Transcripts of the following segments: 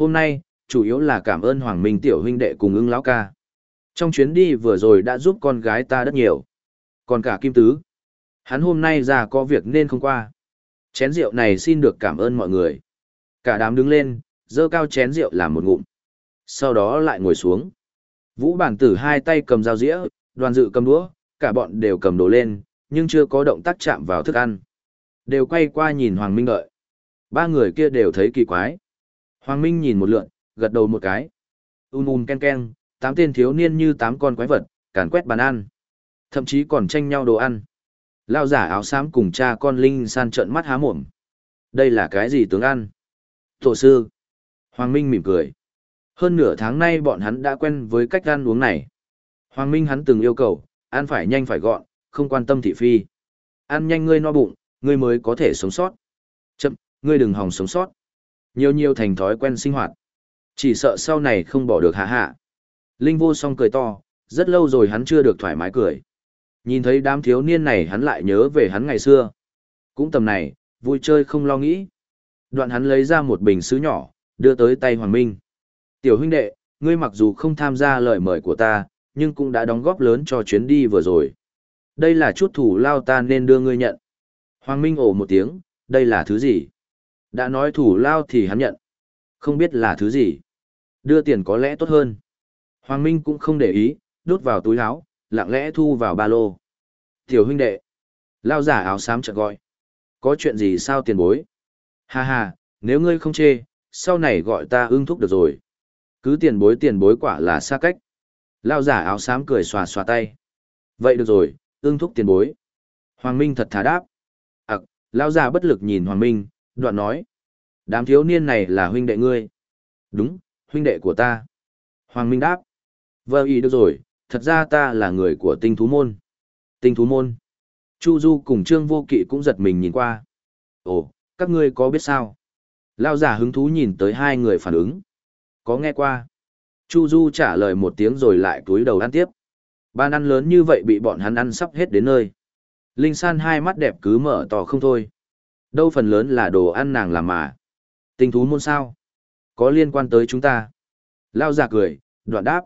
Hôm nay, chủ yếu là cảm ơn Hoàng Minh tiểu huynh đệ cùng ưng lão ca. Trong chuyến đi vừa rồi đã giúp con gái ta rất nhiều. Còn cả Kim Tứ. Hắn hôm nay ra có việc nên không qua. Chén rượu này xin được cảm ơn mọi người. Cả đám đứng lên, dơ cao chén rượu làm một ngụm. Sau đó lại ngồi xuống. Vũ bản tử hai tay cầm dao dĩa, đoàn dự cầm đũa, cả bọn đều cầm đồ lên, nhưng chưa có động tác chạm vào thức ăn. Đều quay qua nhìn Hoàng Minh đợi. Ba người kia đều thấy kỳ quái. Hoàng Minh nhìn một lượn, gật đầu một cái. Um um ken ken, tám tên thiếu niên như tám con quái vật, càn quét bàn ăn. Thậm chí còn tranh nhau đồ ăn. Lao giả áo xám cùng cha con Linh san trợn mắt há mồm. Đây là cái gì tướng ăn? Tổ sư. Hoàng Minh mỉm cười. Hơn nửa tháng nay bọn hắn đã quen với cách ăn uống này. Hoàng Minh hắn từng yêu cầu, ăn phải nhanh phải gọn, không quan tâm thị phi. Ăn nhanh ngươi no bụng, ngươi mới có thể sống sót. Chậm, ngươi đừng hòng sống sót. Nhiều nhiều thành thói quen sinh hoạt. Chỉ sợ sau này không bỏ được hạ hạ. Linh vô song cười to, rất lâu rồi hắn chưa được thoải mái cười. Nhìn thấy đám thiếu niên này hắn lại nhớ về hắn ngày xưa. Cũng tầm này, vui chơi không lo nghĩ. Đoạn hắn lấy ra một bình sứ nhỏ, đưa tới tay Hoàng Minh. Tiểu huynh đệ, ngươi mặc dù không tham gia lời mời của ta, nhưng cũng đã đóng góp lớn cho chuyến đi vừa rồi. Đây là chút thủ lao ta nên đưa ngươi nhận. Hoàng Minh ồ một tiếng, đây là thứ gì? Đã nói thủ lao thì hắn nhận. Không biết là thứ gì. Đưa tiền có lẽ tốt hơn. Hoàng Minh cũng không để ý, đút vào túi áo, lặng lẽ thu vào ba lô. Tiểu huynh đệ. Lao giả áo xám chợt gọi. Có chuyện gì sao tiền bối? Ha ha, nếu ngươi không chê, sau này gọi ta ưng thúc được rồi. Cứ tiền bối tiền bối quả là xa cách. Lao giả áo xám cười xòa xòa tay. Vậy được rồi, ưng thúc tiền bối. Hoàng Minh thật thà đáp. Ấc, Lao giả bất lực nhìn Hoàng Minh, đoạn nói. Đám thiếu niên này là huynh đệ ngươi. Đúng, huynh đệ của ta. Hoàng Minh đáp. Vâng ý được rồi, thật ra ta là người của tinh thú môn. Tinh thú môn. Chu Du cùng Trương Vô Kỵ cũng giật mình nhìn qua. Ồ, các ngươi có biết sao? Lao giả hứng thú nhìn tới hai người phản ứng. Có nghe qua. Chu Du trả lời một tiếng rồi lại túi đầu ăn tiếp. Ban ăn lớn như vậy bị bọn hắn ăn sắp hết đến nơi. Linh San hai mắt đẹp cứ mở to không thôi. Đâu phần lớn là đồ ăn nàng làm mà. Tinh thú môn sao? Có liên quan tới chúng ta. Lao giả cười, đoạn đáp.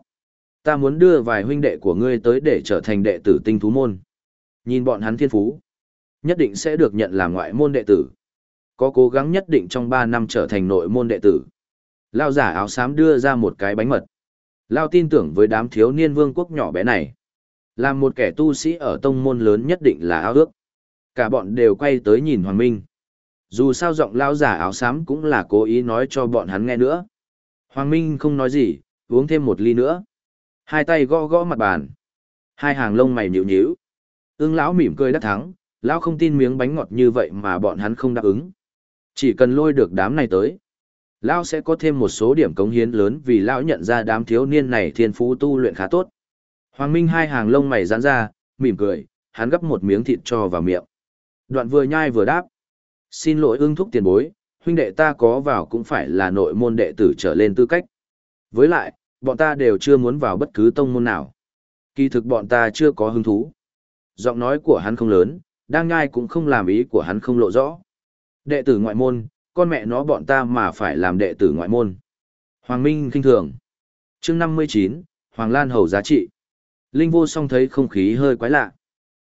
Ta muốn đưa vài huynh đệ của ngươi tới để trở thành đệ tử tinh thú môn. Nhìn bọn hắn thiên phú. Nhất định sẽ được nhận làm ngoại môn đệ tử. Có cố gắng nhất định trong 3 năm trở thành nội môn đệ tử. Lao giả áo xám đưa ra một cái bánh mật. Lao tin tưởng với đám thiếu niên vương quốc nhỏ bé này. Làm một kẻ tu sĩ ở tông môn lớn nhất định là ao ước. Cả bọn đều quay tới nhìn Hoàng Minh. Dù sao giọng lao giả áo xám cũng là cố ý nói cho bọn hắn nghe nữa. Hoàng Minh không nói gì, uống thêm một ly nữa. Hai tay gõ gõ mặt bàn. Hai hàng lông mày nhíu nhíu. Ưng lão mỉm cười đắc thắng, lão không tin miếng bánh ngọt như vậy mà bọn hắn không đáp ứng. Chỉ cần lôi được đám này tới, lão sẽ có thêm một số điểm cống hiến lớn vì lão nhận ra đám thiếu niên này thiên phú tu luyện khá tốt. Hoàng Minh hai hàng lông mày giãn ra, mỉm cười, hắn gấp một miếng thịt cho vào miệng. Đoạn vừa nhai vừa đáp. Xin lỗi ưng thúc tiền bối, huynh đệ ta có vào cũng phải là nội môn đệ tử trở lên tư cách. Với lại, bọn ta đều chưa muốn vào bất cứ tông môn nào. Kỳ thực bọn ta chưa có hứng thú. Giọng nói của hắn không lớn, đang ngai cũng không làm ý của hắn không lộ rõ. Đệ tử ngoại môn, con mẹ nó bọn ta mà phải làm đệ tử ngoại môn. Hoàng Minh kinh thường. chương 59, Hoàng Lan Hầu giá trị. Linh vô song thấy không khí hơi quái lạ.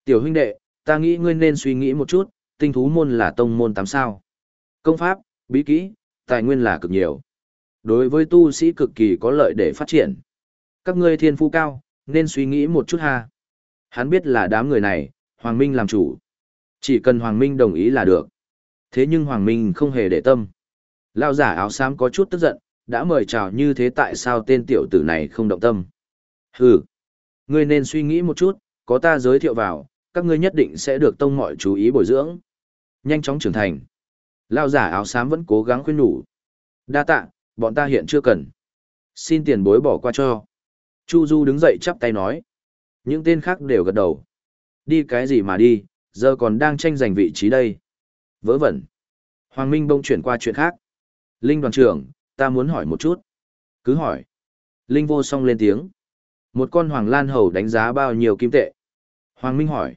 Tiểu huynh đệ, ta nghĩ ngươi nên suy nghĩ một chút, tinh thú môn là tông môn tám sao. Công pháp, bí kỹ, tài nguyên là cực nhiều. Đối với tu sĩ cực kỳ có lợi để phát triển. Các ngươi thiên phú cao, nên suy nghĩ một chút ha. Hắn biết là đám người này, Hoàng Minh làm chủ. Chỉ cần Hoàng Minh đồng ý là được. Thế nhưng Hoàng Minh không hề để tâm. Lao giả áo xám có chút tức giận, đã mời chào như thế tại sao tên tiểu tử này không động tâm. Hừ, ngươi nên suy nghĩ một chút, có ta giới thiệu vào, các ngươi nhất định sẽ được tông mọi chú ý bồi dưỡng. Nhanh chóng trưởng thành. Lao giả áo xám vẫn cố gắng khuyên nhủ. Đa tạ, bọn ta hiện chưa cần. Xin tiền bối bỏ qua cho. Chu Du đứng dậy chắp tay nói. Những tên khác đều gật đầu. Đi cái gì mà đi, giờ còn đang tranh giành vị trí đây. Vớ vẩn. Hoàng Minh bông chuyển qua chuyện khác. Linh đoàn trưởng, ta muốn hỏi một chút. Cứ hỏi. Linh vô song lên tiếng. Một con hoàng lan hầu đánh giá bao nhiêu kim tệ? Hoàng Minh hỏi.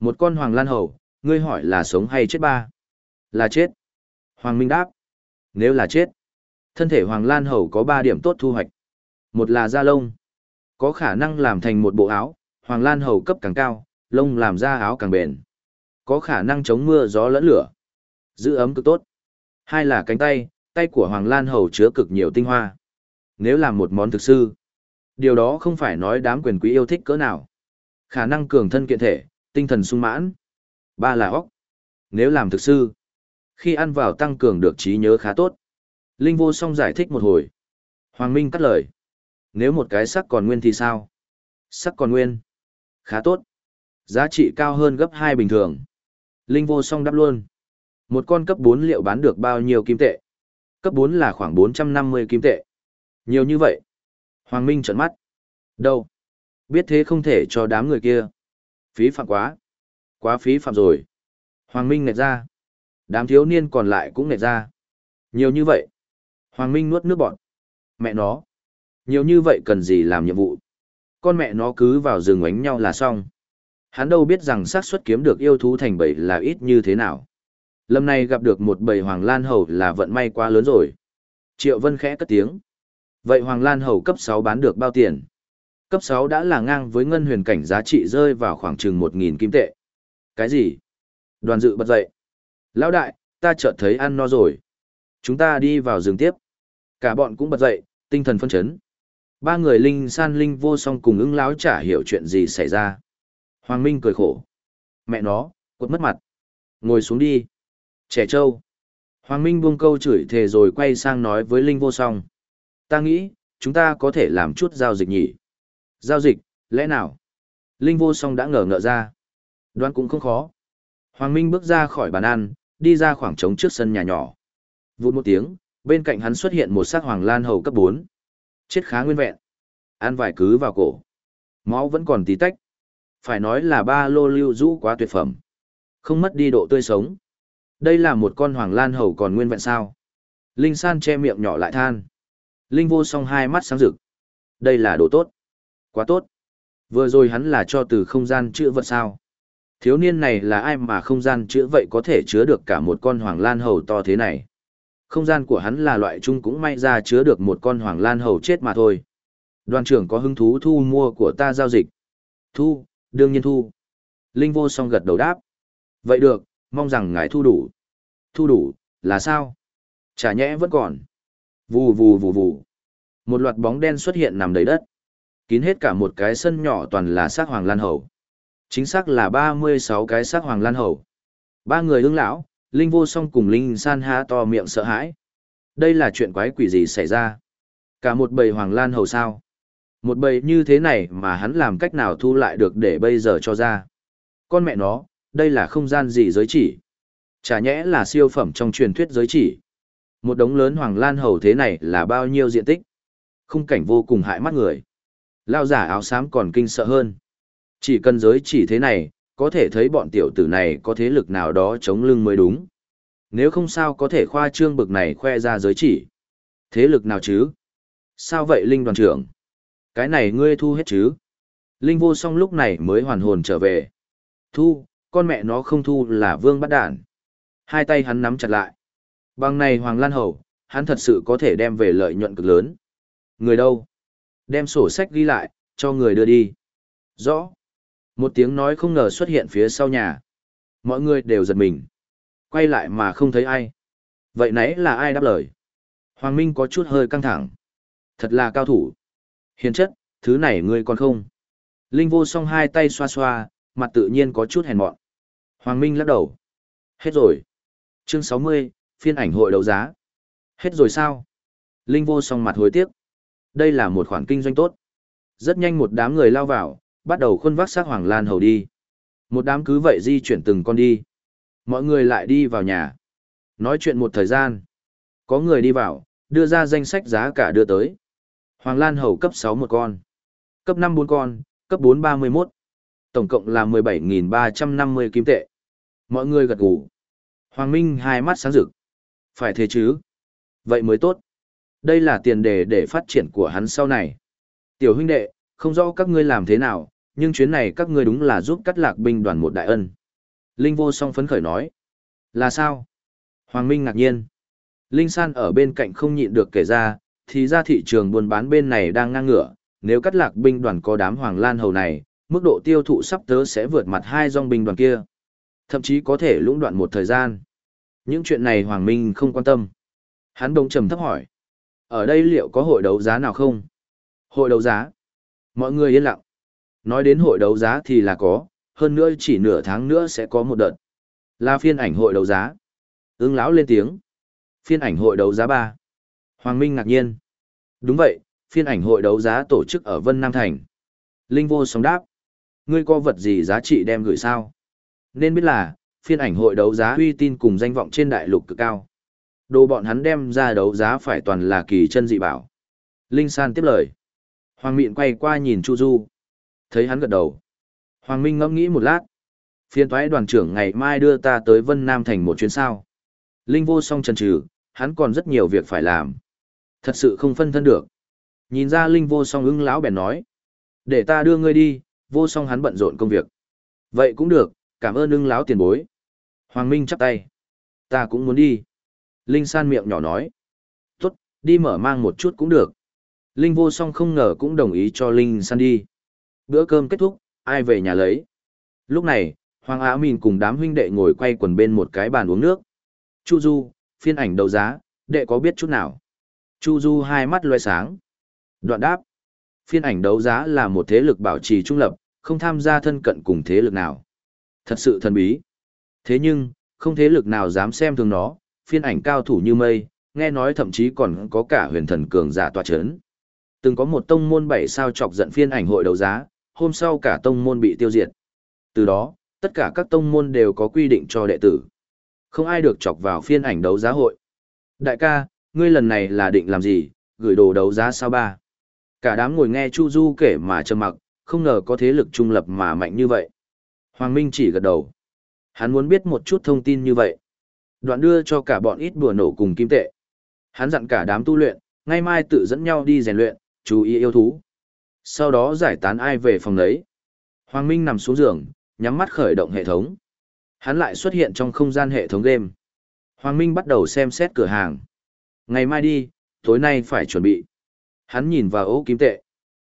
Một con hoàng lan hầu, ngươi hỏi là sống hay chết ba? Là chết. Hoàng Minh đáp. Nếu là chết, Thân thể Hoàng Lan Hầu có 3 điểm tốt thu hoạch. Một là da lông. Có khả năng làm thành một bộ áo, Hoàng Lan Hầu cấp càng cao, lông làm ra áo càng bền. Có khả năng chống mưa gió lẫn lửa. Giữ ấm cực tốt. Hai là cánh tay, tay của Hoàng Lan Hầu chứa cực nhiều tinh hoa. Nếu làm một món thực sư, điều đó không phải nói đám quyền quý yêu thích cỡ nào. Khả năng cường thân kiện thể, tinh thần sung mãn. Ba là óc. Nếu làm thực sư, khi ăn vào tăng cường được trí nhớ khá tốt. Linh vô song giải thích một hồi. Hoàng Minh cắt lời. Nếu một cái sắc còn nguyên thì sao? Sắc còn nguyên. Khá tốt. Giá trị cao hơn gấp hai bình thường. Linh vô song đáp luôn. Một con cấp 4 liệu bán được bao nhiêu kim tệ? Cấp 4 là khoảng 450 kim tệ. Nhiều như vậy. Hoàng Minh trợn mắt. Đâu? Biết thế không thể cho đám người kia. Phí phạm quá. Quá phí phạm rồi. Hoàng Minh nẹt ra. Đám thiếu niên còn lại cũng nẹt ra. Nhiều như vậy. Hoàng Minh nuốt nước bọt. Mẹ nó. Nhiều như vậy cần gì làm nhiệm vụ. Con mẹ nó cứ vào rừng ánh nhau là xong. Hắn đâu biết rằng xác suất kiếm được yêu thú thành bầy là ít như thế nào. Lâm này gặp được một bầy Hoàng Lan Hầu là vận may quá lớn rồi. Triệu Vân khẽ cất tiếng. Vậy Hoàng Lan Hầu cấp 6 bán được bao tiền? Cấp 6 đã là ngang với ngân huyền cảnh giá trị rơi vào khoảng chừng 1.000 kim tệ. Cái gì? Đoàn dự bật dậy. Lão đại, ta chợt thấy ăn no rồi. Chúng ta đi vào giường tiếp. Cả bọn cũng bật dậy, tinh thần phân chấn. Ba người linh san linh vô song cùng ứng lão chả hiểu chuyện gì xảy ra. Hoàng Minh cười khổ. Mẹ nó, quật mất mặt. Ngồi xuống đi. Trẻ trâu. Hoàng Minh buông câu chửi thề rồi quay sang nói với Linh vô song. Ta nghĩ, chúng ta có thể làm chút giao dịch nhỉ. Giao dịch, lẽ nào? Linh vô song đã ngờ ngợ ra. Đoán cũng không khó. Hoàng Minh bước ra khỏi bàn ăn, đi ra khoảng trống trước sân nhà nhỏ. Vụt một tiếng, bên cạnh hắn xuất hiện một xác hoàng lan hầu cấp 4. Chết khá nguyên vẹn. Ăn vài cứ vào cổ. Máu vẫn còn tí tách. Phải nói là ba lô lưu rũ quá tuyệt phẩm. Không mất đi độ tươi sống. Đây là một con hoàng lan hầu còn nguyên vẹn sao. Linh san che miệng nhỏ lại than. Linh vô song hai mắt sáng rực. Đây là đồ tốt. Quá tốt. Vừa rồi hắn là cho từ không gian chữa vật sao. Thiếu niên này là ai mà không gian chữa vậy có thể chứa được cả một con hoàng lan hầu to thế này. Không gian của hắn là loại chung cũng may ra chứa được một con hoàng lan hầu chết mà thôi. Đoàn trưởng có hứng thú thu mua của ta giao dịch. Thu, đương nhiên thu. Linh vô song gật đầu đáp. Vậy được, mong rằng ngài thu đủ. Thu đủ, là sao? Chả nhẽ vẫn còn. Vù vù vù vù. Một loạt bóng đen xuất hiện nằm đầy đất. Kín hết cả một cái sân nhỏ toàn là xác hoàng lan hầu. Chính xác là 36 cái xác hoàng lan hầu. Ba người ưng lão, Linh vô song cùng Linh san há to miệng sợ hãi. Đây là chuyện quái quỷ gì xảy ra? Cả một bầy hoàng lan hầu sao? Một bầy như thế này mà hắn làm cách nào thu lại được để bây giờ cho ra? Con mẹ nó, đây là không gian gì giới chỉ? Chả nhẽ là siêu phẩm trong truyền thuyết giới chỉ? Một đống lớn hoàng lan hầu thế này là bao nhiêu diện tích? Khung cảnh vô cùng hại mắt người. Lao giả áo xám còn kinh sợ hơn. Chỉ cần giới chỉ thế này, có thể thấy bọn tiểu tử này có thế lực nào đó chống lưng mới đúng. Nếu không sao có thể khoa trương bực này khoe ra giới chỉ. Thế lực nào chứ? Sao vậy Linh đoàn trưởng? Cái này ngươi thu hết chứ? Linh vô song lúc này mới hoàn hồn trở về. Thu, con mẹ nó không thu là vương bắt đản. Hai tay hắn nắm chặt lại. Bằng này Hoàng Lan Hầu, hắn thật sự có thể đem về lợi nhuận cực lớn. Người đâu? Đem sổ sách ghi lại, cho người đưa đi. Rõ. Một tiếng nói không ngờ xuất hiện phía sau nhà. Mọi người đều giật mình. Quay lại mà không thấy ai. Vậy nãy là ai đáp lời? Hoàng Minh có chút hơi căng thẳng. Thật là cao thủ. Hiền chất, thứ này ngươi còn không. Linh vô song hai tay xoa xoa, mặt tự nhiên có chút hèn mọn. Hoàng Minh lắc đầu. Hết rồi. Chương 60, phiên ảnh hội đấu giá. Hết rồi sao? Linh vô song mặt hối tiếc. Đây là một khoản kinh doanh tốt. Rất nhanh một đám người lao vào, bắt đầu khuân vác xác Hoàng Lan Hầu đi. Một đám cứ vậy di chuyển từng con đi. Mọi người lại đi vào nhà. Nói chuyện một thời gian. Có người đi vào, đưa ra danh sách giá cả đưa tới. Hoàng Lan Hầu cấp 6 một con. Cấp 5 4 con, cấp 4 31. Tổng cộng là 17.350 kim tệ. Mọi người gật gù. Hoàng Minh hai mắt sáng rực. Phải thế chứ? Vậy mới tốt. Đây là tiền đề để phát triển của hắn sau này. Tiểu huynh đệ, không rõ các ngươi làm thế nào, nhưng chuyến này các ngươi đúng là giúp cắt lạc binh đoàn một đại ân. Linh vô song phấn khởi nói. Là sao? Hoàng Minh ngạc nhiên. Linh San ở bên cạnh không nhịn được kể ra, thì ra thị trường buôn bán bên này đang ngang ngửa, nếu cắt lạc binh đoàn có đám Hoàng Lan hầu này, mức độ tiêu thụ sắp tới sẽ vượt mặt hai dòng binh đoàn kia. Thậm chí có thể lũng đoạn một thời gian. Những chuyện này Hoàng Minh không quan tâm. Hắn bỗng trầm thấp hỏi. Ở đây liệu có hội đấu giá nào không? Hội đấu giá. Mọi người yên lặng. Nói đến hội đấu giá thì là có, hơn nữa chỉ nửa tháng nữa sẽ có một đợt. Là phiên ảnh hội đấu giá. Ưng lão lên tiếng. Phiên ảnh hội đấu giá ba. Hoàng Minh ngạc nhiên. Đúng vậy, phiên ảnh hội đấu giá tổ chức ở Vân Nam Thành. Linh vô sóng đáp. Ngươi có vật gì giá trị đem gửi sao? Nên biết là, phiên ảnh hội đấu giá uy tin cùng danh vọng trên đại lục cực cao. Đồ bọn hắn đem ra đấu giá phải toàn là kỳ chân dị bảo. Linh San tiếp lời. Hoàng Mịn quay qua nhìn Chu Du. Thấy hắn gật đầu. Hoàng Minh ngẫm nghĩ một lát. Phiên thoái đoàn trưởng ngày mai đưa ta tới Vân Nam thành một chuyến sao. Linh vô song trần trừ, hắn còn rất nhiều việc phải làm. Thật sự không phân thân được. Nhìn ra Linh vô song ưng lão bèn nói. Để ta đưa ngươi đi, vô song hắn bận rộn công việc. Vậy cũng được, cảm ơn ưng lão tiền bối. Hoàng Minh chắp tay. Ta cũng muốn đi. Linh san miệng nhỏ nói. Tốt, đi mở mang một chút cũng được. Linh vô song không ngờ cũng đồng ý cho Linh san đi. Bữa cơm kết thúc, ai về nhà lấy. Lúc này, Hoàng Á Mìn cùng đám huynh đệ ngồi quay quần bên một cái bàn uống nước. Chu Du, phiên ảnh đấu giá, đệ có biết chút nào? Chu Du hai mắt loe sáng. Đoạn đáp. Phiên ảnh đấu giá là một thế lực bảo trì trung lập, không tham gia thân cận cùng thế lực nào. Thật sự thần bí. Thế nhưng, không thế lực nào dám xem thường nó, phiên ảnh cao thủ như mây, nghe nói thậm chí còn có cả huyền thần cường giả tòa chấn. Từng có một tông môn bảy sao chọc giận phiên ảnh hội đấu giá, hôm sau cả tông môn bị tiêu diệt. Từ đó, tất cả các tông môn đều có quy định cho đệ tử. Không ai được chọc vào phiên ảnh đấu giá hội. Đại ca, ngươi lần này là định làm gì, gửi đồ đấu giá sao ba? Cả đám ngồi nghe Chu Du kể mà trầm mặc, không ngờ có thế lực trung lập mà mạnh như vậy. Hoàng Minh chỉ gật đầu. Hắn muốn biết một chút thông tin như vậy. Đoạn đưa cho cả bọn ít bùa nổ cùng kim tệ. Hắn dặn cả đám tu luyện, ngay mai tự dẫn nhau đi rèn luyện, chú ý yêu thú. Sau đó giải tán ai về phòng đấy. Hoàng Minh nằm xuống giường, nhắm mắt khởi động hệ thống. Hắn lại xuất hiện trong không gian hệ thống game. Hoàng Minh bắt đầu xem xét cửa hàng. Ngày mai đi, tối nay phải chuẩn bị. Hắn nhìn vào ố kim tệ.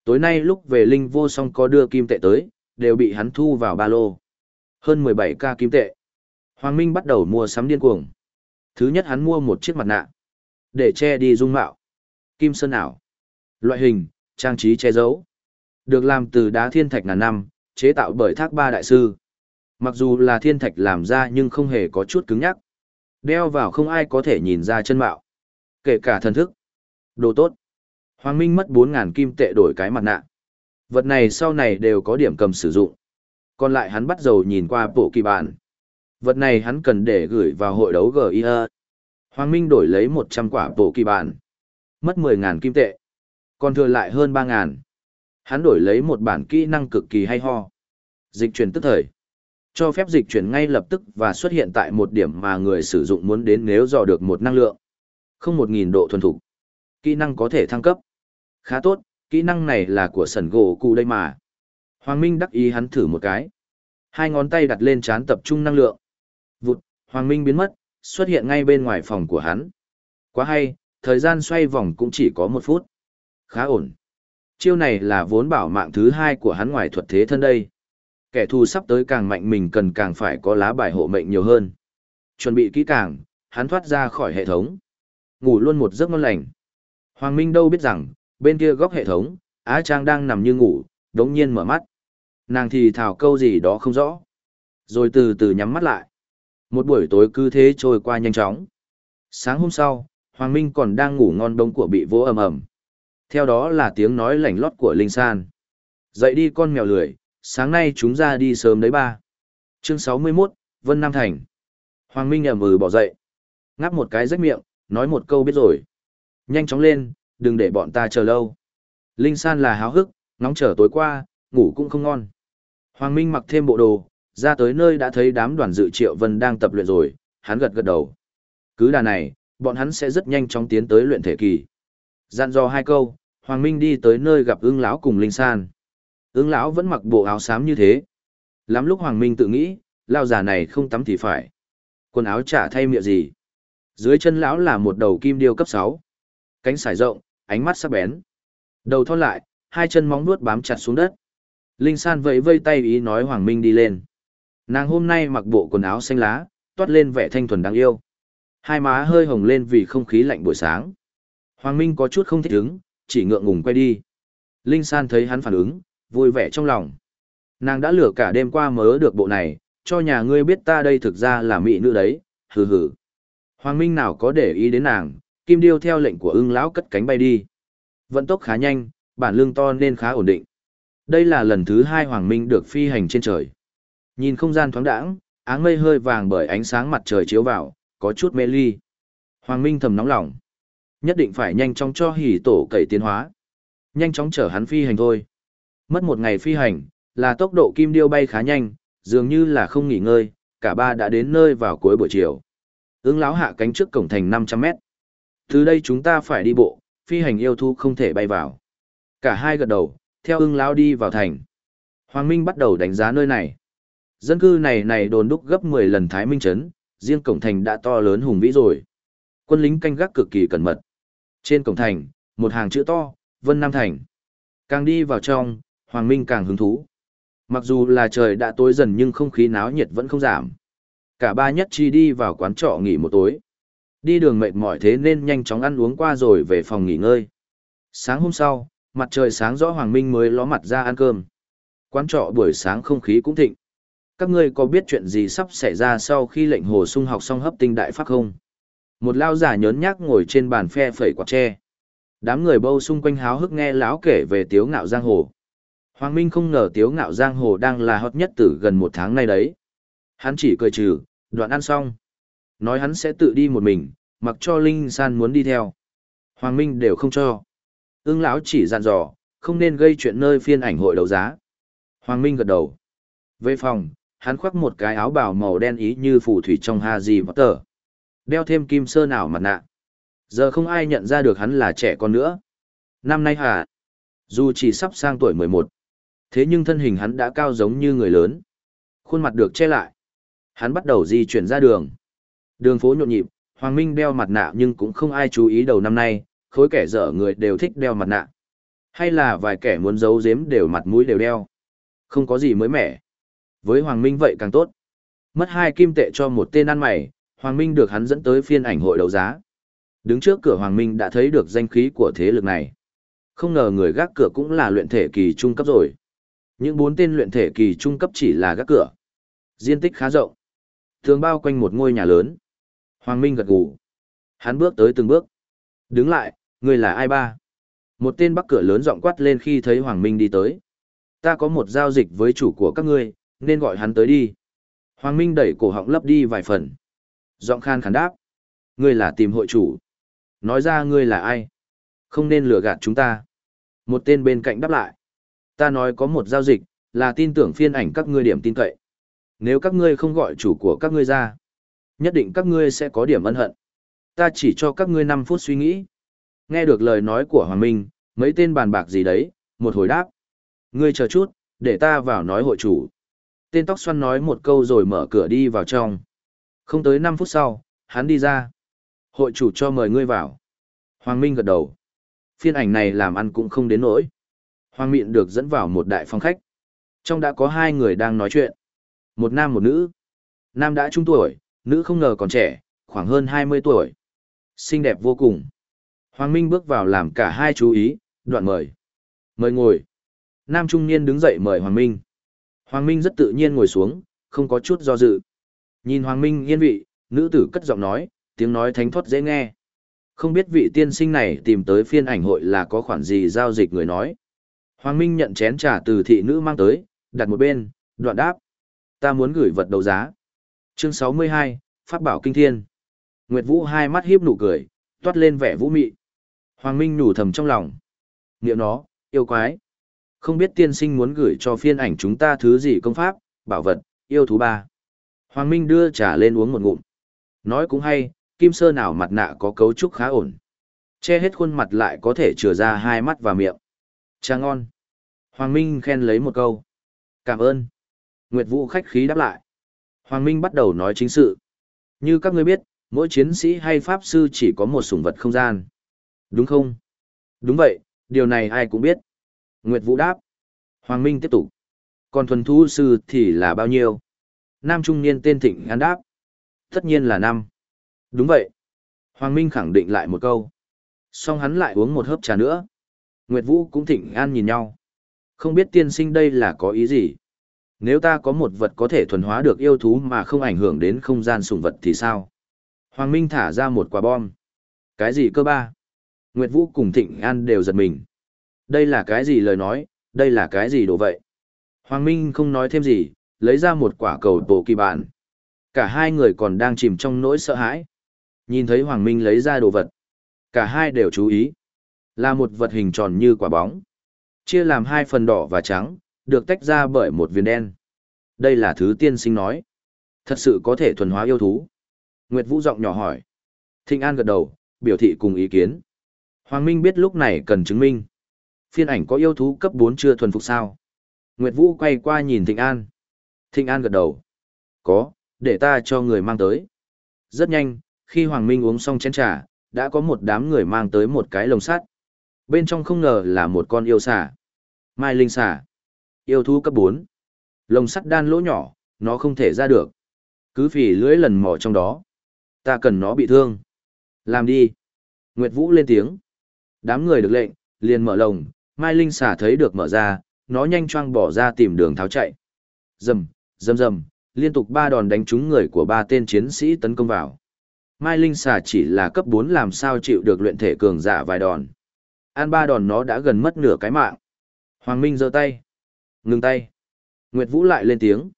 Tối nay lúc về Linh vô song có đưa kim tệ tới, đều bị hắn thu vào ba lô. Hơn 17k kim tệ. Hoàng Minh bắt đầu mua sắm điên cuồng. Thứ nhất hắn mua một chiếc mặt nạ. Để che đi dung mạo. Kim sơn ảo. Loại hình, trang trí che giấu. Được làm từ đá thiên thạch ngàn năm, chế tạo bởi thác ba đại sư. Mặc dù là thiên thạch làm ra nhưng không hề có chút cứng nhắc. Đeo vào không ai có thể nhìn ra chân mạo. Kể cả thần thức. Đồ tốt. Hoàng Minh mất 4.000 kim tệ đổi cái mặt nạ. Vật này sau này đều có điểm cầm sử dụng. Còn lại hắn bắt đầu nhìn qua bộ kỳ bản. Vật này hắn cần để gửi vào hội đấu GIA. Hoàng Minh đổi lấy 100 quả bộ kỳ bản. Mất 10.000 kim tệ. Còn thừa lại hơn 3.000. Hắn đổi lấy một bản kỹ năng cực kỳ hay ho. Dịch chuyển tức thời. Cho phép dịch chuyển ngay lập tức và xuất hiện tại một điểm mà người sử dụng muốn đến nếu dò được một năng lượng. Không 1.000 độ thuần thục. Kỹ năng có thể thăng cấp. Khá tốt, kỹ năng này là của sần gỗ cụ đây mà. Hoàng Minh đắc ý hắn thử một cái. Hai ngón tay đặt lên chán tập trung năng lượng. Vụt, Hoàng Minh biến mất, xuất hiện ngay bên ngoài phòng của hắn. Quá hay, thời gian xoay vòng cũng chỉ có một phút. Khá ổn. Chiêu này là vốn bảo mạng thứ hai của hắn ngoài thuật thế thân đây. Kẻ thù sắp tới càng mạnh mình cần càng phải có lá bài hộ mệnh nhiều hơn. Chuẩn bị kỹ càng, hắn thoát ra khỏi hệ thống. Ngủ luôn một giấc ngon lành. Hoàng Minh đâu biết rằng, bên kia góc hệ thống, Á Trang đang nằm như ngủ, đống nhiên mở mắt. Nàng thì thảo câu gì đó không rõ. Rồi từ từ nhắm mắt lại. Một buổi tối cứ thế trôi qua nhanh chóng. Sáng hôm sau, Hoàng Minh còn đang ngủ ngon đông của bị vỗ ầm ầm. Theo đó là tiếng nói lảnh lót của Linh San. Dậy đi con mèo lười, sáng nay chúng ra đi sớm đấy ba. Chương 61, Vân Nam Thành. Hoàng Minh ẩm ừ bỏ dậy. Ngáp một cái rách miệng, nói một câu biết rồi. Nhanh chóng lên, đừng để bọn ta chờ lâu. Linh San là háo hức, nóng chờ tối qua, ngủ cũng không ngon. Hoàng Minh mặc thêm bộ đồ, ra tới nơi đã thấy đám đoàn dự triệu vân đang tập luyện rồi, hắn gật gật đầu. Cứ đà này, bọn hắn sẽ rất nhanh chóng tiến tới luyện thể kỳ. Dặn dò hai câu, Hoàng Minh đi tới nơi gặp ưng lão cùng Linh San. Ưng lão vẫn mặc bộ áo xám như thế. Lắm lúc Hoàng Minh tự nghĩ, lao già này không tắm thì phải. Quần áo chả thay miệng gì. Dưới chân lão là một đầu kim điêu cấp 6. Cánh sải rộng, ánh mắt sắc bén. Đầu thon lại, hai chân móng nuốt bám chặt xuống đất. Linh San vẫy vây tay ý nói Hoàng Minh đi lên. Nàng hôm nay mặc bộ quần áo xanh lá, toát lên vẻ thanh thuần đáng yêu. Hai má hơi hồng lên vì không khí lạnh buổi sáng. Hoàng Minh có chút không thích ứng, chỉ ngượng ngùng quay đi. Linh San thấy hắn phản ứng, vui vẻ trong lòng. Nàng đã lửa cả đêm qua mớ được bộ này, cho nhà ngươi biết ta đây thực ra là mỹ nữ đấy, hừ hừ. Hoàng Minh nào có để ý đến nàng, kim điêu theo lệnh của ưng lão cất cánh bay đi. Vận tốc khá nhanh, bản lương to nên khá ổn định. Đây là lần thứ hai Hoàng Minh được phi hành trên trời. Nhìn không gian thoáng đãng, áng mây hơi vàng bởi ánh sáng mặt trời chiếu vào, có chút mê ly. Hoàng Minh thầm nóng lòng. Nhất định phải nhanh chóng cho hỉ tổ cậy tiến hóa. Nhanh chóng chở hắn phi hành thôi. Mất một ngày phi hành, là tốc độ kim điêu bay khá nhanh, dường như là không nghỉ ngơi, cả ba đã đến nơi vào cuối buổi chiều. Ứng lão hạ cánh trước cổng thành 500 mét. Từ đây chúng ta phải đi bộ, phi hành yêu thú không thể bay vào. Cả hai gật đầu, theo ưng lão đi vào thành. Hoàng Minh bắt đầu đánh giá nơi này. Dân cư này này đồn đúc gấp 10 lần Thái Minh Trấn, riêng cổng thành đã to lớn hùng vĩ rồi. Quân lính canh gác cực kỳ cẩn mật. Trên cổng thành, một hàng chữ to, Vân Nam Thành. Càng đi vào trong, Hoàng Minh càng hứng thú. Mặc dù là trời đã tối dần nhưng không khí náo nhiệt vẫn không giảm. Cả ba nhất chi đi vào quán trọ nghỉ một tối. Đi đường mệt mỏi thế nên nhanh chóng ăn uống qua rồi về phòng nghỉ ngơi. Sáng hôm sau, mặt trời sáng rõ Hoàng Minh mới ló mặt ra ăn cơm. Quán trọ buổi sáng không khí cũng thịnh. Các ngươi có biết chuyện gì sắp xảy ra sau khi lệnh hồ sung học xong hấp tinh đại pháp không? Một lao giả nhớn nhác ngồi trên bàn phe phẩy quạt tre. Đám người bâu xung quanh háo hức nghe lão kể về tiếu ngạo giang hồ. Hoàng Minh không ngờ tiếu ngạo giang hồ đang là hot nhất từ gần một tháng nay đấy. Hắn chỉ cười trừ, đoạn ăn xong. Nói hắn sẽ tự đi một mình, mặc cho Linh San muốn đi theo. Hoàng Minh đều không cho. Ưng lão chỉ dặn dò, không nên gây chuyện nơi phiên ảnh hội đấu giá. Hoàng Minh gật đầu. Về phòng, hắn khoác một cái áo bào màu đen ý như phù thủy trong Harry Potter. Đeo thêm kim sơ nào mặt nạ. Giờ không ai nhận ra được hắn là trẻ con nữa. Năm nay hả? Dù chỉ sắp sang tuổi 11. Thế nhưng thân hình hắn đã cao giống như người lớn. Khuôn mặt được che lại. Hắn bắt đầu di chuyển ra đường. Đường phố nhộn nhịp, Hoàng Minh đeo mặt nạ nhưng cũng không ai chú ý đầu năm nay, khối kẻ dở người đều thích đeo mặt nạ. Hay là vài kẻ muốn giấu giếm đều mặt mũi đều đeo. Không có gì mới mẻ. Với Hoàng Minh vậy càng tốt. Mất hai kim tệ cho một tên ăn mày, Hoàng Minh được hắn dẫn tới phiên ảnh hội đấu giá. Đứng trước cửa Hoàng Minh đã thấy được danh khí của thế lực này. Không ngờ người gác cửa cũng là luyện thể kỳ trung cấp rồi. Những bốn tên luyện thể kỳ trung cấp chỉ là gác cửa. Diện tích khá rộng. Thường bao quanh một ngôi nhà lớn. Hoàng Minh gật gù. Hắn bước tới từng bước. Đứng lại, người là ai ba? Một tên bắc cửa lớn giọng quát lên khi thấy Hoàng Minh đi tới. Ta có một giao dịch với chủ của các ngươi, nên gọi hắn tới đi. Hoàng Minh đẩy cổ họng lấp đi vài phần. Giọng khan khán đáp. Ngươi là tìm hội chủ. Nói ra ngươi là ai? Không nên lừa gạt chúng ta. Một tên bên cạnh đáp lại. Ta nói có một giao dịch, là tin tưởng phiên ảnh các ngươi điểm tin cậy. Nếu các ngươi không gọi chủ của các ngươi ra, nhất định các ngươi sẽ có điểm ân hận. Ta chỉ cho các ngươi 5 phút suy nghĩ. Nghe được lời nói của Hoàng Minh, mấy tên bàn bạc gì đấy, một hồi đáp. Ngươi chờ chút, để ta vào nói hội chủ. Tên tóc xoăn nói một câu rồi mở cửa đi vào trong. Không tới 5 phút sau, hắn đi ra. Hội chủ cho mời ngươi vào. Hoàng Minh gật đầu. Phiên ảnh này làm ăn cũng không đến nỗi. Hoàng Miện được dẫn vào một đại phòng khách. Trong đã có hai người đang nói chuyện. Một nam một nữ. Nam đã trung tuổi, nữ không ngờ còn trẻ, khoảng hơn 20 tuổi. Xinh đẹp vô cùng. Hoàng Minh bước vào làm cả hai chú ý, đoạn mời. Mời ngồi. Nam trung niên đứng dậy mời Hoàng Minh. Hoàng Minh rất tự nhiên ngồi xuống, không có chút do dự. Nhìn Hoàng Minh yên vị, nữ tử cất giọng nói, tiếng nói thánh thoát dễ nghe. Không biết vị tiên sinh này tìm tới phiên ảnh hội là có khoản gì giao dịch người nói. Hoàng Minh nhận chén trà từ thị nữ mang tới, đặt một bên, đoạn đáp. Ta muốn gửi vật đấu giá. Chương 62, Pháp bảo kinh thiên. Nguyệt Vũ hai mắt hiếp nụ cười, toát lên vẻ vũ mị. Hoàng Minh nhủ thầm trong lòng. Niệm nó, yêu quái. Không biết tiên sinh muốn gửi cho phiên ảnh chúng ta thứ gì công pháp, bảo vật, yêu thú ba. Hoàng Minh đưa trà lên uống một ngụm. Nói cũng hay, kim sơ nào mặt nạ có cấu trúc khá ổn. Che hết khuôn mặt lại có thể chừa ra hai mắt và miệng. Trà ngon. Hoàng Minh khen lấy một câu. Cảm ơn. Nguyệt Vũ khách khí đáp lại. Hoàng Minh bắt đầu nói chính sự. Như các ngươi biết, mỗi chiến sĩ hay pháp sư chỉ có một sủng vật không gian. Đúng không? Đúng vậy, điều này ai cũng biết. Nguyệt Vũ đáp. Hoàng Minh tiếp tục. Còn thuần thú sư thì là bao nhiêu? Nam trung niên tên Thịnh An đáp. Tất nhiên là năm. Đúng vậy. Hoàng Minh khẳng định lại một câu. Xong hắn lại uống một hớp trà nữa. Nguyệt Vũ cũng Thịnh An nhìn nhau. Không biết tiên sinh đây là có ý gì? Nếu ta có một vật có thể thuần hóa được yêu thú mà không ảnh hưởng đến không gian sùng vật thì sao? Hoàng Minh thả ra một quả bom. Cái gì cơ ba? Nguyệt Vũ cùng Thịnh An đều giật mình. Đây là cái gì lời nói, đây là cái gì đồ vậy? Hoàng Minh không nói thêm gì, lấy ra một quả cầu tổ kỳ bản. Cả hai người còn đang chìm trong nỗi sợ hãi. Nhìn thấy Hoàng Minh lấy ra đồ vật. Cả hai đều chú ý. Là một vật hình tròn như quả bóng. Chia làm hai phần đỏ và trắng, được tách ra bởi một viên đen. Đây là thứ tiên sinh nói. Thật sự có thể thuần hóa yêu thú. Nguyệt Vũ giọng nhỏ hỏi. Thịnh An gật đầu, biểu thị cùng ý kiến. Hoàng Minh biết lúc này cần chứng minh. Phiên ảnh có yêu thú cấp 4 chưa thuần phục sao? Nguyệt Vũ quay qua nhìn Thịnh An. Thịnh An gật đầu. Có, để ta cho người mang tới. Rất nhanh, khi Hoàng Minh uống xong chén trà, đã có một đám người mang tới một cái lồng sắt. Bên trong không ngờ là một con yêu xà. Mai Linh xà. Yêu thú cấp 4. Lồng sắt đan lỗ nhỏ, nó không thể ra được. Cứ phỉ lưỡi lần mò trong đó. Ta cần nó bị thương. Làm đi. Nguyệt Vũ lên tiếng. Đám người được lệnh, liền mở lồng, Mai Linh xà thấy được mở ra, nó nhanh choang bỏ ra tìm đường tháo chạy. Dầm rầm rầm, liên tục ba đòn đánh trúng người của ba tên chiến sĩ tấn công vào. Mai Linh xà chỉ là cấp 4 làm sao chịu được luyện thể cường giả vài đòn. An ba đòn nó đã gần mất nửa cái mạng. Hoàng Minh giơ tay. Ngừng tay. Nguyệt Vũ lại lên tiếng.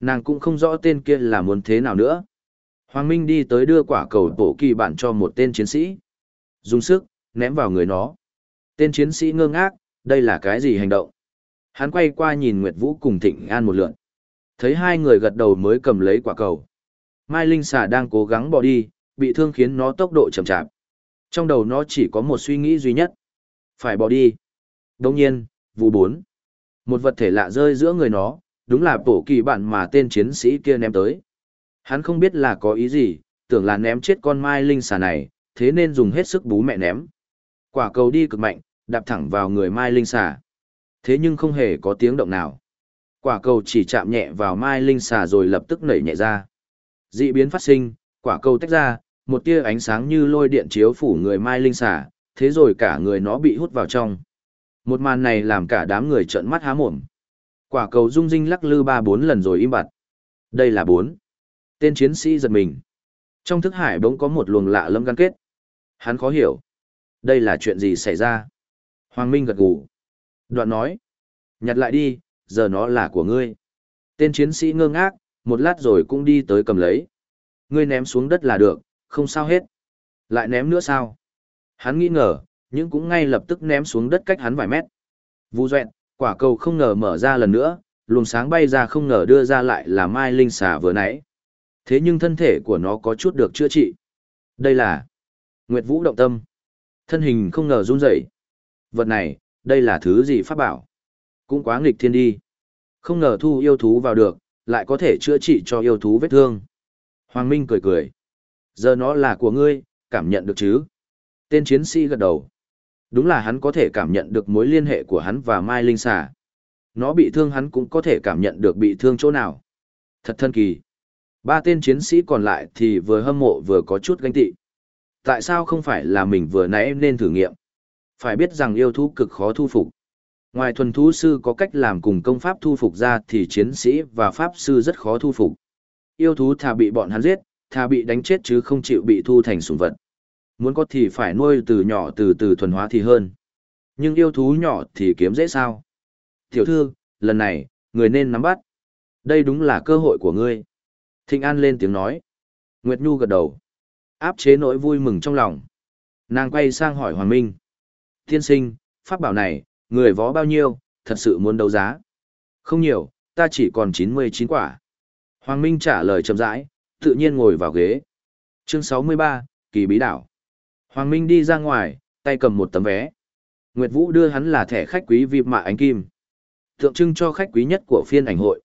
Nàng cũng không rõ tên kia là muốn thế nào nữa. Hoàng Minh đi tới đưa quả cầu bổ kỳ bản cho một tên chiến sĩ. Dùng sức, ném vào người nó. Tên chiến sĩ ngơ ngác, đây là cái gì hành động? Hắn quay qua nhìn Nguyệt Vũ cùng Thịnh An một lượt Thấy hai người gật đầu mới cầm lấy quả cầu. Mai Linh xà đang cố gắng bỏ đi, bị thương khiến nó tốc độ chậm chạp. Trong đầu nó chỉ có một suy nghĩ duy nhất. Phải bỏ đi. Đồng nhiên, vụ bốn. Một vật thể lạ rơi giữa người nó, đúng là bổ kỳ bản mà tên chiến sĩ kia ném tới. Hắn không biết là có ý gì, tưởng là ném chết con Mai Linh xà này, thế nên dùng hết sức bú mẹ ném. Quả cầu đi cực mạnh, đạp thẳng vào người Mai Linh xà. Thế nhưng không hề có tiếng động nào. Quả cầu chỉ chạm nhẹ vào Mai Linh xà rồi lập tức nảy nhẹ ra. Dị biến phát sinh, quả cầu tách ra, một tia ánh sáng như lôi điện chiếu phủ người Mai Linh xà, thế rồi cả người nó bị hút vào trong. Một màn này làm cả đám người trợn mắt há mồm. Quả cầu rung rinh lắc lư ba bốn lần rồi im bặt. Đây là bốn. Tên chiến sĩ giật mình. Trong thức hải bỗng có một luồng lạ lâm gắn kết. Hắn khó hiểu. Đây là chuyện gì xảy ra? Hoàng Minh gật gù. Đoạn nói. Nhặt lại đi, giờ nó là của ngươi. Tên chiến sĩ ngơ ngác, một lát rồi cũng đi tới cầm lấy. Ngươi ném xuống đất là được, không sao hết. Lại ném nữa sao? Hắn nghi ngờ, nhưng cũng ngay lập tức ném xuống đất cách hắn vài mét. Vu doẹn, quả cầu không ngờ mở ra lần nữa, luồng sáng bay ra không ngờ đưa ra lại là Mai Linh xà vừa nãy. Thế nhưng thân thể của nó có chút được chữa trị. Đây là Nguyệt Vũ động tâm. Thân hình không ngờ run rẩy. Vật này, đây là thứ gì pháp bảo? Cũng quá nghịch thiên đi. Không ngờ thu yêu thú vào được, lại có thể chữa trị cho yêu thú vết thương. Hoàng Minh cười cười. Giờ nó là của ngươi, cảm nhận được chứ? Tên chiến sĩ gật đầu. Đúng là hắn có thể cảm nhận được mối liên hệ của hắn và Mai Linh xà. Nó bị thương hắn cũng có thể cảm nhận được bị thương chỗ nào. Thật thân kỳ. Ba tên chiến sĩ còn lại thì vừa hâm mộ vừa có chút ganh tị. Tại sao không phải là mình vừa nãy nên thử nghiệm? Phải biết rằng yêu thú cực khó thu phục. Ngoài thuần thú sư có cách làm cùng công pháp thu phục ra thì chiến sĩ và pháp sư rất khó thu phục. Yêu thú thà bị bọn hắn giết, thà bị đánh chết chứ không chịu bị thu thành sủng vật. Muốn có thì phải nuôi từ nhỏ từ từ thuần hóa thì hơn. Nhưng yêu thú nhỏ thì kiếm dễ sao? Tiểu thư, lần này, người nên nắm bắt. Đây đúng là cơ hội của ngươi. Thịnh An lên tiếng nói. Nguyệt Nhu gật đầu. Áp chế nỗi vui mừng trong lòng. Nàng quay sang hỏi Hoàng Minh. Tiên sinh, pháp bảo này, người vó bao nhiêu, thật sự muốn đấu giá. Không nhiều, ta chỉ còn 99 quả. Hoàng Minh trả lời chậm rãi, tự nhiên ngồi vào ghế. Chương 63, Kỳ Bí Đảo. Hoàng Minh đi ra ngoài, tay cầm một tấm vé. Nguyệt Vũ đưa hắn là thẻ khách quý VIP mạ ánh kim. Tượng trưng cho khách quý nhất của phiên ảnh hội.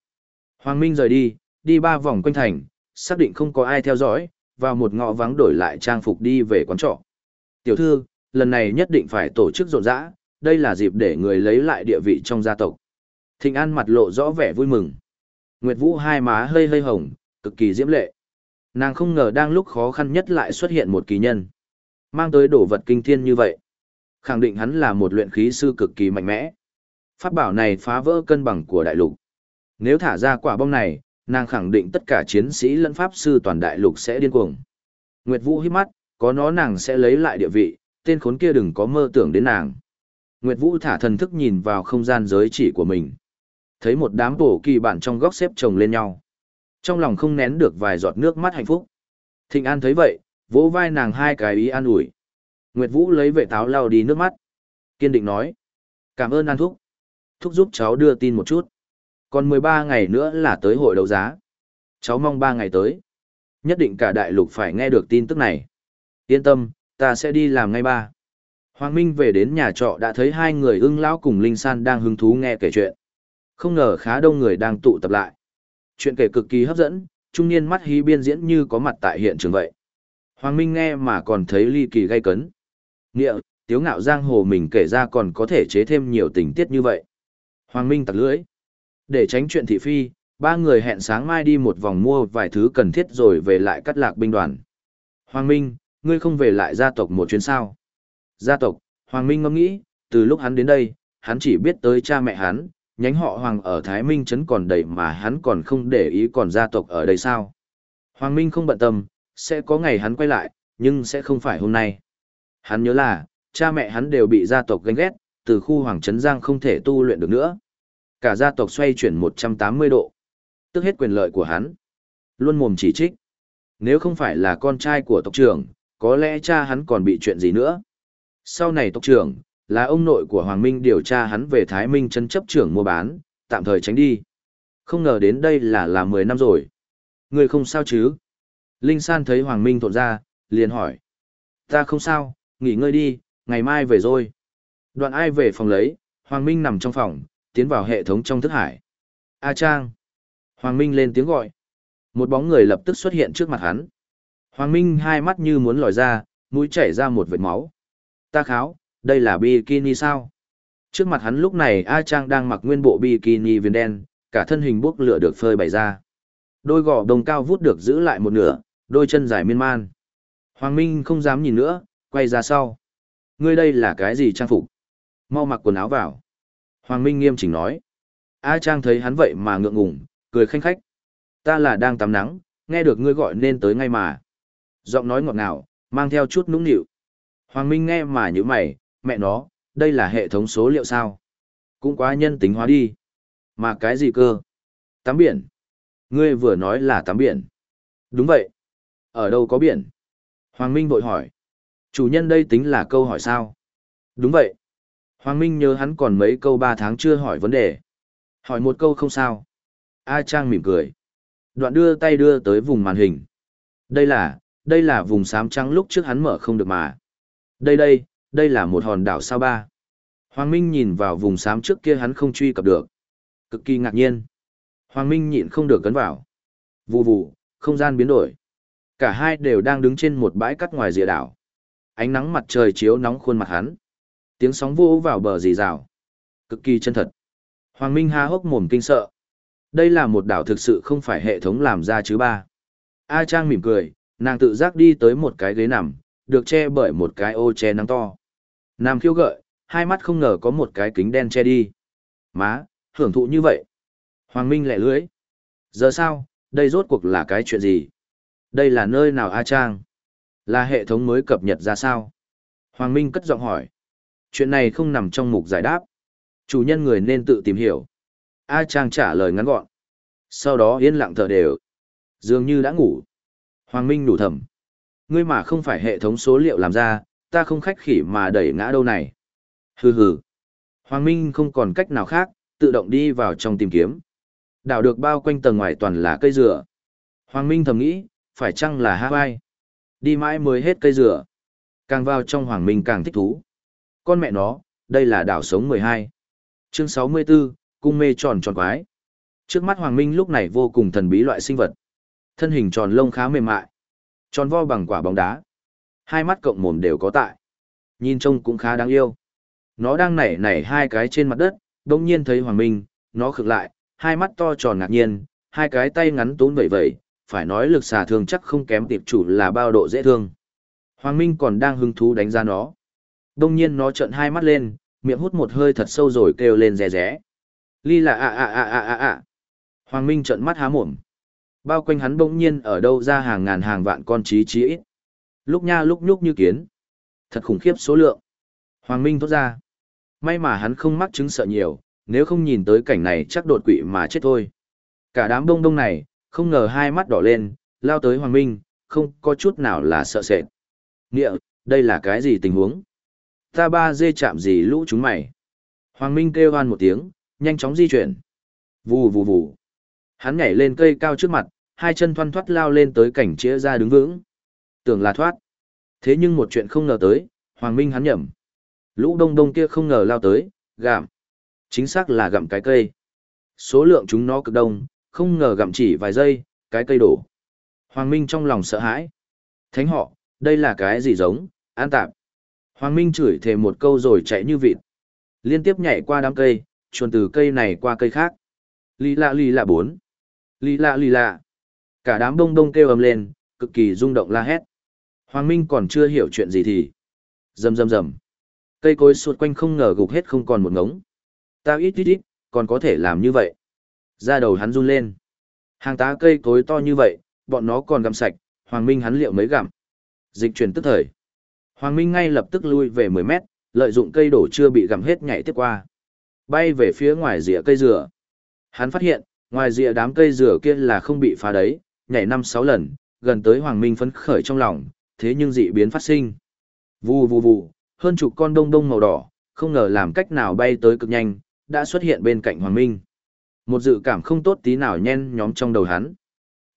Hoàng Minh rời đi, đi ba vòng quanh thành, xác định không có ai theo dõi, vào một ngõ vắng đổi lại trang phục đi về quán trọ. Tiểu thư, lần này nhất định phải tổ chức rộn rã, đây là dịp để người lấy lại địa vị trong gia tộc. Thịnh An mặt lộ rõ vẻ vui mừng. Nguyệt Vũ hai má hơi hơi hồng, cực kỳ diễm lệ. Nàng không ngờ đang lúc khó khăn nhất lại xuất hiện một kỳ nhân. Mang tới đồ vật kinh thiên như vậy. Khẳng định hắn là một luyện khí sư cực kỳ mạnh mẽ. Pháp bảo này phá vỡ cân bằng của đại lục. Nếu thả ra quả bom này, nàng khẳng định tất cả chiến sĩ lẫn pháp sư toàn đại lục sẽ điên cuồng. Nguyệt Vũ hít mắt, có nó nàng sẽ lấy lại địa vị, tên khốn kia đừng có mơ tưởng đến nàng. Nguyệt Vũ thả thần thức nhìn vào không gian giới chỉ của mình. Thấy một đám bổ kỳ bản trong góc xếp chồng lên nhau. Trong lòng không nén được vài giọt nước mắt hạnh phúc. Thịnh An thấy vậy, vỗ vai nàng hai cái ý an ủi. Nguyệt Vũ lấy vệ táo lau đi nước mắt. Kiên định nói. Cảm ơn An Thúc. Thúc giúp cháu đưa tin một chút. Còn 13 ngày nữa là tới hội đấu giá. Cháu mong 3 ngày tới. Nhất định cả đại lục phải nghe được tin tức này. Yên tâm, ta sẽ đi làm ngay ba. Hoàng Minh về đến nhà trọ đã thấy hai người ưng lão cùng Linh San đang hứng thú nghe kể chuyện. Không ngờ khá đông người đang tụ tập lại. Chuyện kể cực kỳ hấp dẫn, trung niên mắt hí biên diễn như có mặt tại hiện trường vậy. Hoàng Minh nghe mà còn thấy ly kỳ gay cấn. Nghĩa, tiếu ngạo giang hồ mình kể ra còn có thể chế thêm nhiều tình tiết như vậy. Hoàng Minh tặc lưỡi. Để tránh chuyện thị phi, ba người hẹn sáng mai đi một vòng mua vài thứ cần thiết rồi về lại cắt lạc binh đoàn. Hoàng Minh, ngươi không về lại gia tộc một chuyến sao? Gia tộc, Hoàng Minh ngẫm nghĩ, từ lúc hắn đến đây, hắn chỉ biết tới cha mẹ hắn, nhánh họ Hoàng ở Thái Minh Trấn còn đầy mà hắn còn không để ý còn gia tộc ở đây sao. Hoàng Minh không bận tâm, sẽ có ngày hắn quay lại, nhưng sẽ không phải hôm nay. Hắn nhớ là, cha mẹ hắn đều bị gia tộc ganh ghét, từ khu Hoàng Trấn Giang không thể tu luyện được nữa. Cả gia tộc xoay chuyển 180 độ. Tức hết quyền lợi của hắn. Luôn mồm chỉ trích. Nếu không phải là con trai của tộc trưởng, có lẽ cha hắn còn bị chuyện gì nữa. Sau này tộc trưởng, là ông nội của Hoàng Minh điều tra hắn về Thái Minh chân chấp trưởng mua bán, tạm thời tránh đi. Không ngờ đến đây là là 10 năm rồi. Người không sao chứ? Linh San thấy Hoàng Minh thộn ra, liền hỏi. Ta không sao, nghỉ ngơi đi, ngày mai về rồi. Đoạn ai về phòng lấy, Hoàng Minh nằm trong phòng, tiến vào hệ thống trong thức hải. A Trang. Hoàng Minh lên tiếng gọi. Một bóng người lập tức xuất hiện trước mặt hắn. Hoàng Minh hai mắt như muốn lòi ra, mũi chảy ra một vệt máu. Ta kháo, đây là bikini sao? Trước mặt hắn lúc này A Trang đang mặc nguyên bộ bikini viền đen, cả thân hình bốc lửa được phơi bày ra. Đôi gò đồng cao vút được giữ lại một nửa, đôi chân dài miên man. Hoàng Minh không dám nhìn nữa, quay ra sau. Ngươi đây là cái gì trang phục? Mau mặc quần áo vào. Hoàng Minh nghiêm chỉnh nói. A Trang thấy hắn vậy mà ngượng ngùng, cười khanh khách. Ta là đang tắm nắng, nghe được ngươi gọi nên tới ngay mà. Giọng nói ngọt ngào, mang theo chút nũng nịu. Hoàng Minh nghe mà như mày, mẹ nó, đây là hệ thống số liệu sao? Cũng quá nhân tính hóa đi. Mà cái gì cơ? Tắm biển. Ngươi vừa nói là tắm biển. Đúng vậy. Ở đâu có biển? Hoàng Minh vội hỏi. Chủ nhân đây tính là câu hỏi sao? Đúng vậy. Hoàng Minh nhớ hắn còn mấy câu ba tháng chưa hỏi vấn đề. Hỏi một câu không sao. A Trang mỉm cười. Đoạn đưa tay đưa tới vùng màn hình. Đây là, đây là vùng xám trắng lúc trước hắn mở không được mà. Đây đây, đây là một hòn đảo sao ba. Hoàng Minh nhìn vào vùng xám trước kia hắn không truy cập được. Cực kỳ ngạc nhiên. Hoàng Minh nhịn không được cấn vào. Vù vù, không gian biến đổi. Cả hai đều đang đứng trên một bãi cắt ngoài rìa đảo. Ánh nắng mặt trời chiếu nóng khuôn mặt hắn. Tiếng sóng vô vào bờ rì rào. Cực kỳ chân thật. Hoàng Minh há hốc mồm kinh sợ. Đây là một đảo thực sự không phải hệ thống làm ra chứ ba. A Trang mỉm cười, nàng tự giác đi tới một cái ghế nằm, được che bởi một cái ô che nắng to. Nam khiêu gợi, hai mắt không ngờ có một cái kính đen che đi. Má, hưởng thụ như vậy. Hoàng Minh lẻ lưới. Giờ sao, đây rốt cuộc là cái chuyện gì? Đây là nơi nào A Trang? Là hệ thống mới cập nhật ra sao? Hoàng Minh cất giọng hỏi. Chuyện này không nằm trong mục giải đáp. Chủ nhân người nên tự tìm hiểu. A Trang trả lời ngắn gọn. Sau đó yên lặng thở đều. Dường như đã ngủ. Hoàng Minh đủ thầm. Ngươi mà không phải hệ thống số liệu làm ra, ta không khách khỉ mà đẩy ngã đâu này. Hừ hừ. Hoàng Minh không còn cách nào khác, tự động đi vào trong tìm kiếm. Đảo được bao quanh tầng ngoài toàn là cây dừa. Hoàng Minh thầm nghĩ, phải chăng là Hawaii? Đi mãi mới hết cây dừa. Càng vào trong Hoàng Minh càng thích thú. Con mẹ nó, đây là đảo sống 12. Chương 64, cung mê tròn tròn quái. Trước mắt Hoàng Minh lúc này vô cùng thần bí loại sinh vật. Thân hình tròn lông khá mềm mại. Tròn vo bằng quả bóng đá. Hai mắt cộng mồm đều có tại. Nhìn trông cũng khá đáng yêu. Nó đang nảy nảy hai cái trên mặt đất, đồng nhiên thấy Hoàng Minh, nó khựng lại, hai mắt to tròn ngạc nhiên, hai cái tay ngắn tốn vẩy vẩy, phải nói lực xà thường chắc không kém tiệp chủ là bao độ dễ thương. Hoàng Minh còn đang hứng thú đánh ra nó. Đông nhiên nó trợn hai mắt lên, miệng hút một hơi thật sâu rồi kêu lên rè ré. Ly là ạ ạ ạ ạ ạ ạ. Hoàng Minh trợn mắt há mồm. Bao quanh hắn bỗng nhiên ở đâu ra hàng ngàn hàng vạn con trí trí ít. Lúc nha lúc nhúc như kiến. Thật khủng khiếp số lượng. Hoàng Minh thốt ra. May mà hắn không mắc chứng sợ nhiều, nếu không nhìn tới cảnh này chắc đột quỵ mà chết thôi. Cả đám đông đông này, không ngờ hai mắt đỏ lên, lao tới Hoàng Minh, không có chút nào là sợ sệt. Nghĩa, đây là cái gì tình huống? Ta ba dê chạm gì lũ chúng mày? Hoàng Minh kêu hoan một tiếng, nhanh chóng di chuyển. Vù vù vù. Hắn nhảy lên cây cao trước mặt, hai chân thoăn thoắt lao lên tới cảnh chĩa ra đứng vững. Tưởng là thoát. Thế nhưng một chuyện không ngờ tới, Hoàng Minh hắn nhầm. Lũ đông đông kia không ngờ lao tới, gặm. Chính xác là gặm cái cây. Số lượng chúng nó cực đông, không ngờ gặm chỉ vài giây, cái cây đổ. Hoàng Minh trong lòng sợ hãi. Thánh họ, đây là cái gì giống, an tạp. Hoàng Minh chửi thề một câu rồi chạy như vịt. Liên tiếp nhảy qua đám cây, chuồn từ cây này qua cây khác. Lì lạ lì lạ bốn. Lì lạ lì lạ. Cả đám đông đông kêu ầm lên, cực kỳ rung động la hét. Hoàng Minh còn chưa hiểu chuyện gì thì. Rầm rầm rầm. Cây cối suốt quanh không ngờ gục hết không còn một ngống. Tao ít ít ít, còn có thể làm như vậy. Ra đầu hắn run lên. Hàng tá cây cối to như vậy, bọn nó còn gặm sạch, Hoàng Minh hắn liệu mấy gặm. Dịch chuyển tức thời. Hoàng Minh ngay lập tức lui về 10 mét, lợi dụng cây đổ chưa bị gặm hết nhảy tiếp qua. Bay về phía ngoài rìa cây dừa. Hắn phát hiện, ngoài rìa đám cây dừa kia là không bị phá đấy, nhảy 5-6 lần, gần tới Hoàng Minh phấn khởi trong lòng, thế nhưng dị biến phát sinh. Vù vù vù, hơn chục con đông đông màu đỏ, không ngờ làm cách nào bay tới cực nhanh, đã xuất hiện bên cạnh Hoàng Minh. Một dự cảm không tốt tí nào nhen nhóm trong đầu hắn.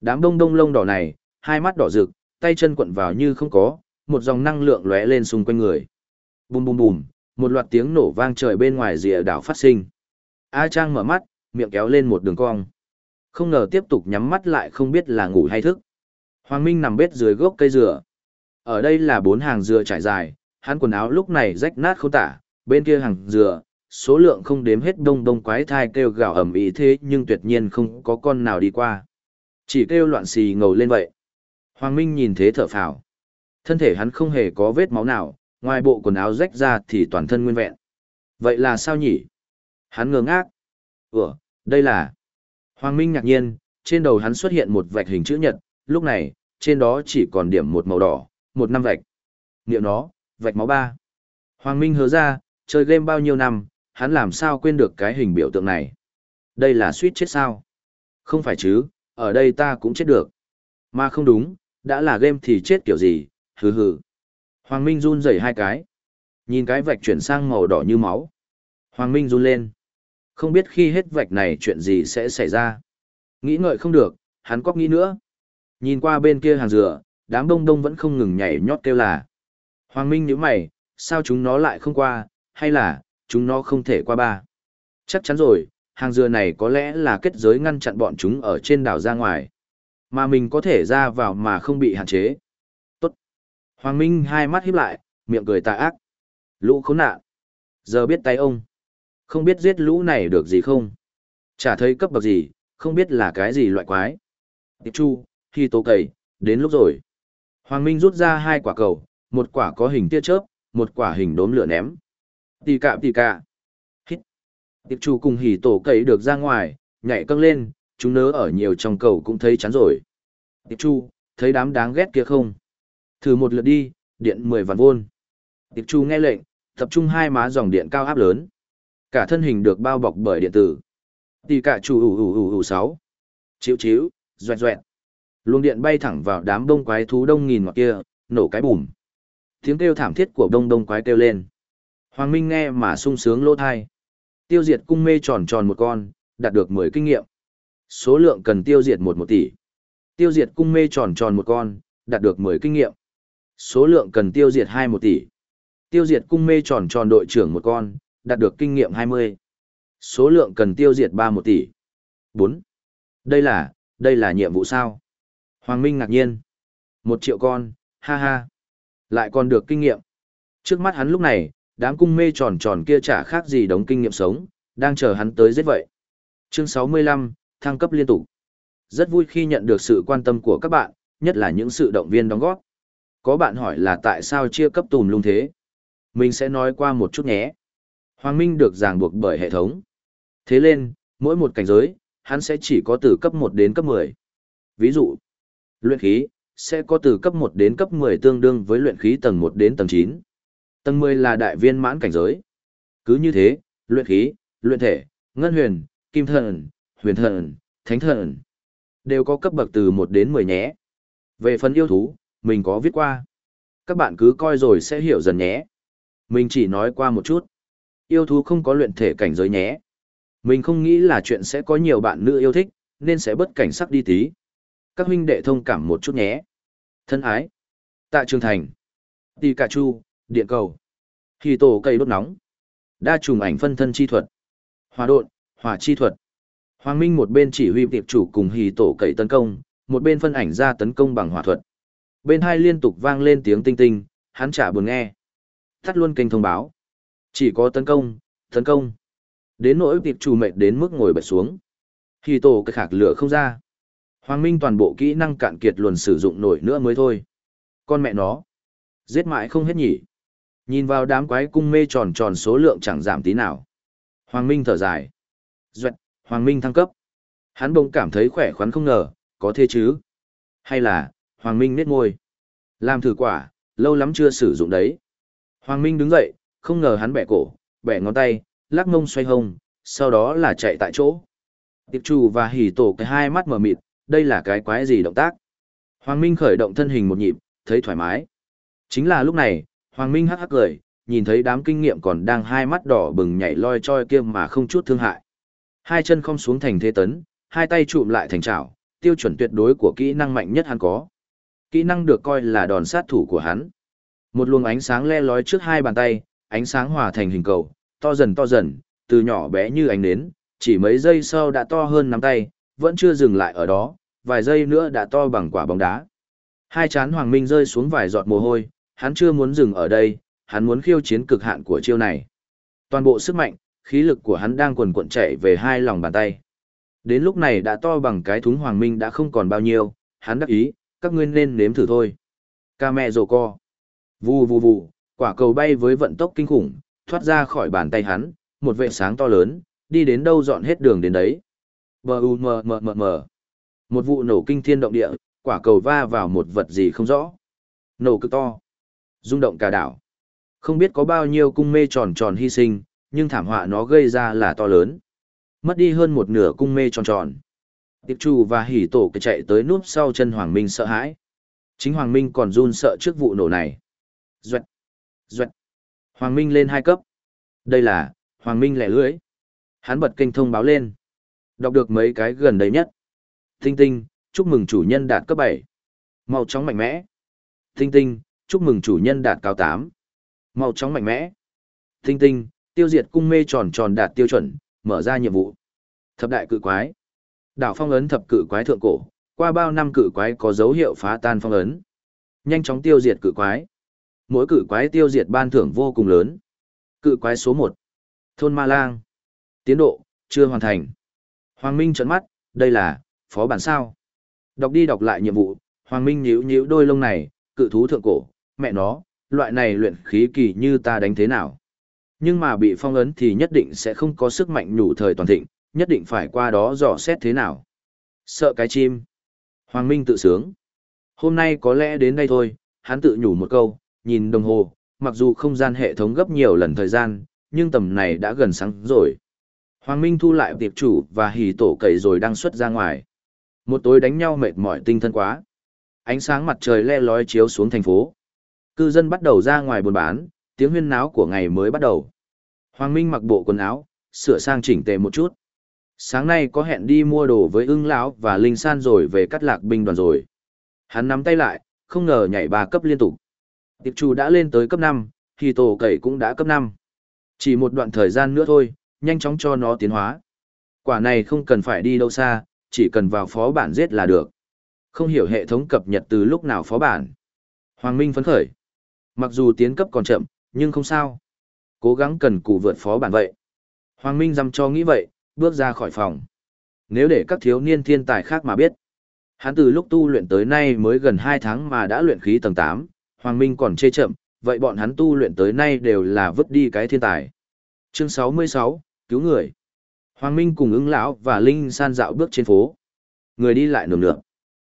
Đám đông đông lông đỏ này, hai mắt đỏ rực, tay chân quận vào như không có, một dòng năng lượng lóe lên xung quanh người. Bùm bùm bùm, một loạt tiếng nổ vang trời bên ngoài rìa đảo phát sinh. A Trang mở mắt, miệng kéo lên một đường cong. Không ngờ tiếp tục nhắm mắt lại không biết là ngủ hay thức. Hoàng Minh nằm bết dưới gốc cây dừa. Ở đây là bốn hàng dừa trải dài, hắn quần áo lúc này rách nát không tả, bên kia hàng dừa, số lượng không đếm hết đông đông quái thai kêu gào ầm ĩ thế nhưng tuyệt nhiên không có con nào đi qua. Chỉ kêu loạn xì ngầu lên vậy. Hoàng Minh nhìn thế thở phào. Thân thể hắn không hề có vết máu nào, ngoài bộ quần áo rách ra thì toàn thân nguyên vẹn. Vậy là sao nhỉ? Hắn ngơ ngác. Ủa, đây là... Hoàng Minh ngạc nhiên, trên đầu hắn xuất hiện một vạch hình chữ nhật, lúc này, trên đó chỉ còn điểm một màu đỏ, một năm vạch. Niệm nó, vạch máu ba. Hoàng Minh hứa ra, chơi game bao nhiêu năm, hắn làm sao quên được cái hình biểu tượng này. Đây là suýt chết sao? Không phải chứ, ở đây ta cũng chết được. Mà không đúng, đã là game thì chết kiểu gì, hừ hừ. Hoàng Minh run rẩy hai cái. Nhìn cái vạch chuyển sang màu đỏ như máu. Hoàng Minh run lên. Không biết khi hết vạch này chuyện gì sẽ xảy ra. Nghĩ ngợi không được, hắn cóc nghĩ nữa. Nhìn qua bên kia hàng dừa, đám đông đông vẫn không ngừng nhảy nhót kêu là. Hoàng Minh nhíu mày, sao chúng nó lại không qua, hay là, chúng nó không thể qua ba. Chắc chắn rồi, hàng dừa này có lẽ là kết giới ngăn chặn bọn chúng ở trên đảo ra ngoài. Mà mình có thể ra vào mà không bị hạn chế. Tốt. Hoàng Minh hai mắt híp lại, miệng cười tà ác. Lũ khốn nạn. Giờ biết tay ông. Không biết giết lũ này được gì không? Chả thấy cấp bậc gì, không biết là cái gì loại quái. Tiệp chu, khi tố cầy, đến lúc rồi. Hoàng Minh rút ra hai quả cầu, một quả có hình tia chớp, một quả hình đốm lửa ném. Tì cạ tì cạ. Hít. Tiệp chu cùng hỉ tổ cầy được ra ngoài, nhảy căng lên, chúng nớ ở nhiều trong cầu cũng thấy chán rồi. Tiệp chu, thấy đám đáng ghét kia không? Thử một lượt đi, điện 10 vạn vôn. Tiệp chu nghe lệnh, tập trung hai má dòng điện cao áp lớn. Cả thân hình được bao bọc bởi điện tử. tỷ cả chủ ủ ủ ủ ủ sáu. Chiếu chiếu, doẹt doẹt. Luồng điện bay thẳng vào đám đông quái thú đông nghìn ngọt kia, nổ cái bùm. Tiếng kêu thảm thiết của đông đông quái kêu lên. Hoàng Minh nghe mà sung sướng lỗ thai. Tiêu diệt cung mê tròn tròn một con, đạt được 10 kinh nghiệm. Số lượng cần tiêu diệt một một tỷ. Tiêu diệt cung mê tròn tròn một con, đạt được 10 kinh nghiệm. Số lượng cần tiêu diệt hai một tỷ. Tiêu diệt cung mê tròn tròn đội trưởng một con, đạt được kinh nghiệm 20. Số lượng cần tiêu diệt 31 tỷ. 4. Đây là, đây là nhiệm vụ sao? Hoàng Minh ngạc nhiên. Một triệu con, ha ha. Lại còn được kinh nghiệm. Trước mắt hắn lúc này, đám cung mê tròn tròn kia chả khác gì đống kinh nghiệm sống, đang chờ hắn tới giết vậy. Chương 65, thăng cấp liên tục. Rất vui khi nhận được sự quan tâm của các bạn, nhất là những sự động viên đóng góp. Có bạn hỏi là tại sao chia cấp tùm lung thế? Mình sẽ nói qua một chút nhé. Hoàng Minh được ràng buộc bởi hệ thống. Thế lên, mỗi một cảnh giới, hắn sẽ chỉ có từ cấp 1 đến cấp 10. Ví dụ, luyện khí, sẽ có từ cấp 1 đến cấp 10 tương đương với luyện khí tầng 1 đến tầng 9. Tầng 10 là đại viên mãn cảnh giới. Cứ như thế, luyện khí, luyện thể, ngân huyền, kim thần, huyền thần, thánh thần, đều có cấp bậc từ 1 đến 10 nhé. Về phần yêu thú, mình có viết qua. Các bạn cứ coi rồi sẽ hiểu dần nhé. Mình chỉ nói qua một chút. Yêu thú không có luyện thể cảnh giới nhé. Mình không nghĩ là chuyện sẽ có nhiều bạn nữ yêu thích, nên sẽ bất cảnh sắc đi tí. Các huynh đệ thông cảm một chút nhé. Thân ái. Tạ Trường Thành. Tì Cà Chu, Điện Cầu. Hì tổ cây đốt nóng. Đa trùng ảnh phân thân chi thuật. Hòa độn, hỏa chi thuật. Hoàng Minh một bên chỉ huy tiệp chủ cùng hì tổ cậy tấn công, một bên phân ảnh ra tấn công bằng hỏa thuật. Bên hai liên tục vang lên tiếng tinh tinh, hắn chả buồn nghe. Tắt luôn kênh thông báo. Chỉ có tấn công, tấn công. Đến nỗi tiệp chủ mệt đến mức ngồi bật xuống. khi tổ cái khạc lửa không ra. Hoàng Minh toàn bộ kỹ năng cạn kiệt luồn sử dụng nổi nữa mới thôi. Con mẹ nó. Giết mãi không hết nhỉ. Nhìn vào đám quái cung mê tròn tròn số lượng chẳng giảm tí nào. Hoàng Minh thở dài. Duệt, Hoàng Minh thăng cấp. Hắn bỗng cảm thấy khỏe khoắn không ngờ, có thế chứ. Hay là, Hoàng Minh nết ngôi. Làm thử quả, lâu lắm chưa sử dụng đấy. Hoàng Minh đứng dậy, không ngờ hắn bẻ cổ, bẻ ngón tay, lắc mông xoay hông, sau đó là chạy tại chỗ. Tiệp chủ và hỉ tổ cái hai mắt mở mịt, đây là cái quái gì động tác. Hoàng Minh khởi động thân hình một nhịp, thấy thoải mái. Chính là lúc này, Hoàng Minh hắc hắc cười, nhìn thấy đám kinh nghiệm còn đang hai mắt đỏ bừng nhảy loi choi kia mà không chút thương hại. Hai chân không xuống thành thế tấn, hai tay chụm lại thành chảo, tiêu chuẩn tuyệt đối của kỹ năng mạnh nhất hắn có. Kỹ năng được coi là đòn sát thủ của hắn. Một luồng ánh sáng le lói trước hai bàn tay, ánh sáng hòa thành hình cầu, to dần to dần, từ nhỏ bé như ánh nến, chỉ mấy giây sau đã to hơn nắm tay, vẫn chưa dừng lại ở đó, vài giây nữa đã to bằng quả bóng đá. Hai chán Hoàng Minh rơi xuống vài giọt mồ hôi, hắn chưa muốn dừng ở đây, hắn muốn khiêu chiến cực hạn của chiêu này. Toàn bộ sức mạnh, khí lực của hắn đang quần cuộn chạy về hai lòng bàn tay. Đến lúc này đã to bằng cái thúng Hoàng Minh đã không còn bao nhiêu, hắn đắc ý, các ngươi nên nếm thử thôi. Ca mẹ rồ co. Vù vù vù, quả cầu bay với vận tốc kinh khủng, thoát ra khỏi bàn tay hắn, một vệ sáng to lớn, đi đến đâu dọn hết đường đến đấy. Bờ u mờ mờ mờ mờ. Một vụ nổ kinh thiên động địa, quả cầu va vào một vật gì không rõ. Nổ cực to. rung động cả đảo. Không biết có bao nhiêu cung mê tròn tròn hy sinh, nhưng thảm họa nó gây ra là to lớn. Mất đi hơn một nửa cung mê tròn tròn. Tiệp trù và hỉ tổ cái chạy tới núp sau chân Hoàng Minh sợ hãi. Chính Hoàng Minh còn run sợ trước vụ nổ này. Duệt! Duệt! Hoàng Minh lên hai cấp. Đây là, Hoàng Minh lẻ lưới. Hắn bật kênh thông báo lên. Đọc được mấy cái gần đây nhất. Tinh tinh, chúc mừng chủ nhân đạt cấp 7. Mau chóng mạnh mẽ. Tinh tinh, chúc mừng chủ nhân đạt cao 8. Mau chóng mạnh mẽ. Tinh tinh, tiêu diệt cung mê tròn tròn đạt tiêu chuẩn, mở ra nhiệm vụ. Thập đại cự quái. Đảo phong ấn thập cự quái thượng cổ, qua bao năm cự quái có dấu hiệu phá tan phong ấn. Nhanh chóng tiêu diệt cự quái. Mỗi cự quái tiêu diệt ban thưởng vô cùng lớn. Cự quái số 1. Thôn Ma Lang. Tiến độ, chưa hoàn thành. Hoàng Minh trấn mắt, đây là, phó bản sao. Đọc đi đọc lại nhiệm vụ, Hoàng Minh nhíu nhíu đôi lông này, cự thú thượng cổ, mẹ nó, loại này luyện khí kỳ như ta đánh thế nào. Nhưng mà bị phong ấn thì nhất định sẽ không có sức mạnh nhủ thời toàn thịnh, nhất định phải qua đó dò xét thế nào. Sợ cái chim. Hoàng Minh tự sướng. Hôm nay có lẽ đến đây thôi, hắn tự nhủ một câu, nhìn đồng hồ, mặc dù không gian hệ thống gấp nhiều lần thời gian, nhưng tầm này đã gần sáng rồi. Hoàng Minh thu lại tiệp chủ và hỉ tổ cậy rồi đang xuất ra ngoài. Một tối đánh nhau mệt mỏi tinh thần quá. Ánh sáng mặt trời le lói chiếu xuống thành phố. Cư dân bắt đầu ra ngoài buôn bán, tiếng huyên náo của ngày mới bắt đầu. Hoàng Minh mặc bộ quần áo, sửa sang chỉnh tề một chút. Sáng nay có hẹn đi mua đồ với ưng lão và linh san rồi về cắt lạc binh đoàn rồi. Hắn nắm tay lại, không ngờ nhảy ba cấp liên tục. Tiệp chủ đã lên tới cấp 5, thì tổ cậy cũng đã cấp 5. Chỉ một đoạn thời gian nữa thôi, nhanh chóng cho nó tiến hóa. Quả này không cần phải đi đâu xa, chỉ cần vào phó bản giết là được. Không hiểu hệ thống cập nhật từ lúc nào phó bản. Hoàng Minh phấn khởi. Mặc dù tiến cấp còn chậm, nhưng không sao. Cố gắng cần cù vượt phó bản vậy. Hoàng Minh dăm cho nghĩ vậy, bước ra khỏi phòng. Nếu để các thiếu niên thiên tài khác mà biết. Hắn từ lúc tu luyện tới nay mới gần 2 tháng mà đã luyện khí tầng 8, Hoàng Minh còn chê chậm, vậy bọn hắn tu luyện tới nay đều là vứt đi cái thiên tài. Chương 66, cứu người. Hoàng Minh cùng ứng lão và Linh san dạo bước trên phố. Người đi lại nườm nượp.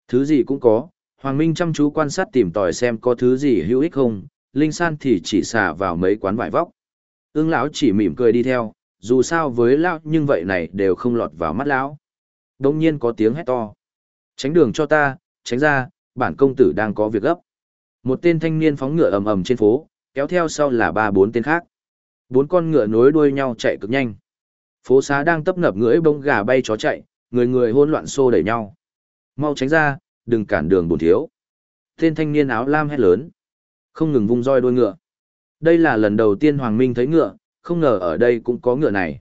Thứ gì cũng có, Hoàng Minh chăm chú quan sát tìm tòi xem có thứ gì hữu ích không, Linh san thì chỉ xả vào mấy quán vải vóc. Ưng lão chỉ mỉm cười đi theo, dù sao với lão nhưng vậy này đều không lọt vào mắt lão. Đông nhiên có tiếng hét to. Tránh đường cho ta, tránh ra, bản công tử đang có việc gấp. Một tên thanh niên phóng ngựa ầm ầm trên phố, kéo theo sau là ba bốn tên khác. Bốn con ngựa nối đuôi nhau chạy cực nhanh. Phố xá đang tấp nập ngưỡi bông gà bay chó chạy, người người hôn loạn xô đẩy nhau. Mau tránh ra, đừng cản đường bổn thiếu. Tên thanh niên áo lam hét lớn, không ngừng vung roi đuôi ngựa. Đây là lần đầu tiên Hoàng Minh thấy ngựa, không ngờ ở đây cũng có ngựa này.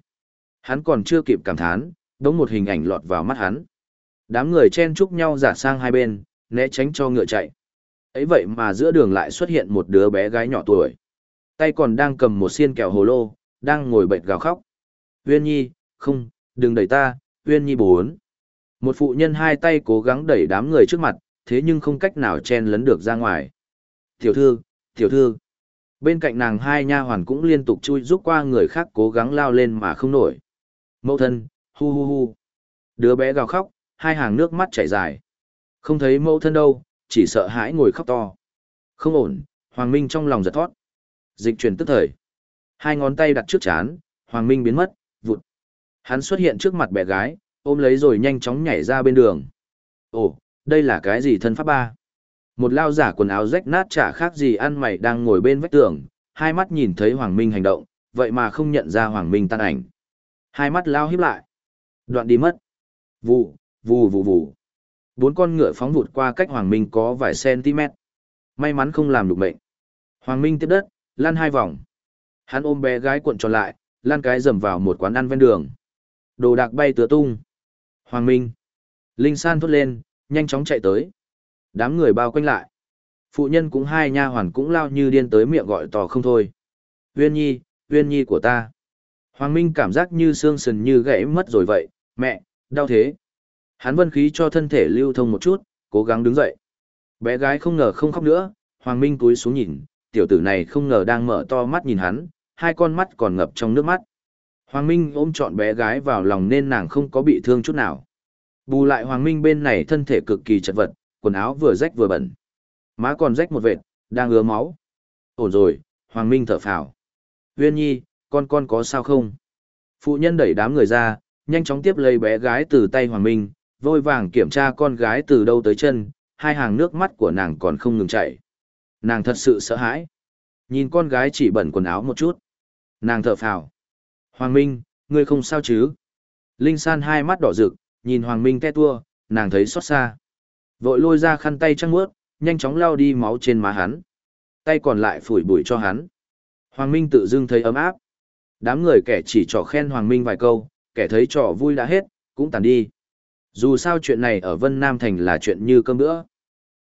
Hắn còn chưa kịp cảm thán, đống một hình ảnh lọt vào mắt hắn. Đám người chen chúc nhau giả sang hai bên, né tránh cho ngựa chạy ấy vậy mà giữa đường lại xuất hiện một đứa bé gái nhỏ tuổi. Tay còn đang cầm một xiên kẹo hồ lô, đang ngồi bệt gào khóc. Uyên Nhi, không, đừng đẩy ta, Uyên Nhi bốn. Một phụ nhân hai tay cố gắng đẩy đám người trước mặt, thế nhưng không cách nào chen lấn được ra ngoài. Tiểu thư, tiểu thư. Bên cạnh nàng hai nha hoàn cũng liên tục chui giúp qua người khác cố gắng lao lên mà không nổi. Mẫu thân, hu hu hu. Đứa bé gào khóc, hai hàng nước mắt chảy dài. Không thấy mẫu thân đâu, chỉ sợ hãi ngồi khóc to. Không ổn, Hoàng Minh trong lòng giật thoát. Dịch chuyển tức thời. Hai ngón tay đặt trước chán, Hoàng Minh biến mất, vụt. Hắn xuất hiện trước mặt bé gái, ôm lấy rồi nhanh chóng nhảy ra bên đường. Ồ, đây là cái gì thân pháp ba? Một lao giả quần áo rách nát chả khác gì ăn mày đang ngồi bên vách tường, hai mắt nhìn thấy Hoàng Minh hành động, vậy mà không nhận ra Hoàng Minh tan ảnh. Hai mắt lao híp lại. Đoạn đi mất. Vù, vù vù vù. Bốn con ngựa phóng vụt qua cách Hoàng Minh có vài cm. May mắn không làm được mệnh. Hoàng Minh tiếp đất, lăn hai vòng. Hắn ôm bé gái cuộn tròn lại, lăn cái dầm vào một quán ăn ven đường. Đồ đạc bay tứa tung. Hoàng Minh. Linh San thốt lên, nhanh chóng chạy tới. Đám người bao quanh lại. Phụ nhân cũng hai nha hoàn cũng lao như điên tới miệng gọi to không thôi. Uyên Nhi, Uyên Nhi của ta. Hoàng Minh cảm giác như xương sườn như gãy mất rồi vậy, mẹ, đau thế. Hắn vân khí cho thân thể lưu thông một chút, cố gắng đứng dậy. Bé gái không ngờ không khóc nữa, Hoàng Minh cúi xuống nhìn, tiểu tử này không ngờ đang mở to mắt nhìn hắn, hai con mắt còn ngập trong nước mắt. Hoàng Minh ôm trọn bé gái vào lòng nên nàng không có bị thương chút nào. Bù lại Hoàng Minh bên này thân thể cực kỳ chật vật, quần áo vừa rách vừa bẩn. Má còn rách một vệt, đang ứa máu. Ổn rồi, Hoàng Minh thở phào. Uyên Nhi, con con có sao không? Phụ nhân đẩy đám người ra, nhanh chóng tiếp lấy bé gái từ tay Hoàng Minh, vội vàng kiểm tra con gái từ đâu tới chân, hai hàng nước mắt của nàng còn không ngừng chảy. Nàng thật sự sợ hãi. Nhìn con gái chỉ bẩn quần áo một chút. Nàng thở phào. Hoàng Minh, ngươi không sao chứ? Linh San hai mắt đỏ rực, nhìn Hoàng Minh te tua, nàng thấy xót xa. Vội lôi ra khăn tay trăng mướt, nhanh chóng lau đi máu trên má hắn. Tay còn lại phủi bụi cho hắn. Hoàng Minh tự dưng thấy ấm áp. Đám người kẻ chỉ trò khen Hoàng Minh vài câu, kẻ thấy trò vui đã hết, cũng tàn đi. Dù sao chuyện này ở Vân Nam Thành là chuyện như cơm bữa.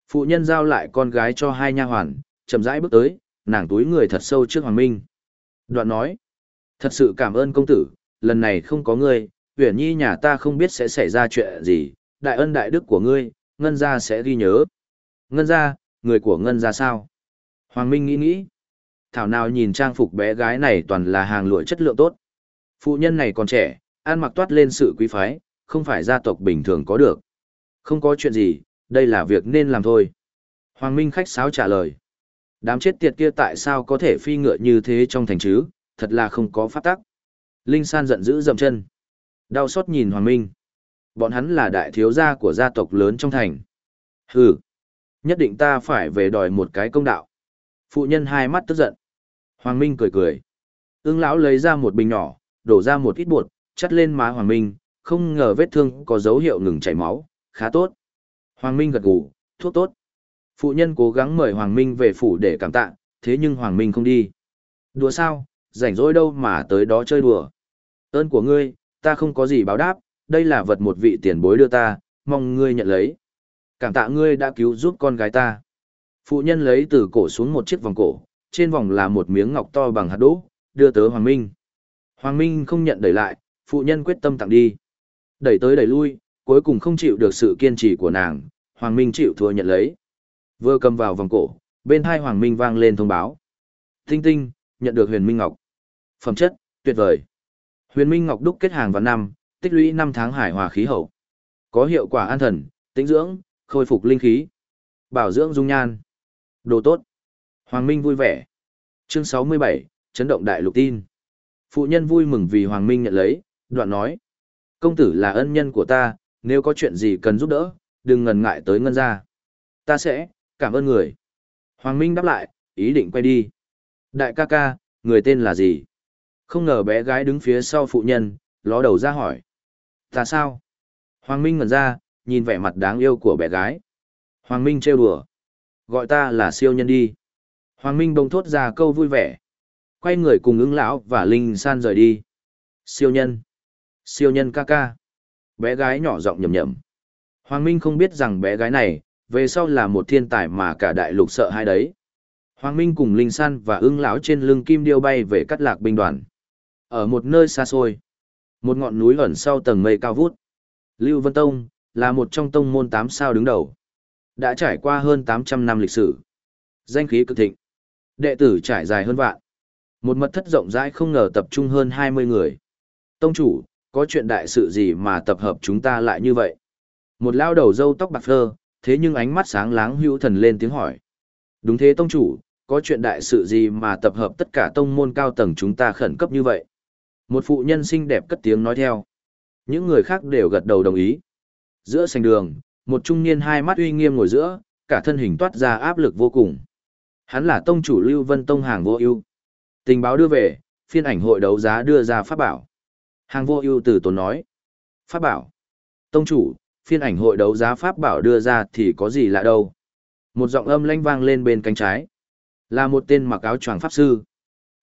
Phụ nhân giao lại con gái cho hai nha hoàn, chậm rãi bước tới, nàng túi người thật sâu trước Hoàng Minh. Đoạn nói, thật sự cảm ơn công tử, lần này không có ngươi, Uyển Nhi nhà ta không biết sẽ xảy ra chuyện gì, đại ân đại đức của ngươi, Ngân gia sẽ ghi nhớ. Ngân gia, người của Ngân gia sao? Hoàng Minh nghĩ nghĩ. Thảo nào nhìn trang phục bé gái này toàn là hàng lụa chất lượng tốt. Phụ nhân này còn trẻ, ăn mặc toát lên sự quý phái, không phải gia tộc bình thường có được. Không có chuyện gì, đây là việc nên làm thôi. Hoàng Minh khách sáo trả lời. Đám chết tiệt kia tại sao có thể phi ngựa như thế trong thành chứ, thật là không có pháp tắc. Linh San giận dữ dậm chân. Đau xót nhìn Hoàng Minh. Bọn hắn là đại thiếu gia của gia tộc lớn trong thành. Hừ, nhất định ta phải về đòi một cái công đạo. Phụ nhân hai mắt tức giận. Hoàng Minh cười cười. Ưng lão lấy ra một bình nhỏ, đổ ra một ít bột, chắt lên má Hoàng Minh, không ngờ vết thương có dấu hiệu ngừng chảy máu, khá tốt. Hoàng Minh gật gù, thuốc tốt. Phụ nhân cố gắng mời Hoàng Minh về phủ để cảm tạ, thế nhưng Hoàng Minh không đi. Đùa sao, rảnh rỗi đâu mà tới đó chơi đùa. Ơn của ngươi, ta không có gì báo đáp, đây là vật một vị tiền bối đưa ta, mong ngươi nhận lấy. Cảm tạ ngươi đã cứu giúp con gái ta. Phụ nhân lấy từ cổ xuống một chiếc vòng cổ, trên vòng là một miếng ngọc to bằng hạt đỗ, đưa tới Hoàng Minh. Hoàng Minh không nhận đẩy lại, phụ nhân quyết tâm tặng đi. Đẩy tới đẩy lui, cuối cùng không chịu được sự kiên trì của nàng, Hoàng Minh chịu thua nhận lấy. Vừa cầm vào vòng cổ, bên hai Hoàng Minh vang lên thông báo. Tinh tinh, nhận được huyền Minh Ngọc. Phẩm chất, tuyệt vời. Huyền Minh Ngọc đúc kết hàng vào năm, tích lũy năm tháng hải hòa khí hậu. Có hiệu quả an thần, tĩnh dưỡng, khôi phục linh khí, bảo dưỡng dung nhan. Đồ tốt. Hoàng Minh vui vẻ. Chương 67, chấn động đại lục tin. Phụ nhân vui mừng vì Hoàng Minh nhận lấy, đoạn nói. Công tử là ân nhân của ta, nếu có chuyện gì cần giúp đỡ, đừng ngần ngại tới ngân ra. Ta sẽ, cảm ơn người. Hoàng Minh đáp lại, ý định quay đi. Đại ca ca, người tên là gì? Không ngờ bé gái đứng phía sau phụ nhân, ló đầu ra hỏi. Ta sao? Hoàng Minh ngẩn ra, nhìn vẻ mặt đáng yêu của bé gái. Hoàng Minh trêu đùa. Gọi ta là siêu nhân đi. Hoàng Minh bông thốt ra câu vui vẻ. Quay người cùng ứng lão và Linh San rời đi. Siêu nhân. Siêu nhân ca ca. Bé gái nhỏ giọng nhầm nhầm. Hoàng Minh không biết rằng bé gái này, về sau là một thiên tài mà cả đại lục sợ hai đấy. Hoàng Minh cùng Linh San và ưng lão trên lưng kim điêu bay về cắt lạc binh đoàn. Ở một nơi xa xôi, một ngọn núi ẩn sau tầng mây cao vút. Lưu Vân Tông, là một trong tông môn tám sao đứng đầu. Đã trải qua hơn 800 năm lịch sử. Danh khí cực thịnh. Đệ tử trải dài hơn vạn. Một mật thất rộng rãi không ngờ tập trung hơn 20 người. Tông chủ, có chuyện đại sự gì mà tập hợp chúng ta lại như vậy? Một lao đầu dâu tóc bạc phơ, thế nhưng ánh mắt sáng láng hữu thần lên tiếng hỏi. Đúng thế tông chủ, có chuyện đại sự gì mà tập hợp tất cả tông môn cao tầng chúng ta khẩn cấp như vậy? Một phụ nhân xinh đẹp cất tiếng nói theo. Những người khác đều gật đầu đồng ý. Giữa sành đường, một trung niên hai mắt uy nghiêm ngồi giữa, cả thân hình toát ra áp lực vô cùng. Hắn là tông chủ Lưu Vân Tông hàng vô ưu. Tình báo đưa về, phiên ảnh hội đấu giá đưa ra pháp bảo. Hàng vô ưu từ tốn nói. Pháp bảo. Tông chủ, phiên ảnh hội đấu giá pháp bảo đưa ra thì có gì lạ đâu. Một giọng âm lanh vang lên bên cánh trái. Là một tên mặc áo choàng pháp sư.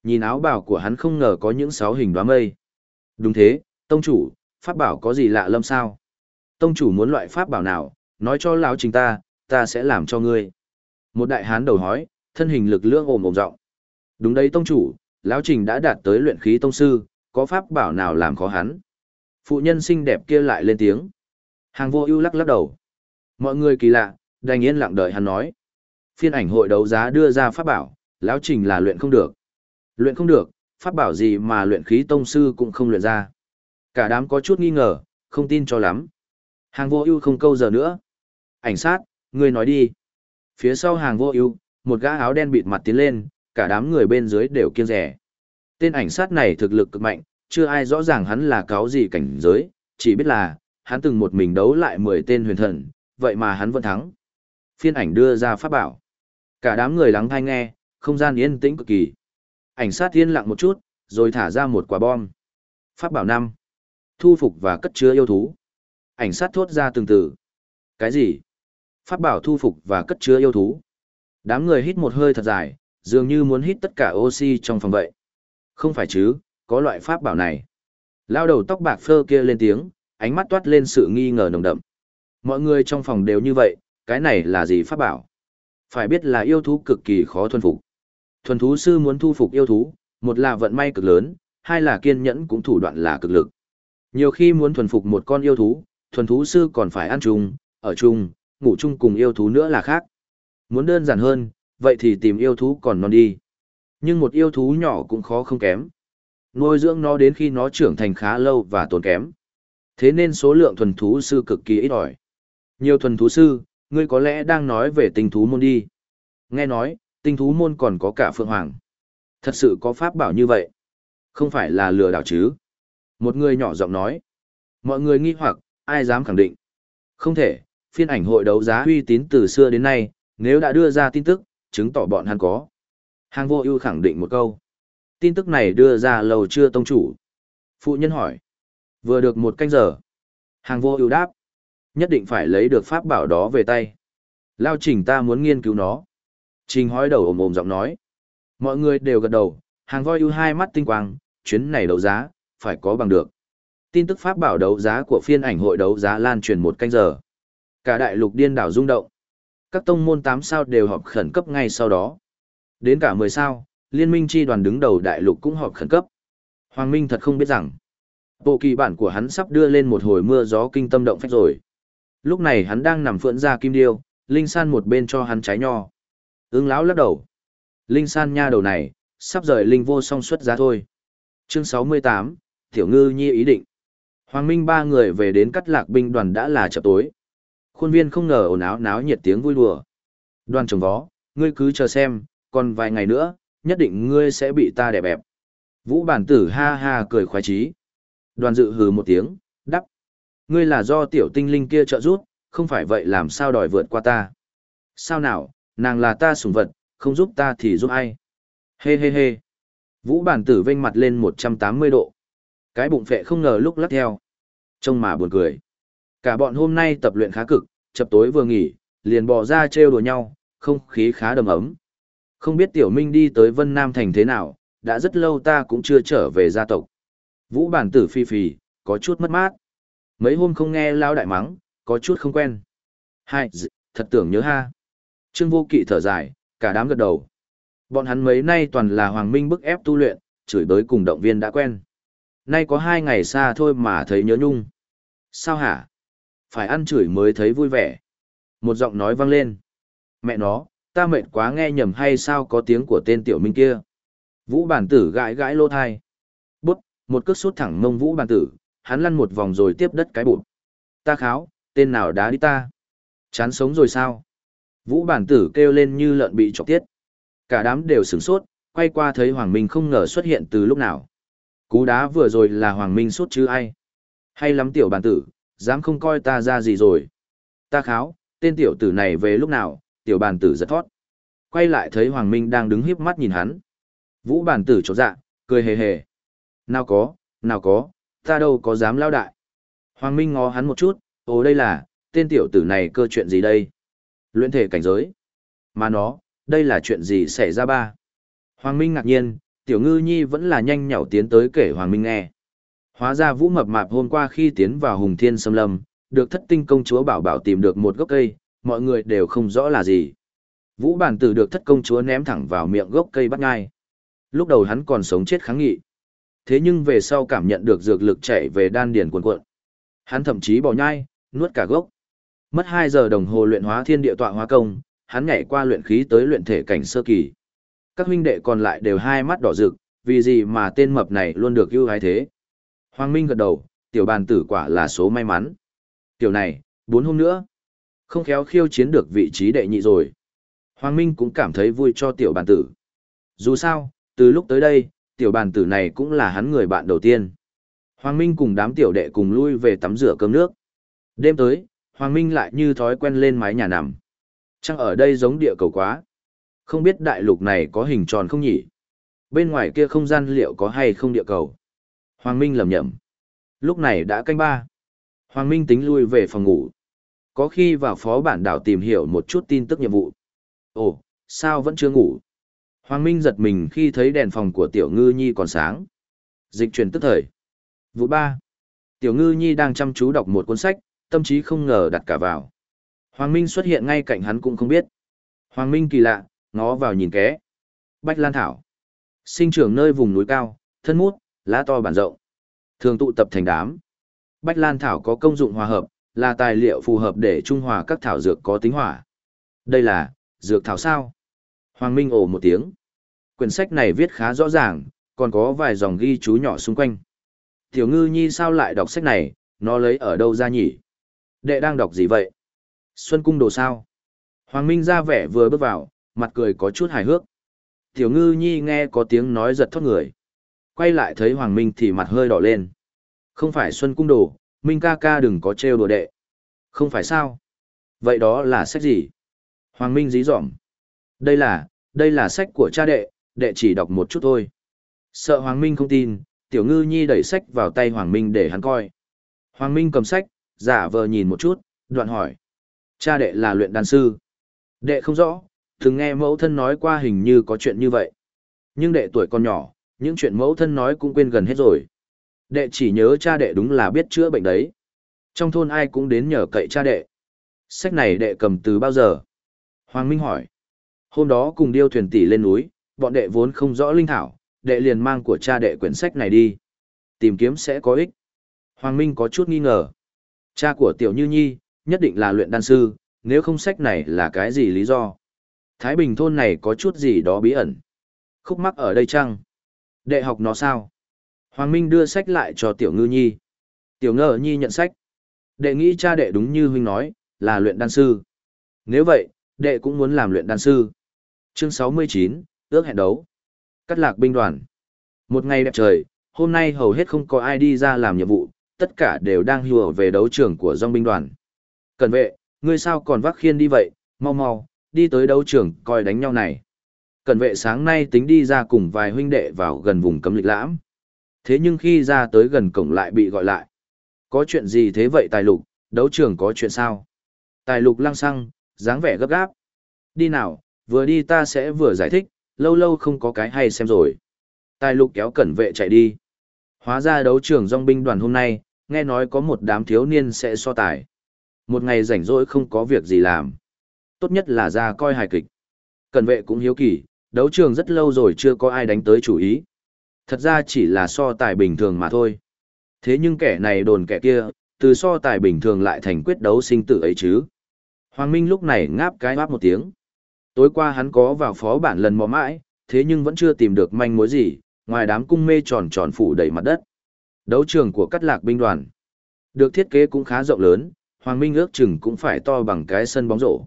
Nhìn áo bảo của hắn không ngờ có những sáu hình đoá mây. Đúng thế, tông chủ, pháp bảo có gì lạ lâm sao? Tông chủ muốn loại pháp bảo nào, nói cho lão trình ta, ta sẽ làm cho ngươi. Một đại hán đầu hói, thân hình lực lượng ồm ồm rộng. Đúng đấy tông chủ, lão trình đã đạt tới luyện khí tông sư, có pháp bảo nào làm khó hắn. Phụ nhân xinh đẹp kia lại lên tiếng. Hàng vô ưu lắc lắc đầu. Mọi người kỳ lạ, đành yên lặng đợi hắn nói. Phiên ảnh hội đấu giá đưa ra pháp bảo, lão trình là luyện không được. Luyện không được, pháp bảo gì mà luyện khí tông sư cũng không luyện ra. Cả đám có chút nghi ngờ, không tin cho lắm. Hàng vô ưu không câu giờ nữa. Ảnh sát, ngươi nói đi. Phía sau hàng vô ưu, một gã áo đen bịt mặt tiến lên, cả đám người bên dưới đều kiêng rẻ. Tên ảnh sát này thực lực cực mạnh, chưa ai rõ ràng hắn là cáo gì cảnh giới, chỉ biết là, hắn từng một mình đấu lại 10 tên huyền thần, vậy mà hắn vẫn thắng. Phiên ảnh đưa ra pháp bảo. Cả đám người lắng thai nghe, không gian yên tĩnh cực kỳ. Ảnh sát yên lặng một chút, rồi thả ra một quả bom. Pháp bảo năm Thu phục và cất chứa yêu thú. Ảnh sát thốt ra từng từ. Cái gì? Pháp bảo thu phục và cất chứa yêu thú. Đám người hít một hơi thật dài, dường như muốn hít tất cả oxy trong phòng vậy. Không phải chứ, có loại pháp bảo này. Lao đầu tóc bạc phơ kia lên tiếng, ánh mắt toát lên sự nghi ngờ nồng đậm. Mọi người trong phòng đều như vậy, cái này là gì pháp bảo? Phải biết là yêu thú cực kỳ khó thuần phục. Thuần thú sư muốn thu phục yêu thú, một là vận may cực lớn, hai là kiên nhẫn cũng thủ đoạn là cực lực. Nhiều khi muốn thuần phục một con yêu thú, thuần thú sư còn phải ăn chung, ở chung, ngủ chung cùng yêu thú nữa là khác. Muốn đơn giản hơn, vậy thì tìm yêu thú còn non đi. Nhưng một yêu thú nhỏ cũng khó không kém. Nuôi dưỡng nó đến khi nó trưởng thành khá lâu và tốn kém. Thế nên số lượng thuần thú sư cực kỳ ít ỏi. Nhiều thuần thú sư, ngươi có lẽ đang nói về tinh thú môn đi. Nghe nói, tinh thú môn còn có cả phượng hoàng. Thật sự có pháp bảo như vậy. Không phải là lừa đảo chứ. Một người nhỏ giọng nói. Mọi người nghi hoặc, ai dám khẳng định. Không thể, phiên ảnh hội đấu giá uy tín từ xưa đến nay, nếu đã đưa ra tin tức, chứng tỏ bọn hắn có. Hàng vô ưu khẳng định một câu. Tin tức này đưa ra lầu chưa tông chủ. Phụ nhân hỏi. Vừa được một canh giờ. Hàng vô ưu đáp. Nhất định phải lấy được pháp bảo đó về tay. Lao trình ta muốn nghiên cứu nó. Trình hói đầu ồm ồm giọng nói. Mọi người đều gật đầu, hàng voi ưu hai mắt tinh quang, chuyến này đấu giá, phải có bằng được. Tin tức pháp bảo đấu giá của phiên ảnh hội đấu giá lan truyền một canh giờ. Cả đại lục điên đảo rung động. Các tông môn 8 sao đều họp khẩn cấp ngay sau đó. Đến cả 10 sao, liên minh chi đoàn đứng đầu đại lục cũng họp khẩn cấp. Hoàng Minh thật không biết rằng, bộ kỳ bản của hắn sắp đưa lên một hồi mưa gió kinh tâm động phách rồi. Lúc này hắn đang nằm phượng ra kim điêu, Linh San một bên cho hắn trái nho. Ứng lão lắc đầu. Linh San nha đầu này, sắp rời Linh vô song xuất giá thôi. Chương 68, Tiểu Ngư Nhi ý định. Hoàng Minh ba người về đến cắt lạc binh đoàn đã là chập tối. Khuôn viên không ngờ ồn áo náo nhiệt tiếng vui đùa. Đoàn trồng vó, ngươi cứ chờ xem, còn vài ngày nữa, nhất định ngươi sẽ bị ta đè bẹp. Vũ bản tử ha ha cười khoái chí. Đoàn dự hừ một tiếng, đắp. Ngươi là do tiểu tinh linh kia trợ giúp, không phải vậy làm sao đòi vượt qua ta. Sao nào, nàng là ta sủng vật, không giúp ta thì giúp ai. Hê hê hê. Vũ bản tử vênh mặt lên 180 độ. Cái bụng phệ không ngờ lúc lắc theo. Trông mà buồn cười. Cả bọn hôm nay tập luyện khá cực, chập tối vừa nghỉ, liền bò ra trêu đùa nhau, không khí khá đầm ấm. Không biết Tiểu Minh đi tới Vân Nam Thành thế nào, đã rất lâu ta cũng chưa trở về gia tộc. Vũ bản tử phi phì, có chút mất mát. Mấy hôm không nghe lao đại mắng, có chút không quen. Hai, thật tưởng nhớ ha. Trương vô kỵ thở dài, cả đám gật đầu. Bọn hắn mấy nay toàn là hoàng minh bức ép tu luyện, chửi bới cùng động viên đã quen. Nay có hai ngày xa thôi mà thấy nhớ nhung. Sao hả? Phải ăn chửi mới thấy vui vẻ. Một giọng nói vang lên. Mẹ nó, ta mệt quá nghe nhầm hay sao có tiếng của tên tiểu minh kia. Vũ bản tử gãi gãi lô thai. Bút, một cước sút thẳng mông vũ bản tử, hắn lăn một vòng rồi tiếp đất cái bụt. Ta kháo, tên nào đá đi ta. Chán sống rồi sao? Vũ bản tử kêu lên như lợn bị chọc tiết. Cả đám đều sửng sốt, quay qua thấy Hoàng Minh không ngờ xuất hiện từ lúc nào. Cú đá vừa rồi là Hoàng Minh sút chứ ai. Hay lắm tiểu bản tử, dám không coi ta ra gì rồi. Ta kháo, tên tiểu tử này về lúc nào, tiểu Bàn tử giật thoát. Quay lại thấy Hoàng Minh đang đứng hiếp mắt nhìn hắn. Vũ Bàn tử trột dạ, cười hề hề. Nào có, nào có, ta đâu có dám lao đại. Hoàng Minh ngó hắn một chút, ồ đây là, tên tiểu tử này cơ chuyện gì đây? Luyện thể cảnh giới. Mà nó, đây là chuyện gì xảy ra ba? Hoàng Minh ngạc nhiên, tiểu ngư nhi vẫn là nhanh nhảu tiến tới kể Hoàng Minh nghe. Hóa ra vũ mập mạp hôm qua khi tiến vào hùng thiên xâm lâm, được thất tinh công chúa bảo bảo tìm được một gốc cây, mọi người đều không rõ là gì. Vũ bản tử được thất công chúa ném thẳng vào miệng gốc cây bắt ngai. Lúc đầu hắn còn sống chết kháng nghị. Thế nhưng về sau cảm nhận được dược lực chạy về đan điền cuồn cuộn. Hắn thậm chí bỏ nhai, nuốt cả gốc. Mất 2 giờ đồng hồ luyện hóa thiên địa tọa hóa công, hắn nhảy qua luyện khí tới luyện thể cảnh sơ kỳ. Các huynh đệ còn lại đều hai mắt đỏ rực, vì gì mà tên mập này luôn được ưu ái thế. Hoàng Minh gật đầu, tiểu bàn tử quả là số may mắn. Tiểu này, bốn hôm nữa, không khéo khiêu chiến được vị trí đệ nhị rồi. Hoàng Minh cũng cảm thấy vui cho tiểu bàn tử. Dù sao, từ lúc tới đây, tiểu bàn tử này cũng là hắn người bạn đầu tiên. Hoàng Minh cùng đám tiểu đệ cùng lui về tắm rửa cơm nước. Đêm tới, Hoàng Minh lại như thói quen lên mái nhà nằm. Chắc ở đây giống địa cầu quá. Không biết đại lục này có hình tròn không nhỉ? Bên ngoài kia không gian liệu có hay không địa cầu? Hoàng Minh lầm nhầm. Lúc này đã canh ba. Hoàng Minh tính lui về phòng ngủ. Có khi vào phó bản đảo tìm hiểu một chút tin tức nhiệm vụ. Ồ, sao vẫn chưa ngủ? Hoàng Minh giật mình khi thấy đèn phòng của Tiểu Ngư Nhi còn sáng. Dịch chuyển tức thời. Vụ ba. Tiểu Ngư Nhi đang chăm chú đọc một cuốn sách, tâm trí không ngờ đặt cả vào. Hoàng Minh xuất hiện ngay cạnh hắn cũng không biết. Hoàng Minh kỳ lạ, ngó vào nhìn ké. Bách Lan Thảo. Sinh trưởng nơi vùng núi cao, thân mút, lá to bản rộng. Thường tụ tập thành đám. Bách Lan Thảo có công dụng hòa hợp, là tài liệu phù hợp để trung hòa các thảo dược có tính hỏa. Đây là, dược thảo sao? Hoàng Minh ồ một tiếng. Quyển sách này viết khá rõ ràng, còn có vài dòng ghi chú nhỏ xung quanh. Tiểu ngư nhi sao lại đọc sách này, nó lấy ở đâu ra nhỉ? Đệ đang đọc gì vậy? Xuân cung đồ sao? Hoàng Minh ra vẻ vừa bước vào, mặt cười có chút hài hước. Tiểu ngư nhi nghe có tiếng nói giật thoát người. Quay lại thấy Hoàng Minh thì mặt hơi đỏ lên. Không phải Xuân cung đồ, Minh ca ca đừng có trêu đùa đệ. Không phải sao? Vậy đó là sách gì? Hoàng Minh dí dỏm. Đây là, đây là sách của cha đệ, đệ chỉ đọc một chút thôi. Sợ Hoàng Minh không tin, Tiểu Ngư Nhi đẩy sách vào tay Hoàng Minh để hắn coi. Hoàng Minh cầm sách, giả vờ nhìn một chút, đoạn hỏi. Cha đệ là luyện đan sư. Đệ không rõ, thường nghe mẫu thân nói qua hình như có chuyện như vậy. Nhưng đệ tuổi còn nhỏ, những chuyện mẫu thân nói cũng quên gần hết rồi. Đệ chỉ nhớ cha đệ đúng là biết chữa bệnh đấy. Trong thôn ai cũng đến nhờ cậy cha đệ. Sách này đệ cầm từ bao giờ? Hoàng Minh hỏi. Hôm đó cùng điêu thuyền tỷ lên núi, bọn đệ vốn không rõ linh thảo, đệ liền mang của cha đệ quyển sách này đi. Tìm kiếm sẽ có ích. Hoàng Minh có chút nghi ngờ. Cha của Tiểu Như Nhi, nhất định là luyện đan sư, nếu không sách này là cái gì lý do? Thái Bình thôn này có chút gì đó bí ẩn. Khúc mắc ở đây chăng? Đệ học nó sao? Hoàng Minh đưa sách lại cho Tiểu Ngư Nhi. Tiểu Ngư Nhi nhận sách. Đệ nghĩ cha đệ đúng như huynh nói, là luyện đan sư. Nếu vậy, đệ cũng muốn làm luyện đan sư. Chương 69, ước hẹn đấu. Cắt lạc binh đoàn. Một ngày đẹp trời, hôm nay hầu hết không có ai đi ra làm nhiệm vụ, tất cả đều đang hùa về đấu trường của dòng binh đoàn. Cần vệ, ngươi sao còn vác khiên đi vậy, mau mau, đi tới đấu trường coi đánh nhau này. Cần vệ sáng nay tính đi ra cùng vài huynh đệ vào gần vùng cấm lịch lãm. Thế nhưng khi ra tới gần cổng lại bị gọi lại. Có chuyện gì thế vậy tài lục, đấu trường có chuyện sao? Tài lục lăng xăng, dáng vẻ gấp gáp. Đi nào, vừa đi ta sẽ vừa giải thích, lâu lâu không có cái hay xem rồi. Tài lục kéo cẩn vệ chạy đi. Hóa ra đấu trường dòng binh đoàn hôm nay, nghe nói có một đám thiếu niên sẽ so tài. Một ngày rảnh rỗi không có việc gì làm. Tốt nhất là ra coi hài kịch. Cẩn vệ cũng hiếu kỳ, đấu trường rất lâu rồi chưa có ai đánh tới chủ ý. Thật ra chỉ là so tài bình thường mà thôi. Thế nhưng kẻ này đồn kẻ kia, từ so tài bình thường lại thành quyết đấu sinh tử ấy chứ. Hoàng Minh lúc này ngáp cái bắp một tiếng. Tối qua hắn có vào phó bản lần mò mãi, thế nhưng vẫn chưa tìm được manh mối gì, ngoài đám cung mê tròn tròn phủ đầy mặt đất. Đấu trường của cắt lạc binh đoàn. Được thiết kế cũng khá rộng lớn, Hoàng Minh ước chừng cũng phải to bằng cái sân bóng rổ.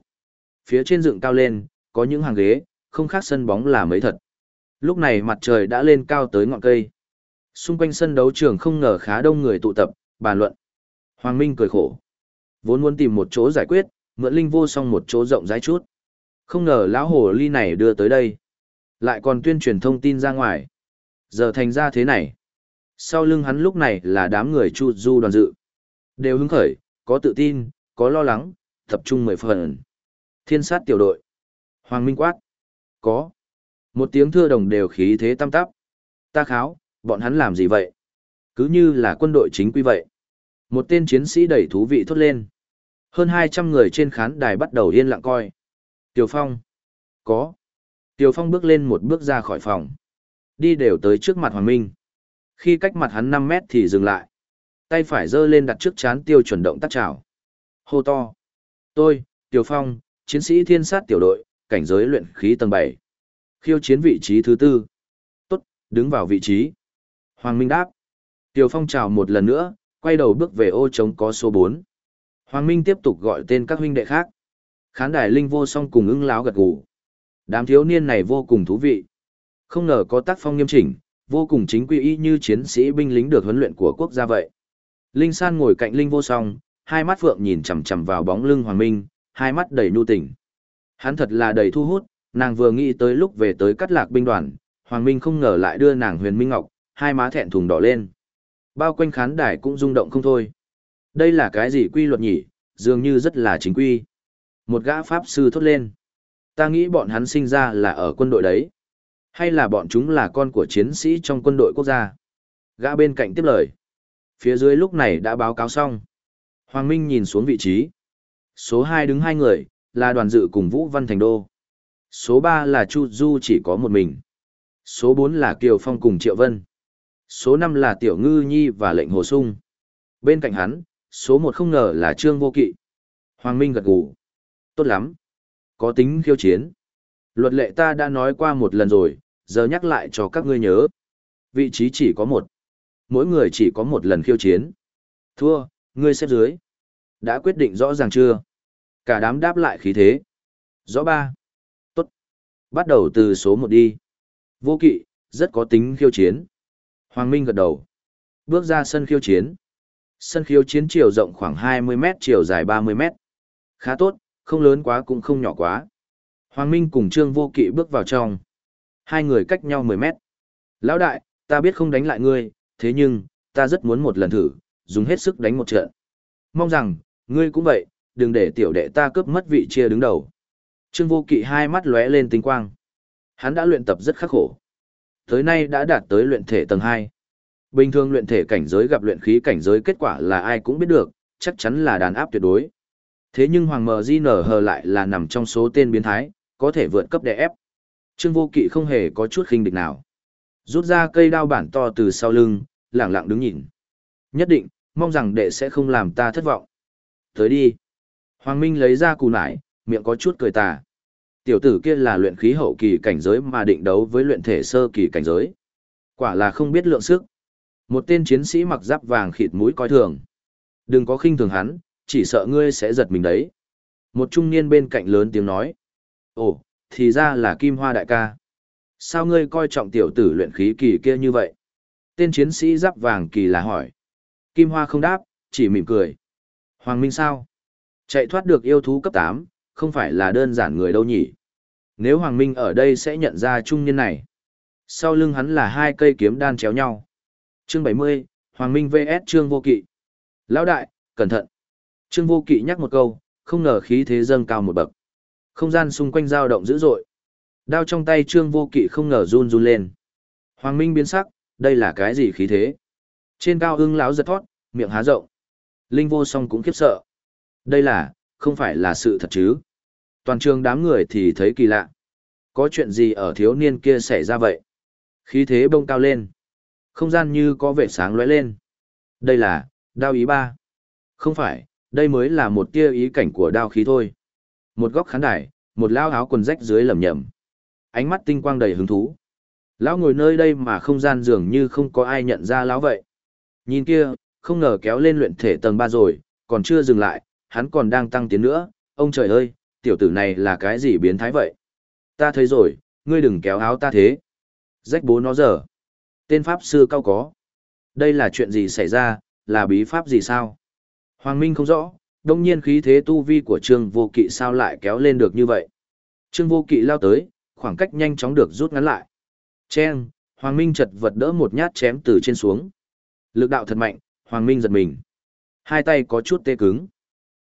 Phía trên dựng cao lên, có những hàng ghế, không khác sân bóng là mấy thật. Lúc này mặt trời đã lên cao tới ngọn cây. Xung quanh sân đấu trường không ngờ khá đông người tụ tập, bàn luận. Hoàng Minh cười khổ. Vốn muốn tìm một chỗ giải quyết, mượn linh vô song một chỗ rộng rãi chút. Không ngờ lão hồ ly này đưa tới đây. Lại còn tuyên truyền thông tin ra ngoài. Giờ thành ra thế này. Sau lưng hắn lúc này là đám người chu du đoàn dự. Đều hứng khởi, có tự tin, có lo lắng, tập trung mười phần. Thiên sát tiểu đội. Hoàng Minh quát. Có. Một tiếng thưa đồng đều khí thế tăm tắp. Ta kháo, bọn hắn làm gì vậy? Cứ như là quân đội chính quy vậy. Một tên chiến sĩ đầy thú vị thốt lên. Hơn 200 người trên khán đài bắt đầu yên lặng coi. Tiểu Phong. Có. Tiểu Phong bước lên một bước ra khỏi phòng. Đi đều tới trước mặt Hoàng Minh. Khi cách mặt hắn 5 mét thì dừng lại. Tay phải giơ lên đặt trước chán tiêu chuẩn động tác chào. Hô to. Tôi, Tiểu Phong, chiến sĩ thiên sát tiểu đội, cảnh giới luyện khí tầng 7. Khiêu chiến vị trí thứ tư. Tốt, đứng vào vị trí. Hoàng Minh đáp. Tiểu Phong chào một lần nữa, quay đầu bước về ô trống có số 4. Hoàng Minh tiếp tục gọi tên các huynh đệ khác. Khán đài linh vô song cùng ưng láo gật gù. Đám thiếu niên này vô cùng thú vị. Không ngờ có tác phong nghiêm chỉnh, vô cùng chính quy y như chiến sĩ binh lính được huấn luyện của quốc gia vậy. Linh San ngồi cạnh Linh vô song, hai mắt phượng nhìn chằm chằm vào bóng lưng Hoàng Minh, hai mắt đầy nhu tình. Hắn thật là đầy thu hút, nàng vừa nghĩ tới lúc về tới cắt lạc binh đoàn, Hoàng Minh không ngờ lại đưa nàng huyền minh ngọc, hai má thẹn thùng đỏ lên. Bao quanh khán đài cũng rung động không thôi. Đây là cái gì quy luật nhỉ, dường như rất là chính quy. Một gã pháp sư thốt lên. Ta nghĩ bọn hắn sinh ra là ở quân đội đấy. Hay là bọn chúng là con của chiến sĩ trong quân đội quốc gia. Gã bên cạnh tiếp lời. Phía dưới lúc này đã báo cáo xong. Hoàng Minh nhìn xuống vị trí. Số 2 đứng hai người, là đoàn dự cùng Vũ Văn Thành Đô. Số 3 là Chu Du chỉ có một mình. Số 4 là Kiều Phong cùng Triệu Vân. Số 5 là Tiểu Ngư Nhi và Lệnh Hồ Sung. Bên cạnh hắn, số 1 không ngờ là Trương Vô Kỵ. Hoàng Minh gật gù. Tốt lắm. Có tính khiêu chiến. Luật lệ ta đã nói qua một lần rồi, giờ nhắc lại cho các ngươi nhớ. Vị trí chỉ có một. Mỗi người chỉ có một lần khiêu chiến. Thua, ngươi xếp dưới. Đã quyết định rõ ràng chưa? Cả đám đáp lại khí thế. Rõ ba. Bắt đầu từ số một đi. Vô kỵ, rất có tính khiêu chiến. Hoàng Minh gật đầu. Bước ra sân khiêu chiến. Sân khiêu chiến chiều rộng khoảng 20 mét chiều dài 30 mét. Khá tốt, không lớn quá cũng không nhỏ quá. Hoàng Minh cùng Trương Vô Kỵ bước vào trong. Hai người cách nhau 10 mét. Lão đại, ta biết không đánh lại ngươi, thế nhưng, ta rất muốn một lần thử, dùng hết sức đánh một trận. Mong rằng, ngươi cũng vậy, đừng để tiểu đệ ta cướp mất vị chia đứng đầu. Trương Vô Kỵ hai mắt lóe lên tinh quang. Hắn đã luyện tập rất khắc khổ. Tới nay đã đạt tới luyện thể tầng 2. Bình thường luyện thể cảnh giới gặp luyện khí cảnh giới kết quả là ai cũng biết được, chắc chắn là đàn áp tuyệt đối. Thế nhưng Hoàng Mờ Di nở hờ lại là nằm trong số tên biến thái, có thể vượt cấp đè ép. Trương Vô Kỵ không hề có chút khinh địch nào. Rút ra cây đao bản to từ sau lưng, lẳng lặng đứng nhìn. Nhất định, mong rằng đệ sẽ không làm ta thất vọng. Tới đi. Hoàng Minh lấy ra cù nải, miệng có chút cười tà. Tiểu tử kia là luyện khí hậu kỳ cảnh giới mà định đấu với luyện thể sơ kỳ cảnh giới. Quả là không biết lượng sức. Một tên chiến sĩ mặc giáp vàng khịt mũi coi thường. Đừng có khinh thường hắn, chỉ sợ ngươi sẽ giật mình đấy. Một trung niên bên cạnh lớn tiếng nói. Ồ, thì ra là Kim Hoa đại ca. Sao ngươi coi trọng tiểu tử luyện khí kỳ kia như vậy? Tên chiến sĩ giáp vàng kỳ là hỏi. Kim Hoa không đáp, chỉ mỉm cười. Hoàng Minh sao? Chạy thoát được yêu thú cấp 8, không phải là đơn giản người đâu nhỉ. Nếu Hoàng Minh ở đây sẽ nhận ra trung niên này. Sau lưng hắn là hai cây kiếm đan chéo nhau. Chương 70, Hoàng Minh vs Trương Vô Kỵ. Lão đại, cẩn thận. Trương Vô Kỵ nhắc một câu, không ngờ khí thế dâng cao một bậc. Không gian xung quanh dao động dữ dội. Đao trong tay Trương Vô Kỵ không ngờ run run lên. Hoàng Minh biến sắc, đây là cái gì khí thế? Trên cao hưng lão giật thoát, miệng há rộng. Linh vô song cũng khiếp sợ. Đây là, không phải là sự thật chứ. Toàn trường đám người thì thấy kỳ lạ. Có chuyện gì ở thiếu niên kia xảy ra vậy? Khí thế bông cao lên. Không gian như có vẻ sáng lóe lên. Đây là, đao ý ba. Không phải, đây mới là một tia ý cảnh của đao khí thôi. Một góc khán đài, một lao áo quần rách dưới lầm nhầm. Ánh mắt tinh quang đầy hứng thú. Lão ngồi nơi đây mà không gian dường như không có ai nhận ra lão vậy. Nhìn kia, không ngờ kéo lên luyện thể tầng 3 rồi, còn chưa dừng lại, hắn còn đang tăng tiến nữa. Ông trời ơi, tiểu tử này là cái gì biến thái vậy? Ta thấy rồi, ngươi đừng kéo áo ta thế. Rách bố nó giờ. Tên Pháp sư cao có. Đây là chuyện gì xảy ra, là bí pháp gì sao? Hoàng Minh không rõ, đông nhiên khí thế tu vi của Trương Vô Kỵ sao lại kéo lên được như vậy. Trương Vô Kỵ lao tới, khoảng cách nhanh chóng được rút ngắn lại. Chen, Hoàng Minh chật vật đỡ một nhát chém từ trên xuống. Lực đạo thật mạnh, Hoàng Minh giật mình. Hai tay có chút tê cứng.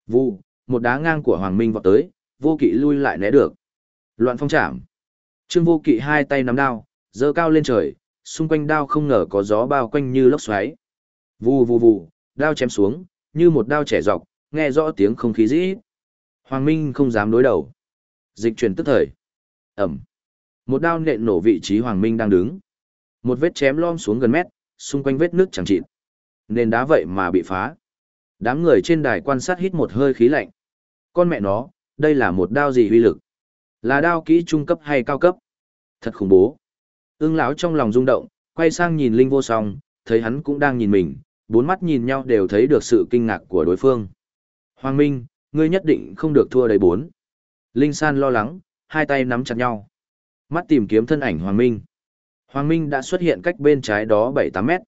Vu, một đá ngang của Hoàng Minh vọt tới, Vô Kỵ lui lại né được. Loạn phong chạm. Trương Vô Kỵ hai tay nắm đao, giơ cao lên trời, xung quanh đao không ngờ có gió bao quanh như lốc xoáy. Vù vù vù, đao chém xuống, như một đao trẻ dọc, nghe rõ tiếng không khí rĩ. Hoàng Minh không dám đối đầu. Dịch chuyển tức thời. Ẩm. Một đao nện nổ vị trí Hoàng Minh đang đứng. Một vết chém lom xuống gần mét, xung quanh vết nước chẳng chịt. Nên đá vậy mà bị phá. Đám người trên đài quan sát hít một hơi khí lạnh. Con mẹ nó, đây là một đao gì uy lực? Là đao kỹ trung cấp hay cao cấp? Thật khủng bố. Ưng lão trong lòng rung động, quay sang nhìn Linh vô song, thấy hắn cũng đang nhìn mình, bốn mắt nhìn nhau đều thấy được sự kinh ngạc của đối phương. Hoàng Minh, ngươi nhất định không được thua đầy bốn. Linh San lo lắng, hai tay nắm chặt nhau. Mắt tìm kiếm thân ảnh Hoàng Minh. Hoàng Minh đã xuất hiện cách bên trái đó 7-8 mét.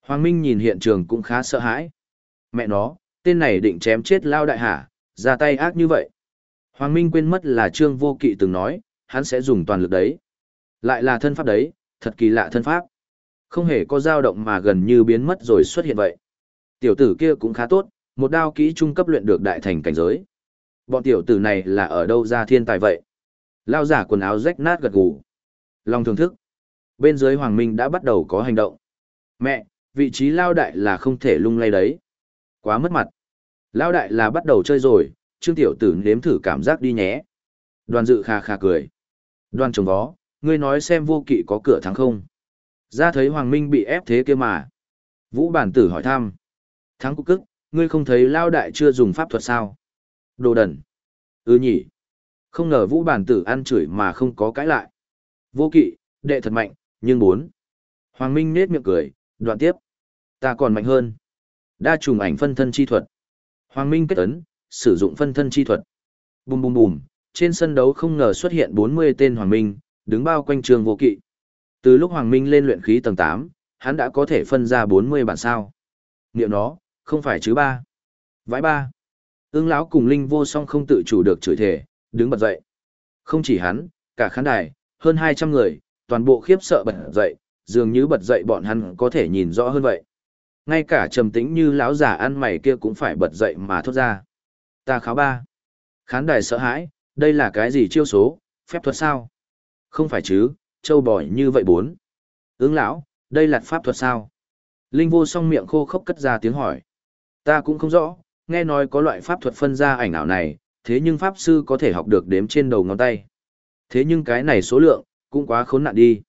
Hoàng Minh nhìn hiện trường cũng khá sợ hãi. Mẹ nó, tên này định chém chết lao đại hả, ra tay ác như vậy. Hoàng Minh quên mất là Trương Vô Kỵ từng nói, hắn sẽ dùng toàn lực đấy. Lại là thân pháp đấy, thật kỳ lạ thân pháp. Không hề có dao động mà gần như biến mất rồi xuất hiện vậy. Tiểu tử kia cũng khá tốt, một đao kỹ trung cấp luyện được đại thành cảnh giới. Bọn tiểu tử này là ở đâu ra thiên tài vậy? Lao giả quần áo rách nát gật gù. Long thưởng thức. Bên dưới Hoàng Minh đã bắt đầu có hành động. Mẹ, vị trí Lao đại là không thể lung lay đấy. Quá mất mặt. lão đại là bắt đầu chơi rồi, Trương tiểu tử nếm thử cảm giác đi nhé. Đoàn dự kha kha cười. Đoàn trồng vó, ngươi nói xem vô kỵ có cửa thắng không? Ra thấy Hoàng Minh bị ép thế kia mà. Vũ bản tử hỏi thăm. Thắng cục cức, ngươi không thấy lao đại chưa dùng pháp thuật sao? Đồ đần. Ừ nhỉ. Không ngờ vũ bản tử ăn chửi mà không có cãi lại. Vô kỵ, đệ thật mạnh, nhưng bốn. Hoàng Minh nết miệng cười, đoạn tiếp. Ta còn mạnh hơn. Đa trùng ảnh phân thân chi thuật. Hoàng Minh kết ấn, sử dụng phân thân chi thuật. Bùm bùm bùm, trên sân đấu không ngờ xuất hiện 40 tên Hoàng Minh, đứng bao quanh trường vô kỵ. Từ lúc Hoàng Minh lên luyện khí tầng tám hắn đã có thể phân ra 40 bản sao. Niệm nó, không phải chứ ba. Vãi ba. ương lão cùng Linh vô song không tự chủ được chửi thể, đứng bật dậy. Không chỉ hắn, cả khán đài, hơn 200 người, toàn bộ khiếp sợ bật dậy, dường như bật dậy bọn hắn có thể nhìn rõ hơn vậy. Ngay cả trầm tĩnh như lão già ăn mày kia cũng phải bật dậy mà thốt ra. Ta kháo ba. Khán đài sợ hãi, đây là cái gì chiêu số, phép thuật sao? Không phải chứ, châu bò như vậy bốn. Ứng lão, đây là pháp thuật sao? Linh vô song miệng khô khốc cất ra tiếng hỏi. Ta cũng không rõ, nghe nói có loại pháp thuật phân ra ảnh ảo này, thế nhưng pháp sư có thể học được đếm trên đầu ngón tay. Thế nhưng cái này số lượng, cũng quá khốn nạn đi.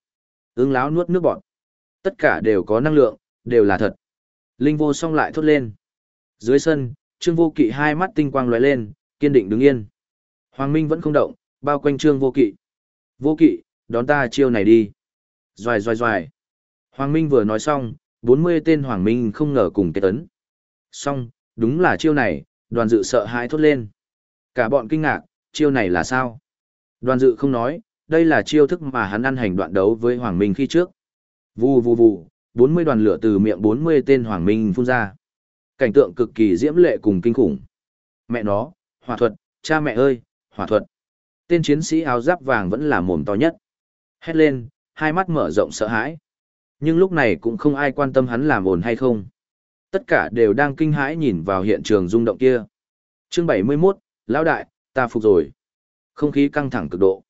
Ưng lão nuốt nước bọt. Tất cả đều có năng lượng, đều là thật. Linh vô song lại thốt lên. Dưới sân, Trương Vô Kỵ hai mắt tinh quang lóe lên, kiên định đứng yên. Hoàng Minh vẫn không động, bao quanh Trương Vô Kỵ. Vô Kỵ, đón ta chiêu này đi. Doài doài doài. Hoàng Minh vừa nói xong, 40 tên Hoàng Minh không ngờ cùng kết ấn. Xong, đúng là chiêu này, đoàn dự sợ hãi thốt lên. Cả bọn kinh ngạc, chiêu này là sao? Đoàn dự không nói, đây là chiêu thức mà hắn ăn hành đoạn đấu với Hoàng Minh khi trước. Vù vù vù, 40 đoàn lửa từ miệng 40 tên Hoàng Minh phun ra. Cảnh tượng cực kỳ diễm lệ cùng kinh khủng. Mẹ nó, hỏa thuật, cha mẹ ơi, hỏa thuật. Tên chiến sĩ áo giáp vàng vẫn là mồm to nhất. Hét lên, hai mắt mở rộng sợ hãi. Nhưng lúc này cũng không ai quan tâm hắn làm ồn hay không. Tất cả đều đang kinh hãi nhìn vào hiện trường rung động kia. Chương 71, Lão đại, ta phục rồi. Không khí căng thẳng cực độ.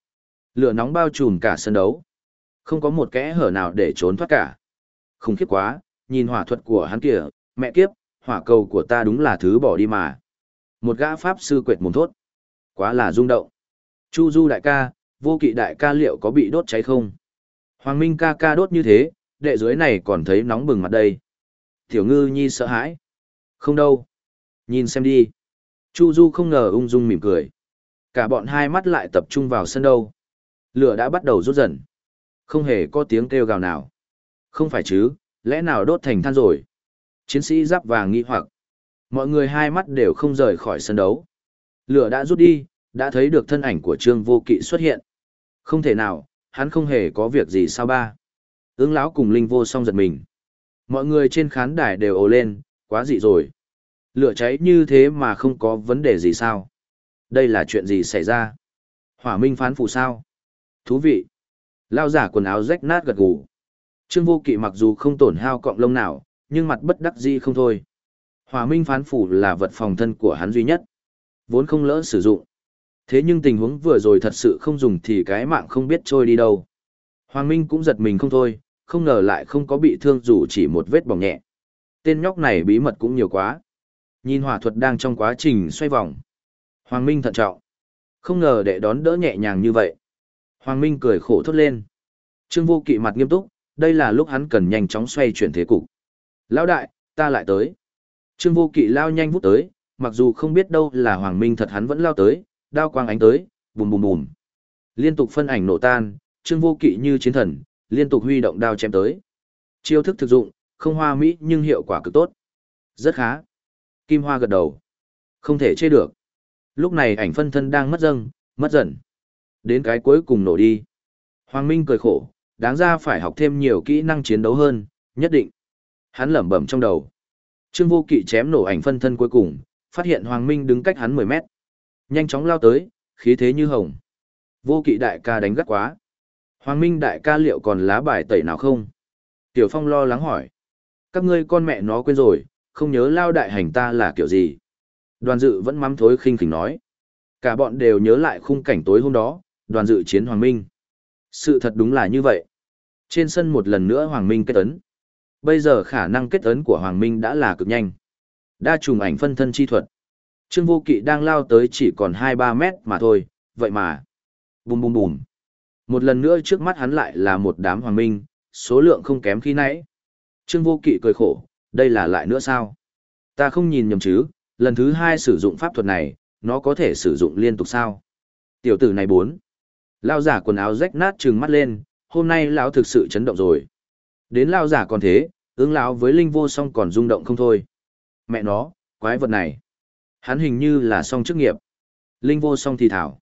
Lửa nóng bao trùm cả sân đấu. Không có một kẽ hở nào để trốn thoát cả. Không khiếp quá, nhìn hỏa thuật của hắn kìa, mẹ kiếp, hỏa cầu của ta đúng là thứ bỏ đi mà. Một gã pháp sư quệt mồm thốt. Quá là rung động. Chu du đại ca, vô kỵ đại ca liệu có bị đốt cháy không? Hoàng Minh ca ca đốt như thế, đệ dưới này còn thấy nóng bừng mặt đây. Tiểu ngư nhi sợ hãi. Không đâu. Nhìn xem đi. Chu Du không ngờ ung dung mỉm cười. Cả bọn hai mắt lại tập trung vào sân đâu. Lửa đã bắt đầu rút dần. Không hề có tiếng kêu gào nào. Không phải chứ, lẽ nào đốt thành than rồi? Chiến sĩ giáp vàng nghi hoặc. Mọi người hai mắt đều không rời khỏi sân đấu. Lửa đã rút đi, đã thấy được thân ảnh của Trương Vô Kỵ xuất hiện. Không thể nào, hắn không hề có việc gì sao ba. Ứng lão cùng Linh Vô song giật mình. Mọi người trên khán đài đều ồ lên, quá dị rồi. Lửa cháy như thế mà không có vấn đề gì sao? Đây là chuyện gì xảy ra? Hỏa minh phán phụ sao? Thú vị. Lao giả quần áo rách nát gật gù. Trương vô kỵ mặc dù không tổn hao cọng lông nào, nhưng mặt bất đắc dĩ không thôi. Hòa minh phán phủ là vật phòng thân của hắn duy nhất. Vốn không lỡ sử dụng. Thế nhưng tình huống vừa rồi thật sự không dùng thì cái mạng không biết trôi đi đâu. Hoàng Minh cũng giật mình không thôi, không ngờ lại không có bị thương dù chỉ một vết bỏng nhẹ. Tên nhóc này bí mật cũng nhiều quá. Nhìn hỏa thuật đang trong quá trình xoay vòng. Hoàng Minh thận trọng. Không ngờ để đón đỡ nhẹ nhàng như vậy. Hoàng Minh cười khổ thốt lên. Trương vô kỵ mặt nghiêm túc, đây là lúc hắn cần nhanh chóng xoay chuyển thế cục. Lão đại, ta lại tới. Trương vô kỵ lao nhanh vút tới, mặc dù không biết đâu là Hoàng Minh thật hắn vẫn lao tới, đao quang ánh tới, bùm bùm bùm. Liên tục phân ảnh nổ tan, Trương vô kỵ như chiến thần, liên tục huy động đao chém tới. Chiêu thức thực dụng, không hoa mỹ nhưng hiệu quả cực tốt. Rất khá. Kim Hoa gật đầu. Không thể chê được. Lúc này ảnh phân thân đang mất dâng, mất dần. Đến cái cuối cùng nổ đi. Hoàng Minh cười khổ, đáng ra phải học thêm nhiều kỹ năng chiến đấu hơn, nhất định. Hắn lẩm bẩm trong đầu. Trương Vô Kỵ chém nổ ảnh phân thân cuối cùng, phát hiện Hoàng Minh đứng cách hắn 10 mét. Nhanh chóng lao tới, khí thế như hồng. Vô Kỵ đại ca đánh gắt quá. Hoàng Minh đại ca liệu còn lá bài tẩy nào không? Tiểu Phong lo lắng hỏi. Các ngươi con mẹ nó quên rồi, không nhớ lao đại hành ta là kiểu gì. Đoàn dự vẫn mắm thối khinh khỉnh nói. Cả bọn đều nhớ lại khung cảnh tối hôm đó, đoàn dự chiến Hoàng Minh. Sự thật đúng là như vậy. Trên sân một lần nữa Hoàng Minh kết ấn. Bây giờ khả năng kết ấn của Hoàng Minh đã là cực nhanh. Đa trùng ảnh phân thân chi thuật. Trương Vô Kỵ đang lao tới chỉ còn 2-3 mét mà thôi, vậy mà. Bùm bùm bùm. Một lần nữa trước mắt hắn lại là một đám Hoàng Minh, số lượng không kém khi nãy. Trương Vô Kỵ cười khổ, đây là lại nữa sao? Ta không nhìn nhầm chứ, lần thứ hai sử dụng pháp thuật này, nó có thể sử dụng liên tục sao? Tiểu tử này bốn. Lao giả quần áo rách nát trừng mắt lên, hôm nay lão thực sự chấn động rồi. Đến lao giả còn thế, ứng lão với linh vô song còn rung động không thôi. Mẹ nó, quái vật này. Hắn hình như là song chức nghiệp. Linh vô song thì thảo.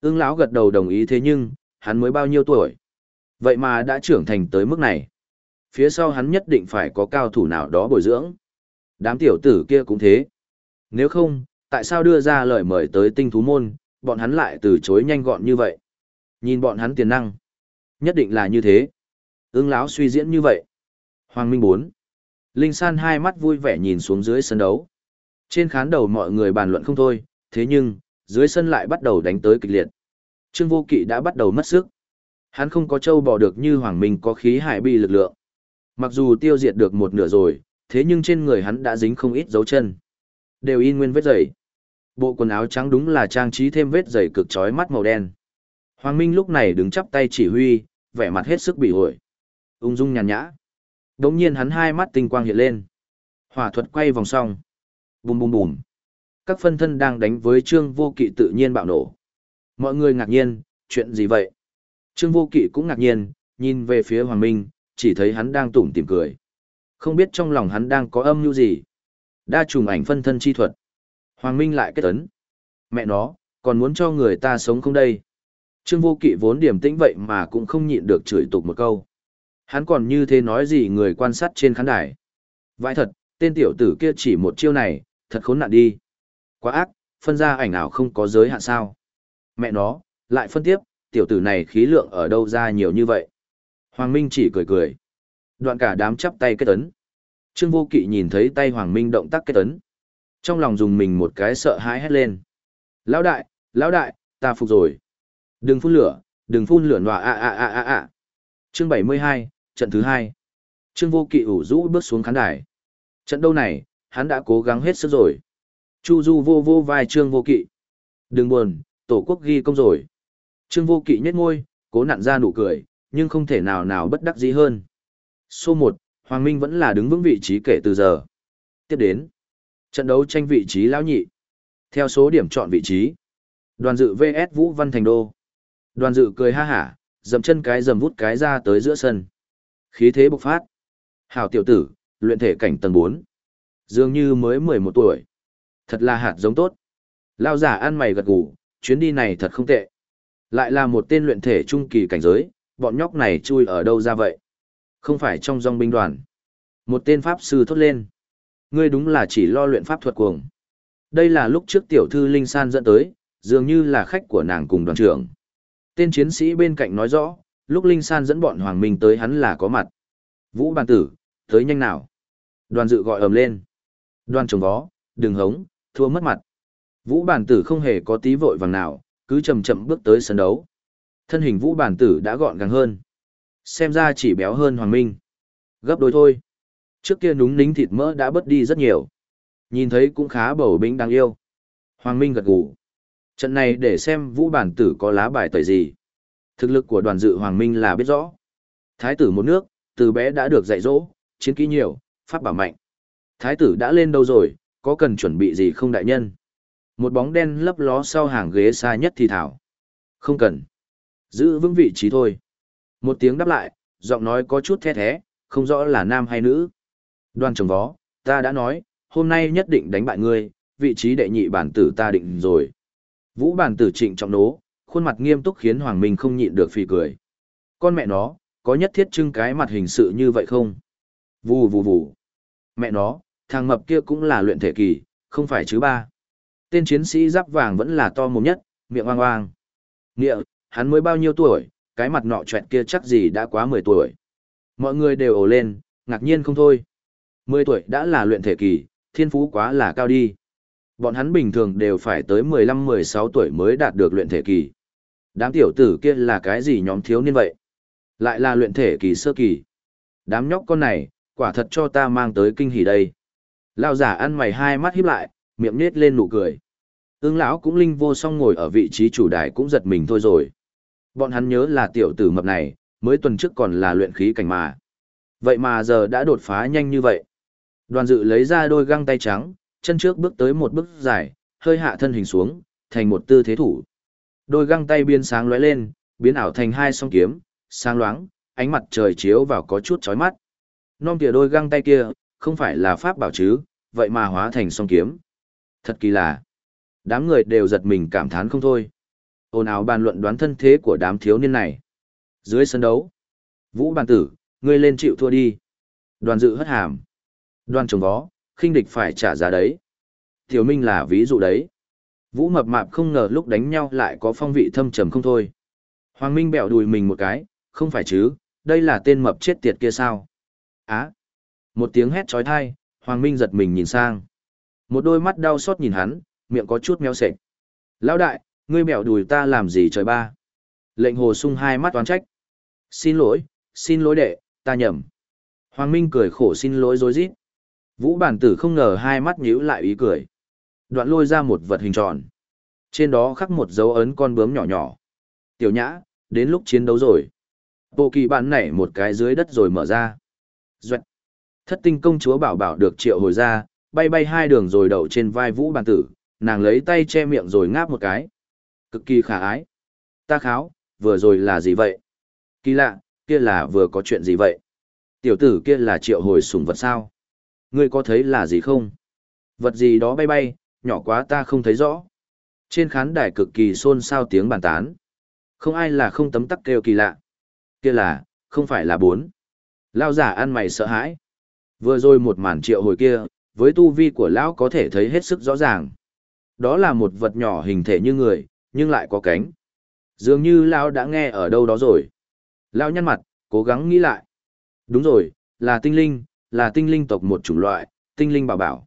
Ứng lão gật đầu đồng ý thế nhưng, hắn mới bao nhiêu tuổi? Vậy mà đã trưởng thành tới mức này phía sau hắn nhất định phải có cao thủ nào đó bồi dưỡng. Đám tiểu tử kia cũng thế. Nếu không, tại sao đưa ra lời mời tới tinh thú môn, bọn hắn lại từ chối nhanh gọn như vậy? Nhìn bọn hắn tiềm năng. Nhất định là như thế. Ưng lão suy diễn như vậy. Hoàng Minh 4. Linh San hai mắt vui vẻ nhìn xuống dưới sân đấu. Trên khán đầu mọi người bàn luận không thôi, thế nhưng, dưới sân lại bắt đầu đánh tới kịch liệt. Trương Vô Kỵ đã bắt đầu mất sức. Hắn không có châu bò được như Hoàng Minh có khí hải bi lực lượng. Mặc dù tiêu diệt được một nửa rồi, thế nhưng trên người hắn đã dính không ít dấu chân. đều in nguyên vết dày. Bộ quần áo trắng đúng là trang trí thêm vết dày cực chói mắt màu đen. Hoàng Minh lúc này đứng chắp tay chỉ huy, vẻ mặt hết sức bị ổi. Ung dung nhàn nhã. Đống nhiên hắn hai mắt tinh quang hiện lên. Hỏa thuật quay vòng song. Bùm bùm bùm. Các phân thân đang đánh với Trương Vô Kỵ tự nhiên bạo nổ. Mọi người ngạc nhiên, chuyện gì vậy? Trương Vô Kỵ cũng ngạc nhiên, nhìn về phía Hoàng Minh, chỉ thấy hắn đang tủm tỉm cười. Không biết trong lòng hắn đang có âm mưu gì. Đa trùng ảnh phân thân chi thuật. Hoàng Minh lại kết ấn. Mẹ nó, còn muốn cho người ta sống không đây? Trương Vô Kỵ vốn điểm tĩnh vậy mà cũng không nhịn được chửi tục một câu. Hắn còn như thế nói gì người quan sát trên khán đài. Vãi thật, tên tiểu tử kia chỉ một chiêu này, thật khốn nạn đi. Quá ác, phân ra ảnh ảo không có giới hạn sao. Mẹ nó, lại phân tiếp, tiểu tử này khí lượng ở đâu ra nhiều như vậy. Hoàng Minh chỉ cười cười. Đoạn cả đám chắp tay kết ấn. Trương Vô Kỵ nhìn thấy tay Hoàng Minh động tác kết ấn. Trong lòng dùng mình một cái sợ hãi hét lên. Lão đại, lão đại, ta phục rồi. Đừng phun lửa, đừng phun lửa nọa a a a a a. Chương 72, trận thứ hai. Trương Vô Kỵ ủ rũ bước xuống khán đài. Trận đấu này, hắn đã cố gắng hết sức rồi. Chu Du vô vô vai Trương Vô Kỵ. Đừng buồn, tổ quốc ghi công rồi. Trương Vô Kỵ nhếch môi, cố nặn ra nụ cười, nhưng không thể nào nào bất đắc dĩ hơn. Số 1, Hoàng Minh vẫn là đứng vững vị trí kể từ giờ. Tiếp đến, trận đấu tranh vị trí lão nhị. Theo số điểm chọn vị trí, đoàn dự VS Vũ Văn Thành Đô. Đoàn dự cười ha hả, dầm chân cái dầm vút cái ra tới giữa sân. Khí thế bộc phát. Hảo tiểu tử, luyện thể cảnh tầng 4. Dường như mới 11 tuổi. Thật là hạt giống tốt. Lao giả ăn mày gật gù, chuyến đi này thật không tệ. Lại là một tên luyện thể trung kỳ cảnh giới, bọn nhóc này chui ở đâu ra vậy? Không phải trong dòng binh đoàn. Một tên pháp sư thốt lên. Ngươi đúng là chỉ lo luyện pháp thuật cuồng. Đây là lúc trước tiểu thư Linh San dẫn tới, dường như là khách của nàng cùng đoàn trưởng. Tên chiến sĩ bên cạnh nói rõ, lúc Linh San dẫn bọn Hoàng Minh tới hắn là có mặt. Vũ bàn tử, tới nhanh nào. Đoàn dự gọi ầm lên. Đoàn trồng vó, đừng hống, thua mất mặt. Vũ Bàn tử không hề có tí vội vàng nào, cứ chậm chậm bước tới sân đấu. Thân hình vũ Bàn tử đã gọn gàng hơn. Xem ra chỉ béo hơn Hoàng Minh. Gấp đôi thôi. Trước kia núng nính thịt mỡ đã bớt đi rất nhiều. Nhìn thấy cũng khá bầu bĩnh đáng yêu. Hoàng Minh gật gù. Trận này để xem vũ bản tử có lá bài tẩy gì. Thực lực của đoàn dự Hoàng Minh là biết rõ. Thái tử một nước, từ bé đã được dạy dỗ, chiến kỹ nhiều, pháp bảo mạnh. Thái tử đã lên đâu rồi, có cần chuẩn bị gì không đại nhân? Một bóng đen lấp ló sau hàng ghế xa nhất thì thảo. Không cần. Giữ vững vị trí thôi. Một tiếng đáp lại, giọng nói có chút the thế, không rõ là nam hay nữ. Đoan trồng vó, ta đã nói, hôm nay nhất định đánh bại ngươi, vị trí đệ nhị bản tử ta định rồi. Vũ bản tử trịnh trọng nố, khuôn mặt nghiêm túc khiến Hoàng Minh không nhịn được phì cười. Con mẹ nó, có nhất thiết trưng cái mặt hình sự như vậy không? Vù vù vù. Mẹ nó, thằng mập kia cũng là luyện thể kỳ, không phải chứ ba. Tên chiến sĩ giáp vàng vẫn là to mồm nhất, miệng oang oang. Nghĩa, hắn mới bao nhiêu tuổi, cái mặt nọ chuyện kia chắc gì đã quá 10 tuổi. Mọi người đều ồ lên, ngạc nhiên không thôi. 10 tuổi đã là luyện thể kỳ, thiên phú quá là cao đi. Bọn hắn bình thường đều phải tới 15-16 tuổi mới đạt được luyện thể kỳ. Đám tiểu tử kia là cái gì nhóm thiếu niên vậy? Lại là luyện thể kỳ sơ kỳ. Đám nhóc con này, quả thật cho ta mang tới kinh hỉ đây. Lão giả ăn mày hai mắt híp lại, miệng nết lên nụ cười. Ưng lão cũng linh vô song ngồi ở vị trí chủ đài cũng giật mình thôi rồi. Bọn hắn nhớ là tiểu tử mập này, mới tuần trước còn là luyện khí cảnh mà. Vậy mà giờ đã đột phá nhanh như vậy. Đoàn dự lấy ra đôi găng tay trắng, chân trước bước tới một bước dài, hơi hạ thân hình xuống, thành một tư thế thủ. Đôi găng tay biến sáng lóe lên, biến ảo thành hai song kiếm, sáng loáng, ánh mặt trời chiếu vào có chút chói mắt. Non kìa đôi găng tay kia, không phải là pháp bảo chứ, vậy mà hóa thành song kiếm. Thật kỳ lạ. Đám người đều giật mình cảm thán không thôi. Ồn ào bàn luận đoán thân thế của đám thiếu niên này. Dưới sân đấu, Vũ bàn tử, ngươi lên chịu thua đi. Đoàn dự hất hàm. Đoàn trồng vó, khinh địch phải trả giá đấy. Tiểu Minh là ví dụ đấy. Vũ mập mạp không ngờ lúc đánh nhau lại có phong vị thâm trầm không thôi. Hoàng Minh bẹo đùi mình một cái, không phải chứ, đây là tên mập chết tiệt kia sao? Á! Một tiếng hét trói thai, Hoàng Minh giật mình nhìn sang. Một đôi mắt đau xót nhìn hắn, miệng có chút méo sệt. Lão đại, ngươi bẹo đùi ta làm gì trời ba? Lệnh hồ sung hai mắt oán trách. Xin lỗi, xin lỗi đệ, ta nhầm. Hoàng Minh cười khổ xin lỗi dối rít Vũ bản tử không ngờ hai mắt nhíu lại ý cười. Đoạn lôi ra một vật hình tròn. Trên đó khắc một dấu ấn con bướm nhỏ nhỏ. Tiểu nhã, đến lúc chiến đấu rồi. Bộ kỳ bản nảy một cái dưới đất rồi mở ra. Duệt. Thất tinh công chúa bảo bảo được triệu hồi ra, bay bay hai đường rồi đậu trên vai vũ bàn tử, nàng lấy tay che miệng rồi ngáp một cái. Cực kỳ khả ái. Ta kháo, vừa rồi là gì vậy? Kỳ lạ, kia là vừa có chuyện gì vậy? Tiểu tử kia là triệu hồi sùng vật sao? Ngươi có thấy là gì không? Vật gì đó bay bay, nhỏ quá ta không thấy rõ. Trên khán đài cực kỳ xôn xao tiếng bàn tán. Không ai là không tấm tắc kêu kỳ lạ. Kia là, không phải là bốn. Lao giả ăn mày sợ hãi. Vừa rồi một màn triệu hồi kia, với tu vi của lão có thể thấy hết sức rõ ràng. Đó là một vật nhỏ hình thể như người, nhưng lại có cánh. Dường như lão đã nghe ở đâu đó rồi. Lão nhăn mặt, cố gắng nghĩ lại. Đúng rồi, là tinh linh, là tinh linh tộc một chủng loại, tinh linh bảo bảo.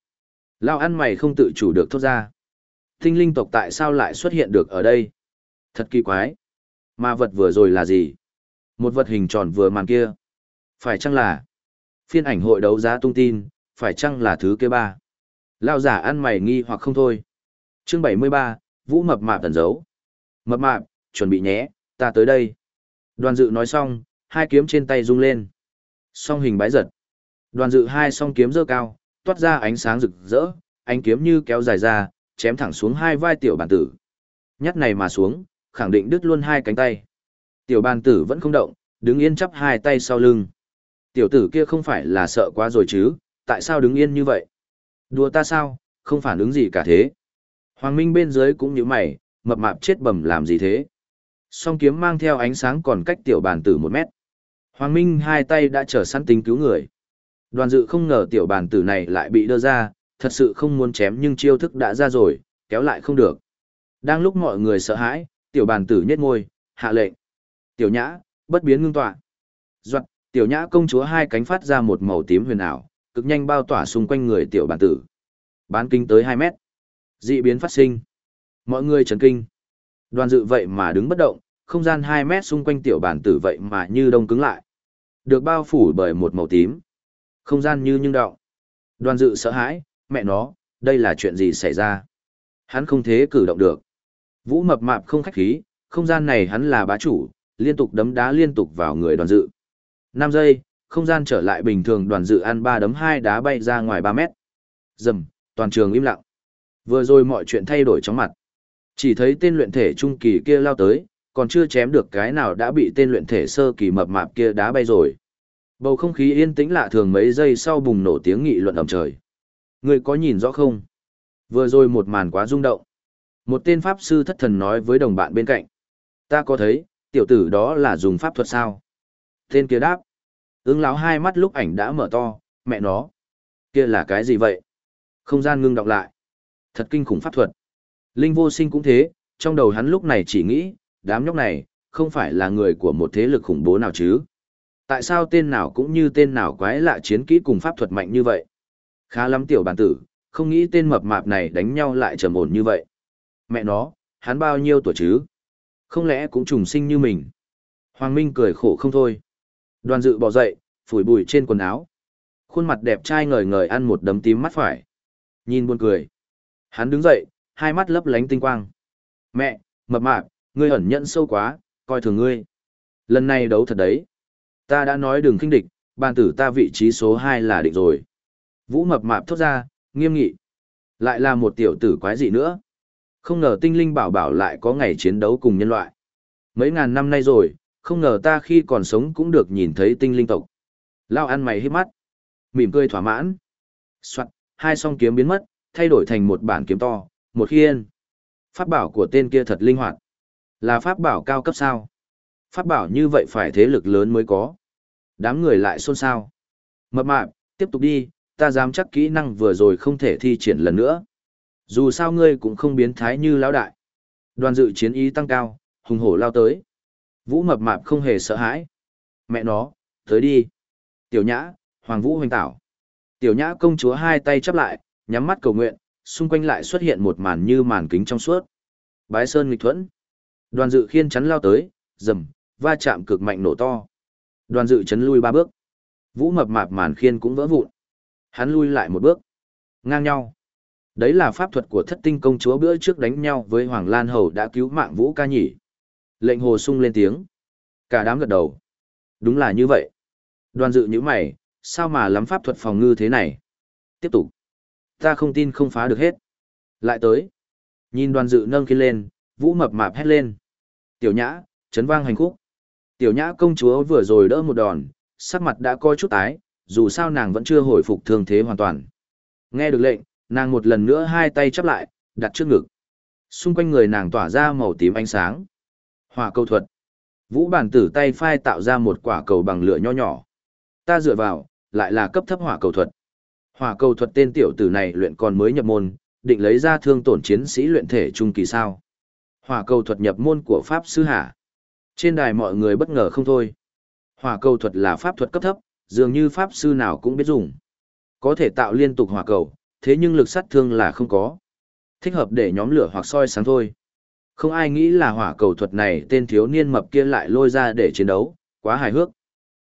lao ăn mày không tự chủ được thốt ra. Tinh linh tộc tại sao lại xuất hiện được ở đây? Thật kỳ quái. Mà vật vừa rồi là gì? Một vật hình tròn vừa màn kia. Phải chăng là phiên ảnh hội đấu giá tung tin, phải chăng là thứ kia ba? Lao giả ăn mày nghi hoặc không thôi. Chương 73, Vũ mập mạp tẩn giấu. Mập mạp, chuẩn bị nhé, ta tới đây. Đoàn dự nói xong, hai kiếm trên tay rung lên. Song hình bái giật. Đoàn dự hai song kiếm dơ cao, toát ra ánh sáng rực rỡ, ánh kiếm như kéo dài ra, chém thẳng xuống hai vai tiểu bản tử. Nhát này mà xuống, khẳng định đứt luôn hai cánh tay. Tiểu bản tử vẫn không động, đứng yên chắp hai tay sau lưng. Tiểu tử kia không phải là sợ quá rồi chứ, tại sao đứng yên như vậy? Đùa ta sao, không phản ứng gì cả thế. Hoàng Minh bên dưới cũng như mày, mập mạp chết bầm làm gì thế? Song kiếm mang theo ánh sáng còn cách tiểu bản tử một mét. Hoàng Minh hai tay đã trở sẵn tính cứu người. Đoàn dự không ngờ tiểu bản tử này lại bị đưa ra, thật sự không muốn chém nhưng chiêu thức đã ra rồi, kéo lại không được. Đang lúc mọi người sợ hãi, tiểu bản tử nhếch môi, hạ lệnh. Tiểu nhã, bất biến ngưng tọa. Doặt, tiểu nhã công chúa hai cánh phát ra một màu tím huyền ảo, cực nhanh bao tỏa xung quanh người tiểu bản tử. Bán kinh tới 2 mét. Dị biến phát sinh. Mọi người chấn kinh. Đoàn dự vậy mà đứng bất động, không gian 2 mét xung quanh tiểu bản tử vậy mà như đông cứng lại. Được bao phủ bởi một màu tím. Không gian như nhưng đạo. Đoàn dự sợ hãi, mẹ nó, đây là chuyện gì xảy ra? Hắn không thế cử động được. Vũ mập mạp không khách khí, không gian này hắn là bá chủ, liên tục đấm đá liên tục vào người đoàn dự. 5 giây, không gian trở lại bình thường đoàn dự ăn ba đấm hai đá bay ra ngoài 3 mét. Dầm, toàn trường im lặng. Vừa rồi mọi chuyện thay đổi chóng mặt. Chỉ thấy tên luyện thể trung kỳ kia lao tới, còn chưa chém được cái nào đã bị tên luyện thể sơ kỳ mập mạp kia đá bay rồi. Bầu không khí yên tĩnh lạ thường mấy giây sau bùng nổ tiếng nghị luận ầm trời. Người có nhìn rõ không? Vừa rồi một màn quá rung động. Một tên pháp sư thất thần nói với đồng bạn bên cạnh. Ta có thấy, tiểu tử đó là dùng pháp thuật sao? Tên kia đáp. Ứng Láo hai mắt lúc ảnh đã mở to, mẹ nó. Kia là cái gì vậy? Không gian ngưng đọng lại. Thật kinh khủng pháp thuật. Linh vô sinh cũng thế, trong đầu hắn lúc này chỉ nghĩ, đám nhóc này, không phải là người của một thế lực khủng bố nào chứ. Tại sao tên nào cũng như tên nào quái lạ chiến kỹ cùng pháp thuật mạnh như vậy? Khá lắm tiểu bản tử, không nghĩ tên mập mạp này đánh nhau lại trầm ổn như vậy. Mẹ nó, hắn bao nhiêu tuổi chứ? Không lẽ cũng trùng sinh như mình? Hoàng Minh cười khổ không thôi. Đoàn dự bỏ dậy, phủi bụi trên quần áo. Khuôn mặt đẹp trai ngời ngời ăn một đấm tím mắt phải. Nhìn buồn cười. Hắn đứng dậy, hai mắt lấp lánh tinh quang. Mẹ, mập mạp, ngươi ẩn nhận sâu quá, coi thường ngươi. Lần này đấu thật đấy. Ta đã nói đừng kinh địch, bàn tử ta vị trí số 2 là định rồi. Vũ mập mạp thốt ra, nghiêm nghị. Lại là một tiểu tử quái gì nữa. Không ngờ tinh linh bảo bảo lại có ngày chiến đấu cùng nhân loại. Mấy ngàn năm nay rồi, không ngờ ta khi còn sống cũng được nhìn thấy tinh linh tộc. Lao ăn mày hít mắt. Mỉm cười thỏa mãn. Soạn, hai song kiếm biến mất, thay đổi thành một bản kiếm to, một khiên. Pháp bảo của tên kia thật linh hoạt. Là pháp bảo cao cấp sao? Pháp bảo như vậy phải thế lực lớn mới có. Đám người lại xôn xao. Mập mạp, tiếp tục đi, ta dám chắc kỹ năng vừa rồi không thể thi triển lần nữa. Dù sao ngươi cũng không biến thái như lão đại. Đoàn dự chiến ý tăng cao, hùng hổ lao tới. Vũ mập mạp không hề sợ hãi. Mẹ nó, tới đi. Tiểu nhã, hoàng vũ hoành tảo. Tiểu nhã công chúa hai tay chắp lại, nhắm mắt cầu nguyện, xung quanh lại xuất hiện một màn như màn kính trong suốt. Bái sơn nghịch thuẫn. Đoàn dự khiên chắn lao tới, rầm, va chạm cực mạnh nổ to. Đoàn dự chấn lui ba bước. Vũ mập mạp màn khiên cũng vỡ vụn. Hắn lui lại một bước. Ngang nhau. Đấy là pháp thuật của thất tinh công chúa bữa trước đánh nhau với Hoàng Lan Hầu đã cứu mạng Vũ ca nhỉ. Lệnh hồ sung lên tiếng. Cả đám gật đầu. Đúng là như vậy. Đoàn dự như mày, sao mà lắm pháp thuật phòng ngư thế này? Tiếp tục. Ta không tin không phá được hết. Lại tới. Nhìn đoàn dự nâng kia lên, Vũ mập mạp hét lên. Tiểu nhã, chấn vang hành khúc. Tiểu nhã công chúa vừa rồi đỡ một đòn, sắc mặt đã coi chút tái, dù sao nàng vẫn chưa hồi phục thương thế hoàn toàn. Nghe được lệnh, nàng một lần nữa hai tay chắp lại, đặt trước ngực. Xung quanh người nàng tỏa ra màu tím ánh sáng. Hỏa câu thuật. Vũ bản tử tay phai tạo ra một quả cầu bằng lửa nho nhỏ. Ta dựa vào, lại là cấp thấp hỏa cầu thuật. Hỏa cầu thuật tên tiểu tử này luyện còn mới nhập môn, định lấy ra thương tổn chiến sĩ luyện thể trung kỳ sao. Hỏa cầu thuật nhập môn của Pháp Sư Hà. Trên đài mọi người bất ngờ không thôi. Hỏa cầu thuật là pháp thuật cấp thấp, dường như Pháp Sư nào cũng biết dùng. Có thể tạo liên tục hỏa cầu, thế nhưng lực sát thương là không có. Thích hợp để nhóm lửa hoặc soi sáng thôi. Không ai nghĩ là hỏa cầu thuật này tên thiếu niên mập kia lại lôi ra để chiến đấu, quá hài hước.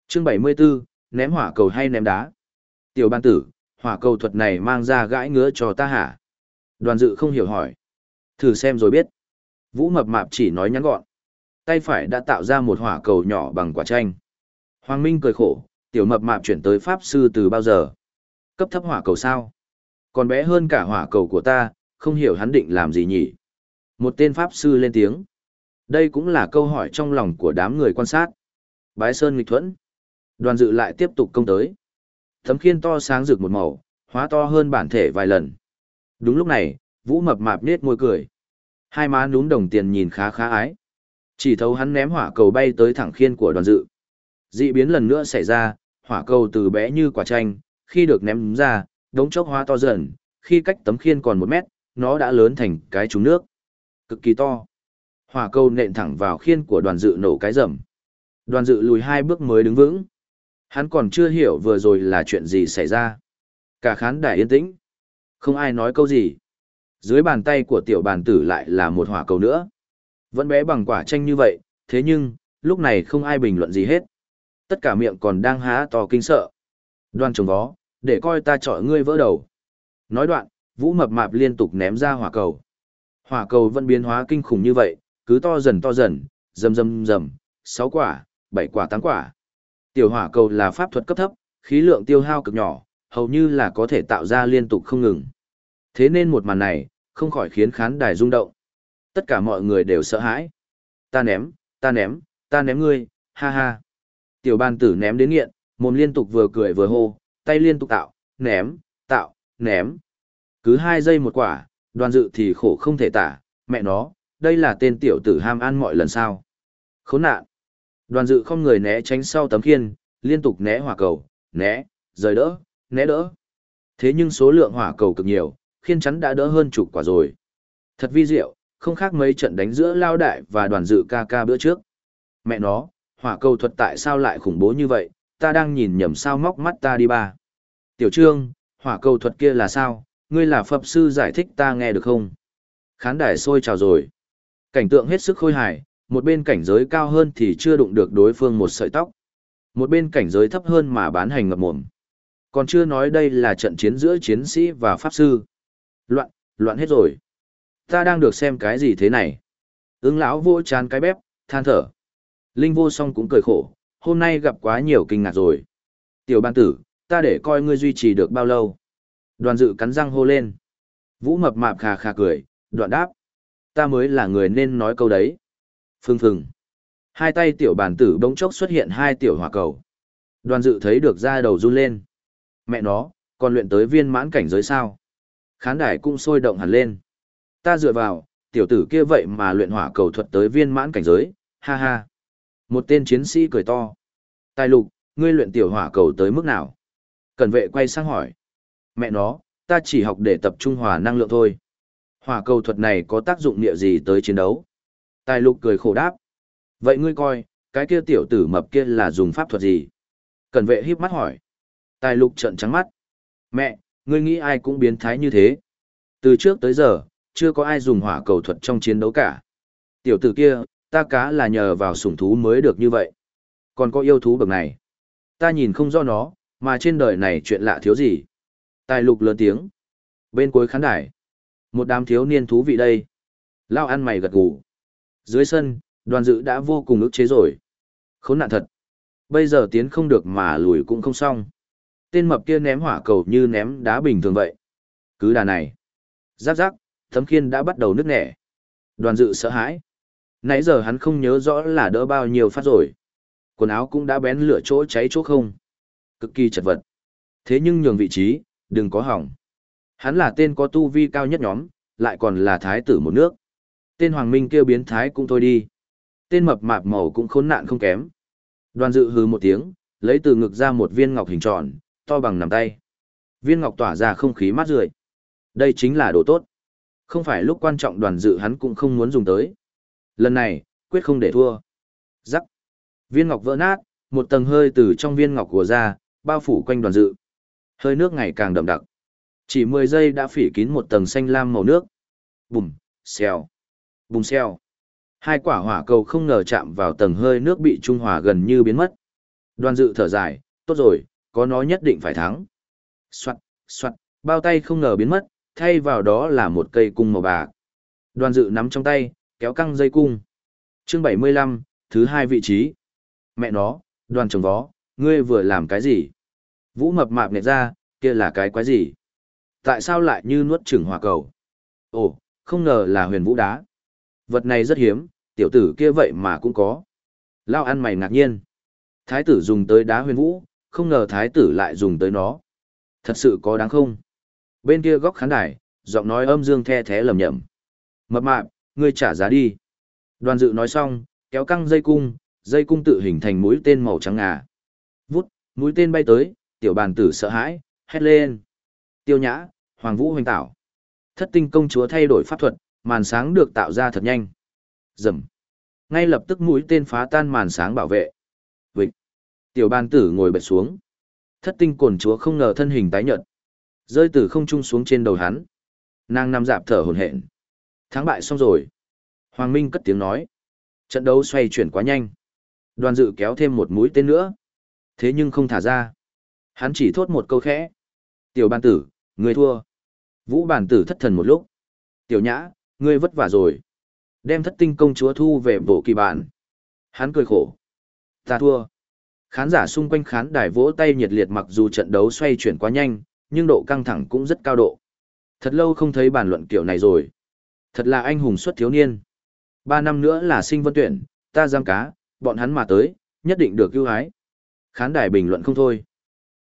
Chương 74, ném hỏa cầu hay ném đá? Tiểu ban tử, hỏa cầu thuật này mang ra gãi ngứa cho ta hả? Đoàn dự không hiểu hỏi. Thử xem rồi biết. Vũ mập mạp chỉ nói ngắn gọn. Tay phải đã tạo ra một hỏa cầu nhỏ bằng quả chanh. Hoàng Minh cười khổ, tiểu mập mạp chuyển tới Pháp Sư từ bao giờ? Cấp thấp hỏa cầu sao? Còn bé hơn cả hỏa cầu của ta, không hiểu hắn định làm gì nhỉ? Một tên Pháp Sư lên tiếng. Đây cũng là câu hỏi trong lòng của đám người quan sát. Bái Sơn nghịch thuẫn. Đoàn dự lại tiếp tục công tới. Thấm khiên to sáng rực một màu, hóa to hơn bản thể vài lần. Đúng lúc này, Vũ mập mạp nết môi cười. Hai má núm đồng tiền nhìn khá khá ái. Chỉ thấu hắn ném hỏa cầu bay tới thẳng khiên của đoàn dự. Dị biến lần nữa xảy ra, hỏa cầu từ bé như quả chanh, khi được ném ra, đống chốc hóa to dần, khi cách tấm khiên còn một mét, nó đã lớn thành cái trúng nước. Cực kỳ to. Hỏa cầu nện thẳng vào khiên của đoàn dự nổ cái rầm. Đoàn dự lùi hai bước mới đứng vững. Hắn còn chưa hiểu vừa rồi là chuyện gì xảy ra. Cả khán đài yên tĩnh. Không ai nói câu gì. Dưới bàn tay của tiểu bàn tử lại là một hỏa cầu nữa. Vẫn bé bằng quả chanh như vậy, thế nhưng, lúc này không ai bình luận gì hết. Tất cả miệng còn đang há to kinh sợ. Đoan trồng vó, để coi ta chọi ngươi vỡ đầu. Nói đoạn, vũ mập mạp liên tục ném ra hỏa cầu. Hỏa cầu vẫn biến hóa kinh khủng như vậy, cứ to dần to dần, rầm rầm rầm, sáu quả, bảy quả tám quả. Tiểu hỏa cầu là pháp thuật cấp thấp, khí lượng tiêu hao cực nhỏ, hầu như là có thể tạo ra liên tục không ngừng. Thế nên một màn này, không khỏi khiến khán đài rung động. Tất cả mọi người đều sợ hãi. Ta ném, ta ném, ta ném ngươi, ha ha. Tiểu ban tử ném đến nghiện, mồm liên tục vừa cười vừa hô, tay liên tục tạo, ném, tạo, ném. Cứ hai giây một quả, đoàn dự thì khổ không thể tả, mẹ nó, đây là tên tiểu tử ham ăn mọi lần sao. Khốn nạn. Đoàn dự không người né tránh sau tấm khiên, liên tục né hỏa cầu, né, rời đỡ, né đỡ. Thế nhưng số lượng hỏa cầu cực nhiều, khiên chắn đã đỡ hơn chục quả rồi. Thật vi diệu, không khác mấy trận đánh giữa lao đại và đoàn dự ca ca bữa trước. Mẹ nó, hỏa cầu thuật tại sao lại khủng bố như vậy, ta đang nhìn nhầm sao móc mắt ta đi ba. Tiểu trương, hỏa cầu thuật kia là sao, ngươi là Phật sư giải thích ta nghe được không? Khán đài sôi trào rồi. Cảnh tượng hết sức khôi hài, một bên cảnh giới cao hơn thì chưa đụng được đối phương một sợi tóc. Một bên cảnh giới thấp hơn mà bán hành ngập mồm. Còn chưa nói đây là trận chiến giữa chiến sĩ và pháp sư. Loạn, loạn hết rồi. Ta đang được xem cái gì thế này? Ứng lão vô chán cái bép, than thở. Linh vô song cũng cười khổ, hôm nay gặp quá nhiều kinh ngạc rồi. Tiểu ban tử, ta để coi ngươi duy trì được bao lâu. Đoàn dự cắn răng hô lên. Vũ mập mạp khà khà cười, đoạn đáp. Ta mới là người nên nói câu đấy. Phừng phừng. Hai tay tiểu bàn tử bỗng chốc xuất hiện hai tiểu hỏa cầu. Đoàn dự thấy được da đầu run lên. Mẹ nó, còn luyện tới viên mãn cảnh giới sao? Khán đài cũng sôi động hẳn lên. Ta dựa vào, tiểu tử kia vậy mà luyện hỏa cầu thuật tới viên mãn cảnh giới, ha ha. Một tên chiến sĩ cười to. Tài lục, ngươi luyện tiểu hỏa cầu tới mức nào? Cần vệ quay sang hỏi. Mẹ nó, ta chỉ học để tập trung hòa năng lượng thôi. Hỏa cầu thuật này có tác dụng địa gì tới chiến đấu? Tài lục cười khổ đáp. Vậy ngươi coi, cái kia tiểu tử mập kia là dùng pháp thuật gì? Cần vệ híp mắt hỏi. Tài lục trợn trắng mắt. Mẹ, ngươi nghĩ ai cũng biến thái như thế. Từ trước tới giờ, chưa có ai dùng hỏa cầu thuật trong chiến đấu cả. Tiểu tử kia, ta cá là nhờ vào sủng thú mới được như vậy. Còn có yêu thú bậc này. Ta nhìn không do nó, mà trên đời này chuyện lạ thiếu gì. Tài lục lớn tiếng. Bên cuối khán đài, Một đám thiếu niên thú vị đây. Lao ăn mày gật gù. Dưới sân, đoàn dự đã vô cùng ức chế rồi. Khốn nạn thật. Bây giờ tiến không được mà lùi cũng không xong. Tên mập kia ném hỏa cầu như ném đá bình thường vậy. Cứ đà này. Giáp giáp, thấm khiên đã bắt đầu nứt nẻ. Đoàn dự sợ hãi. Nãy giờ hắn không nhớ rõ là đỡ bao nhiêu phát rồi. Quần áo cũng đã bén lửa chỗ cháy chỗ không. Cực kỳ chật vật. Thế nhưng nhường vị trí, đừng có hỏng. Hắn là tên có tu vi cao nhất nhóm, lại còn là thái tử một nước. Tên hoàng minh kêu biến thái cũng thôi đi. Tên mập mạp màu cũng khốn nạn không kém. Đoàn dự hừ một tiếng, lấy từ ngực ra một viên ngọc hình tròn, to bằng nắm tay. Viên ngọc tỏa ra không khí mát rượi. Đây chính là đồ tốt. Không phải lúc quan trọng đoàn dự hắn cũng không muốn dùng tới. Lần này, quyết không để thua. Rắc. Viên ngọc vỡ nát, một tầng hơi từ trong viên ngọc của ra, bao phủ quanh đoàn dự. Hơi nước ngày càng đậm đặc. Chỉ 10 giây đã phỉ kín một tầng xanh lam màu nước. Bùm, xèo, bùm xèo. Hai quả hỏa cầu không ngờ chạm vào tầng hơi nước bị trung hòa gần như biến mất. Đoàn dự thở dài, tốt rồi, có nó nhất định phải thắng. Soạn, soạn, bao tay không ngờ biến mất, thay vào đó là một cây cung màu bạc. Đoàn dự nắm trong tay, kéo căng dây cung. Chương 75, thứ hai vị trí. Mẹ nó, đoàn trồng vó, ngươi vừa làm cái gì? Vũ mập mạp nệt ra, kia là cái quái gì? Tại sao lại như nuốt chửng hỏa cầu? Ồ, không ngờ là huyền vũ đá. Vật này rất hiếm, tiểu tử kia vậy mà cũng có. Lao ăn mày ngạc nhiên. Thái tử dùng tới đá huyền vũ, không ngờ thái tử lại dùng tới nó. Thật sự có đáng không? Bên kia góc khán đài, giọng nói âm dương the thế lầm nhầm. Mập mạp, ngươi trả giá đi. Đoàn dự nói xong, kéo căng dây cung, dây cung tự hình thành mũi tên màu trắng ngà. Vút, mũi tên bay tới, tiểu bàn tử sợ hãi, hét lên. Tiêu nhã, hoàng vũ hoành tảo. Thất tinh công chúa thay đổi pháp thuật, màn sáng được tạo ra thật nhanh. Dầm. Ngay lập tức mũi tên phá tan màn sáng bảo vệ. Vịnh. Tiểu bàn tử ngồi bật xuống. Thất tinh cồn chúa không ngờ thân hình tái nhợt. Rơi từ không trung xuống trên đầu hắn. Nàng nằm dạp thở hổn hển. Thắng bại xong rồi. Hoàng Minh cất tiếng nói. Trận đấu xoay chuyển quá nhanh. Đoàn dự kéo thêm một mũi tên nữa. Thế nhưng không thả ra. Hắn chỉ thốt một câu khẽ. Tiểu bàn tử, người thua. Vũ bàn tử thất thần một lúc. Tiểu nhã, ngươi vất vả rồi. Đem thất tinh công chúa thu về bộ kỳ bản. Hắn cười khổ. Ta thua. Khán giả xung quanh khán đài vỗ tay nhiệt liệt mặc dù trận đấu xoay chuyển quá nhanh, nhưng độ căng thẳng cũng rất cao độ. Thật lâu không thấy bàn luận kiểu này rồi. Thật là anh hùng xuất thiếu niên. Ba năm nữa là sinh vân tuyển, ta giam cá, bọn hắn mà tới, nhất định được ưu ái. Khán đài bình luận không thôi.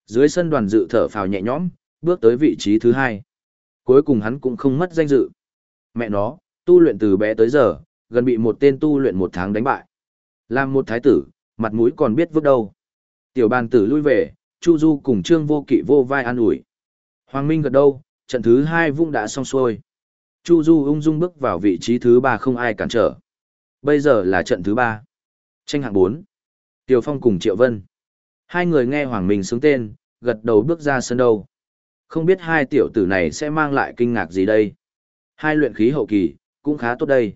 Dưới sân đoàn dự thở phào nhẹ nhõm, bước tới vị trí thứ hai. Cuối cùng hắn cũng không mất danh dự. Mẹ nó, tu luyện từ bé tới giờ, gần bị một tên tu luyện một tháng đánh bại. Làm một thái tử, mặt mũi còn biết vứt đâu. Tiểu bàn tử lui về, Chu Du cùng Trương Vô Kỵ vô vai an ủi. Hoàng Minh gật đâu, trận thứ hai vung đã xong xuôi. Chu Du ung dung bước vào vị trí thứ ba không ai cản trở. Bây giờ là trận thứ ba. Tranh hạng bốn. Tiểu Phong cùng Triệu Vân. Hai người nghe Hoàng Minh xứng tên, gật đầu bước ra sân đầu. Không biết hai tiểu tử này sẽ mang lại kinh ngạc gì đây. Hai luyện khí hậu kỳ, cũng khá tốt đây.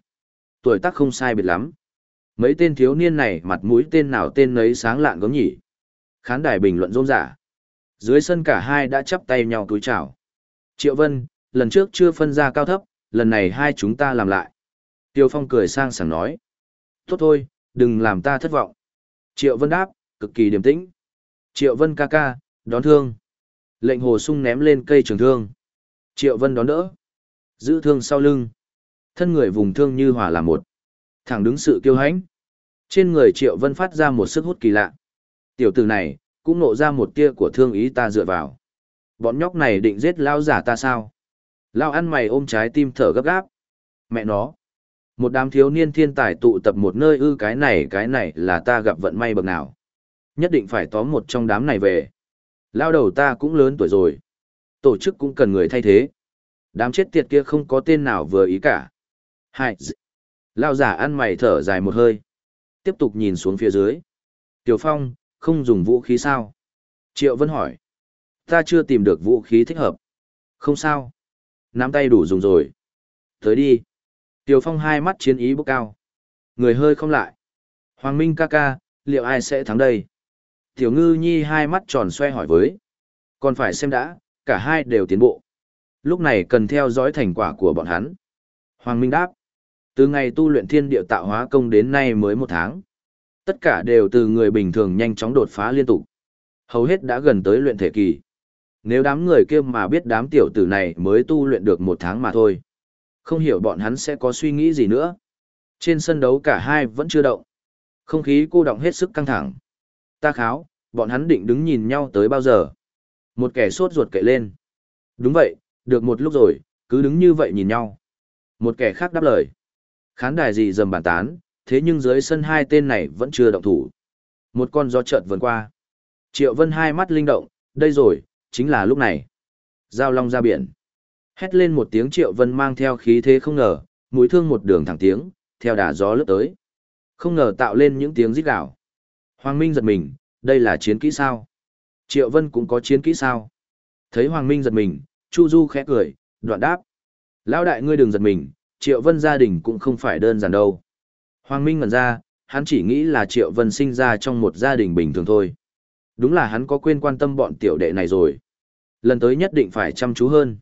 Tuổi tác không sai biệt lắm. Mấy tên thiếu niên này mặt mũi tên nào tên nấy sáng lạn gớm nhỉ. Khán đài bình luận rôm rả. Dưới sân cả hai đã chắp tay nhau túi chào. Triệu Vân, lần trước chưa phân ra cao thấp, lần này hai chúng ta làm lại. Tiêu Phong cười sang sảng nói. Tốt thôi, đừng làm ta thất vọng. Triệu Vân đáp, cực kỳ điềm tĩnh. Triệu Vân ca ca, đón thương. Lệnh hồ sung ném lên cây trường thương. Triệu Vân đón đỡ. Giữ thương sau lưng. Thân người vùng thương như hỏa là một. Thẳng đứng sự kiêu hãnh. Trên người Triệu Vân phát ra một sức hút kỳ lạ. Tiểu tử này, cũng nộ ra một tia của thương ý ta dựa vào. Bọn nhóc này định giết lao giả ta sao? Lao ăn mày ôm trái tim thở gấp gáp. Mẹ nó. Một đám thiếu niên thiên tài tụ tập một nơi ư cái này cái này là ta gặp vận may bậc nào. Nhất định phải tóm một trong đám này về. Lao đầu ta cũng lớn tuổi rồi. Tổ chức cũng cần người thay thế. Đám chết tiệt kia không có tên nào vừa ý cả. Hai. Lao giả ăn mày thở dài một hơi. Tiếp tục nhìn xuống phía dưới. Tiểu Phong, không dùng vũ khí sao? Triệu Vân hỏi. Ta chưa tìm được vũ khí thích hợp. Không sao. Nắm tay đủ dùng rồi. Tới đi. Tiểu Phong hai mắt chiến ý bốc cao. Người hơi không lại. Hoàng Minh ca ca, liệu ai sẽ thắng đây? Tiểu Ngư Nhi hai mắt tròn xoe hỏi với. Còn phải xem đã, cả hai đều tiến bộ. Lúc này cần theo dõi thành quả của bọn hắn. Hoàng Minh đáp. Từ ngày tu luyện thiên địa tạo hóa công đến nay mới một tháng. Tất cả đều từ người bình thường nhanh chóng đột phá liên tục. Hầu hết đã gần tới luyện thể kỳ. Nếu đám người kia mà biết đám tiểu tử này mới tu luyện được một tháng mà thôi. Không hiểu bọn hắn sẽ có suy nghĩ gì nữa. Trên sân đấu cả hai vẫn chưa động. Không khí cô động hết sức căng thẳng. Ta kháo, bọn hắn định đứng nhìn nhau tới bao giờ. Một kẻ sốt ruột kệ lên. Đúng vậy, được một lúc rồi, cứ đứng như vậy nhìn nhau. Một kẻ khác đáp lời. Khán đài gì dầm bàn tán, thế nhưng dưới sân hai tên này vẫn chưa động thủ. Một con gió chợt vần qua. Triệu Vân hai mắt linh động, đây rồi, chính là lúc này. Giao long ra biển. Hét lên một tiếng Triệu Vân mang theo khí thế không ngờ, mũi thương một đường thẳng tiếng, theo đà gió lướt tới. Không ngờ tạo lên những tiếng rít gào. Hoàng Minh giật mình, đây là chiến kỹ sao? Triệu Vân cũng có chiến kỹ sao? Thấy Hoàng Minh giật mình, Chu Du khẽ cười, đoạn đáp. Lão đại ngươi đừng giật mình, Triệu Vân gia đình cũng không phải đơn giản đâu. Hoàng Minh ngẩn ra, hắn chỉ nghĩ là Triệu Vân sinh ra trong một gia đình bình thường thôi. Đúng là hắn có quên quan tâm bọn tiểu đệ này rồi. Lần tới nhất định phải chăm chú hơn.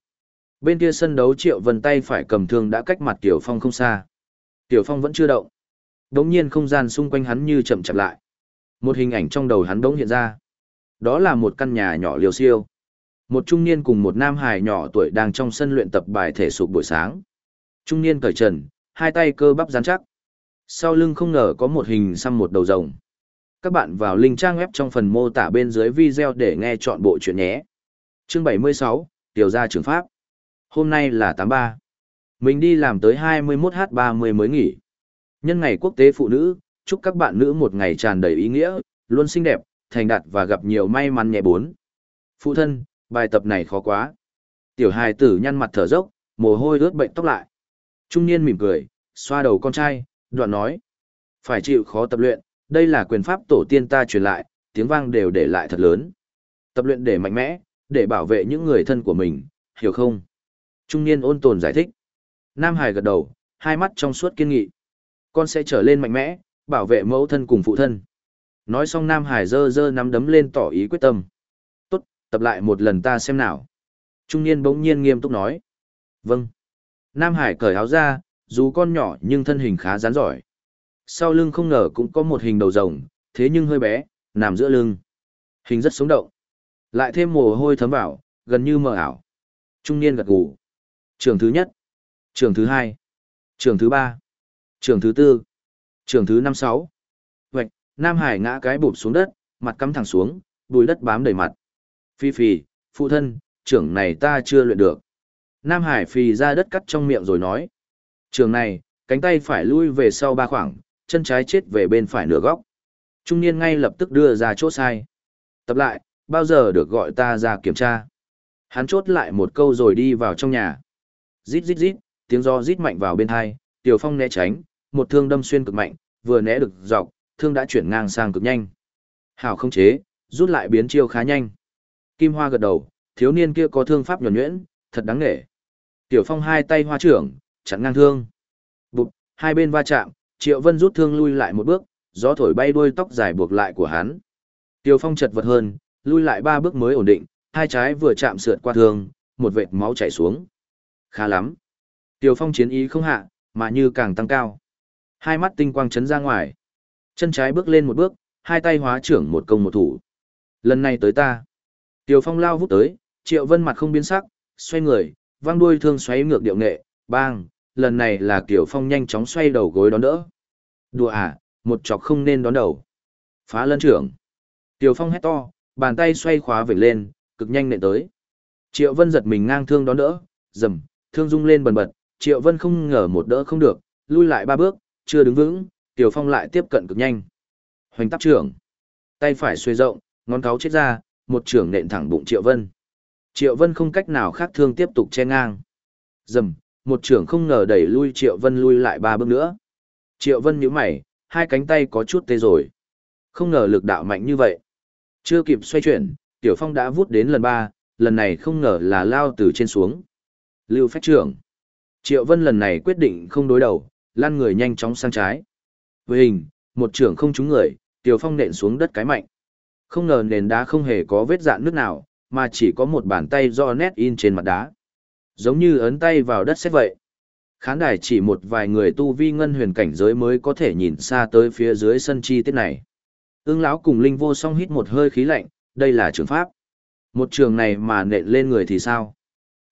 Bên kia sân đấu Triệu Vân tay phải cầm thương đã cách mặt Tiểu Phong không xa. Tiểu Phong vẫn chưa động. Đống nhiên không gian xung quanh hắn như chậm chậm lại. Một hình ảnh trong đầu hắn đống hiện ra. Đó là một căn nhà nhỏ liều siêu. Một trung niên cùng một nam hài nhỏ tuổi đang trong sân luyện tập bài thể dục buổi sáng. Trung niên cởi trần, hai tay cơ bắp rắn chắc. Sau lưng không ngờ có một hình xăm một đầu rồng. Các bạn vào link trang web trong phần mô tả bên dưới video để nghe chọn bộ chuyện nhé. Chương 76, Tiểu gia trưởng Pháp. Hôm nay là 83. Mình đi làm tới 21h30 mới nghỉ. Nhân ngày quốc tế phụ nữ, chúc các bạn nữ một ngày tràn đầy ý nghĩa, luôn xinh đẹp, thành đạt và gặp nhiều may mắn nhẹ bốn. Phụ thân, bài tập này khó quá. Tiểu hài tử nhăn mặt thở dốc, mồ hôi ướt bệnh tóc lại. Trung niên mỉm cười, xoa đầu con trai, đoạn nói. Phải chịu khó tập luyện, đây là quyền pháp tổ tiên ta truyền lại, tiếng vang đều để lại thật lớn. Tập luyện để mạnh mẽ, để bảo vệ những người thân của mình, hiểu không? Trung niên ôn tồn giải thích. Nam Hải gật đầu, hai mắt trong suốt kiên nghị. Con sẽ trở lên mạnh mẽ, bảo vệ mẫu thân cùng phụ thân. Nói xong Nam Hải dơ dơ nắm đấm lên tỏ ý quyết tâm. Tốt, tập lại một lần ta xem nào. Trung niên bỗng nhiên nghiêm túc nói. Vâng. Nam Hải cởi áo ra, dù con nhỏ nhưng thân hình khá rắn giỏi. Sau lưng không ngờ cũng có một hình đầu rồng, thế nhưng hơi bé, nằm giữa lưng. Hình rất sống động. Lại thêm mồ hôi thấm vào, gần như mờ ảo. Trung niên gật gù. Trường thứ nhất. Trường thứ hai. Trường thứ ba. Trường thứ tư. Trường thứ năm sáu. Vạch, Nam Hải ngã cái bụp xuống đất, mặt cắm thẳng xuống, bùi đất bám đầy mặt. Phi phì, phụ thân, trưởng này ta chưa luyện được. Nam Hải phì ra đất cắt trong miệng rồi nói. Trường này, cánh tay phải lui về sau ba khoảng, chân trái chết về bên phải nửa góc. Trung niên ngay lập tức đưa ra chốt sai. Tập lại, bao giờ được gọi ta ra kiểm tra. Hắn chốt lại một câu rồi đi vào trong nhà. Rít rít rít, tiếng do rít mạnh vào bên hai, Tiểu Phong né tránh, một thương đâm xuyên cực mạnh, vừa né được dọc, thương đã chuyển ngang sang cực nhanh. Hảo không chế, rút lại biến chiêu khá nhanh. Kim Hoa gật đầu, thiếu niên kia có thương pháp nhuần nhuyễn, thật đáng nể. Tiểu Phong hai tay hoa trưởng, chặn ngang thương. Bụt, hai bên va chạm, Triệu Vân rút thương lui lại một bước, gió thổi bay đuôi tóc dài buộc lại của hắn. tiêu Phong chật vật hơn, lui lại ba bước mới ổn định, hai trái vừa chạm sượt qua thương, một vệt máu chảy xuống. Khá lắm. tiêu Phong chiến ý không hạ, mà như càng tăng cao. Hai mắt tinh quang chấn ra ngoài. Chân trái bước lên một bước, hai tay hóa trưởng một công một thủ. Lần này tới ta. tiêu Phong lao vút tới, Triệu Vân mặt không biến sắc, xoay người, văng đuôi thương xoáy ngược điệu nghệ, bang, lần này là Tiểu Phong nhanh chóng xoay đầu gối đón đỡ. Đùa à, một chọc không nên đón đầu. Phá lân trưởng. Tiểu Phong hét to, bàn tay xoay khóa vểnh lên, cực nhanh nện tới. Triệu Vân giật mình ngang thương đón đỡ, dầm, thương rung lên bần bật, Triệu Vân không ngờ một đỡ không được, lui lại ba bước, chưa đứng vững, Tiểu Phong lại tiếp cận cực nhanh. Hoành tắc trưởng. Tay phải xuôi rộng, ngón cáo chết ra, một trưởng nện thẳng bụng Triệu Vân. Triệu Vân không cách nào khác thương tiếp tục che ngang. Dầm, một trưởng không ngờ đẩy lui Triệu Vân lui lại ba bước nữa. Triệu Vân nhíu mày, hai cánh tay có chút tê rồi. Không ngờ lực đạo mạnh như vậy. Chưa kịp xoay chuyển, Tiểu Phong đã vút đến lần ba, lần này không ngờ là lao từ trên xuống. Lưu phách trưởng. Triệu Vân lần này quyết định không đối đầu, lăn người nhanh chóng sang trái. Với hình, một trưởng không trúng người, Tiểu Phong nện xuống đất cái mạnh. Không ngờ nền đá không hề có vết dạn nước nào, mà chỉ có một bàn tay do nét in trên mặt đá. Giống như ấn tay vào đất xét vậy. Khán đài chỉ một vài người tu vi ngân huyền cảnh giới mới có thể nhìn xa tới phía dưới sân chi tiết này. Ưng lão cùng Linh Vô Song hít một hơi khí lạnh, đây là trường pháp. Một trường này mà nện lên người thì sao?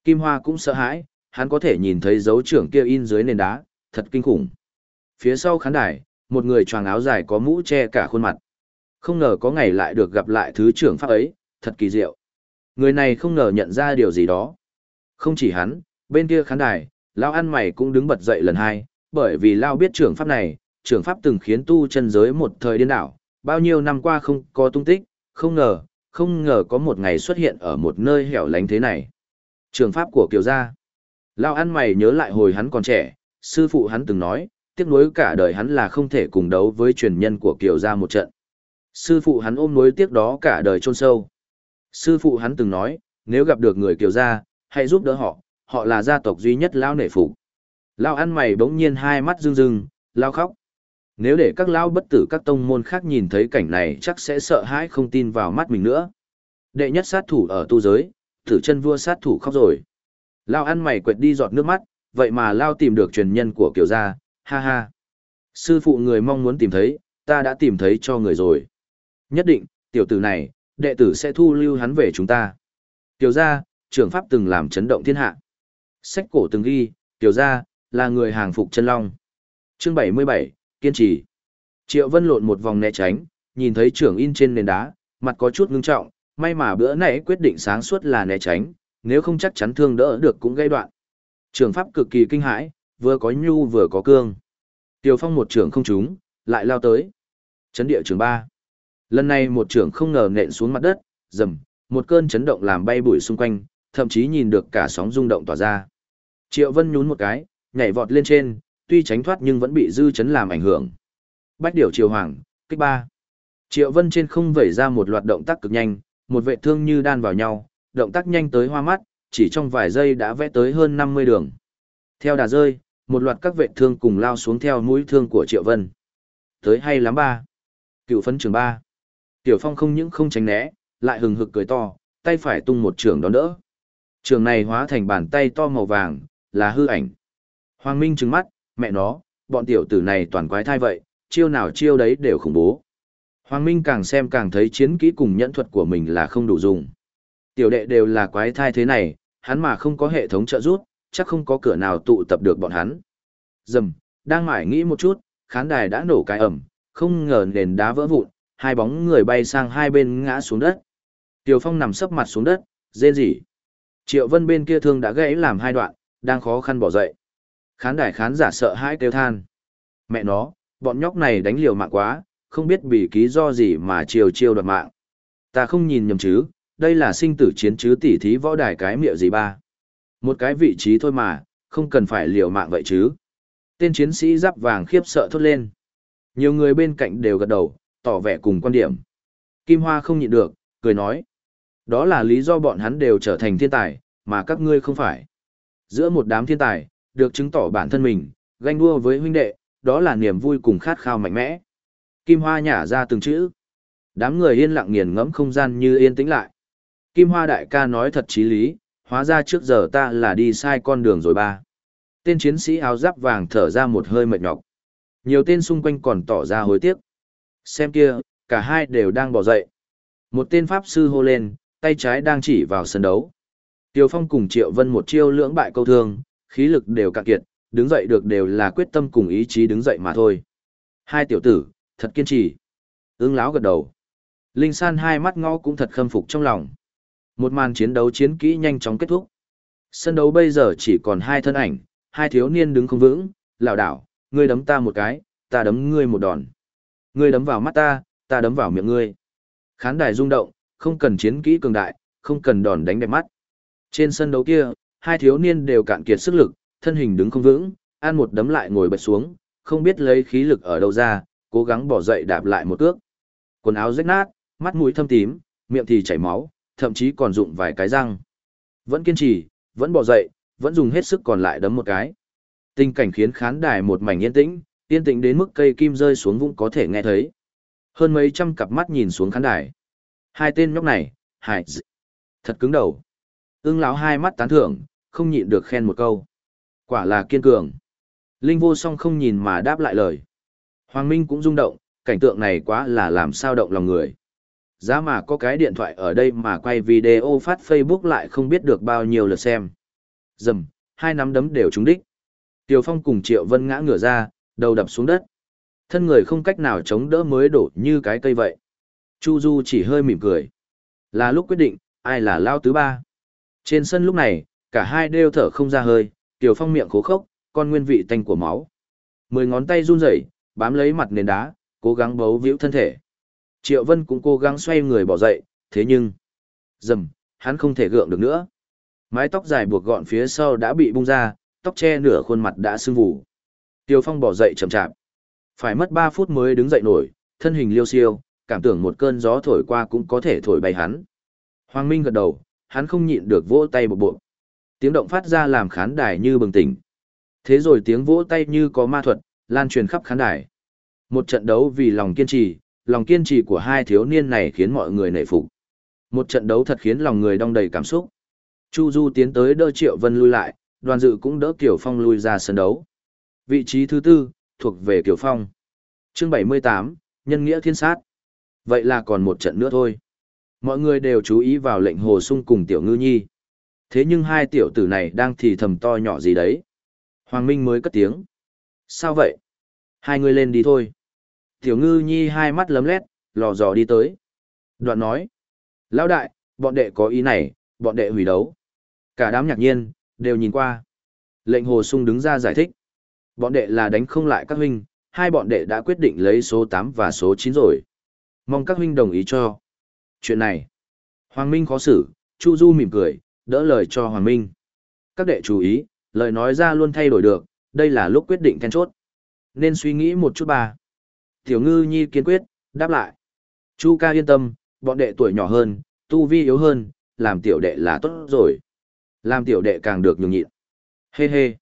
Kim Hoa cũng sợ hãi, hắn có thể nhìn thấy dấu trưởng kia in dưới nền đá, thật kinh khủng. Phía sau khán đài, một người choàng áo dài có mũ che cả khuôn mặt. Không ngờ có ngày lại được gặp lại thứ trưởng pháp ấy, thật kỳ diệu. Người này không ngờ nhận ra điều gì đó. Không chỉ hắn, bên kia khán đài, Lao ăn mày cũng đứng bật dậy lần hai, bởi vì Lao biết trưởng pháp này, trưởng pháp từng khiến tu chân giới một thời điên đảo, bao nhiêu năm qua không có tung tích, không ngờ, không ngờ có một ngày xuất hiện ở một nơi hẻo lánh thế này. Trường pháp của Kiều Gia. Lao ăn mày nhớ lại hồi hắn còn trẻ, sư phụ hắn từng nói, tiếc nuối cả đời hắn là không thể cùng đấu với truyền nhân của Kiều Gia một trận. Sư phụ hắn ôm nuối tiếc đó cả đời chôn sâu. Sư phụ hắn từng nói, nếu gặp được người Kiều Gia, hãy giúp đỡ họ, họ là gia tộc duy nhất Lao nể phục. Lao ăn mày bỗng nhiên hai mắt rưng rưng, Lao khóc. Nếu để các Lao bất tử các tông môn khác nhìn thấy cảnh này chắc sẽ sợ hãi không tin vào mắt mình nữa. Đệ nhất sát thủ ở tu giới, tử chân vua sát thủ khóc rồi. Lao ăn mày quệt đi giọt nước mắt, vậy mà Lao tìm được truyền nhân của Kiều gia, ha ha. Sư phụ người mong muốn tìm thấy, ta đã tìm thấy cho người rồi. Nhất định, tiểu tử này, đệ tử sẽ thu lưu hắn về chúng ta. Kiều gia, trưởng pháp từng làm chấn động thiên hạ. Sách cổ từng ghi, tiểu gia, là người hàng phục chân long. Chương 77, kiên trì. Triệu Vân lộn một vòng né tránh, nhìn thấy trưởng in trên nền đá, mặt có chút ngưng trọng, may mà bữa nãy quyết định sáng suốt là né tránh, nếu không chắc chắn thương đỡ được cũng gây đoạn. Trường pháp cực kỳ kinh hãi, vừa có nhu vừa có cương. Tiểu Phong một trưởng không trúng, lại lao tới. Chấn địa trường 3. Lần này một trưởng không ngờ nện xuống mặt đất, rầm, một cơn chấn động làm bay bụi xung quanh, thậm chí nhìn được cả sóng rung động tỏa ra. Triệu Vân nhún một cái, nhảy vọt lên trên, tuy tránh thoát nhưng vẫn bị dư chấn làm ảnh hưởng. Bách điểu triều hoàng, kích ba. Triệu Vân trên không vẩy ra một loạt động tác cực nhanh, một vệ thương như đan vào nhau, động tác nhanh tới hoa mắt, chỉ trong vài giây đã vẽ tới hơn 50 đường. Theo đà rơi, một loạt các vệ thương cùng lao xuống theo mũi thương của Triệu Vân. Tới hay lắm ba. Cựu phấn trường ba. Tiểu Phong không những không tránh né, lại hừng hực cười to, tay phải tung một trường đón đỡ. Trường này hóa thành bàn tay to màu vàng, là hư ảnh. Hoàng Minh trừng mắt, mẹ nó, bọn tiểu tử này toàn quái thai vậy, chiêu nào chiêu đấy đều khủng bố. Hoàng Minh càng xem càng thấy chiến kỹ cùng nhẫn thuật của mình là không đủ dùng. Tiểu đệ đều là quái thai thế này, hắn mà không có hệ thống trợ giúp, chắc không có cửa nào tụ tập được bọn hắn. Dầm, đang mải nghĩ một chút, khán đài đã nổ cái ẩm, không ngờ nền đá vỡ vụn, hai bóng người bay sang hai bên ngã xuống đất. Tiểu Phong nằm sấp mặt xuống đất, rên rỉ. Triệu Vân bên kia thương đã gãy làm hai đoạn, đang khó khăn bỏ dậy. Khán đài khán giả sợ hãi kêu than. Mẹ nó, bọn nhóc này đánh liều mạng quá, không biết bị ký do gì mà chiều chiêu đoạt mạng. Ta không nhìn nhầm chứ, đây là sinh tử chiến chứ tỉ thí võ đài cái miệng gì ba. Một cái vị trí thôi mà, không cần phải liều mạng vậy chứ. Tên chiến sĩ giáp vàng khiếp sợ thốt lên. Nhiều người bên cạnh đều gật đầu, tỏ vẻ cùng quan điểm. Kim Hoa không nhịn được, cười nói. Đó là lý do bọn hắn đều trở thành thiên tài, mà các ngươi không phải. Giữa một đám thiên tài, được chứng tỏ bản thân mình, ganh đua với huynh đệ, đó là niềm vui cùng khát khao mạnh mẽ. Kim Hoa nhả ra từng chữ. Đám người yên lặng nghiền ngẫm không gian như yên tĩnh lại. Kim Hoa đại ca nói thật chí lý, hóa ra trước giờ ta là đi sai con đường rồi ba. Tên chiến sĩ áo giáp vàng thở ra một hơi mệt nhọc. Nhiều tên xung quanh còn tỏ ra hối tiếc. Xem kia, cả hai đều đang bỏ dậy. Một tên pháp sư hô lên, tay trái đang chỉ vào sân đấu. Tiêu Phong cùng Triệu Vân một chiêu lưỡng bại câu thương, khí lực đều cạn kiệt, đứng dậy được đều là quyết tâm cùng ý chí đứng dậy mà thôi. Hai tiểu tử, thật kiên trì. Ưng láo gật đầu. Linh San hai mắt ngó cũng thật khâm phục trong lòng. Một màn chiến đấu chiến kỹ nhanh chóng kết thúc. Sân đấu bây giờ chỉ còn hai thân ảnh, hai thiếu niên đứng không vững, lảo đảo, ngươi đấm ta một cái, ta đấm ngươi một đòn. Ngươi đấm vào mắt ta, ta đấm vào miệng ngươi. Khán đài rung động, không cần chiến kỹ cường đại, không cần đòn đánh đẹp mắt. Trên sân đấu kia, hai thiếu niên đều cạn kiệt sức lực, thân hình đứng không vững, ăn một đấm lại ngồi bật xuống, không biết lấy khí lực ở đâu ra, cố gắng bỏ dậy đạp lại một cước. Quần áo rách nát, mắt mũi thâm tím, miệng thì chảy máu, thậm chí còn dụng vài cái răng. Vẫn kiên trì, vẫn bỏ dậy, vẫn dùng hết sức còn lại đấm một cái. Tình cảnh khiến khán đài một mảnh yên tĩnh, yên tĩnh đến mức cây kim rơi xuống vũng có thể nghe thấy. Hơn mấy trăm cặp mắt nhìn xuống khán đài. Hai tên nhóc này, hải thật cứng đầu. Ưng lão hai mắt tán thưởng, không nhịn được khen một câu. Quả là kiên cường. Linh vô song không nhìn mà đáp lại lời. Hoàng Minh cũng rung động, cảnh tượng này quá là làm sao động lòng người. Giá mà có cái điện thoại ở đây mà quay video phát Facebook lại không biết được bao nhiêu lượt xem. Dầm, hai nắm đấm đều trúng đích. Tiều Phong cùng Triệu Vân ngã ngửa ra, đầu đập xuống đất. Thân người không cách nào chống đỡ mới đổ như cái cây vậy. Chu Du chỉ hơi mỉm cười. Là lúc quyết định, ai là lao tứ ba. Trên sân lúc này, cả hai đều thở không ra hơi, Tiểu Phong miệng khố khốc, con nguyên vị tanh của máu. Mười ngón tay run rẩy, bám lấy mặt nền đá, cố gắng bấu víu thân thể. Triệu Vân cũng cố gắng xoay người bỏ dậy, thế nhưng... Dầm, hắn không thể gượng được nữa. Mái tóc dài buộc gọn phía sau đã bị bung ra, tóc che nửa khuôn mặt đã sưng vù. Tiêu Phong bỏ dậy chậm chạp. Phải mất 3 phút mới đứng dậy nổi, thân hình liêu siêu, cảm tưởng một cơn gió thổi qua cũng có thể thổi bay hắn. Hoàng Minh gật đầu, hắn không nhịn được vỗ tay bộ bộ. Tiếng động phát ra làm khán đài như bừng tỉnh. Thế rồi tiếng vỗ tay như có ma thuật, lan truyền khắp khán đài. Một trận đấu vì lòng kiên trì, lòng kiên trì của hai thiếu niên này khiến mọi người nể phục. Một trận đấu thật khiến lòng người đong đầy cảm xúc. Chu Du tiến tới đỡ Triệu Vân lui lại, đoàn dự cũng đỡ Kiều Phong lui ra sân đấu. Vị trí thứ tư, thuộc về Kiều Phong. Chương 78, Nhân nghĩa thiên sát. Vậy là còn một trận nữa thôi. Mọi người đều chú ý vào lệnh hồ sung cùng Tiểu Ngư Nhi. Thế nhưng hai tiểu tử này đang thì thầm to nhỏ gì đấy. Hoàng Minh mới cất tiếng. Sao vậy? Hai người lên đi thôi. Tiểu Ngư Nhi hai mắt lấm lét, lò dò đi tới. Đoạn nói. Lão đại, bọn đệ có ý này, bọn đệ hủy đấu. Cả đám nhạc nhiên, đều nhìn qua. Lệnh hồ sung đứng ra giải thích. Bọn đệ là đánh không lại các huynh, hai bọn đệ đã quyết định lấy số 8 và số 9 rồi. Mong các huynh đồng ý cho. Chuyện này. Hoàng Minh khó xử, Chu Du mỉm cười, đỡ lời cho Hoàng Minh. Các đệ chú ý, lời nói ra luôn thay đổi được, đây là lúc quyết định then chốt. Nên suy nghĩ một chút bà Tiểu ngư nhi kiên quyết, đáp lại. Chu ca yên tâm, bọn đệ tuổi nhỏ hơn, tu vi yếu hơn, làm tiểu đệ là tốt rồi. Làm tiểu đệ càng được nhường nhịn. Hê hê.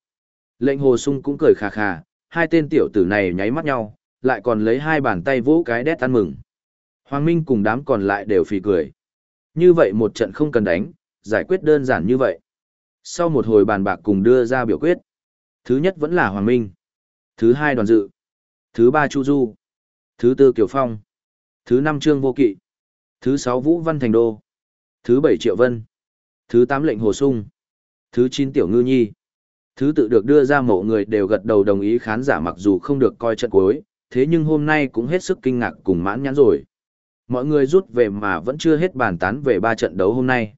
Lệnh hồ sung cũng cười khà khà, hai tên tiểu tử này nháy mắt nhau, lại còn lấy hai bàn tay vỗ cái đét ăn mừng. Hoàng Minh cùng đám còn lại đều phì cười. Như vậy một trận không cần đánh, giải quyết đơn giản như vậy. Sau một hồi bàn bạc cùng đưa ra biểu quyết. Thứ nhất vẫn là Hoàng Minh. Thứ hai đoàn dự. Thứ ba Chu Du. Thứ tư Kiều Phong. Thứ năm Trương Vô Kỵ. Thứ sáu Vũ Văn Thành Đô. Thứ bảy Triệu Vân. Thứ tám Lệnh Hồ Sung. Thứ chín Tiểu Ngư Nhi. Thứ tự được đưa ra mộ người đều gật đầu đồng ý khán giả mặc dù không được coi trận cuối, thế nhưng hôm nay cũng hết sức kinh ngạc cùng mãn nhãn rồi. Mọi người rút về mà vẫn chưa hết bàn tán về ba trận đấu hôm nay.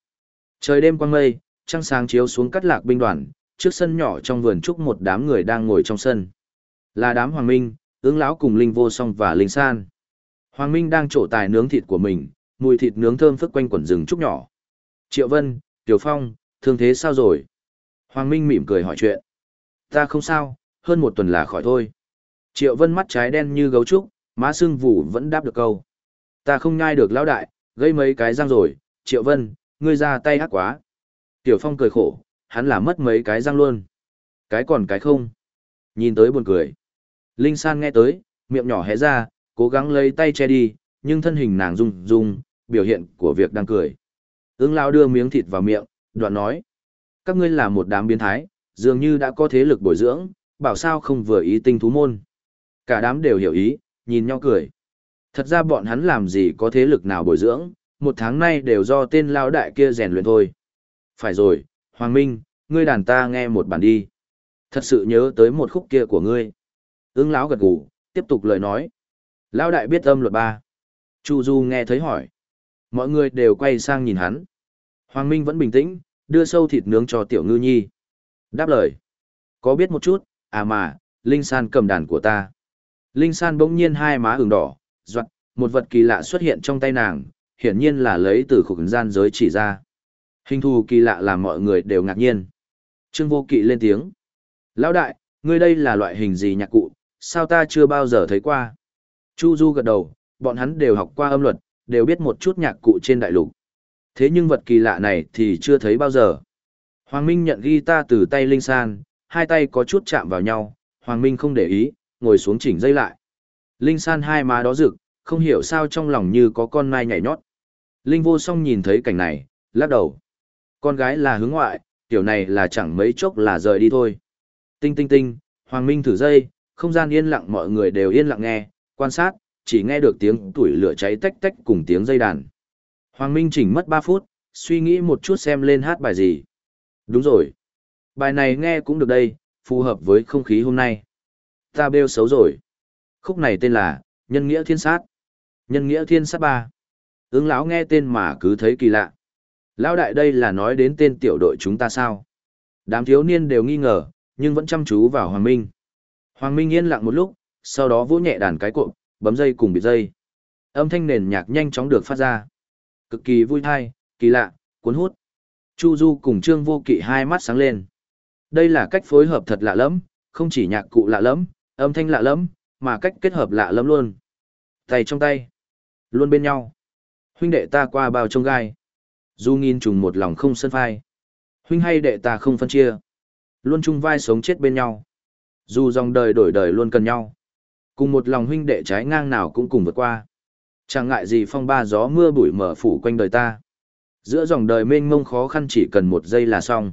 Trời đêm quang mây, trăng sáng chiếu xuống cắt lạc binh đoàn, trước sân nhỏ trong vườn trúc một đám người đang ngồi trong sân. Là đám Hoàng Minh, ứng lão cùng Linh Vô Song và Linh San. Hoàng Minh đang trổ tài nướng thịt của mình, mùi thịt nướng thơm phức quanh quần rừng trúc nhỏ. Triệu Vân, Tiểu Phong, thương thế sao rồi? Hoàng Minh mỉm cười hỏi chuyện. Ta không sao, hơn một tuần là khỏi thôi. Triệu Vân mắt trái đen như gấu trúc, má xương vụ vẫn đáp được câu. Ta không nhai được lão đại, gây mấy cái răng rồi, Triệu Vân, ngươi ra tay ác quá. Tiểu Phong cười khổ, hắn là mất mấy cái răng luôn. Cái còn cái không. Nhìn tới buồn cười. Linh San nghe tới, miệng nhỏ hé ra, cố gắng lấy tay che đi, nhưng thân hình nàng rung rung, biểu hiện của việc đang cười. Ứng lão đưa miếng thịt vào miệng, đoạn nói. Các ngươi là một đám biến thái, dường như đã có thế lực bồi dưỡng, bảo sao không vừa ý tinh thú môn. Cả đám đều hiểu ý, nhìn nhau cười. Thật ra bọn hắn làm gì có thế lực nào bồi dưỡng, một tháng nay đều do tên lao đại kia rèn luyện thôi. Phải rồi, Hoàng Minh, ngươi đàn ta nghe một bản đi. Thật sự nhớ tới một khúc kia của ngươi. Ứng lão gật gù, tiếp tục lời nói. Lão đại biết âm luật ba. Chu Du nghe thấy hỏi. Mọi người đều quay sang nhìn hắn. Hoàng Minh vẫn bình tĩnh, đưa sâu thịt nướng cho tiểu ngư nhi. Đáp lời. Có biết một chút, à mà, Linh San cầm đàn của ta. Linh San bỗng nhiên hai má ửng đỏ, doặt, một vật kỳ lạ xuất hiện trong tay nàng, hiển nhiên là lấy từ khủng gian giới chỉ ra. Hình thù kỳ lạ làm mọi người đều ngạc nhiên. Trương vô kỵ lên tiếng. Lão đại, ngươi đây là loại hình gì nhạc cụ, sao ta chưa bao giờ thấy qua? Chu Du gật đầu, bọn hắn đều học qua âm luật, đều biết một chút nhạc cụ trên đại lục. Thế nhưng vật kỳ lạ này thì chưa thấy bao giờ. Hoàng Minh nhận guitar từ tay Linh San, hai tay có chút chạm vào nhau, Hoàng Minh không để ý, ngồi xuống chỉnh dây lại. Linh San hai má đó rực, không hiểu sao trong lòng như có con mai nhảy nhót. Linh vô song nhìn thấy cảnh này, lắc đầu. Con gái là hướng ngoại, kiểu này là chẳng mấy chốc là rời đi thôi. Tinh tinh tinh, Hoàng Minh thử dây, không gian yên lặng mọi người đều yên lặng nghe, quan sát, chỉ nghe được tiếng tuổi lửa cháy tách tách cùng tiếng dây đàn. Hoàng Minh chỉnh mất 3 phút, suy nghĩ một chút xem lên hát bài gì. Đúng rồi. Bài này nghe cũng được đây, phù hợp với không khí hôm nay. Ta bêu xấu rồi. Khúc này tên là Nhân Nghĩa Thiên Sát. Nhân Nghĩa Thiên Sát ba. Ứng lão nghe tên mà cứ thấy kỳ lạ. Lão đại đây là nói đến tên tiểu đội chúng ta sao? Đám thiếu niên đều nghi ngờ, nhưng vẫn chăm chú vào Hoàng Minh. Hoàng Minh yên lặng một lúc, sau đó vỗ nhẹ đàn cái cộm, bấm dây cùng bị dây. Âm thanh nền nhạc nhanh chóng được phát ra. Cực kỳ vui thai, kỳ lạ, cuốn hút. Chu Du cùng Trương Vô Kỵ hai mắt sáng lên. Đây là cách phối hợp thật lạ lắm, không chỉ nhạc cụ lạ lắm, âm thanh lạ lắm, mà cách kết hợp lạ lẫm luôn. Tay trong tay, luôn bên nhau. Huynh đệ ta qua bao trông gai. Du nghìn trùng một lòng không sân phai. Huynh hay đệ ta không phân chia. Luôn chung vai sống chết bên nhau. Dù dòng đời đổi đời luôn cần nhau. Cùng một lòng huynh đệ trái ngang nào cũng cùng vượt qua. Chẳng ngại gì phong ba gió mưa bụi mở phủ quanh đời ta. Giữa dòng đời mênh mông khó khăn chỉ cần một giây là xong.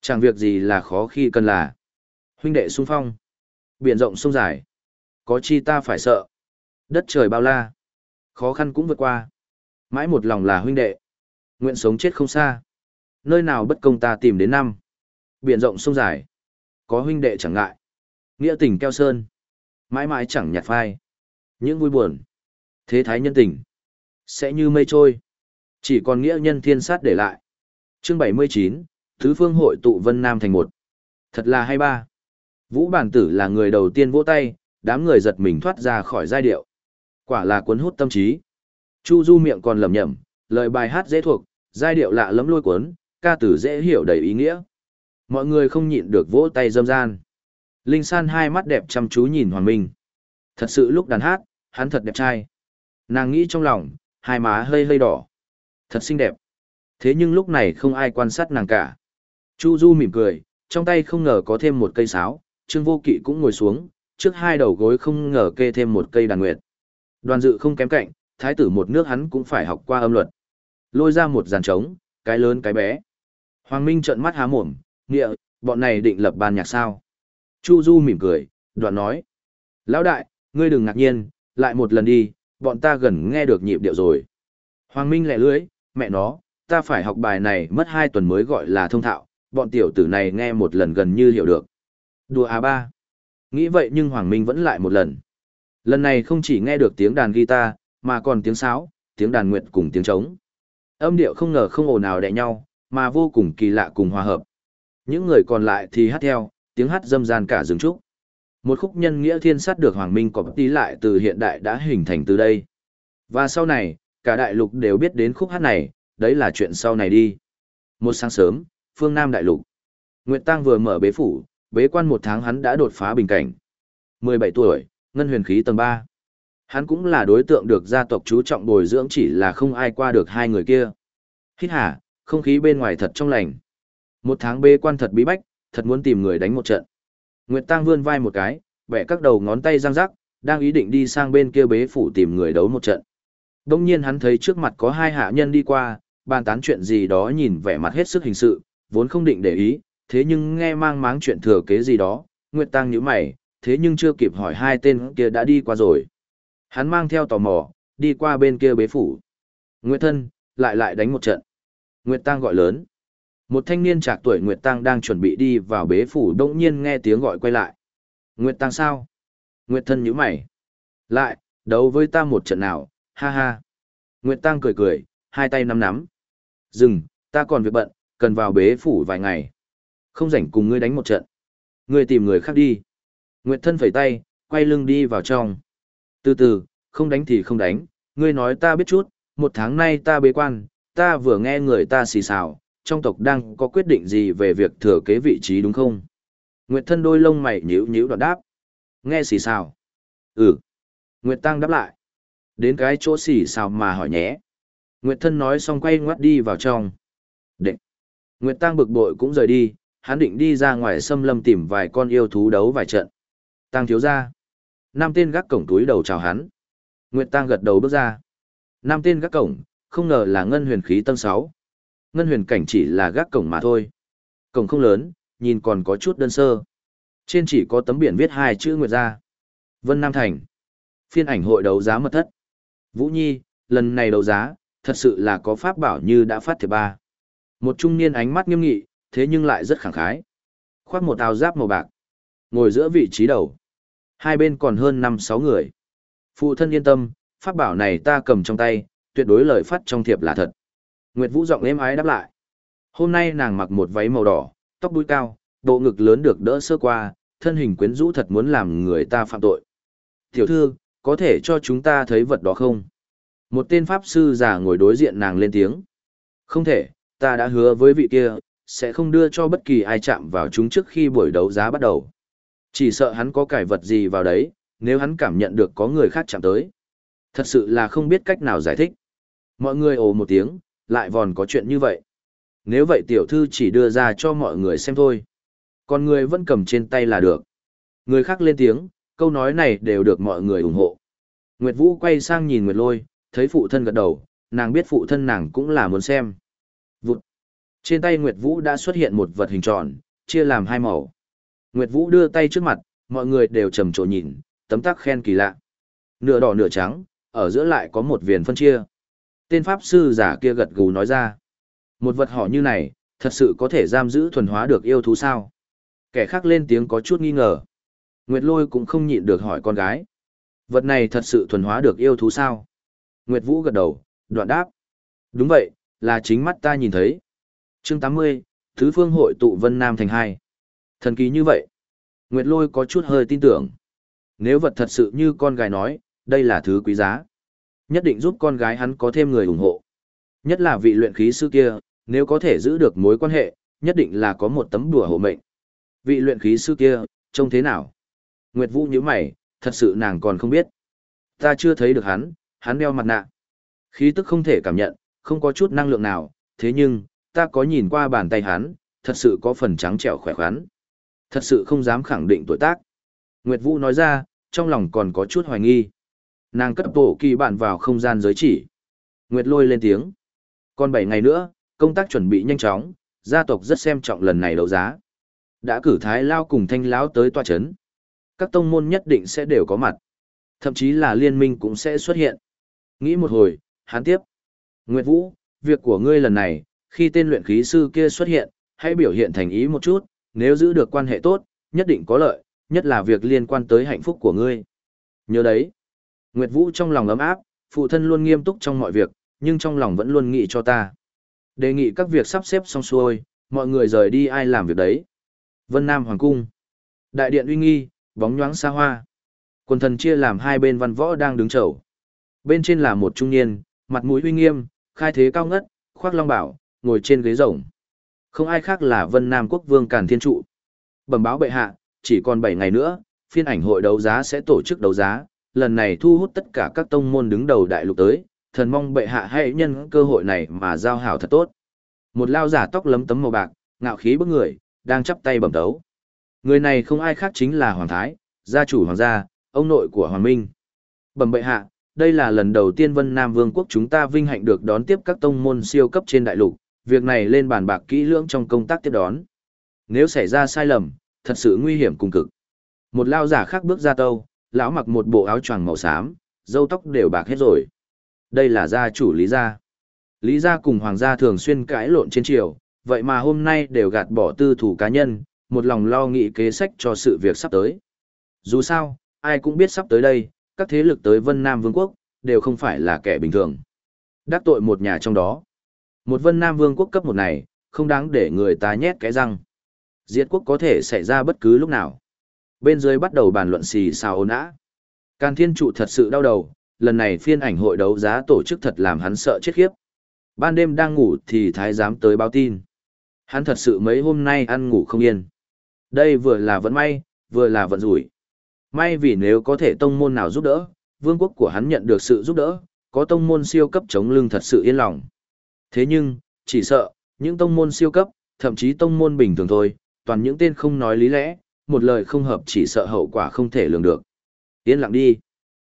Chẳng việc gì là khó khi cần là. Huynh đệ sung phong. Biển rộng sông dài. Có chi ta phải sợ. Đất trời bao la. Khó khăn cũng vượt qua. Mãi một lòng là huynh đệ. Nguyện sống chết không xa. Nơi nào bất công ta tìm đến năm. Biển rộng sông dài. Có huynh đệ chẳng ngại. Nghĩa tình keo sơn. Mãi mãi chẳng nhạt phai. Những vui buồn. Thế thái nhân tình. Sẽ như mây trôi. Chỉ còn nghĩa nhân thiên sát để lại. Chương 79, Thứ phương hội tụ Vân Nam thành một. Thật là hay ba. Vũ bản tử là người đầu tiên vỗ tay, đám người giật mình thoát ra khỏi giai điệu. Quả là cuốn hút tâm trí. Chu Du miệng còn lẩm nhẩm, lời bài hát dễ thuộc, giai điệu lạ lẫm lôi cuốn, ca từ dễ hiểu đầy ý nghĩa. Mọi người không nhịn được vỗ tay râm ran. Linh San hai mắt đẹp chăm chú nhìn Hoàng Minh. Thật sự lúc đàn hát, hắn thật đẹp trai. Nàng nghĩ trong lòng, hai má hơi hơi đỏ. Thật xinh đẹp. Thế nhưng lúc này không ai quan sát nàng cả. Chu Du mỉm cười, trong tay không ngờ có thêm một cây sáo, Trương Vô Kỵ cũng ngồi xuống, trước hai đầu gối không ngờ kê thêm một cây đàn nguyệt. Đoàn dự không kém cạnh, thái tử một nước hắn cũng phải học qua âm luật. Lôi ra một dàn trống, cái lớn cái bé. Hoàng Minh trợn mắt há mồm, nghĩa, bọn này định lập ban nhạc sao. Chu Du mỉm cười, đoạn nói. Lão đại, ngươi đừng ngạc nhiên, lại một lần đi, bọn ta gần nghe được nhịp điệu rồi. Hoàng Minh lẹ lưới, mẹ nó, ta phải học bài này mất hai tuần mới gọi là thông thạo, bọn tiểu tử này nghe một lần gần như hiểu được. Đùa à ba. Nghĩ vậy nhưng Hoàng Minh vẫn lại một lần. Lần này không chỉ nghe được tiếng đàn guitar, mà còn tiếng sáo, tiếng đàn nguyệt cùng tiếng trống. Âm điệu không ngờ không ồn ào đẹ nhau, mà vô cùng kỳ lạ cùng hòa hợp. Những người còn lại thì hát theo, tiếng hát dâm gian cả rừng trúc. Một khúc nhân nghĩa thiên sát được Hoàng Minh có tí lại từ hiện đại đã hình thành từ đây. Và sau này, cả đại lục đều biết đến khúc hát này, đấy là chuyện sau này đi. Một sáng sớm, phương Nam đại lục. Nguyệt Tăng vừa mở bế phủ, bế quan một tháng hắn đã đột phá bình cảnh. 17 tuổi, ngân huyền khí tầng 3. Hắn cũng là đối tượng được gia tộc chú trọng bồi dưỡng chỉ là không ai qua được hai người kia. Hít hả, không khí bên ngoài thật trong lành. Một tháng bế quan thật bí bách, thật muốn tìm người đánh một trận. Nguyệt Tăng vươn vai một cái, bẻ các đầu ngón tay răng rắc, đang ý định đi sang bên kia bế phủ tìm người đấu một trận. Đông nhiên hắn thấy trước mặt có hai hạ nhân đi qua, bàn tán chuyện gì đó nhìn vẻ mặt hết sức hình sự, vốn không định để ý, thế nhưng nghe mang máng chuyện thừa kế gì đó, Nguyệt Tăng nhíu mày, thế nhưng chưa kịp hỏi hai tên kia đã đi qua rồi. Hắn mang theo tò mò, đi qua bên kia bế phủ. Nguyệt thân, lại lại đánh một trận. Nguyệt Tăng gọi lớn. Một thanh niên trạc tuổi Nguyệt Tăng đang chuẩn bị đi vào bế phủ đông nhiên nghe tiếng gọi quay lại. Nguyệt Tăng sao? Nguyệt thân nhíu mày. Lại, đấu với ta một trận nào, ha ha. Nguyệt Tăng cười cười, hai tay nắm nắm. Dừng, ta còn việc bận, cần vào bế phủ vài ngày. Không rảnh cùng ngươi đánh một trận. Ngươi tìm người khác đi. Nguyệt thân phẩy tay, quay lưng đi vào trong. Từ từ, không đánh thì không đánh, ngươi nói ta biết chút, một tháng nay ta bế quan, ta vừa nghe người ta xì xào, trong tộc đang có quyết định gì về việc thừa kế vị trí đúng không? Nguyệt thân đôi lông mày nhíu nhíu đoạt đáp. Nghe xì xào. Ừ. Nguyệt tăng đáp lại. Đến cái chỗ xì xào mà hỏi nhé. Nguyệt thân nói xong quay ngoắt đi vào trong. Định. Nguyệt tăng bực bội cũng rời đi, hắn định đi ra ngoài xâm lâm tìm vài con yêu thú đấu vài trận. Tăng thiếu ra. nam tên gác cổng túi đầu chào hắn. Nguyệt tăng gật đầu bước ra. Nam tên gác cổng, không ngờ là ngân huyền khí tâm sáu. Ngân huyền cảnh chỉ là gác cổng mà thôi. Cổng không lớn, nhìn còn có chút đơn sơ. Trên chỉ có tấm biển viết hai chữ Nguyệt gia. Vân Nam Thành. Phiên ảnh hội đấu giá mật thất. Vũ Nhi, lần này đấu giá, thật sự là có pháp bảo như đã phát thiệp ba. Một trung niên ánh mắt nghiêm nghị, thế nhưng lại rất khẳng khái. Khoác một áo giáp màu bạc. Ngồi giữa vị trí đầu. Hai bên còn hơn năm sáu người. Phụ thân yên tâm, pháp bảo này ta cầm trong tay, tuyệt đối lời phát trong thiệp là thật. Nguyệt Vũ giọng êm ái đáp lại. Hôm nay nàng mặc một váy màu đỏ, tóc đuôi cao, bộ ngực lớn được đỡ sơ qua, thân hình quyến rũ thật muốn làm người ta phạm tội. Tiểu thư, có thể cho chúng ta thấy vật đó không? Một tên pháp sư già ngồi đối diện nàng lên tiếng. Không thể, ta đã hứa với vị kia, sẽ không đưa cho bất kỳ ai chạm vào chúng trước khi buổi đấu giá bắt đầu. Chỉ sợ hắn có cải vật gì vào đấy, nếu hắn cảm nhận được có người khác chạm tới. Thật sự là không biết cách nào giải thích. Mọi người ồ một tiếng, lại vòn có chuyện như vậy. Nếu vậy tiểu thư chỉ đưa ra cho mọi người xem thôi. Còn người vẫn cầm trên tay là được. Người khác lên tiếng, câu nói này đều được mọi người ủng hộ. Nguyệt Vũ quay sang nhìn Nguyệt Lôi, thấy phụ thân gật đầu, nàng biết phụ thân nàng cũng là muốn xem. Vụt. Trên tay Nguyệt Vũ đã xuất hiện một vật hình tròn, chia làm hai màu. Nguyệt Vũ đưa tay trước mặt, mọi người đều trầm trồ nhìn, tấm tắc khen kỳ lạ. Nửa đỏ nửa trắng, ở giữa lại có một viền phân chia. Tên pháp sư giả kia gật gù nói ra. Một vật họ như này, thật sự có thể giam giữ thuần hóa được yêu thú sao? Kẻ khác lên tiếng có chút nghi ngờ. Nguyệt Lôi cũng không nhịn được hỏi con gái. Vật này thật sự thuần hóa được yêu thú sao? Nguyệt Vũ gật đầu, đoạn đáp. Đúng vậy, là chính mắt ta nhìn thấy chương 80, Thứ phương hội tụ Vân Nam thành hai. Thần kỳ như vậy. Nguyệt Lôi có chút hơi tin tưởng. Nếu vật thật sự như con gái nói, đây là thứ quý giá. Nhất định giúp con gái hắn có thêm người ủng hộ. Nhất là vị luyện khí sư kia, nếu có thể giữ được mối quan hệ, nhất định là có một tấm đùa hộ mệnh. Vị luyện khí sư kia, trông thế nào? Nguyệt Vũ nhíu mày, thật sự nàng còn không biết. Ta chưa thấy được hắn, hắn đeo mặt nạ. Khí tức không thể cảm nhận, không có chút năng lượng nào, thế nhưng, ta có nhìn qua bàn tay hắn, thật sự có phần trắng trẻo khỏe khoắn. Thật sự không dám khẳng định tuổi tác. Nguyệt Vũ nói ra, trong lòng còn có chút hoài nghi. Nàng cất bộ kỳ bản vào không gian giới chỉ. Nguyệt lôi lên tiếng. Còn 7 ngày nữa, công tác chuẩn bị nhanh chóng, gia tộc rất xem trọng lần này đấu giá. Đã cử Thái Lao cùng Thanh Lão tới tòa chấn. Các tông môn nhất định sẽ đều có mặt. Thậm chí là liên minh cũng sẽ xuất hiện. Nghĩ một hồi, hắn tiếp. Nguyệt Vũ, việc của ngươi lần này, khi tên luyện khí sư kia xuất hiện, hãy biểu hiện thành ý một chút, nếu giữ được quan hệ tốt, nhất định có lợi, nhất là việc liên quan tới hạnh phúc của ngươi. Nhớ đấy. Nguyệt Vũ trong lòng ấm áp, phụ thân luôn nghiêm túc trong mọi việc, nhưng trong lòng vẫn luôn nghĩ cho ta. Đề nghị các việc sắp xếp xong xuôi, mọi người rời đi ai làm việc đấy. Vân Nam Hoàng Cung. Đại điện uy nghi, bóng nhoáng xa hoa. Quần thần chia làm hai bên văn võ đang đứng chầu. Bên trên là một trung niên, mặt mũi uy nghiêm, khai thế cao ngất, khoác long bảo, ngồi trên ghế rồng. Không ai khác là Vân Nam Quốc Vương Càn Thiên Trụ. Bẩm báo bệ hạ, chỉ còn 7 ngày nữa, phiên ảnh hội đấu giá sẽ tổ chức đấu giá, lần này thu hút tất cả các tông môn đứng đầu đại lục tới, thần mong bệ hạ hãy nhân cơ hội này mà giao hảo thật tốt. Một lao giả tóc lấm tấm màu bạc, ngạo khí bức người, đang chắp tay bẩm đấu. Người này không ai khác chính là Hoàng Thái, gia chủ Hoàng gia, ông nội của Hoàng Minh. Bẩm bệ hạ, đây là lần đầu tiên Vân Nam Vương quốc chúng ta vinh hạnh được đón tiếp các tông môn siêu cấp trên đại lục, việc này lên bàn bạc kỹ lưỡng trong công tác tiếp đón. Nếu xảy ra sai lầm, thật sự nguy hiểm cùng cực. Một lao giả khác bước ra tâu, lão mặc một bộ áo choàng màu xám, râu tóc đều bạc hết rồi. Đây là gia chủ Lý gia. Lý gia cùng hoàng gia thường xuyên cãi lộn trên triều, vậy mà hôm nay đều gạt bỏ tư thủ cá nhân, một lòng lo nghĩ kế sách cho sự việc sắp tới. Dù sao, ai cũng biết sắp tới đây, các thế lực tới Vân Nam Vương quốc, đều không phải là kẻ bình thường. Đắc tội một nhà trong đó. Một Vân Nam Vương quốc cấp một này, không đáng để người ta nhét cái răng. Diệt quốc có thể xảy ra bất cứ lúc nào. Bên dưới bắt đầu bàn luận xì xào ồn ã. Càn Thiên Trụ thật sự đau đầu, lần này phiên ảnh hội đấu giá tổ chức thật làm hắn sợ chết khiếp. Ban đêm đang ngủ thì thái giám tới báo tin. Hắn thật sự mấy hôm nay ăn ngủ không yên. Đây vừa là vận may, vừa là vận rủi. May vì nếu có thể tông môn nào giúp đỡ, vương quốc của hắn nhận được sự giúp đỡ, có tông môn siêu cấp chống lưng thật sự yên lòng. Thế nhưng, chỉ sợ, những tông môn siêu cấp, thậm chí tông môn bình thường thôi, toàn những tên không nói lý lẽ, một lời không hợp chỉ sợ hậu quả không thể lường được. Yên lặng đi.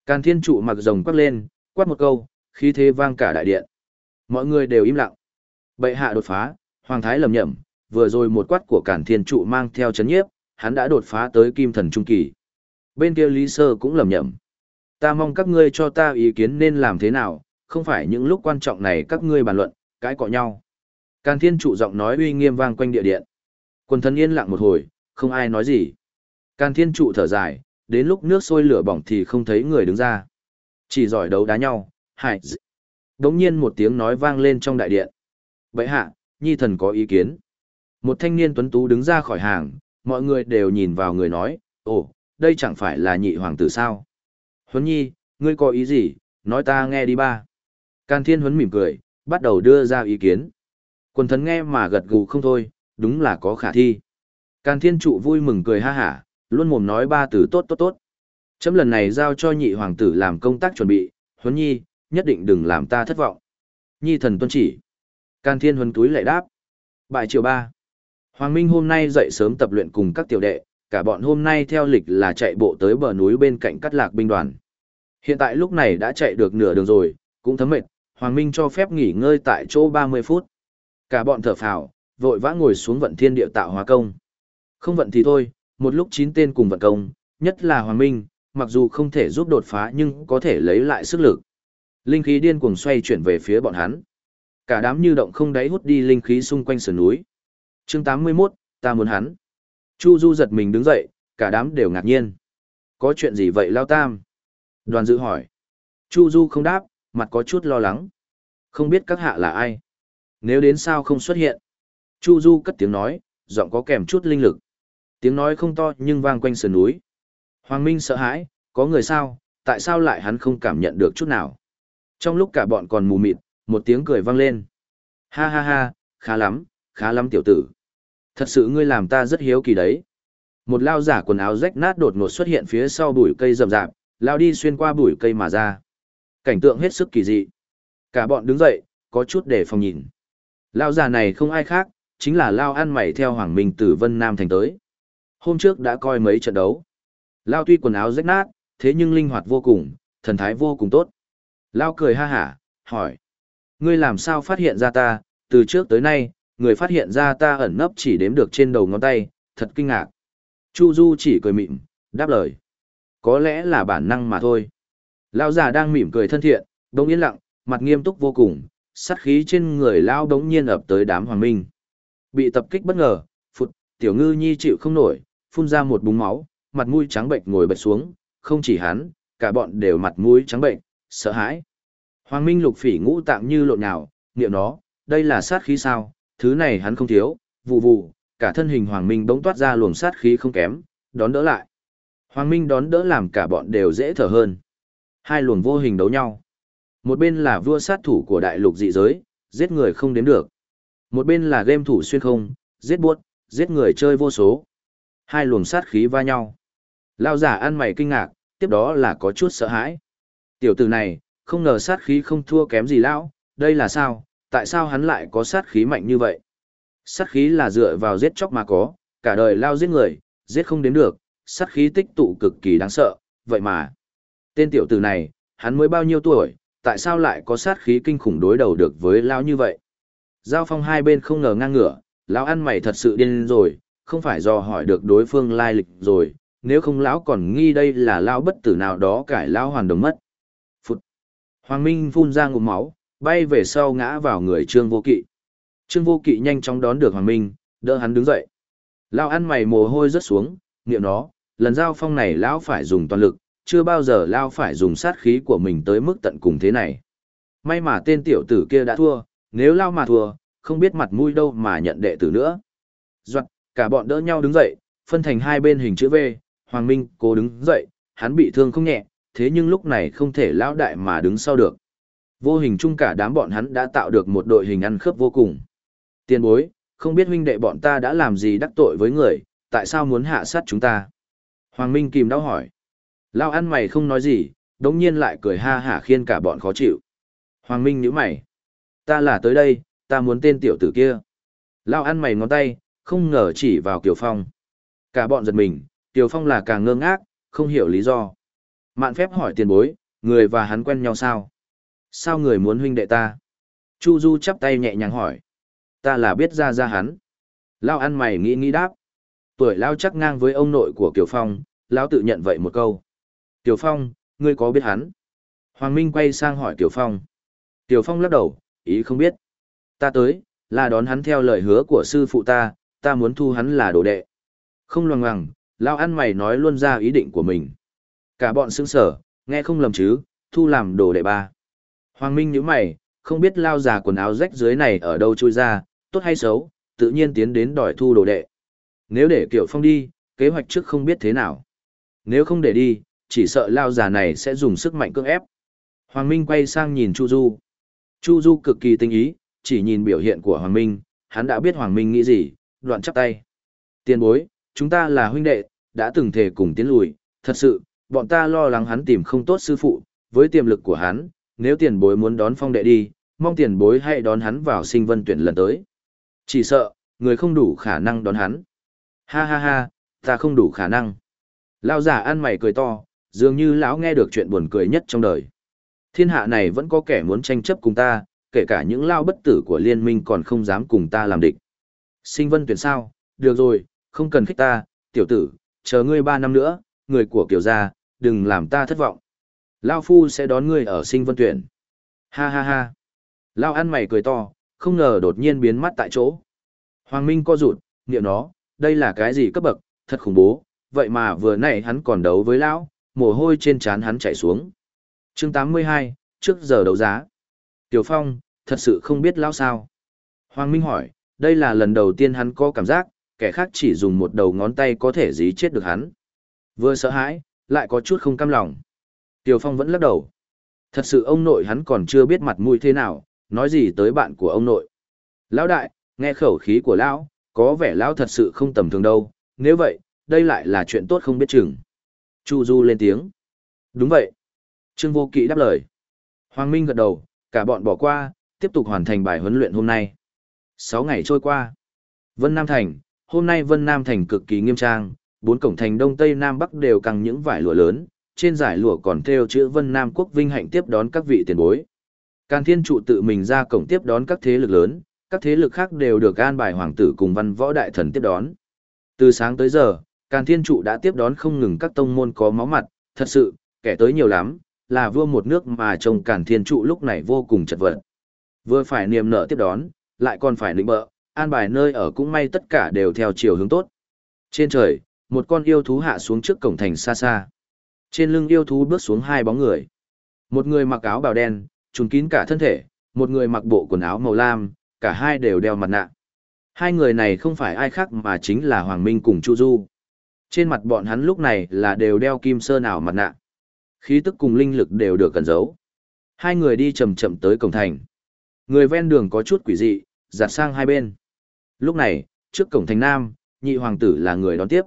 Càn thiên trụ mặc rồng quát lên, quát một câu, khí thế vang cả đại điện. Mọi người đều im lặng. Bệ hạ đột phá, hoàng thái lầm nhầm, vừa rồi một quát của cản thiên trụ mang theo chấn nhiếp, hắn đã đột phá tới kim thần trung kỳ. Bên kia Lý Sơ cũng lầm nhầm. Ta mong các ngươi cho ta ý kiến nên làm thế nào, không phải những lúc quan trọng này các ngươi bàn luận, cãi cọ nhau. Càn thiên trụ giọng nói uy nghiêm vang quanh địa điện. Quần Thân yên lặng một hồi, không ai nói gì. Càn thiên trụ thở dài, đến lúc nước sôi lửa bỏng thì không thấy người đứng ra. Chỉ giỏi đấu đá nhau, hại Đống nhiên một tiếng nói vang lên trong đại điện. Vậy hạ, nhi thần có ý kiến. Một thanh niên tuấn tú đứng ra khỏi hàng, mọi người đều nhìn vào người nói, ồ, đây chẳng phải là nhị hoàng tử sao. Huấn nhi, ngươi có ý gì, nói ta nghe đi ba. Can thiên huấn mỉm cười, bắt đầu đưa ra ý kiến. Quần thần nghe mà gật gù không thôi, đúng là có khả thi. Can thiên trụ vui mừng cười ha hả, luôn mồm nói ba từ tốt tốt tốt. Chấm lần này giao cho nhị hoàng tử làm công tác chuẩn bị, huấn nhi, nhất định đừng làm ta thất vọng. Nhi thần tuân chỉ. Can thiên huấn túi lại đáp. Bài chiều ba. Hoàng Minh hôm nay dậy sớm tập luyện cùng các tiểu đệ, cả bọn hôm nay theo lịch là chạy bộ tới bờ núi bên cạnh cắt lạc binh đoàn. Hiện tại lúc này đã chạy được nửa đường rồi, cũng thấm mệt, Hoàng Minh cho phép nghỉ ngơi tại chỗ 30 phút. Cả bọn thở phào, vội vã ngồi xuống vận thiên địa tạo hóa công. Không vận thì thôi, một lúc chín tên cùng vận công, nhất là Hoàng Minh, mặc dù không thể giúp đột phá nhưng có thể lấy lại sức lực. Linh khí điên cuồng xoay chuyển về phía bọn hắn. Cả đám như động không đáy hút đi linh khí xung quanh sườn núi. Chương 81, ta muốn hắn. Chu Du giật mình đứng dậy, cả đám đều ngạc nhiên. Có chuyện gì vậy Lao Tam? Đoàn dự hỏi. Chu Du không đáp, mặt có chút lo lắng. Không biết các hạ là ai? Nếu đến sao không xuất hiện? Chu Du cất tiếng nói, giọng có kèm chút linh lực. Tiếng nói không to nhưng vang quanh sườn núi. Hoàng Minh sợ hãi, có người sao, tại sao lại hắn không cảm nhận được chút nào? Trong lúc cả bọn còn mù mịt, một tiếng cười vang lên. Ha ha ha, khá lắm, khá lắm tiểu tử. Thật sự ngươi làm ta rất hiếu kỳ đấy. Một lao giả quần áo rách nát đột ngột xuất hiện phía sau bụi cây rậm rạp, lao đi xuyên qua bụi cây mà ra. Cảnh tượng hết sức kỳ dị. Cả bọn đứng dậy, có chút để phòng nhìn. Lao già này không ai khác, chính là Lao ăn mày theo Hoàng Minh từ Vân Nam thành tới. Hôm trước đã coi mấy trận đấu. Lao tuy quần áo rách nát, thế nhưng linh hoạt vô cùng, thần thái vô cùng tốt. Lao cười ha hả, hỏi. Ngươi làm sao phát hiện ra ta, từ trước tới nay, người phát hiện ra ta ẩn nấp chỉ đếm được trên đầu ngón tay, thật kinh ngạc. Chu Du chỉ cười mịn, đáp lời. Có lẽ là bản năng mà thôi. Lão già đang mỉm cười thân thiện, đống yên lặng, mặt nghiêm túc vô cùng, sát khí trên người lão đống nhiên ập tới đám hoàng minh. Bị tập kích bất ngờ, phụt, tiểu ngư nhi chịu không nổi, phun ra một búng máu, mặt mũi trắng bệnh ngồi bật xuống, không chỉ hắn, cả bọn đều mặt mũi trắng bệnh, sợ hãi. Hoàng minh lục phỉ ngũ tạng như lộn nhào, niệm nó, đây là sát khí sao, thứ này hắn không thiếu, vụ vụ, cả thân hình Hoàng Minh bỗng toát ra luồng sát khí không kém, đón đỡ lại. Hoàng Minh đón đỡ làm cả bọn đều dễ thở hơn. Hai luồng vô hình đấu nhau. Một bên là vua sát thủ của đại lục dị giới, giết người không đếm được. Một bên là game thủ xuyên không, giết buốt, giết người chơi vô số. Hai luồng sát khí va nhau. Lao giả ăn mày kinh ngạc, tiếp đó là có chút sợ hãi. Tiểu tử này, không ngờ sát khí không thua kém gì lão, đây là sao, tại sao hắn lại có sát khí mạnh như vậy? Sát khí là dựa vào giết chóc mà có, cả đời lao giết người, giết không đến được, sát khí tích tụ cực kỳ đáng sợ, vậy mà. Tên tiểu tử này, hắn mới bao nhiêu tuổi, tại sao lại có sát khí kinh khủng đối đầu được với lão như vậy? Giao phong hai bên không ngờ ngang ngửa, lão ăn mày thật sự điên rồi, không phải do hỏi được đối phương lai lịch rồi, nếu không lão còn nghi đây là lão bất tử nào đó cải lão hoàn đồng mất. Phụt. Hoàng Minh phun ra ngụm máu, bay về sau ngã vào người Trương Vô Kỵ. Trương Vô Kỵ nhanh chóng đón được Hoàng Minh, đỡ hắn đứng dậy. Lão ăn mày mồ hôi rớt xuống, niệm nó, lần giao phong này lão phải dùng toàn lực, chưa bao giờ lao phải dùng sát khí của mình tới mức tận cùng thế này. May mà tên tiểu tử kia đã thua, nếu lao mà thua, không biết mặt mũi đâu mà nhận đệ tử nữa. Doặt, cả bọn đỡ nhau đứng dậy, phân thành hai bên hình chữ V, Hoàng Minh cố đứng dậy, hắn bị thương không nhẹ, thế nhưng lúc này không thể lão đại mà đứng sau được. Vô hình chung cả đám bọn hắn đã tạo được một đội hình ăn khớp vô cùng. Tiên bối, không biết huynh đệ bọn ta đã làm gì đắc tội với người, tại sao muốn hạ sát chúng ta? Hoàng Minh kìm đau hỏi. Lao ăn mày không nói gì, đống nhiên lại cười ha hả khiên cả bọn khó chịu. Hoàng Minh nhíu mày. Ta là tới đây, ta muốn tên tiểu tử kia. Lao ăn mày ngón tay, không ngờ chỉ vào Kiều Phong. Cả bọn giật mình, Kiều Phong là càng ngơ ngác, không hiểu lý do. Mạn phép hỏi tiền bối, người và hắn quen nhau sao? Sao người muốn huynh đệ ta? Chu Du chắp tay nhẹ nhàng hỏi. Ta là biết ra ra hắn. Lao ăn mày nghĩ nghĩ đáp. Tuổi Lao chắc ngang với ông nội của Kiều Phong, Lao tự nhận vậy một câu. Tiểu Phong, ngươi có biết hắn? Hoàng Minh quay sang hỏi Tiểu Phong. Tiểu Phong lắc đầu, ý không biết. Ta tới, là đón hắn theo lời hứa của sư phụ ta, ta muốn thu hắn là đồ đệ. Không loằng ngoằng, Lao ăn mày nói luôn ra ý định của mình. Cả bọn sững sở, nghe không lầm chứ, thu làm đồ đệ ba. Hoàng Minh nhíu mày, không biết Lao già quần áo rách dưới này ở đâu trôi ra, tốt hay xấu, tự nhiên tiến đến đòi thu đồ đệ. Nếu để Tiểu Phong đi, kế hoạch trước không biết thế nào. Nếu không để đi, chỉ sợ Lao già này sẽ dùng sức mạnh cưỡng ép. Hoàng Minh quay sang nhìn Chu Du. Chu Du cực kỳ tinh ý, chỉ nhìn biểu hiện của Hoàng Minh, hắn đã biết Hoàng Minh nghĩ gì, đoạn chắp tay. Tiền bối, chúng ta là huynh đệ, đã từng thể cùng tiến lùi, thật sự, bọn ta lo lắng hắn tìm không tốt sư phụ, với tiềm lực của hắn, nếu tiền bối muốn đón phong đệ đi, mong tiền bối hãy đón hắn vào sinh vân tuyển lần tới. Chỉ sợ, người không đủ khả năng đón hắn. Ha ha ha, ta không đủ khả năng. Lão giả ăn mày cười to, dường như lão nghe được chuyện buồn cười nhất trong đời. Thiên hạ này vẫn có kẻ muốn tranh chấp cùng ta, kể cả những lao bất tử của liên minh còn không dám cùng ta làm địch. Sinh vân tuyển sao, được rồi, không cần khích ta, tiểu tử, chờ ngươi ba năm nữa, người của kiểu gia, đừng làm ta thất vọng. Lao phu sẽ đón ngươi ở sinh vân tuyển. Ha ha ha. Lao ăn mày cười to, không ngờ đột nhiên biến mất tại chỗ. Hoàng Minh co rụt, niệm nó, đây là cái gì cấp bậc, thật khủng bố, vậy mà vừa nãy hắn còn đấu với lão, mồ hôi trên trán hắn chảy xuống. Chương 82, trước giờ đấu giá. Tiểu Phong, thật sự không biết lão sao. Hoàng Minh hỏi, đây là lần đầu tiên hắn có cảm giác, kẻ khác chỉ dùng một đầu ngón tay có thể dí chết được hắn. Vừa sợ hãi, lại có chút không cam lòng. Tiểu Phong vẫn lắc đầu. Thật sự ông nội hắn còn chưa biết mặt mũi thế nào, nói gì tới bạn của ông nội. Lão đại, nghe khẩu khí của lão, có vẻ lão thật sự không tầm thường đâu, nếu vậy, đây lại là chuyện tốt không biết chừng. Chu Du lên tiếng. Đúng vậy. Trương Vô Kỵ đáp lời. Hoàng Minh gật đầu, cả bọn bỏ qua, tiếp tục hoàn thành bài huấn luyện hôm nay. Sáu ngày trôi qua. Vân Nam Thành, hôm nay Vân Nam Thành cực kỳ nghiêm trang, bốn cổng thành Đông Tây Nam Bắc đều căng những vải lụa lớn, trên giải lụa còn theo chữ Vân Nam Quốc vinh hạnh tiếp đón các vị tiền bối. Càn Thiên Trụ tự mình ra cổng tiếp đón các thế lực lớn, các thế lực khác đều được an bài hoàng tử cùng văn võ đại thần tiếp đón. Từ sáng tới giờ, Càn Thiên Trụ đã tiếp đón không ngừng các tông môn có máu mặt, thật sự, kẻ tới nhiều lắm, là vua một nước mà trông Càn Thiên Trụ lúc này vô cùng chật vật. Vừa phải niềm nở tiếp đón, lại còn phải nịnh bợ, an bài nơi ở cũng may tất cả đều theo chiều hướng tốt. Trên trời, một con yêu thú hạ xuống trước cổng thành xa xa. Trên lưng yêu thú bước xuống hai bóng người. Một người mặc áo bào đen, trùm kín cả thân thể, một người mặc bộ quần áo màu lam, cả hai đều đeo mặt nạ. Hai người này không phải ai khác mà chính là Hoàng Minh cùng Chu Du. Trên mặt bọn hắn lúc này là đều đeo kim sơn ảo mặt nạ. Khí tức cùng linh lực đều được cẩn giấu. Hai người đi chậm chậm tới cổng thành. Người ven đường có chút quỷ dị, giặt sang hai bên. Lúc này, trước cổng thành Nam, nhị hoàng tử là người đón tiếp.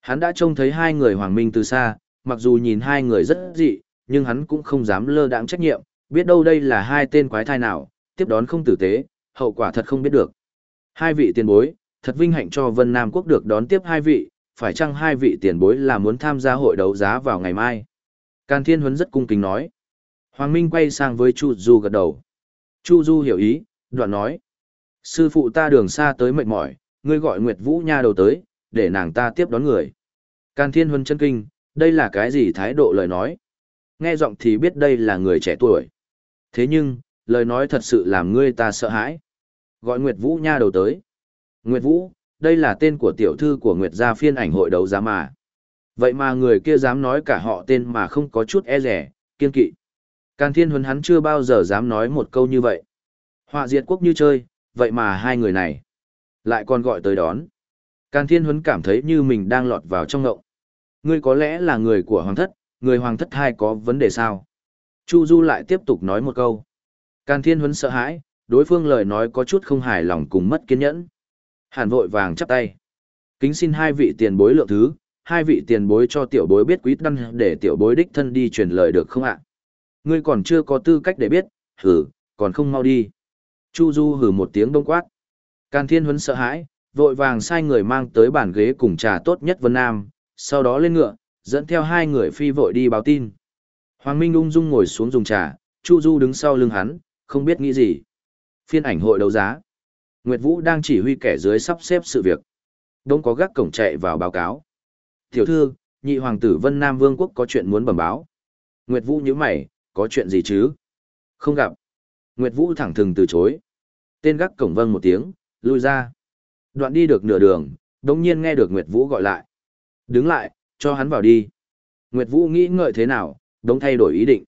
Hắn đã trông thấy hai người hoàng minh từ xa, mặc dù nhìn hai người rất dị, nhưng hắn cũng không dám lơ đãng trách nhiệm, biết đâu đây là hai tên quái thai nào, tiếp đón không tử tế, hậu quả thật không biết được. Hai vị tiền bối, thật vinh hạnh cho Vân Nam Quốc được đón tiếp hai vị, phải chăng hai vị tiền bối là muốn tham gia hội đấu giá vào ngày mai? Càn Thiên Huấn rất cung kính nói. Hoàng Minh quay sang với Chu Du gật đầu. Chu Du hiểu ý, đoạn nói. Sư phụ ta đường xa tới mệt mỏi, ngươi gọi Nguyệt Vũ Nha đầu tới, để nàng ta tiếp đón người. Càn Thiên Huấn chân kinh, đây là cái gì thái độ lời nói? Nghe giọng thì biết đây là người trẻ tuổi. Thế nhưng, lời nói thật sự làm ngươi ta sợ hãi. Gọi Nguyệt Vũ Nha đầu tới. Nguyệt Vũ, đây là tên của tiểu thư của Nguyệt gia phiên ảnh hội đấu giá mà. Vậy mà người kia dám nói cả họ tên mà không có chút e rẻ, kiên kỵ. Càn Thiên Huân hắn chưa bao giờ dám nói một câu như vậy. Họa diệt quốc như chơi, vậy mà hai người này lại còn gọi tới đón. Càn Thiên Huấn cảm thấy như mình đang lọt vào trong ngộng. Ngươi có lẽ là người của hoàng thất, người hoàng thất hai có vấn đề sao? Chu Du lại tiếp tục nói một câu. Càn Thiên Huấn sợ hãi, đối phương lời nói có chút không hài lòng cùng mất kiên nhẫn. Hàn vội vàng chắp tay. Kính xin hai vị tiền bối lượng thứ, hai vị tiền bối cho tiểu bối biết quý đăng để tiểu bối đích thân đi truyền lời được không ạ? Ngươi còn chưa có tư cách để biết, hử, còn không mau đi. Chu Du hử một tiếng đông quát. Càn Thiên Huấn sợ hãi, vội vàng sai người mang tới bàn ghế cùng trà tốt nhất Vân Nam, sau đó lên ngựa, dẫn theo hai người phi vội đi báo tin. Hoàng Minh ung dung ngồi xuống dùng trà, Chu Du đứng sau lưng hắn, không biết nghĩ gì. Phiên ảnh hội đấu giá. Nguyệt Vũ đang chỉ huy kẻ dưới sắp xếp sự việc. Đông có gác cổng chạy vào báo cáo. Tiểu thư, nhị hoàng tử Vân Nam Vương quốc có chuyện muốn bẩm báo. Nguyệt Vũ nhíu mày, có chuyện gì chứ? Không gặp. Nguyệt Vũ thẳng thừng từ chối. Tên gác cổng vâng một tiếng, lui ra. Đoạn đi được nửa đường, Đông nhiên nghe được Nguyệt Vũ gọi lại. Đứng lại, cho hắn vào đi. Nguyệt Vũ nghĩ ngợi thế nào, đống thay đổi ý định.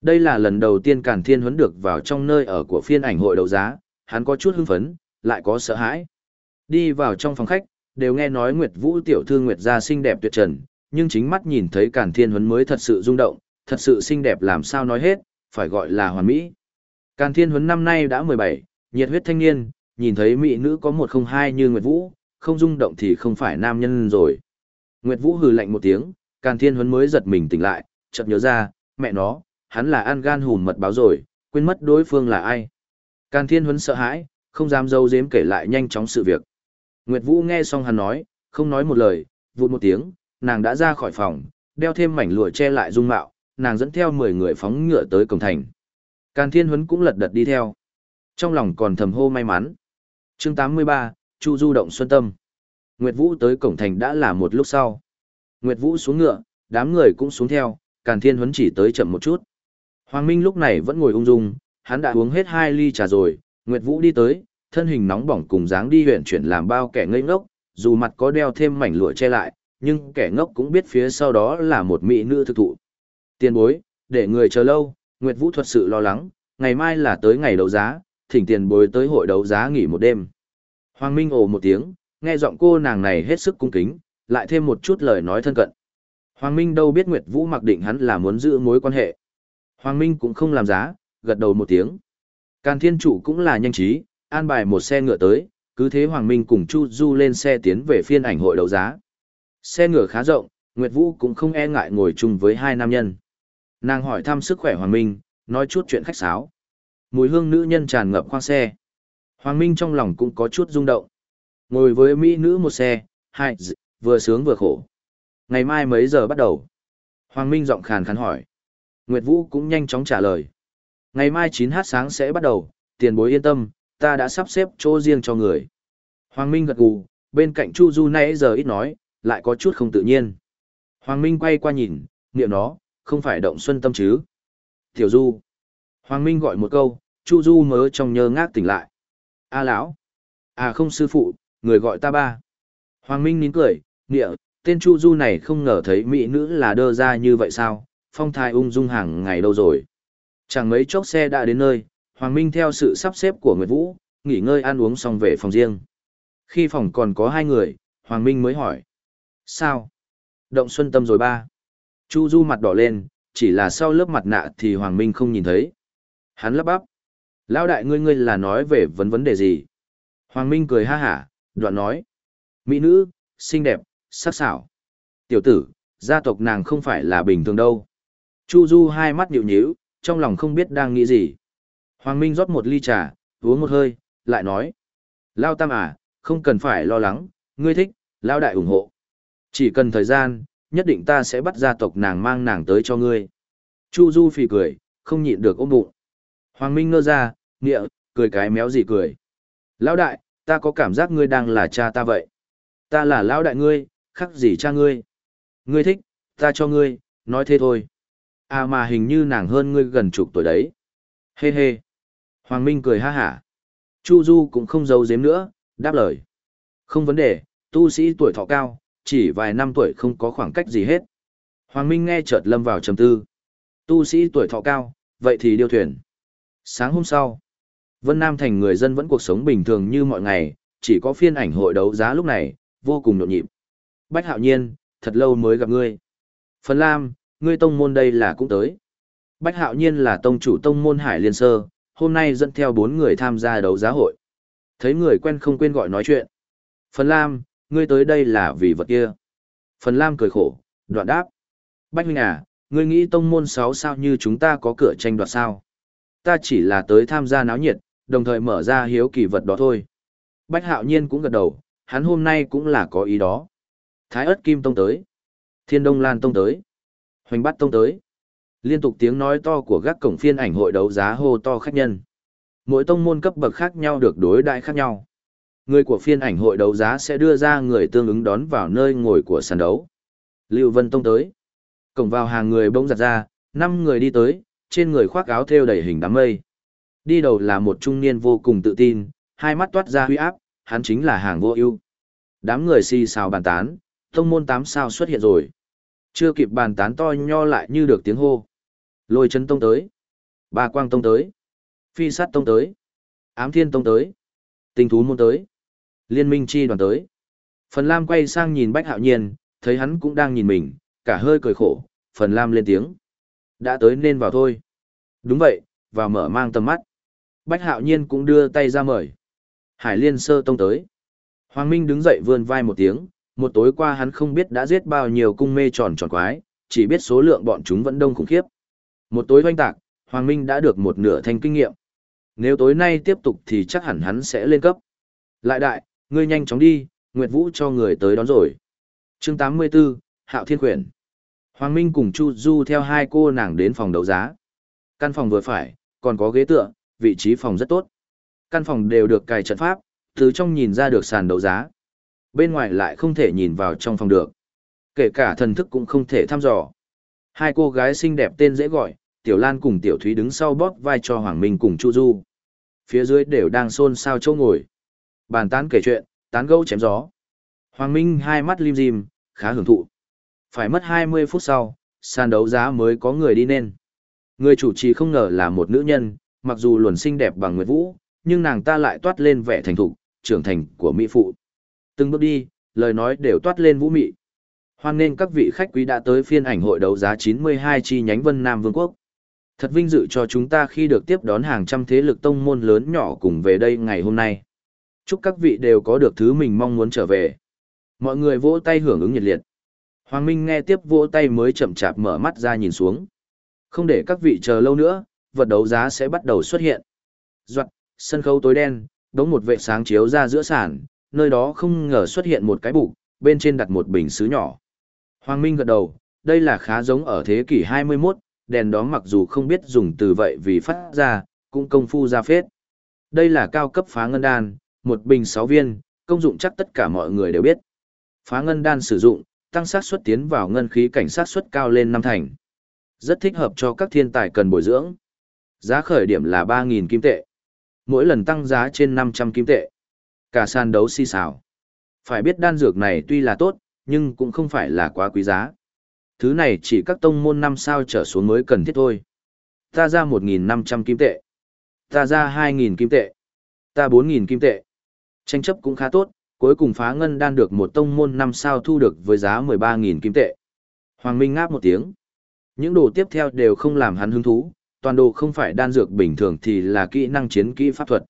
Đây là lần đầu tiên Càn Thiên huấn được vào trong nơi ở của phiên ảnh hội đấu giá, hắn có chút hưng phấn, lại có sợ hãi. Đi vào trong phòng khách, đều nghe nói Nguyệt Vũ tiểu thư Nguyệt gia xinh đẹp tuyệt trần, nhưng chính mắt nhìn thấy Càn Thiên huấn mới thật sự rung động, thật sự xinh đẹp làm sao nói hết, phải gọi là hoàn mỹ. Càn Thiên huấn năm nay đã 17, nhiệt huyết thanh niên, nhìn thấy mỹ nữ có một không hai như Nguyệt Vũ, không rung động thì không phải nam nhân rồi. Nguyệt Vũ hừ lạnh một tiếng, Càn Thiên huấn mới giật mình tỉnh lại, chợt nhớ ra, mẹ nó, hắn là an gan hùn mật báo rồi, quên mất đối phương là ai. Càn Thiên huấn sợ hãi, không dám dâu dếm kể lại nhanh chóng sự việc. Nguyệt Vũ nghe xong hắn nói, không nói một lời, vụt một tiếng, nàng đã ra khỏi phòng, đeo thêm mảnh lụa che lại dung mạo, nàng dẫn theo 10 người phóng ngựa tới cổng thành. Càn Thiên Huấn cũng lật đật đi theo. Trong lòng còn thầm hô may mắn. Chương 83, Chu Du động xuân tâm. Nguyệt Vũ tới cổng thành đã là một lúc sau. Nguyệt Vũ xuống ngựa, đám người cũng xuống theo, Càn Thiên Huấn chỉ tới chậm một chút. Hoàng Minh lúc này vẫn ngồi ung dung, hắn đã uống hết hai ly trà rồi, Nguyệt Vũ đi tới, thân hình nóng bỏng cùng dáng đi huyện chuyển làm bao kẻ ngây ngốc, dù mặt có đeo thêm mảnh lụa che lại, nhưng kẻ ngốc cũng biết phía sau đó là một mỹ nữ thực thụ. Tiền bối, để người chờ lâu, Nguyệt Vũ thuật sự lo lắng, ngày mai là tới ngày đấu giá, thỉnh tiền bối tới hội đấu giá nghỉ một đêm. Hoàng Minh ồ một tiếng, nghe giọng cô nàng này hết sức cung kính, lại thêm một chút lời nói thân cận. Hoàng Minh đâu biết Nguyệt Vũ mặc định hắn là muốn giữ mối quan hệ. Hoàng Minh cũng không làm giá, gật đầu một tiếng. Càn Thiên Chủ cũng là nhanh trí, an bài một xe ngựa tới, cứ thế Hoàng Minh cùng Chu Du lên xe tiến về phiên ảnh hội đấu giá. Xe ngựa khá rộng, Nguyệt Vũ cũng không e ngại ngồi chung với hai nam nhân. Nàng hỏi thăm sức khỏe Hoàng Minh, nói chút chuyện khách sáo. Mùi hương nữ nhân tràn ngập khoang xe. Hoàng Minh trong lòng cũng có chút rung động. Ngồi với Mỹ nữ một xe, hai, vừa sướng vừa khổ. Ngày mai mấy giờ bắt đầu? Hoàng Minh giọng khàn khàn hỏi. Nguyệt Vũ cũng nhanh chóng trả lời. Ngày mai 9h sáng sẽ bắt đầu, tiền bối yên tâm, ta đã sắp xếp chỗ riêng cho người. Hoàng Minh gật gù, bên cạnh Chu Du nãy giờ ít nói, lại có chút không tự nhiên. Hoàng Minh quay qua nhìn, niệm nó, không phải động xuân tâm chứ. Tiểu Du. Hoàng Minh gọi một câu, Chu Du mớ trong nhơ ngác tỉnh lại. A lão. À không sư phụ, người gọi ta ba. Hoàng Minh nín cười, niệm, tên Chu Du này không ngờ thấy mỹ nữ là đơ ra như vậy sao, phong thai ung dung hàng ngày đâu rồi. Chẳng mấy chốc xe đã đến nơi, Hoàng Minh theo sự sắp xếp của Nguyệt Vũ, nghỉ ngơi ăn uống xong về phòng riêng. Khi phòng còn có hai người, Hoàng Minh mới hỏi. Sao? Động xuân tâm rồi ba. Chu Du mặt đỏ lên, chỉ là sau lớp mặt nạ thì Hoàng Minh không nhìn thấy. Hắn lắp bắp. Lão đại ngươi ngươi là nói về vấn vấn đề gì? Hoàng Minh cười ha hả, đoạn nói. Mỹ nữ, xinh đẹp, sắc sảo. Tiểu tử, gia tộc nàng không phải là bình thường đâu. Chu Du hai mắt nhịu nhíu, trong lòng không biết đang nghĩ gì. Hoàng Minh rót một ly trà, uống một hơi, lại nói. Lao Tam à, không cần phải lo lắng, ngươi thích, Lao Đại ủng hộ. Chỉ cần thời gian, nhất định ta sẽ bắt gia tộc nàng mang nàng tới cho ngươi. Chu Du phì cười, không nhịn được ôm bụng. Hoàng Minh ngơ ra, nghĩa, cười cái méo gì cười. Lão đại, ta có cảm giác ngươi đang là cha ta vậy. Ta là lão đại ngươi, khắc gì cha ngươi. Ngươi thích, ta cho ngươi, nói thế thôi. À mà hình như nàng hơn ngươi gần chục tuổi đấy. Hê hê. Hoàng Minh cười ha hả. Chu Du cũng không giấu giếm nữa, đáp lời. Không vấn đề, tu sĩ tuổi thọ cao, chỉ vài năm tuổi không có khoảng cách gì hết. Hoàng Minh nghe chợt lâm vào trầm tư. Tu sĩ tuổi thọ cao, vậy thì điêu thuyền. Sáng hôm sau, Vân Nam thành người dân vẫn cuộc sống bình thường như mọi ngày, chỉ có phiên ảnh hội đấu giá lúc này, vô cùng nhộn nhịp. Bách hạo nhiên, thật lâu mới gặp ngươi. Phần Lam, ngươi tông môn đây là cũng tới. Bách hạo nhiên là tông chủ tông môn Hải Liên Sơ, hôm nay dẫn theo bốn người tham gia đấu giá hội. Thấy người quen không quên gọi nói chuyện. Phần Lam, ngươi tới đây là vì vật kia. Phần Lam cười khổ, đoạn đáp. Bách huynh à, ngươi nghĩ tông môn sáu sao như chúng ta có cửa tranh đoạt sao? Ta chỉ là tới tham gia náo nhiệt, đồng thời mở ra hiếu kỳ vật đó thôi. Bách hạo nhiên cũng gật đầu, hắn hôm nay cũng là có ý đó. Thái ớt kim tông tới. Thiên đông lan tông tới. Hoành bắt tông tới. Liên tục tiếng nói to của gác cổng phiên ảnh hội đấu giá hô to khách nhân. mỗi tông môn cấp bậc khác nhau được đối đại khác nhau. Người của phiên ảnh hội đấu giá sẽ đưa ra người tương ứng đón vào nơi ngồi của sàn đấu. Lưu Vân Tông tới. Cổng vào hàng người bỗng giặt ra, năm người đi tới, trên người khoác áo thêu đầy hình đám mây. Đi đầu là một trung niên vô cùng tự tin, hai mắt toát ra huy áp, hắn chính là hàng vô ưu. Đám người xì xào bàn tán, tông môn tám sao xuất hiện rồi. Chưa kịp bàn tán to nho lại như được tiếng hô. Lôi chân tông tới. Ba quang tông tới. Phi sát tông tới. Ám thiên tông tới. Tinh thú môn tới. Liên minh chi đoàn tới. Phần Lam quay sang nhìn Bách Hạo Nhiên, thấy hắn cũng đang nhìn mình, cả hơi cười khổ, Phần Lam lên tiếng. Đã tới nên vào thôi. Đúng vậy, vào mở mang tầm mắt. Bách Hạo Nhiên cũng đưa tay ra mời. Hải Liên Sơ Tông tới. Hoàng Minh đứng dậy vươn vai một tiếng, một tối qua hắn không biết đã giết bao nhiêu cung mê tròn tròn quái, chỉ biết số lượng bọn chúng vẫn đông khủng khiếp. Một tối hoanh tạc, Hoàng Minh đã được một nửa thanh kinh nghiệm. Nếu tối nay tiếp tục thì chắc hẳn hắn sẽ lên cấp. Lại đại, ngươi nhanh chóng đi, Nguyệt Vũ cho người tới đón rồi. chương 84, Hạo Thiên Quyển. Hoàng Minh cùng Chu Du theo hai cô nàng đến phòng đấu giá. Căn phòng vừa phải, còn có ghế tựa, vị trí phòng rất tốt. Căn phòng đều được cài trận pháp, từ trong nhìn ra được sàn đấu giá. Bên ngoài lại không thể nhìn vào trong phòng được. Kể cả thần thức cũng không thể thăm dò. Hai cô gái xinh đẹp tên dễ gọi, Tiểu Lan cùng Tiểu Thúy đứng sau bóp vai cho Hoàng Minh cùng Chu Du. Phía dưới đều đang xôn xao chỗ ngồi. Bàn tán kể chuyện, tán gẫu chém gió. Hoàng Minh hai mắt lim dim, khá hưởng thụ. Phải mất 20 phút sau, sàn đấu giá mới có người đi nên. Người chủ trì không ngờ là một nữ nhân, mặc dù luồn xinh đẹp bằng Nguyệt Vũ, nhưng nàng ta lại toát lên vẻ thành thục, trưởng thành của mỹ phụ. Từng bước đi, lời nói đều toát lên vũ mị. Hoan nên các vị khách quý đã tới phiên ảnh hội đấu giá 92 chi nhánh Vân Nam Vương quốc. Thật vinh dự cho chúng ta khi được tiếp đón hàng trăm thế lực tông môn lớn nhỏ cùng về đây ngày hôm nay. Chúc các vị đều có được thứ mình mong muốn trở về. Mọi người vỗ tay hưởng ứng nhiệt liệt. Hoàng Minh nghe tiếp vỗ tay mới chậm chạp mở mắt ra nhìn xuống. Không để các vị chờ lâu nữa, vật đấu giá sẽ bắt đầu xuất hiện. Doạn, sân khấu tối đen, đống một vệ sáng chiếu ra giữa sàn, nơi đó không ngờ xuất hiện một cái bụng, bên trên đặt một bình sứ nhỏ. Hoàng Minh gật đầu, đây là khá giống ở thế kỷ 21, đèn đó mặc dù không biết dùng từ vậy vì phát ra, cũng công phu ra phết. Đây là cao cấp phá ngân đan, một bình 6 viên, công dụng chắc tất cả mọi người đều biết. Phá ngân đan sử dụng, tăng sát suất tiến vào ngân khí cảnh sát suất cao lên năm thành. Rất thích hợp cho các thiên tài cần bồi dưỡng. Giá khởi điểm là 3.000 kim tệ. Mỗi lần tăng giá trên 500 kim tệ. Cả sàn đấu si xào. Phải biết đan dược này tuy là tốt, nhưng cũng không phải là quá quý giá. Thứ này chỉ các tông môn năm sao trở xuống mới cần thiết thôi. Ta ra 1.500 kim tệ. Ta ra 2.000 kim tệ. Ta 4.000 kim tệ. Tranh chấp cũng khá tốt, cuối cùng phá ngân đan được một tông môn năm sao thu được với giá 13.000 kim tệ. Hoàng Minh ngáp một tiếng. Những đồ tiếp theo đều không làm hắn hứng thú, toàn đồ không phải đan dược bình thường thì là kỹ năng chiến kỹ pháp thuật.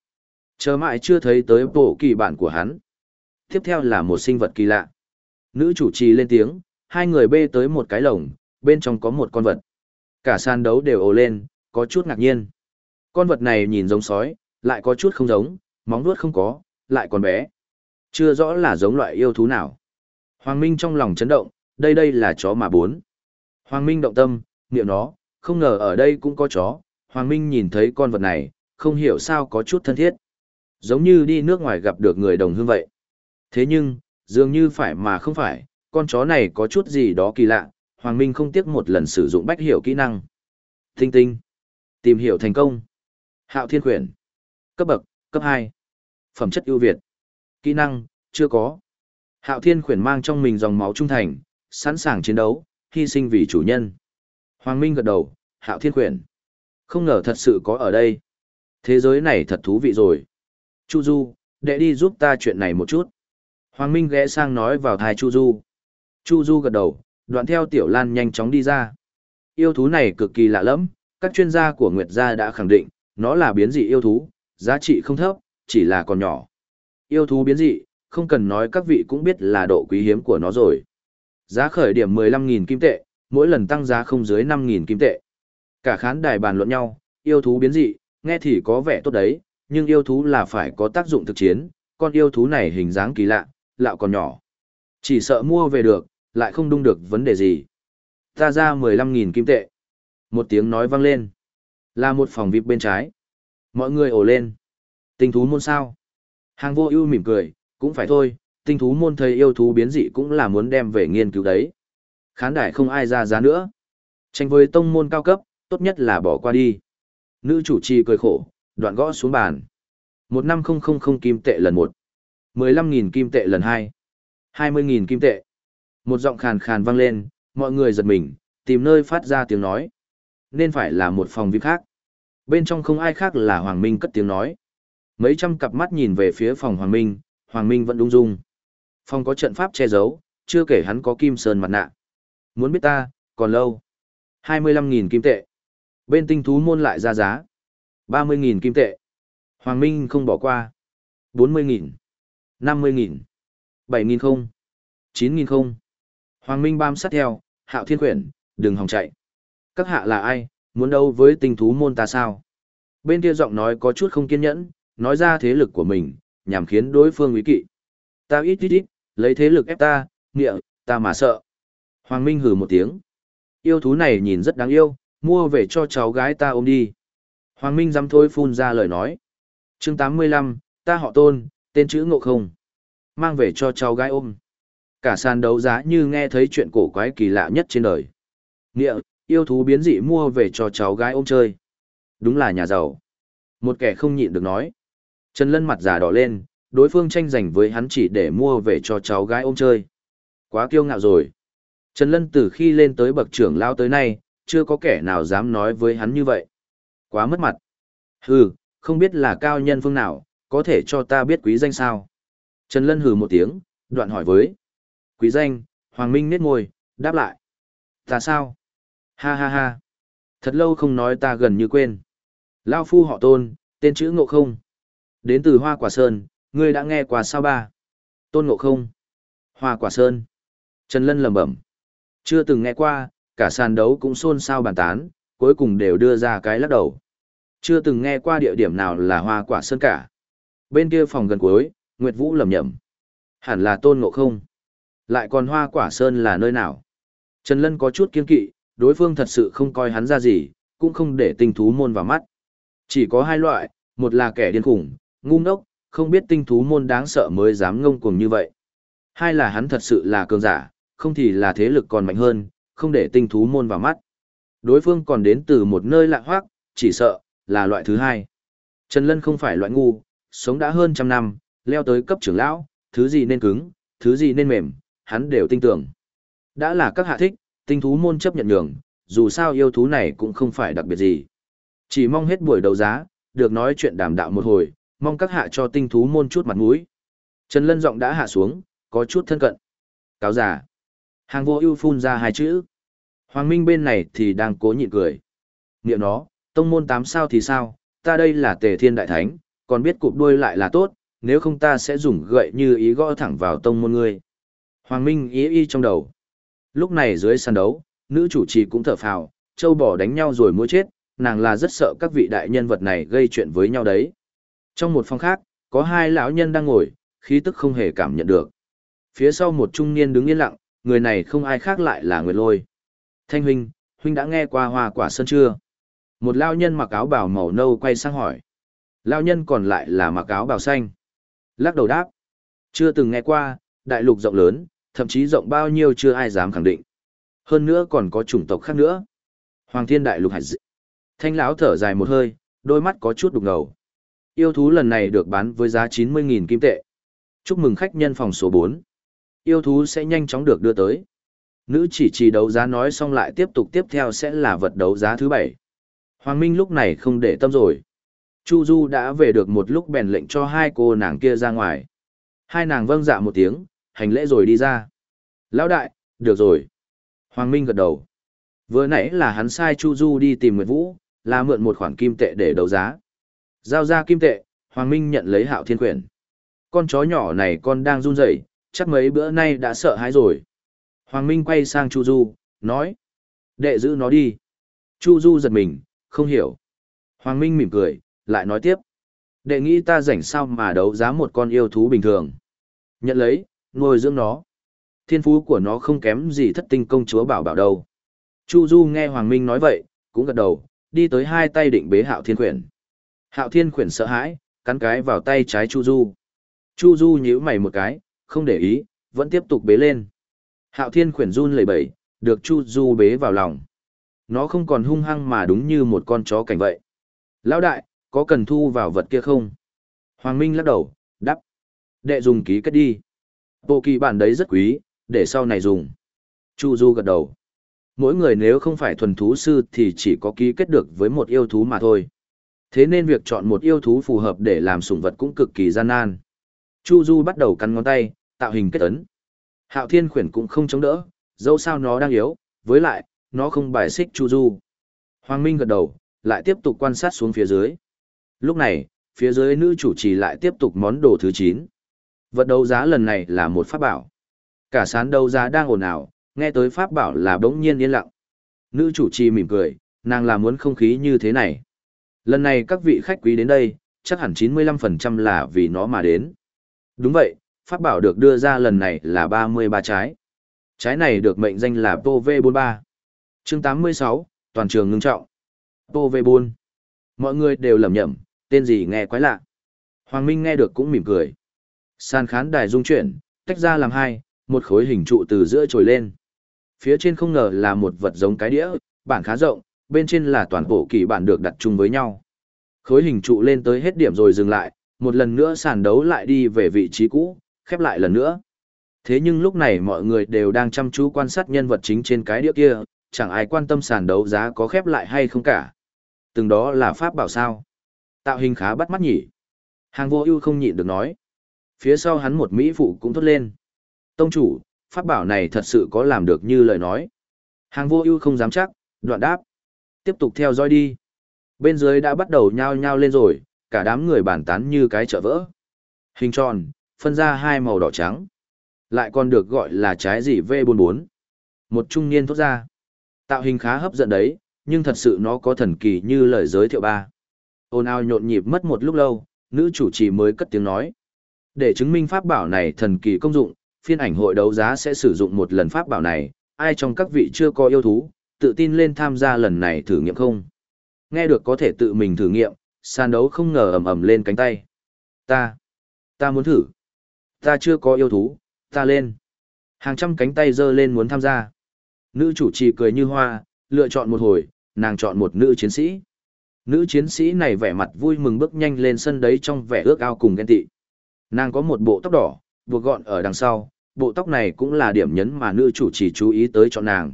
Chờ mãi chưa thấy tới bộ kỳ bản của hắn. Tiếp theo là một sinh vật kỳ lạ. Nữ chủ trì lên tiếng, hai người bê tới một cái lồng, bên trong có một con vật. Cả sàn đấu đều ồ lên, có chút ngạc nhiên. Con vật này nhìn giống sói, lại có chút không giống, móng vuốt không có, lại còn bé. Chưa rõ là giống loại yêu thú nào. Hoàng Minh trong lòng chấn động, đây đây là chó mà bốn. Hoàng Minh động tâm, niệm nó, không ngờ ở đây cũng có chó. Hoàng Minh nhìn thấy con vật này, không hiểu sao có chút thân thiết. Giống như đi nước ngoài gặp được người đồng hương vậy. Thế nhưng, dường như phải mà không phải, con chó này có chút gì đó kỳ lạ, Hoàng Minh không tiếc một lần sử dụng bách hiểu kỹ năng. Tinh tinh. Tìm hiểu thành công. Hạo thiên quyển. Cấp bậc, cấp 2. Phẩm chất ưu việt. Kỹ năng, chưa có. Hạo thiên quyển mang trong mình dòng máu trung thành, sẵn sàng chiến đấu, hy sinh vì chủ nhân. Hoàng Minh gật đầu, hạo thiên quyển Không ngờ thật sự có ở đây. Thế giới này thật thú vị rồi. Chu Du, đệ đi giúp ta chuyện này một chút. Hoàng Minh ghé sang nói vào thai Chu Du. Chu Du gật đầu, đoạn theo Tiểu Lan nhanh chóng đi ra. Yêu thú này cực kỳ lạ lẫm, các chuyên gia của Nguyệt Gia đã khẳng định, nó là biến dị yêu thú, giá trị không thấp, chỉ là còn nhỏ. Yêu thú biến dị, không cần nói các vị cũng biết là độ quý hiếm của nó rồi. Giá khởi điểm 15.000 kim tệ, mỗi lần tăng giá không dưới 5.000 kim tệ. Cả khán đài bàn luận nhau, yêu thú biến dị, nghe thì có vẻ tốt đấy, nhưng yêu thú là phải có tác dụng thực chiến, con yêu thú này hình dáng kỳ lạ, lạo còn nhỏ. Chỉ sợ mua về được, lại không đung được vấn đề gì. Ta ra 15.000 kim tệ. Một tiếng nói vang lên. Là một phòng VIP bên trái. Mọi người ổ lên. Tinh thú môn sao? Hàng vô ưu mỉm cười, cũng phải thôi, tinh thú môn thầy yêu thú biến dị cũng là muốn đem về nghiên cứu đấy. Khán đài không ai ra giá nữa. Tranh với tông môn cao cấp, tốt nhất là bỏ qua đi. Nữ chủ trì cười khổ, đoạn gõ xuống bàn. Một năm không không không kim tệ lần một. Mười lăm nghìn kim tệ lần hai. Hai mươi nghìn kim tệ. Một giọng khàn khàn vang lên, mọi người giật mình, tìm nơi phát ra tiếng nói. Nên phải là một phòng VIP khác. Bên trong không ai khác là Hoàng Minh cất tiếng nói. Mấy trăm cặp mắt nhìn về phía phòng Hoàng Minh, Hoàng Minh vẫn đúng dung. Phòng có trận pháp che giấu, chưa kể hắn có kim sơn mặt nạ. Muốn biết ta, còn lâu. 25.000 kim tệ. Bên tinh thú môn lại ra giá. 30.000 kim tệ. Hoàng Minh không bỏ qua. 40.000. 50.000. 7.000 không. 9.000 không. Hoàng Minh bám sát theo, hạo thiên quyển, đừng hòng chạy. Các hạ là ai, muốn đấu với tình thú môn ta sao? Bên kia giọng nói có chút không kiên nhẫn, nói ra thế lực của mình, nhằm khiến đối phương ý kỵ. Ta ít ít ít, lấy thế lực ép ta, nghĩa, ta mà sợ. Hoàng Minh hừ một tiếng. Yêu thú này nhìn rất đáng yêu, mua về cho cháu gái ta ôm đi. Hoàng Minh dám thôi phun ra lời nói. chương 85, ta họ tôn, tên chữ ngộ không. Mang về cho cháu gái ôm. Cả sàn đấu giá như nghe thấy chuyện cổ quái kỳ lạ nhất trên đời. Nghĩa, yêu thú biến dị mua về cho cháu gái ôm chơi. Đúng là nhà giàu. Một kẻ không nhịn được nói. Trần Lân mặt già đỏ lên, đối phương tranh giành với hắn chỉ để mua về cho cháu gái ôm chơi. Quá kiêu ngạo rồi. Trần Lân từ khi lên tới bậc trưởng lao tới nay, chưa có kẻ nào dám nói với hắn như vậy. Quá mất mặt. Hừ, không biết là cao nhân phương nào, có thể cho ta biết quý danh sao? Trần Lân hừ một tiếng, đoạn hỏi với. Quý danh, Hoàng Minh nết ngồi, đáp lại. Ta sao? Ha ha ha. Thật lâu không nói ta gần như quên. Lao phu họ tôn, tên chữ ngộ không. Đến từ Hoa Quả Sơn, ngươi đã nghe qua sao ba? Tôn ngộ không. Hoa Quả Sơn. Trần Lân lẩm bẩm. Chưa từng nghe qua, cả sàn đấu cũng xôn xao bàn tán, cuối cùng đều đưa ra cái lắc đầu. Chưa từng nghe qua địa điểm nào là Hoa Quả Sơn cả. Bên kia phòng gần cuối, Nguyệt Vũ lẩm nhẩm. Hẳn là Tôn ngộ không. Lại còn Hoa Quả Sơn là nơi nào? Trần Lân có chút kiên kỵ, đối phương thật sự không coi hắn ra gì, cũng không để tinh thú môn vào mắt. Chỉ có hai loại, một là kẻ điên khủng, ngu ngốc, không biết tinh thú môn đáng sợ mới dám ngông cuồng như vậy. Hai là hắn thật sự là cường giả, không thì là thế lực còn mạnh hơn, không để tinh thú môn vào mắt. Đối phương còn đến từ một nơi lạ hoác, chỉ sợ, là loại thứ hai. Trần Lân không phải loại ngu, sống đã hơn trăm năm, leo tới cấp trưởng lão, thứ gì nên cứng, thứ gì nên mềm, hắn đều tin tưởng. Đã là các hạ thích, tinh thú môn chấp nhận nhường, dù sao yêu thú này cũng không phải đặc biệt gì. Chỉ mong hết buổi đấu giá, được nói chuyện đàm đạo một hồi, mong các hạ cho tinh thú môn chút mặt mũi. Trần Lân giọng đã hạ xuống, có chút thân cận. Cáo giả. Hàng vô ưu phun ra hai chữ. Hoàng Minh bên này thì đang cố nhịn cười. Niệm nó, tông môn tám sao thì sao, ta đây là tề thiên đại thánh, còn biết cụp đuôi lại là tốt, nếu không ta sẽ dùng gậy như ý gõ thẳng vào tông môn ngươi. Hoàng Minh ý y trong đầu. Lúc này dưới sàn đấu, nữ chủ trì cũng thở phào, châu bò đánh nhau rồi mua chết, nàng là rất sợ các vị đại nhân vật này gây chuyện với nhau đấy. Trong một phòng khác, có hai lão nhân đang ngồi, khí tức không hề cảm nhận được. Phía sau một trung niên đứng yên lặng, người này không ai khác lại là Nguyệt Lôi. Thanh huynh, huynh đã nghe qua hoa quả sơn chưa? Một lão nhân mặc áo bào màu nâu quay sang hỏi. Lão nhân còn lại là mặc áo bào xanh. Lắc đầu đáp. Chưa từng nghe qua, đại lục rộng lớn, thậm chí rộng bao nhiêu chưa ai dám khẳng định. Hơn nữa còn có chủng tộc khác nữa. Hoàng thiên đại lục hạt dị. Thanh lão thở dài một hơi, đôi mắt có chút đục ngầu. Yêu thú lần này được bán với giá 90.000 kim tệ. Chúc mừng khách nhân phòng số 4. Yêu thú sẽ nhanh chóng được đưa tới. Nữ chỉ chỉ đấu giá nói xong lại tiếp tục tiếp theo sẽ là vật đấu giá thứ bảy. Hoàng Minh lúc này không để tâm rồi. Chu Du đã về được một lúc bèn lệnh cho hai cô nàng kia ra ngoài. Hai nàng vâng dạ một tiếng, hành lễ rồi đi ra. Lão đại, được rồi. Hoàng Minh gật đầu. Vừa nãy là hắn sai Chu Du đi tìm Nguyệt Vũ, là mượn một khoản kim tệ để đấu giá. Giao ra kim tệ, Hoàng Minh nhận lấy hạo thiên quyển. Con chó nhỏ này con đang run rẩy, chắc mấy bữa nay đã sợ hãi rồi. Hoàng Minh quay sang Chu Du, nói. Đệ giữ nó đi. Chu Du giật mình, không hiểu. Hoàng Minh mỉm cười, lại nói tiếp. Đệ nghĩ ta rảnh sao mà đấu giá một con yêu thú bình thường. Nhận lấy, nuôi dưỡng nó. Thiên phú của nó không kém gì thất tinh công chúa bảo bảo đâu. Chu Du nghe Hoàng Minh nói vậy, cũng gật đầu, đi tới hai tay định bế hạo thiên quyển. Hạo Thiên khuyển sợ hãi, cắn cái vào tay trái Chu Du. Chu Du nhíu mày một cái, không để ý, vẫn tiếp tục bế lên. Hạo Thiên khuyển run lẩy bẩy, được Chu Du bế vào lòng. Nó không còn hung hăng mà đúng như một con chó cảnh vậy. Lão đại, có cần thu vào vật kia không? Hoàng Minh lắc đầu, đắp. Đệ dùng ký kết đi. Bộ kỳ bản đấy rất quý, để sau này dùng. Chu Du gật đầu. Mỗi người nếu không phải thuần thú sư thì chỉ có ký kết được với một yêu thú mà thôi. Thế nên việc chọn một yêu thú phù hợp để làm sủng vật cũng cực kỳ gian nan. Chu Du bắt đầu cắn ngón tay, tạo hình kết ấn. Hạo Thiên khuyển cũng không chống đỡ, dẫu sao nó đang yếu, với lại, nó không bài xích Chu Du. Hoàng Minh gật đầu, lại tiếp tục quan sát xuống phía dưới. Lúc này, phía dưới nữ chủ trì lại tiếp tục món đồ thứ 9. Vật đấu giá lần này là một pháp bảo. Cả sán đấu giá đang ồn ào, nghe tới pháp bảo là bỗng nhiên yên lặng. Nữ chủ trì mỉm cười, nàng là muốn không khí như thế này. Lần này các vị khách quý đến đây, chắc hẳn 95% là vì nó mà đến. Đúng vậy, pháp bảo được đưa ra lần này là 33 trái. Trái này được mệnh danh là POV43. chương 86, toàn trường ngưng trọng. POV4. Mọi người đều lầm nhầm, tên gì nghe quái lạ. Hoàng Minh nghe được cũng mỉm cười. Sàn khán đài dung chuyển, tách ra làm hai, một khối hình trụ từ giữa trồi lên. Phía trên không ngờ là một vật giống cái đĩa, bản khá rộng, bên trên là toàn bộ kỳ bản được đặt chung với nhau. Khối hình trụ lên tới hết điểm rồi dừng lại, một lần nữa sàn đấu lại đi về vị trí cũ, khép lại lần nữa. Thế nhưng lúc này mọi người đều đang chăm chú quan sát nhân vật chính trên cái đĩa kia, chẳng ai quan tâm sàn đấu giá có khép lại hay không cả. Từng đó là pháp bảo sao. Tạo hình khá bắt mắt nhỉ. Hàng vô ưu không nhịn được nói. Phía sau hắn một Mỹ phụ cũng thốt lên. Tông chủ, pháp bảo này thật sự có làm được như lời nói. Hàng vô ưu không dám chắc, đoạn đáp. Tiếp tục theo dõi đi. Bên dưới đã bắt đầu nhao nhao lên rồi, cả đám người bàn tán như cái chợ vỡ. Hình tròn, phân ra hai màu đỏ trắng. Lại còn được gọi là trái gì V44. Một trung niên thốt ra. Tạo hình khá hấp dẫn đấy, nhưng thật sự nó có thần kỳ như lời giới thiệu ba. Ôn ao nhộn nhịp mất một lúc lâu, nữ chủ trì mới cất tiếng nói. Để chứng minh pháp bảo này thần kỳ công dụng, phiên ảnh hội đấu giá sẽ sử dụng một lần pháp bảo này, ai trong các vị chưa có yêu thú, tự tin lên tham gia lần này thử nghiệm không? Nghe được có thể tự mình thử nghiệm, sàn đấu không ngờ ầm ầm lên cánh tay. Ta, ta muốn thử. Ta chưa có yêu thú, ta lên. Hàng trăm cánh tay giơ lên muốn tham gia. Nữ chủ trì cười như hoa, lựa chọn một hồi, nàng chọn một nữ chiến sĩ. Nữ chiến sĩ này vẻ mặt vui mừng bước nhanh lên sân đấy trong vẻ ước ao cùng ghen tị. Nàng có một bộ tóc đỏ, buộc gọn ở đằng sau, bộ tóc này cũng là điểm nhấn mà nữ chủ trì chú ý tới chọn nàng.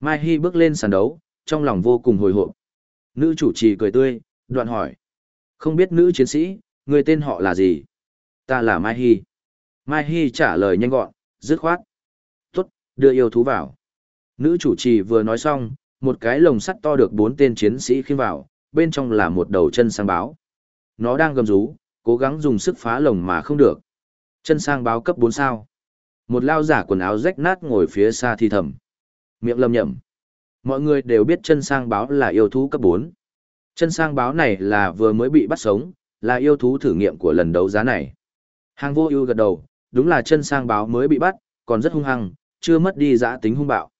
Mai Hy bước lên sàn đấu, trong lòng vô cùng hồi hộp. Nữ chủ trì cười tươi, đoạn hỏi. Không biết nữ chiến sĩ, người tên họ là gì? Ta là Mai Hy. Mai Hy trả lời nhanh gọn, dứt khoát. Tốt, đưa yêu thú vào. Nữ chủ trì vừa nói xong, một cái lồng sắt to được bốn tên chiến sĩ khiêng vào, bên trong là một đầu chân sang báo. Nó đang gầm rú, cố gắng dùng sức phá lồng mà không được. Chân sang báo cấp 4 sao. Một lao giả quần áo rách nát ngồi phía xa thi thầm. Miệng lầm nhầm. Mọi người đều biết chân sang báo là yêu thú cấp 4. Chân sang báo này là vừa mới bị bắt sống, là yêu thú thử nghiệm của lần đấu giá này. Hàng vô ưu gật đầu, đúng là chân sang báo mới bị bắt, còn rất hung hăng, chưa mất đi giã tính hung bạo.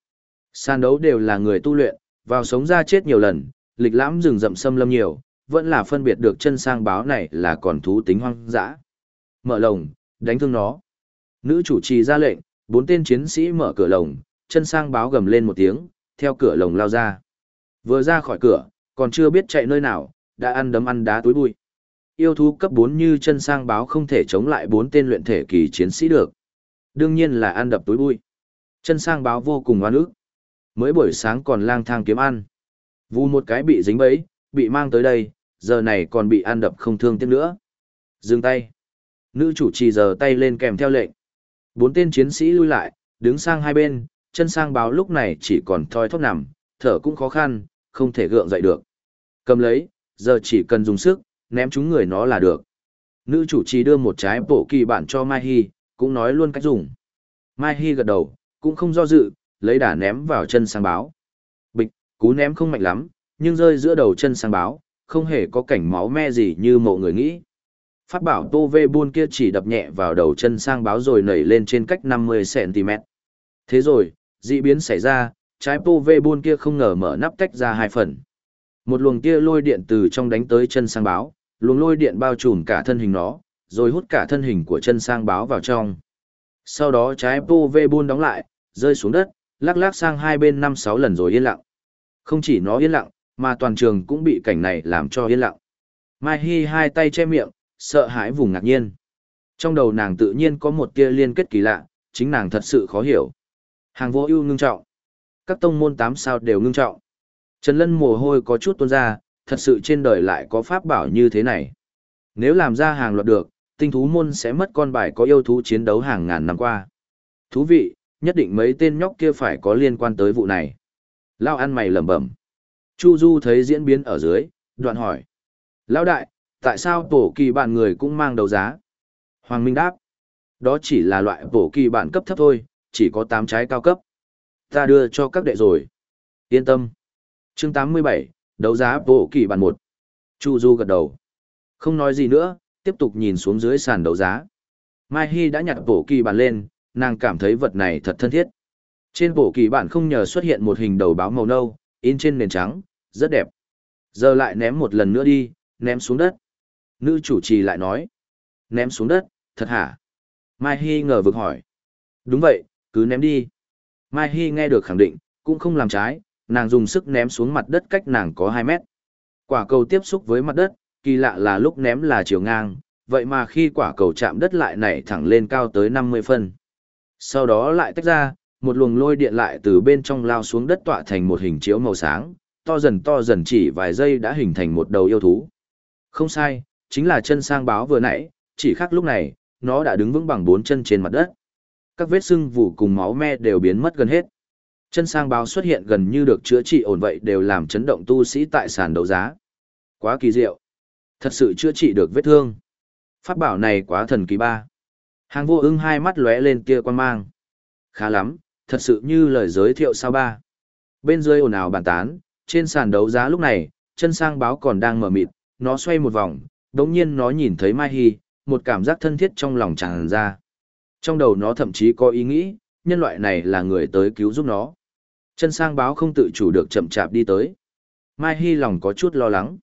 San đấu đều là người tu luyện, vào sống ra chết nhiều lần, lịch lãm rừng rậm xâm lâm nhiều, vẫn là phân biệt được chân sang báo này là còn thú tính hoang dã. Mở lồng, đánh thương nó. Nữ chủ trì ra lệnh, bốn tên chiến sĩ mở cửa lồng, chân sang báo gầm lên một tiếng, theo cửa lồng lao ra. Vừa ra khỏi cửa, còn chưa biết chạy nơi nào, đã ăn đấm ăn đá túi bụi. Yêu thú cấp 4 như chân sang báo không thể chống lại bốn tên luyện thể kỳ chiến sĩ được. Đương nhiên là ăn đập túi bụi. Chân sang báo vô cùng oan ức. Mới buổi sáng còn lang thang kiếm ăn. Vù một cái bị dính bẫy, bị mang tới đây, giờ này còn bị ăn đập không thương tiếc nữa. Dừng tay. Nữ chủ trì giờ tay lên kèm theo lệnh. Bốn tên chiến sĩ lui lại, đứng sang hai bên, chân sang báo lúc này chỉ còn thoi thóp nằm, thở cũng khó khăn, không thể gượng dậy được. Cầm lấy, giờ chỉ cần dùng sức, ném chúng người nó là được. Nữ chủ trì đưa một trái bộ kỳ bản cho Mai Hy, cũng nói luôn cách dùng. Mai Hy gật đầu, cũng không do dự, lấy đà ném vào chân sang báo. Bịch, cú ném không mạnh lắm, nhưng rơi giữa đầu chân sang báo, không hề có cảnh máu me gì như mộ người nghĩ. Phát bảo tô vê buôn kia chỉ đập nhẹ vào đầu chân sang báo rồi nảy lên trên cách 50cm. Thế rồi, dị biến xảy ra, trái tô vê buôn kia không ngờ mở nắp tách ra hai phần. Một luồng kia lôi điện từ trong đánh tới chân sang báo, luồng lôi điện bao trùm cả thân hình nó, rồi hút cả thân hình của chân sang báo vào trong. Sau đó trái po vê buôn đóng lại, rơi xuống đất, lắc lắc sang hai bên năm sáu lần rồi yên lặng. Không chỉ nó yên lặng, mà toàn trường cũng bị cảnh này làm cho yên lặng. Mai Hi hai tay che miệng, sợ hãi vùng ngạc nhiên. Trong đầu nàng tự nhiên có một tia liên kết kỳ lạ, chính nàng thật sự khó hiểu. Hàng vô ưu ngưng trọng. Các tông môn tám sao đều ngưng trọng. Trần Lân mồ hôi có chút tuôn ra, thật sự trên đời lại có pháp bảo như thế này. Nếu làm ra hàng loạt được, tinh thú môn sẽ mất con bài có yêu thú chiến đấu hàng ngàn năm qua. Thú vị, nhất định mấy tên nhóc kia phải có liên quan tới vụ này. Lao ăn mày lẩm bẩm. Chu Du thấy diễn biến ở dưới, đoạn hỏi. Lão đại, tại sao tổ kỳ bản người cũng mang đầu giá? Hoàng Minh đáp. Đó chỉ là loại tổ kỳ bản cấp thấp thôi, chỉ có 8 trái cao cấp. Ta đưa cho các đệ rồi. Yên tâm. chương 87, đấu giá bộ kỳ bản một Chu Du gật đầu. Không nói gì nữa, tiếp tục nhìn xuống dưới sàn đấu giá. Mai Hy đã nhặt bộ kỳ bản lên, nàng cảm thấy vật này thật thân thiết. Trên bộ kỳ bản không nhờ xuất hiện một hình đầu báo màu nâu, in trên nền trắng, rất đẹp. Giờ lại ném một lần nữa đi, ném xuống đất. Nữ chủ trì lại nói. Ném xuống đất, thật hả? Mai Hy ngờ vực hỏi. Đúng vậy, cứ ném đi. Mai Hy nghe được khẳng định, cũng không làm trái, nàng dùng sức ném xuống mặt đất cách nàng có 2 mét. Quả cầu tiếp xúc với mặt đất, kỳ lạ là lúc ném là chiều ngang, vậy mà khi quả cầu chạm đất lại nảy thẳng lên cao tới 50 phân. Sau đó lại tách ra, một luồng lôi điện lại từ bên trong lao xuống đất tọa thành một hình chiếu màu sáng, to dần to dần chỉ vài giây đã hình thành một đầu yêu thú. Không sai, chính là chân sang báo vừa nãy, chỉ khác lúc này, nó đã đứng vững bằng bốn chân trên mặt đất. Các vết sưng vụ cùng máu me đều biến mất gần hết. Chân sang báo xuất hiện gần như được chữa trị ổn vậy đều làm chấn động tu sĩ tại sàn đấu giá. Quá kỳ diệu. Thật sự chữa trị được vết thương. Pháp bảo này quá thần kỳ ba. Hàng vô ưng hai mắt lóe lên kia quan mang. Khá lắm, thật sự như lời giới thiệu sao ba. Bên dưới ồn ào bàn tán, trên sàn đấu giá lúc này, chân sang báo còn đang mở mịt, nó xoay một vòng, đống nhiên nó nhìn thấy Mai Hy, một cảm giác thân thiết trong lòng tràn ra. Trong đầu nó thậm chí có ý nghĩ, nhân loại này là người tới cứu giúp nó. Chân sang báo không tự chủ được chậm chạp đi tới. Mai Hy lòng có chút lo lắng.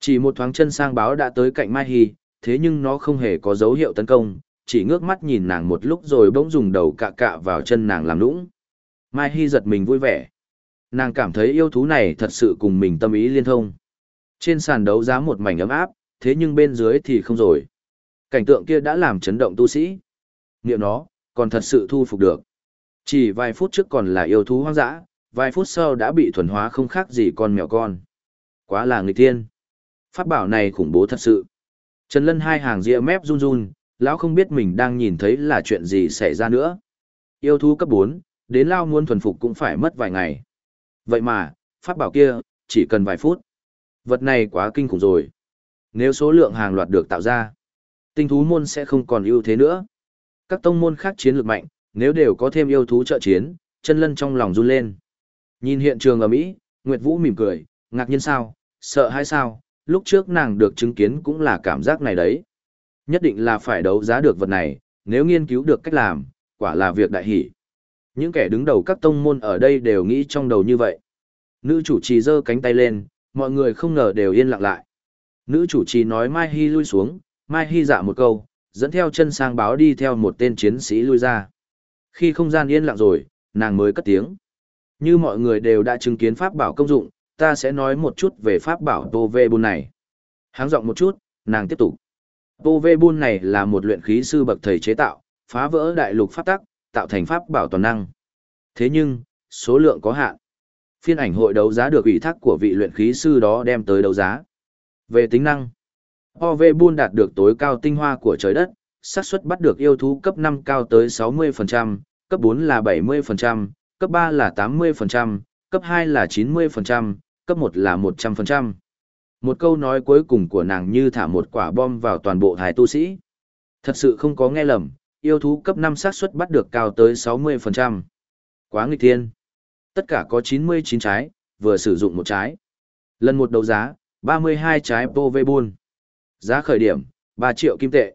Chỉ một thoáng chân sang báo đã tới cạnh Mai Hy, thế nhưng nó không hề có dấu hiệu tấn công, chỉ ngước mắt nhìn nàng một lúc rồi bỗng dùng đầu cạ cạ vào chân nàng làm nũng. Mai Hy giật mình vui vẻ. Nàng cảm thấy yêu thú này thật sự cùng mình tâm ý liên thông. Trên sàn đấu giá một mảnh ấm áp, thế nhưng bên dưới thì không rồi. Cảnh tượng kia đã làm chấn động tu sĩ. Niệm nó, còn thật sự thu phục được. Chỉ vài phút trước còn là yêu thú hoang dã, vài phút sau đã bị thuần hóa không khác gì con mèo con. Quá là người tiên. Pháp bảo này khủng bố thật sự. Trần Lân hai hàng ria mép run run, lão không biết mình đang nhìn thấy là chuyện gì xảy ra nữa. Yêu thú cấp 4, đến lao muốn thuần phục cũng phải mất vài ngày. Vậy mà, pháp bảo kia, chỉ cần vài phút. Vật này quá kinh khủng rồi. Nếu số lượng hàng loạt được tạo ra, tinh thú môn sẽ không còn ưu thế nữa. Các tông môn khác chiến lược mạnh, nếu đều có thêm yêu thú trợ chiến, chân lân trong lòng run lên. Nhìn hiện trường ở Mỹ, Nguyệt Vũ mỉm cười, ngạc nhiên sao, sợ hay sao, lúc trước nàng được chứng kiến cũng là cảm giác này đấy. Nhất định là phải đấu giá được vật này, nếu nghiên cứu được cách làm, quả là việc đại hỷ. Những kẻ đứng đầu các tông môn ở đây đều nghĩ trong đầu như vậy. Nữ chủ trì giơ cánh tay lên, mọi người không ngờ đều yên lặng lại. Nữ chủ trì nói Mai Hy lui xuống, Mai Hy dạ một câu, dẫn theo chân sang báo đi theo một tên chiến sĩ lui ra. Khi không gian yên lặng rồi, nàng mới cất tiếng. Như mọi người đều đã chứng kiến pháp bảo công dụng, ta sẽ nói một chút về pháp bảo Tô Vê Bôn này. Háng giọng một chút, nàng tiếp tục. Tô Vê Bôn này là một luyện khí sư bậc thầy chế tạo, phá vỡ đại lục pháp tắc, tạo thành pháp bảo toàn năng. Thế nhưng, số lượng có hạn. Phiên ảnh hội đấu giá được ủy thác của vị luyện khí sư đó đem tới đấu giá. Về tính năng, OV Bull đạt được tối cao tinh hoa của trời đất, xác suất bắt được yêu thú cấp 5 cao tới 60%, cấp 4 là 70%, cấp 3 là 80%, cấp 2 là 90%, cấp 1 là 100%. Một câu nói cuối cùng của nàng như thả một quả bom vào toàn bộ thái tu sĩ. Thật sự không có nghe lầm, yêu thú cấp 5 xác suất bắt được cao tới 60%. Quá nghịch thiên. Tất cả có 99 trái, vừa sử dụng một trái. Lần một đấu giá, 32 trái Povebun. Giá khởi điểm, 3 triệu kim tệ.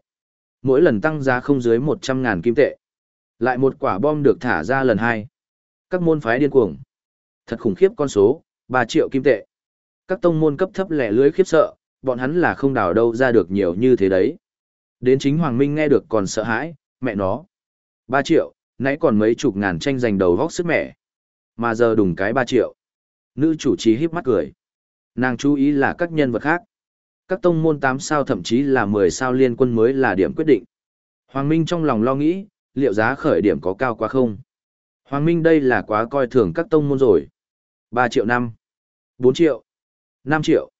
Mỗi lần tăng giá không dưới 100.000 kim tệ. Lại một quả bom được thả ra lần hai. Các môn phái điên cuồng. Thật khủng khiếp con số, 3 triệu kim tệ. Các tông môn cấp thấp lẻ lưới khiếp sợ, bọn hắn là không đào đâu ra được nhiều như thế đấy. Đến chính Hoàng Minh nghe được còn sợ hãi, mẹ nó. 3 triệu, nãy còn mấy chục ngàn tranh giành đầu vóc sức mẹ. Mà giờ đùng cái 3 triệu. Nữ chủ trì híp mắt cười. Nàng chú ý là các nhân vật khác. Các tông môn 8 sao thậm chí là 10 sao liên quân mới là điểm quyết định. Hoàng Minh trong lòng lo nghĩ, liệu giá khởi điểm có cao quá không? Hoàng Minh đây là quá coi thường các tông môn rồi. 3 triệu năm, 4 triệu, 5 triệu.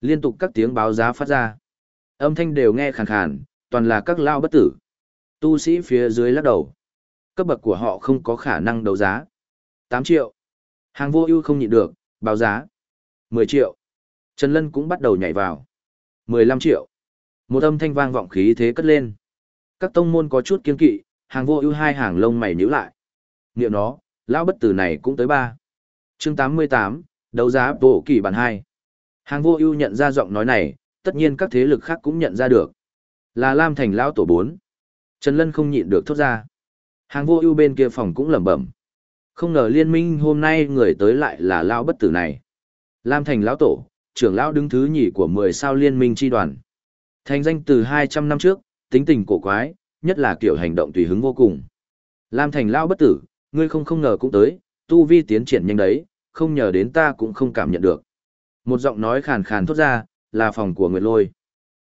Liên tục các tiếng báo giá phát ra. Âm thanh đều nghe khàn khàn, toàn là các lao bất tử. Tu sĩ phía dưới lắc đầu. Cấp bậc của họ không có khả năng đấu giá. 8 triệu. Hàng vô ưu không nhịn được, báo giá. 10 triệu. Trần Lân cũng bắt đầu nhảy vào. 15 triệu. Một âm thanh vang vọng khí thế cất lên. Các tông môn có chút kiên kỵ, hàng vô ưu hai hàng lông mày nhíu lại. Niệm nó, lão bất tử này cũng tới ba. Chương 88, đấu giá bộ kỳ bản 2. Hàng vô ưu nhận ra giọng nói này, tất nhiên các thế lực khác cũng nhận ra được. Là Lam Thành lão tổ 4. Trần Lân không nhịn được thốt ra. Hàng vô ưu bên kia phòng cũng lẩm bẩm. Không ngờ liên minh hôm nay người tới lại là lão bất tử này. Lam Thành lão tổ, trưởng lão đứng thứ nhì của 10 sao liên minh chi đoàn. Thành danh từ 200 năm trước, tính tình cổ quái, nhất là kiểu hành động tùy hứng vô cùng. Lam Thành lão bất tử, ngươi không không ngờ cũng tới, tu vi tiến triển nhanh đấy, không nhờ đến ta cũng không cảm nhận được. Một giọng nói khàn khàn thốt ra, là phòng của Nguyệt Lôi.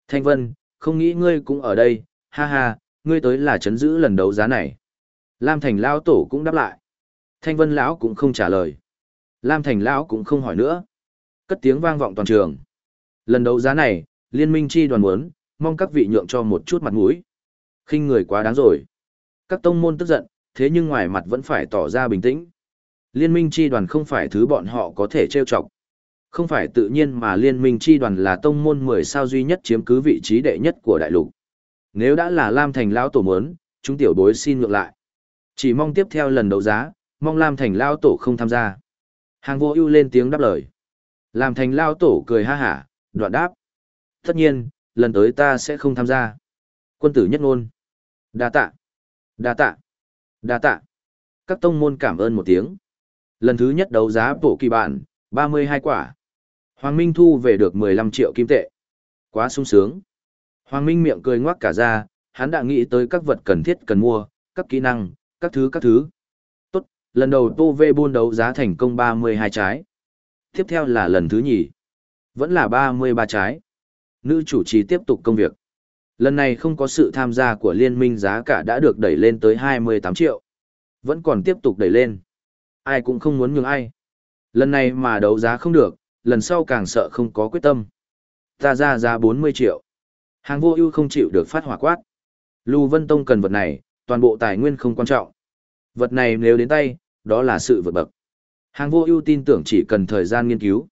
Thanh Vân, không nghĩ ngươi cũng ở đây, ha ha, ngươi tới là chấn giữ lần đấu giá này. Lam Thành lão tổ cũng đáp lại. Thanh Vân lão cũng không trả lời. Lam Thành lão cũng không hỏi nữa. Cất tiếng vang vọng toàn trường. Lần đấu giá này, liên minh chi đoàn muốn, mong các vị nhượng cho một chút mặt mũi. khinh người quá đáng rồi. Các tông môn tức giận, thế nhưng ngoài mặt vẫn phải tỏ ra bình tĩnh. Liên minh chi đoàn không phải thứ bọn họ có thể trêu chọc. Không phải tự nhiên mà liên minh chi đoàn là tông môn 10 sao duy nhất chiếm cứ vị trí đệ nhất của đại lục. Nếu đã là Lam Thành lão tổ muốn, chúng tiểu bối xin ngược lại. Chỉ mong tiếp theo lần đấu giá, mong Lam Thành lão tổ không tham gia. Hàng vô ưu lên tiếng đáp lời làm Thành lao tổ cười ha hả, đoạn đáp. Tất nhiên, lần tới ta sẽ không tham gia. Quân tử nhất ngôn. Đa tạ. Đa tạ. Đa tạ. Các tông môn cảm ơn một tiếng. Lần thứ nhất đấu giá bổ kỳ bản, 32 quả. Hoàng Minh thu về được 15 triệu kim tệ. Quá sung sướng. Hoàng Minh miệng cười ngoác cả ra, hắn đã nghĩ tới các vật cần thiết cần mua, các kỹ năng, các thứ các thứ. Tốt, lần đầu Tô Vê buôn đấu giá thành công 32 trái. Tiếp theo là lần thứ nhì. Vẫn là 33 trái. Nữ chủ trì tiếp tục công việc. Lần này không có sự tham gia của liên minh giá cả đã được đẩy lên tới 28 triệu. Vẫn còn tiếp tục đẩy lên. Ai cũng không muốn nhường ai. Lần này mà đấu giá không được, lần sau càng sợ không có quyết tâm. Ta ra giá 40 triệu. Hàng vô ưu không chịu được phát hỏa quát. Lưu Vân Tông cần vật này, toàn bộ tài nguyên không quan trọng. Vật này nếu đến tay, đó là sự vượt bậc. Hàng vô ưu tin tưởng chỉ cần thời gian nghiên cứu,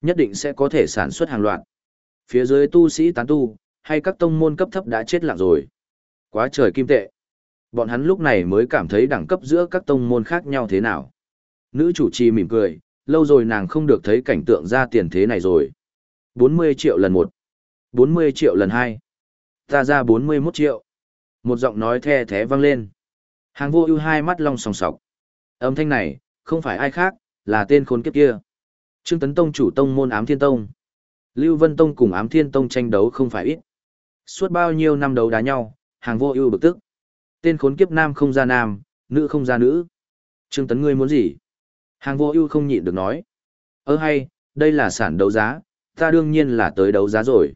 nhất định sẽ có thể sản xuất hàng loạt. Phía dưới tu sĩ tán tu, hay các tông môn cấp thấp đã chết lặng rồi. Quá trời kim tệ. Bọn hắn lúc này mới cảm thấy đẳng cấp giữa các tông môn khác nhau thế nào. Nữ chủ trì mỉm cười, lâu rồi nàng không được thấy cảnh tượng ra tiền thế này rồi. 40 triệu lần một, 40 triệu lần hai, ta ra 41 triệu. Một giọng nói the thế vang lên. Hàng vô ưu hai mắt long sòng sọc. Âm thanh này, không phải ai khác, là tên khốn kiếp kia. Trương Tấn Tông chủ tông môn ám thiên tông. Lưu Vân Tông cùng ám thiên tông tranh đấu không phải ít. Suốt bao nhiêu năm đấu đá nhau, hàng vô ưu bực tức. Tên khốn kiếp nam không ra nam, nữ không ra nữ. Trương Tấn ngươi muốn gì? Hàng vô ưu không nhịn được nói. Ơ hay, đây là sản đấu giá, ta đương nhiên là tới đấu giá rồi.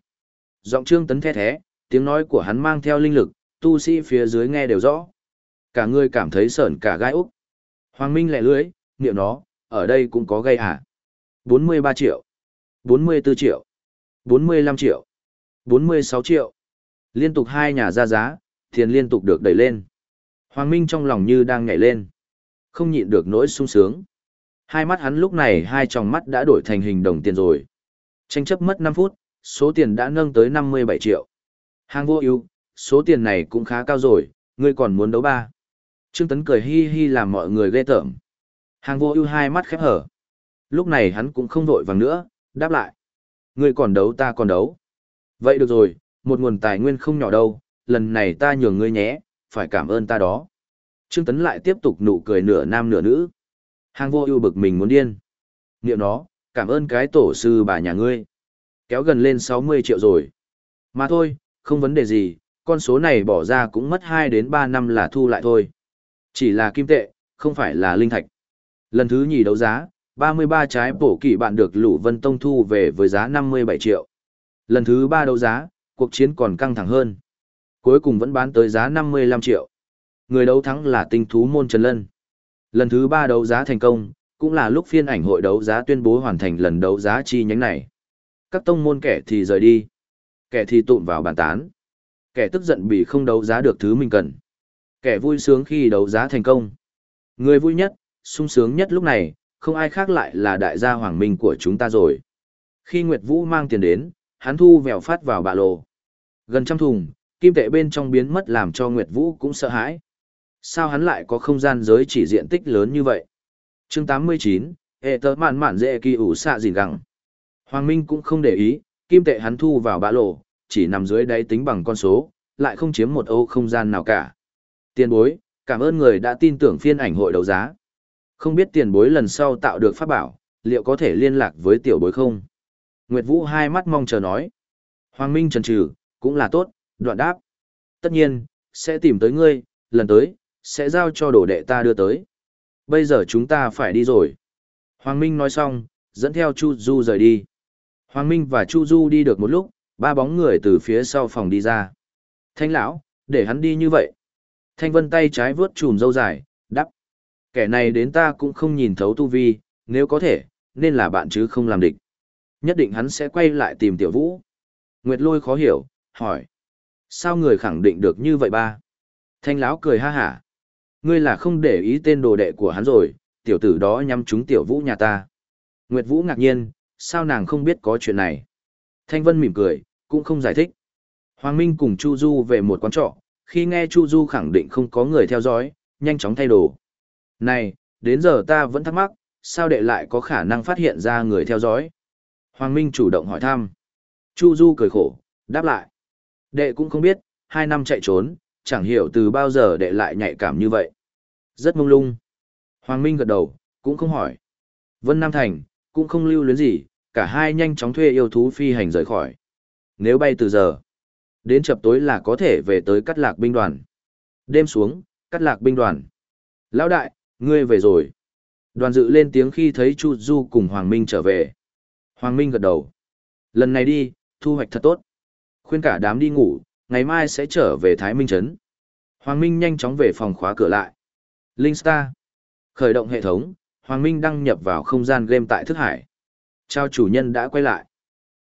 Giọng Trương Tấn the thế, tiếng nói của hắn mang theo linh lực, tu sĩ phía dưới nghe đều rõ. Cả người cảm thấy sởn cả gai úc. Hoàng Minh lẹ lưới, niệm nó, ở đây cũng có gây à? hả? 43 triệu, 44 triệu, 45 triệu, 46 triệu. Liên tục hai nhà ra giá, tiền liên tục được đẩy lên. Hoàng Minh trong lòng như đang nhảy lên. Không nhịn được nỗi sung sướng. Hai mắt hắn lúc này hai tròng mắt đã đổi thành hình đồng tiền rồi. Tranh chấp mất 5 phút, số tiền đã nâng tới 57 triệu. Hàng vô ưu, số tiền này cũng khá cao rồi, ngươi còn muốn đấu ba. Trương Tấn cười hi hi làm mọi người ghê tởm. Hàng vô ưu hai mắt khép hở. Lúc này hắn cũng không vội vàng nữa, đáp lại. Ngươi còn đấu ta còn đấu. Vậy được rồi, một nguồn tài nguyên không nhỏ đâu, lần này ta nhường ngươi nhé, phải cảm ơn ta đó. Trương Tấn lại tiếp tục nụ cười nửa nam nửa nữ. Hàng vô ưu bực mình muốn điên. Niệm nó, cảm ơn cái tổ sư bà nhà ngươi. Kéo gần lên 60 triệu rồi. Mà thôi, không vấn đề gì, con số này bỏ ra cũng mất 2 đến 3 năm là thu lại thôi. Chỉ là kim tệ, không phải là linh thạch. Lần thứ nhì đấu giá, 33 trái bổ kỷ bạn được Lũ Vân Tông thu về với giá 57 triệu. Lần thứ ba đấu giá, cuộc chiến còn căng thẳng hơn. Cuối cùng vẫn bán tới giá 55 triệu. Người đấu thắng là tinh thú môn Trần Lân. Lần thứ ba đấu giá thành công, cũng là lúc phiên ảnh hội đấu giá tuyên bố hoàn thành lần đấu giá chi nhánh này. Các tông môn kẻ thì rời đi, kẻ thì tụm vào bàn tán. Kẻ tức giận vì không đấu giá được thứ mình cần. Kẻ vui sướng khi đấu giá thành công. Người vui nhất, sung sướng nhất lúc này, không ai khác lại là đại gia hoàng minh của chúng ta rồi. Khi Nguyệt Vũ mang tiền đến, hắn thu vèo phát vào bạ lồ Gần trăm thùng, kim tệ bên trong biến mất làm cho Nguyệt Vũ cũng sợ hãi. Sao hắn lại có không gian giới chỉ diện tích lớn như vậy? chương 89, hệ tớ mạn mạn dễ kỳ ủ xạ gì gặng. Hoàng Minh cũng không để ý, kim tệ hắn thu vào bã lộ, chỉ nằm dưới đáy tính bằng con số, lại không chiếm một ô không gian nào cả. Tiền bối, cảm ơn người đã tin tưởng phiên ảnh hội đấu giá. Không biết tiền bối lần sau tạo được pháp bảo, liệu có thể liên lạc với tiểu bối không? Nguyệt Vũ hai mắt mong chờ nói. Hoàng Minh trần trừ, cũng là tốt, đoạn đáp. Tất nhiên, sẽ tìm tới ngươi, lần tới, sẽ giao cho đồ đệ ta đưa tới. Bây giờ chúng ta phải đi rồi. Hoàng Minh nói xong, dẫn theo Chu Du rời đi. Hoàng Minh và Chu Du đi được một lúc, ba bóng người từ phía sau phòng đi ra. Thanh lão, để hắn đi như vậy. Thanh Vân tay trái vướt chùm dâu dài. Kẻ này đến ta cũng không nhìn thấu tu vi, nếu có thể, nên là bạn chứ không làm địch. Nhất định hắn sẽ quay lại tìm tiểu vũ. Nguyệt lôi khó hiểu, hỏi. Sao người khẳng định được như vậy ba? Thanh lão cười ha hả. Ngươi là không để ý tên đồ đệ của hắn rồi, tiểu tử đó nhắm trúng tiểu vũ nhà ta. Nguyệt Vũ ngạc nhiên, sao nàng không biết có chuyện này? Thanh Vân mỉm cười, cũng không giải thích. Hoàng Minh cùng Chu Du về một quán trọ, khi nghe Chu Du khẳng định không có người theo dõi, nhanh chóng thay đồ. Này, đến giờ ta vẫn thắc mắc, sao đệ lại có khả năng phát hiện ra người theo dõi? Hoàng Minh chủ động hỏi thăm. Chu Du cười khổ, đáp lại. Đệ cũng không biết, hai năm chạy trốn, chẳng hiểu từ bao giờ đệ lại nhạy cảm như vậy. Rất mông lung. Hoàng Minh gật đầu, cũng không hỏi. Vân Nam Thành, cũng không lưu luyến gì, cả hai nhanh chóng thuê yêu thú phi hành rời khỏi. Nếu bay từ giờ, đến chập tối là có thể về tới cắt lạc binh đoàn. Đêm xuống, cắt lạc binh đoàn. Lão đại, ngươi về rồi. Đoàn dự lên tiếng khi thấy Chu Du cùng Hoàng Minh trở về. Hoàng Minh gật đầu. Lần này đi, thu hoạch thật tốt. Khuyên cả đám đi ngủ, ngày mai sẽ trở về Thái Minh Trấn. Hoàng Minh nhanh chóng về phòng khóa cửa lại. Linh Star. Khởi động hệ thống, Hoàng Minh đăng nhập vào không gian game tại Thức Hải. Chào chủ nhân đã quay lại.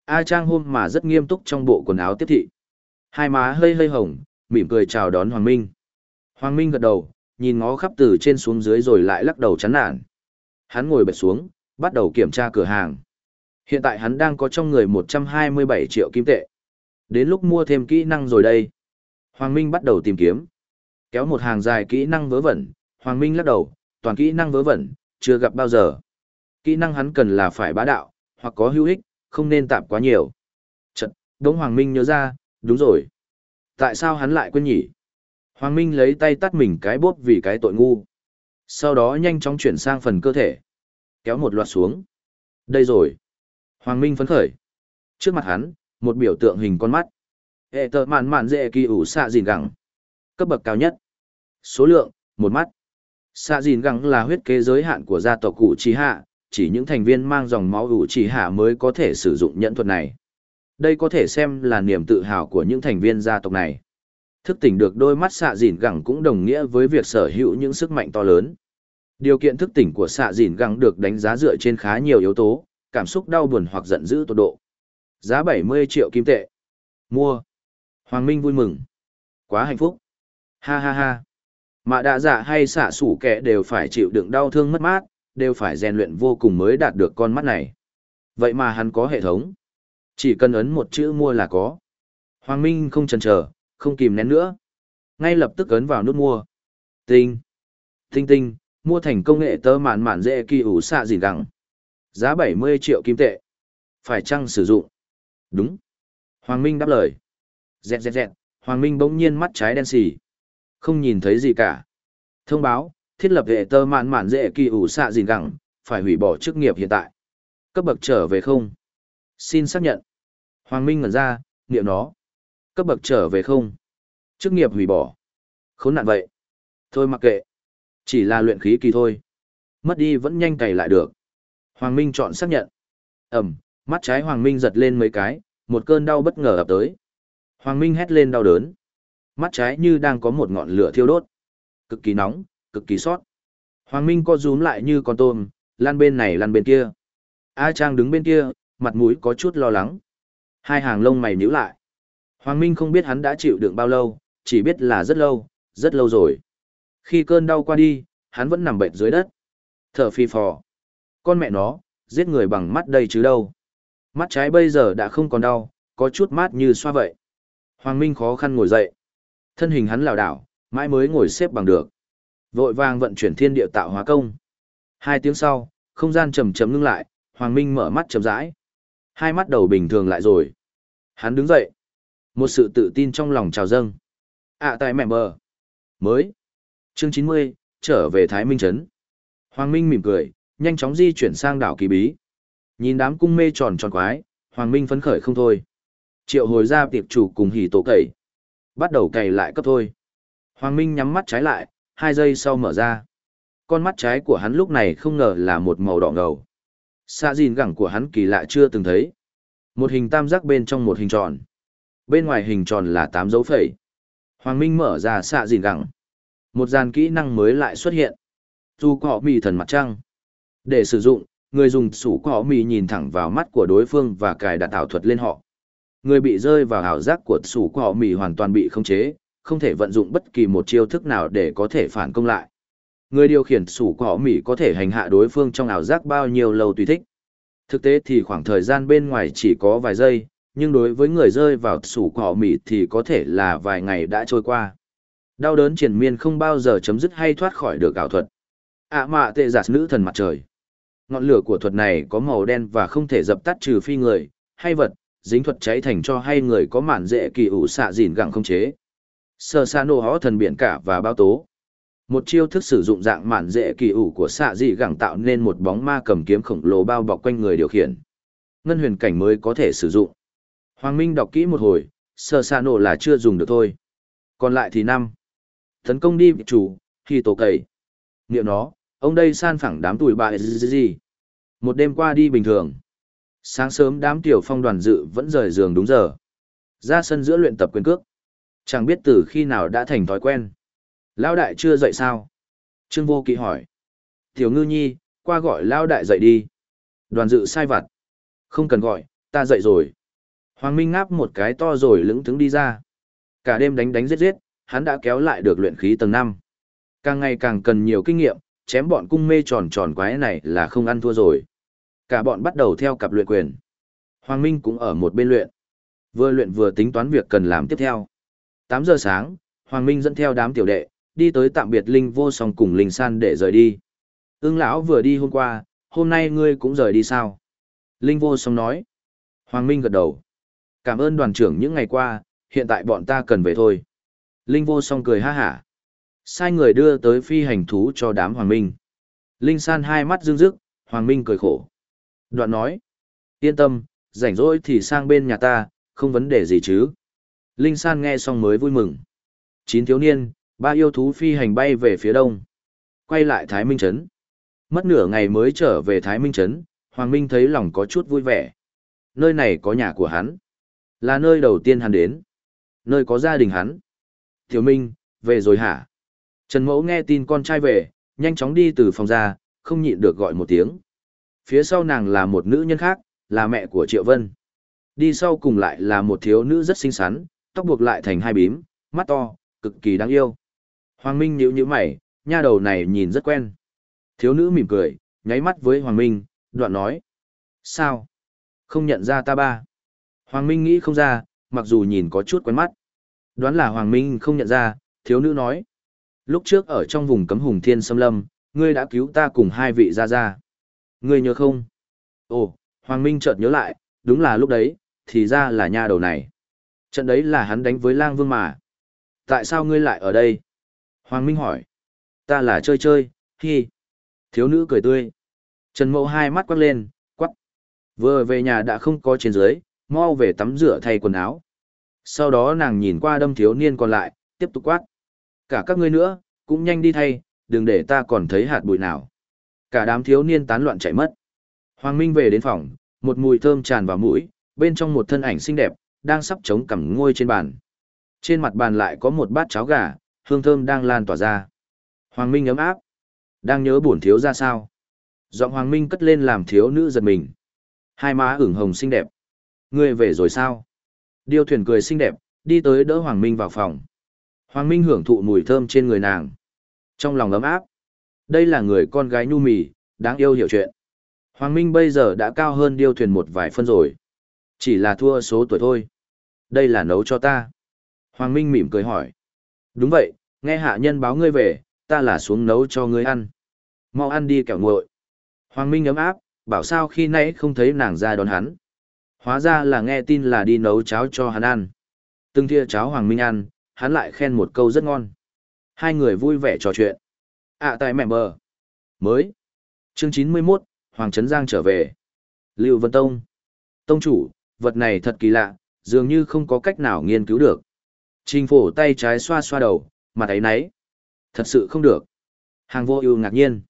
A Trang hôm mà rất nghiêm túc trong bộ quần áo tiếp thị. Hai má hơi hơi hồng, mỉm cười chào đón Hoàng Minh. Hoàng Minh gật đầu, nhìn ngó khắp từ trên xuống dưới rồi lại lắc đầu chán nản. Hắn ngồi bệt xuống, bắt đầu kiểm tra cửa hàng. Hiện tại hắn đang có trong người 127 triệu kim tệ. Đến lúc mua thêm kỹ năng rồi đây. Hoàng Minh bắt đầu tìm kiếm. Kéo một hàng dài kỹ năng vớ vẩn, Hoàng Minh lắc đầu, toàn kỹ năng vớ vẩn, chưa gặp bao giờ. Kỹ năng hắn cần là phải bá đạo, hoặc có hữu ích, không nên tạm quá nhiều. Chật, Đống Hoàng Minh nhớ ra, đúng rồi. Tại sao hắn lại quên nhỉ? Hoàng Minh lấy tay tắt mình cái bốp vì cái tội ngu. Sau đó nhanh chóng chuyển sang phần cơ thể. Kéo một loạt xuống. Đây rồi. Hoàng Minh phấn khởi. Trước mặt hắn, một biểu tượng hình con mắt. Hệ tờ mạn mạn dễ kỳ ủ xạ dìn gẳng. Cấp bậc cao nhất. Số lượng, một mắt. Xạ dìn gẳng là huyết kế giới hạn của gia tộc cụ trí hạ, chỉ những thành viên mang dòng máu ủ trí hạ mới có thể sử dụng nhẫn thuật này. Đây có thể xem là niềm tự hào của những thành viên gia tộc này. Thức tỉnh được đôi mắt xạ dìn gẳng cũng đồng nghĩa với việc sở hữu những sức mạnh to lớn. Điều kiện thức tỉnh của xạ dìn gẳng được đánh giá dựa trên khá nhiều yếu tố, cảm xúc đau buồn hoặc giận dữ tột độ. Giá 70 triệu kim tệ. Mua. Hoàng Minh vui mừng. Quá hạnh phúc. Ha ha ha. Mạ đạ dạ hay xạ sủ kẻ đều phải chịu đựng đau thương mất mát, đều phải rèn luyện vô cùng mới đạt được con mắt này. Vậy mà hắn có hệ thống. Chỉ cần ấn một chữ mua là có. Hoàng Minh không chần chờ, không kìm nén nữa. Ngay lập tức ấn vào nút mua. Tinh. Tinh tinh, mua thành công nghệ tơ mạn mạn dễ kỳ ủ xạ gì gặng. Giá 70 triệu kim tệ. Phải chăng sử dụng? Đúng. Hoàng Minh đáp lời. Dẹt dẹt dẹt, Hoàng Minh bỗng nhiên mắt trái đen xì. Không nhìn thấy gì cả. Thông báo, thiết lập hệ tơ mạn mạn dễ kỳ ủ xạ gì gẳng, phải hủy bỏ chức nghiệp hiện tại. Cấp bậc trở về không? Xin xác nhận. Hoàng Minh ngẩn ra, niệm nó. Cấp bậc trở về không? Chức nghiệp hủy bỏ. Khốn nạn vậy. Thôi mặc kệ. Chỉ là luyện khí kỳ thôi. Mất đi vẫn nhanh cày lại được. Hoàng Minh chọn xác nhận. Ẩm, mắt trái Hoàng Minh giật lên mấy cái, một cơn đau bất ngờ ập tới. Hoàng Minh hét lên đau đớn. Mắt trái như đang có một ngọn lửa thiêu đốt. Cực kỳ nóng, cực kỳ sót. Hoàng Minh co rúm lại như con tôm, lăn bên này lăn bên kia. A Trang đứng bên kia, mặt mũi có chút lo lắng. Hai hàng lông mày nhíu lại. Hoàng Minh không biết hắn đã chịu đựng bao lâu, chỉ biết là rất lâu, rất lâu rồi. Khi cơn đau qua đi, hắn vẫn nằm bệnh dưới đất. Thở phi phò. Con mẹ nó, giết người bằng mắt đây chứ đâu. Mắt trái bây giờ đã không còn đau, có chút mát như xoa vậy. Hoàng Minh khó khăn ngồi dậy. Thân hình hắn lảo đảo, mãi mới ngồi xếp bằng được. Vội vàng vận chuyển thiên địa tạo hóa công. Hai tiếng sau, không gian chầm chậm ngưng lại, Hoàng Minh mở mắt chậm rãi. Hai mắt đầu bình thường lại rồi. Hắn đứng dậy. Một sự tự tin trong lòng trào dâng. À tại mẹ bờ. Mới. Chương chín mươi trở về Thái Minh Trấn. Hoàng Minh mỉm cười, nhanh chóng di chuyển sang đảo kỳ bí. Nhìn đám cung mê tròn tròn quái, Hoàng Minh phấn khởi không thôi. Triệu hồi ra tiệp chủ cùng hỉ tổ cậy. Bắt đầu cày lại cấp thôi. Hoàng Minh nhắm mắt trái lại, hai giây sau mở ra. Con mắt trái của hắn lúc này không ngờ là một màu đỏ ngầu. xa dìn gẳng của hắn kỳ lạ chưa từng thấy. Một hình tam giác bên trong một hình tròn. Bên ngoài hình tròn là tám dấu phẩy. Hoàng Minh mở ra xạ dìn gẳng. Một dàn kỹ năng mới lại xuất hiện. Dù cọ mì thần mặt trăng. Để sử dụng, người dùng sủ cọ mì nhìn thẳng vào mắt của đối phương và cài đặt ảo thuật lên họ. Người bị rơi vào ảo giác của sủ cọ mì hoàn toàn bị khống chế, không thể vận dụng bất kỳ một chiêu thức nào để có thể phản công lại. Người điều khiển sủ cọ mì có thể hành hạ đối phương trong ảo giác bao nhiêu lâu tùy thích. Thực tế thì khoảng thời gian bên ngoài chỉ có vài giây, nhưng đối với người rơi vào sủ cỏ mỉ thì có thể là vài ngày đã trôi qua. Đau đớn triển miên không bao giờ chấm dứt hay thoát khỏi được ảo thuật. ạ mạ tệ giả nữ thần mặt trời. Ngọn lửa của thuật này có màu đen và không thể dập tắt trừ phi người, hay vật, dính thuật cháy thành cho hay người có mản dễ kỳ ủ xạ dìn gặng không chế. Sơ xa nô hó thần biển cả và bao tố. Một chiêu thức sử dụng dạng mản dễ kỳ ủ của xạ dị gẳng tạo nên một bóng ma cầm kiếm khổng lồ bao bọc quanh người điều khiển. Ngân huyền cảnh mới có thể sử dụng. Hoàng Minh đọc kỹ một hồi, sơ xa nổ là chưa dùng được thôi. Còn lại thì năm. Tấn công đi chủ, khi tổ cầy. Niệm nó, ông đây san phẳng đám tuổi bại gì. Một đêm qua đi bình thường. Sáng sớm đám tiểu phong đoàn dự vẫn rời giường đúng giờ. Ra sân giữa luyện tập quyền cước. Chẳng biết từ khi nào đã thành thói quen. Lão đại chưa dậy sao? Trương vô kỵ hỏi. Tiểu ngư nhi, qua gọi lão đại dậy đi. Đoàn dự sai vặt. Không cần gọi, ta dậy rồi. Hoàng Minh ngáp một cái to rồi lững thững đi ra. Cả đêm đánh đánh giết giết, hắn đã kéo lại được luyện khí tầng 5. Càng ngày càng cần nhiều kinh nghiệm, chém bọn cung mê tròn tròn quái này là không ăn thua rồi. Cả bọn bắt đầu theo cặp luyện quyền. Hoàng Minh cũng ở một bên luyện. Vừa luyện vừa tính toán việc cần làm tiếp theo. 8 giờ sáng, Hoàng Minh dẫn theo đám tiểu đệ, đi tới tạm biệt Linh vô song cùng Linh san để rời đi. Ưng lão vừa đi hôm qua, hôm nay ngươi cũng rời đi sao? Linh vô song nói. Hoàng Minh gật đầu. Cảm ơn đoàn trưởng những ngày qua, hiện tại bọn ta cần về thôi. Linh vô song cười ha hả. Sai người đưa tới phi hành thú cho đám Hoàng Minh. Linh san hai mắt dương dức, Hoàng Minh cười khổ. Đoạn nói. Yên tâm, rảnh rỗi thì sang bên nhà ta, không vấn đề gì chứ. Linh san nghe xong mới vui mừng. Chín thiếu niên, ba yêu thú phi hành bay về phía đông. Quay lại Thái Minh Trấn. Mất nửa ngày mới trở về Thái Minh Trấn, Hoàng Minh thấy lòng có chút vui vẻ. Nơi này có nhà của hắn. Là nơi đầu tiên hắn đến. Nơi có gia đình hắn. Tiểu Minh, về rồi hả? Trần Mẫu nghe tin con trai về, nhanh chóng đi từ phòng ra, không nhịn được gọi một tiếng. Phía sau nàng là một nữ nhân khác, là mẹ của Triệu Vân. Đi sau cùng lại là một thiếu nữ rất xinh xắn, tóc buộc lại thành hai bím, mắt to, cực kỳ đáng yêu. Hoàng Minh nhíu nhíu mày, nha đầu này nhìn rất quen. Thiếu nữ mỉm cười, nháy mắt với Hoàng Minh, đoạn nói. Sao? Không nhận ra ta ba. Hoàng Minh nghĩ không ra, mặc dù nhìn có chút quen mắt. Đoán là Hoàng Minh không nhận ra, thiếu nữ nói. Lúc trước ở trong vùng cấm hùng thiên xâm lâm, ngươi đã cứu ta cùng hai vị ra ra. Ngươi nhớ không? Ồ, Hoàng Minh chợt nhớ lại, đúng là lúc đấy, thì ra là nha đầu này. Trận đấy là hắn đánh với lang vương mà. Tại sao ngươi lại ở đây? Hoàng Minh hỏi. Ta là chơi chơi, hi. Thiếu nữ cười tươi. Trần Mậu hai mắt quắc lên, quắc. Vừa về nhà đã không có trên dưới, mau về tắm rửa thay quần áo. Sau đó nàng nhìn qua đâm thiếu niên còn lại, tiếp tục quát. Cả các ngươi nữa, cũng nhanh đi thay, đừng để ta còn thấy hạt bụi nào. Cả đám thiếu niên tán loạn chạy mất. Hoàng Minh về đến phòng, một mùi thơm tràn vào mũi, bên trong một thân ảnh xinh đẹp, đang sắp chống cằm ngôi trên bàn. Trên mặt bàn lại có một bát cháo gà, hương thơm đang lan tỏa ra. Hoàng Minh ấm áp. Đang nhớ buồn thiếu ra sao? Giọng Hoàng Minh cất lên làm thiếu nữ giật mình. Hai má ửng hồng xinh đẹp. Ngươi về rồi sao? Điêu thuyền cười xinh đẹp, đi tới đỡ Hoàng Minh vào phòng. Hoàng Minh hưởng thụ mùi thơm trên người nàng. Trong lòng ấm áp. Đây là người con gái nhu mì, đáng yêu hiểu chuyện. Hoàng Minh bây giờ đã cao hơn điêu thuyền một vài phân rồi. Chỉ là thua số tuổi thôi. Đây là nấu cho ta. Hoàng Minh mỉm cười hỏi. Đúng vậy, nghe hạ nhân báo ngươi về, ta là xuống nấu cho ngươi ăn. Mau ăn đi kẻo nguội. Hoàng Minh ấm áp, bảo sao khi nãy không thấy nàng ra đón hắn. Hóa ra là nghe tin là đi nấu cháo cho hắn ăn. Từng thìa cháo Hoàng Minh ăn, hắn lại khen một câu rất ngon. Hai người vui vẻ trò chuyện. À tại mẹ bờ. Mới. Chương chín mươi 91, Hoàng Trấn Giang trở về. Lưu Vân Tông. Tông chủ, vật này thật kỳ lạ, dường như không có cách nào nghiên cứu được. Trình phổ tay trái xoa xoa đầu, mặt ấy nấy. Thật sự không được. Hàng vô ưu ngạc nhiên.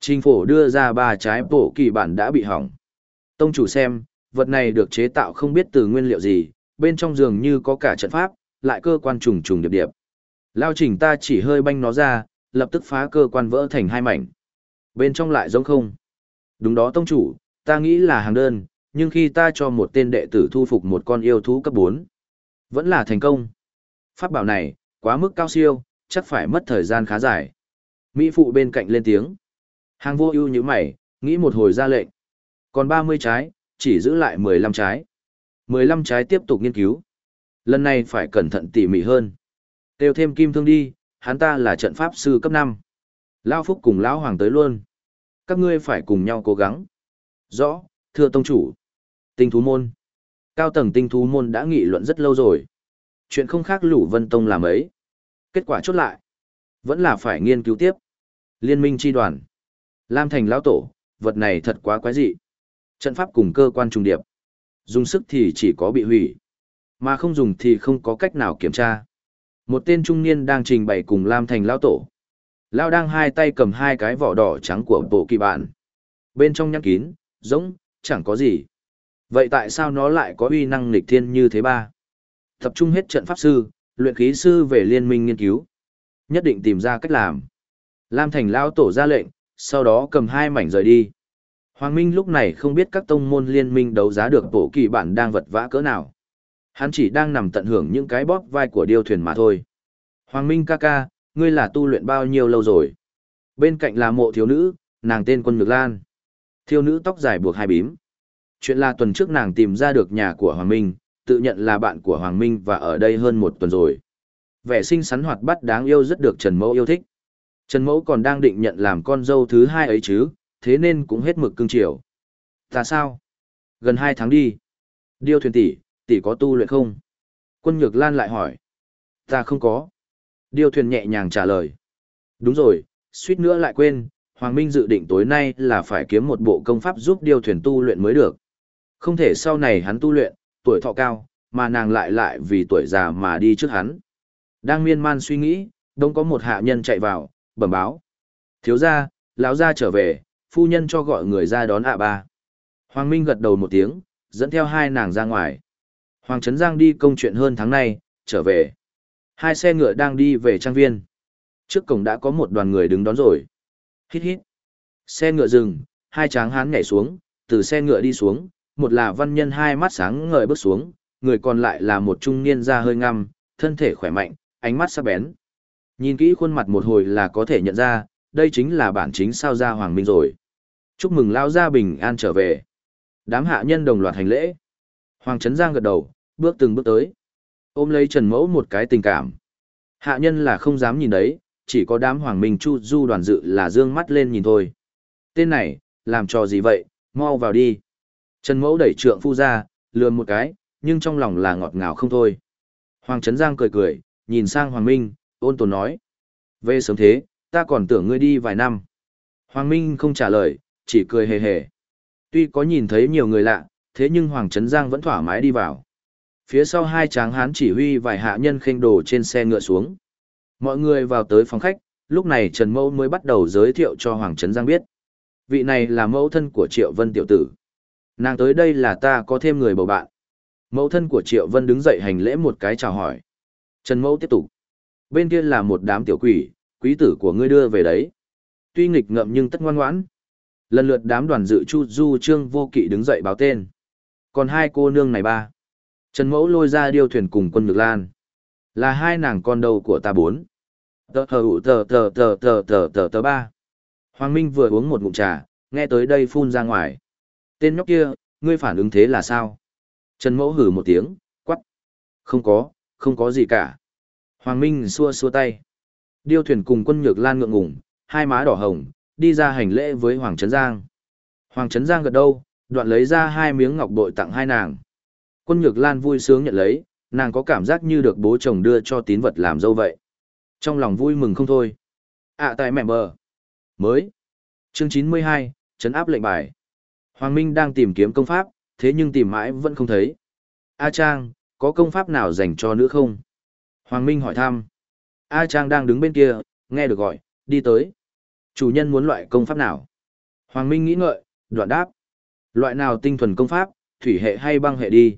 Trình phổ đưa ra ba trái bổ kỳ bản đã bị hỏng. Tông chủ xem, vật này được chế tạo không biết từ nguyên liệu gì, bên trong dường như có cả trận pháp, lại cơ quan trùng trùng điệp điệp. Lao trình ta chỉ hơi banh nó ra, lập tức phá cơ quan vỡ thành hai mảnh. Bên trong lại giống không. Đúng đó tông chủ, ta nghĩ là hàng đơn, nhưng khi ta cho một tên đệ tử thu phục một con yêu thú cấp 4, vẫn là thành công. Pháp bảo này, quá mức cao siêu, chắc phải mất thời gian khá dài. Mỹ phụ bên cạnh lên tiếng. Hàng vô ưu như mày, nghĩ một hồi ra lệnh. Còn 30 trái, chỉ giữ lại 15 trái. 15 trái tiếp tục nghiên cứu. Lần này phải cẩn thận tỉ mỉ hơn. Tiêu thêm kim thương đi, hắn ta là trận pháp sư cấp 5. Lao Phúc cùng Lão Hoàng tới luôn. Các ngươi phải cùng nhau cố gắng. Rõ, thưa tông chủ. Tinh thú môn. Cao tầng tinh thú môn đã nghị luận rất lâu rồi. Chuyện không khác lũ vân tông làm ấy. Kết quả chốt lại. Vẫn là phải nghiên cứu tiếp. Liên minh chi đoàn. Lam thành lão tổ, vật này thật quá quái dị. Trận pháp cùng cơ quan trùng điệp. Dùng sức thì chỉ có bị hủy. Mà không dùng thì không có cách nào kiểm tra. Một tên trung niên đang trình bày cùng Lam thành lão tổ. Lão đang hai tay cầm hai cái vỏ đỏ trắng của bộ kỳ bản. Bên trong nhăn kín, rỗng, chẳng có gì. Vậy tại sao nó lại có uy năng nghịch thiên như thế ba? Tập trung hết trận pháp sư, luyện khí sư về liên minh nghiên cứu. Nhất định tìm ra cách làm. Lam Thành lão tổ ra lệnh, sau đó cầm hai mảnh rời đi. Hoàng Minh lúc này không biết các tông môn liên minh đấu giá được bộ kỳ bản đang vật vã cỡ nào. Hắn chỉ đang nằm tận hưởng những cái bóp vai của điêu thuyền mà thôi. Hoàng Minh ca ca, ngươi là tu luyện bao nhiêu lâu rồi? Bên cạnh là mộ thiếu nữ, nàng tên quân Nhược Lan. Thiếu nữ tóc dài buộc hai bím. Chuyện là tuần trước nàng tìm ra được nhà của Hoàng Minh, tự nhận là bạn của Hoàng Minh và ở đây hơn một tuần rồi. Vẻ xinh xắn hoạt bát đáng yêu rất được Trần Mẫu yêu thích. Trần Mẫu còn đang định nhận làm con dâu thứ hai ấy chứ, thế nên cũng hết mực cương triều. Ta sao? Gần hai tháng đi. Điêu thuyền tỷ, tỷ có tu luyện không? Quân Nhược Lan lại hỏi. Ta không có. Điêu thuyền nhẹ nhàng trả lời. Đúng rồi, suýt nữa lại quên, Hoàng Minh dự định tối nay là phải kiếm một bộ công pháp giúp điêu thuyền tu luyện mới được. Không thể sau này hắn tu luyện, tuổi thọ cao, mà nàng lại lại vì tuổi già mà đi trước hắn. Đang miên man suy nghĩ, đông có một hạ nhân chạy vào, bẩm báo. Thiếu gia, lão gia trở về, phu nhân cho gọi người ra đón ạ ba. Hoàng Minh gật đầu một tiếng, dẫn theo hai nàng ra ngoài. Hoàng Trấn Giang đi công chuyện hơn tháng nay, trở về. Hai xe ngựa đang đi về trang viên. Trước cổng đã có một đoàn người đứng đón rồi. Hít hít. Xe ngựa dừng, hai tráng hán nhảy xuống, từ xe ngựa đi xuống, một là văn nhân hai mắt sáng ngời bước xuống, người còn lại là một trung niên da hơi ngăm, thân thể khỏe mạnh, ánh mắt sắc bén. Nhìn kỹ khuôn mặt một hồi là có thể nhận ra, đây chính là bản chính sao gia Hoàng Minh rồi. Chúc mừng lao gia bình an trở về. Đám hạ nhân đồng loạt hành lễ. Hoàng Trấn Giang gật đầu, bước từng bước tới. Ôm lấy Trần Mẫu một cái tình cảm. Hạ nhân là không dám nhìn đấy, chỉ có đám Hoàng Minh Chu Du đoàn dự là dương mắt lên nhìn thôi. Tên này, làm trò gì vậy, mau vào đi. Trần Mẫu đẩy trượng phu ra, lườm một cái, nhưng trong lòng là ngọt ngào không thôi. Hoàng Trấn Giang cười cười, nhìn sang Hoàng Minh, ôn tồn nói. Về sớm thế, ta còn tưởng ngươi đi vài năm. Hoàng Minh không trả lời, chỉ cười hề hề. Tuy có nhìn thấy nhiều người lạ, Thế nhưng Hoàng Trấn Giang vẫn thoải mái đi vào. Phía sau hai tráng hán chỉ huy vài hạ nhân khênh đồ trên xe ngựa xuống. Mọi người vào tới phòng khách, lúc này Trần Mẫu mới bắt đầu giới thiệu cho Hoàng Trấn Giang biết. Vị này là mẫu thân của Triệu Vân tiểu tử. Nàng tới đây là ta có thêm người bầu bạn. Mẫu thân của Triệu Vân đứng dậy hành lễ một cái chào hỏi. Trần Mẫu tiếp tục. Bên kia là một đám tiểu quỷ, quý tử của ngươi đưa về đấy. Tuy nghịch ngợm nhưng tất ngoan ngoãn. Lần lượt đám đoàn dự Chu Du Trương Vô Kỵ đứng dậy báo tên. Còn hai cô nương này ba. Trần Mẫu lôi ra điêu thuyền cùng quân Nhược Lan. Là hai nàng con đầu của ta bốn. Tờ thờ ủ tờ tờ tờ tờ tờ tờ tờ ba. Hoàng Minh vừa uống một ngụm trà, nghe tới đây phun ra ngoài. Tên nhóc kia, ngươi phản ứng thế là sao? Trần Mẫu hử một tiếng, quắc. Không có, không có gì cả. Hoàng Minh xua xua tay. Điêu thuyền cùng quân nhược lan ngượng ngủng, hai má đỏ hồng, đi ra hành lễ với Hoàng Trấn Giang. Hoàng Trấn Giang gật đâu, đoạn lấy ra hai miếng ngọc bội tặng hai nàng. Quân nhược lan vui sướng nhận lấy, nàng có cảm giác như được bố chồng đưa cho tín vật làm dâu vậy. Trong lòng vui mừng không thôi. À tại mẹ bờ. Mới. Chương 92, Trấn áp lệnh bài. Hoàng Minh đang tìm kiếm công pháp, thế nhưng tìm mãi vẫn không thấy. A Trang, có công pháp nào dành cho nữ không? Hoàng Minh hỏi thăm. A Trang đang đứng bên kia, nghe được gọi, đi tới. Chủ nhân muốn loại công pháp nào? Hoàng Minh nghĩ ngợi, đoạn đáp. Loại nào tinh thuần công pháp, thủy hệ hay băng hệ đi?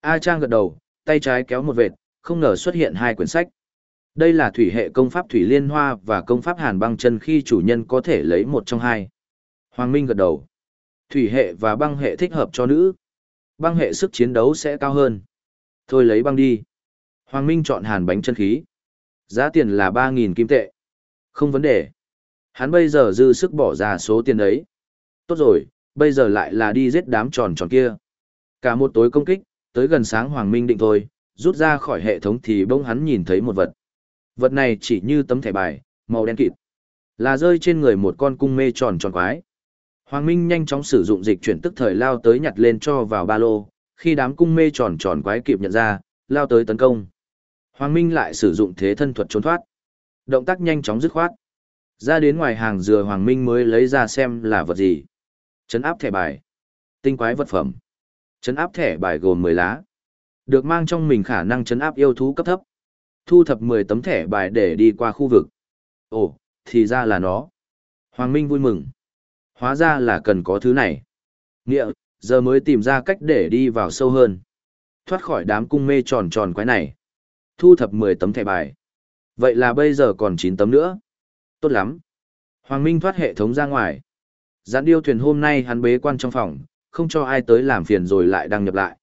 A Trang gật đầu, tay trái kéo một vệt, không ngờ xuất hiện hai quyển sách. Đây là thủy hệ công pháp thủy liên hoa và công pháp hàn băng chân khi chủ nhân có thể lấy một trong hai. Hoàng Minh gật đầu. Thủy hệ và băng hệ thích hợp cho nữ. Băng hệ sức chiến đấu sẽ cao hơn. Thôi lấy băng đi. Hoàng Minh chọn hàn bánh chân khí. Giá tiền là 3.000 kim tệ. Không vấn đề. Hắn bây giờ dư sức bỏ ra số tiền ấy. Tốt rồi, bây giờ lại là đi giết đám tròn tròn kia. Cả một tối công kích, tới gần sáng Hoàng Minh định thôi, rút ra khỏi hệ thống thì bỗng hắn nhìn thấy một vật. Vật này chỉ như tấm thẻ bài, màu đen kịt. Là rơi trên người một con cung mê tròn tròn quái. Hoàng Minh nhanh chóng sử dụng dịch chuyển tức thời lao tới nhặt lên cho vào ba lô, khi đám cung mê tròn tròn quái kịp nhận ra, lao tới tấn công. Hoàng Minh lại sử dụng thế thân thuật trốn thoát. Động tác nhanh chóng dứt khoát. Ra đến ngoài hàng dừa Hoàng Minh mới lấy ra xem là vật gì. Chấn áp thẻ bài. Tinh quái vật phẩm. Chấn áp thẻ bài gồm 10 lá. Được mang trong mình khả năng chấn áp yêu thú cấp thấp. Thu thập 10 tấm thẻ bài để đi qua khu vực. Ồ, thì ra là nó. Hoàng Minh vui mừng. Hóa ra là cần có thứ này. Nghĩa, giờ mới tìm ra cách để đi vào sâu hơn. Thoát khỏi đám cung mê tròn tròn quái này. Thu thập 10 tấm thẻ bài. Vậy là bây giờ còn 9 tấm nữa. Tốt lắm. Hoàng Minh thoát hệ thống ra ngoài. Gián điêu thuyền hôm nay hắn bế quan trong phòng, không cho ai tới làm phiền rồi lại đăng nhập lại.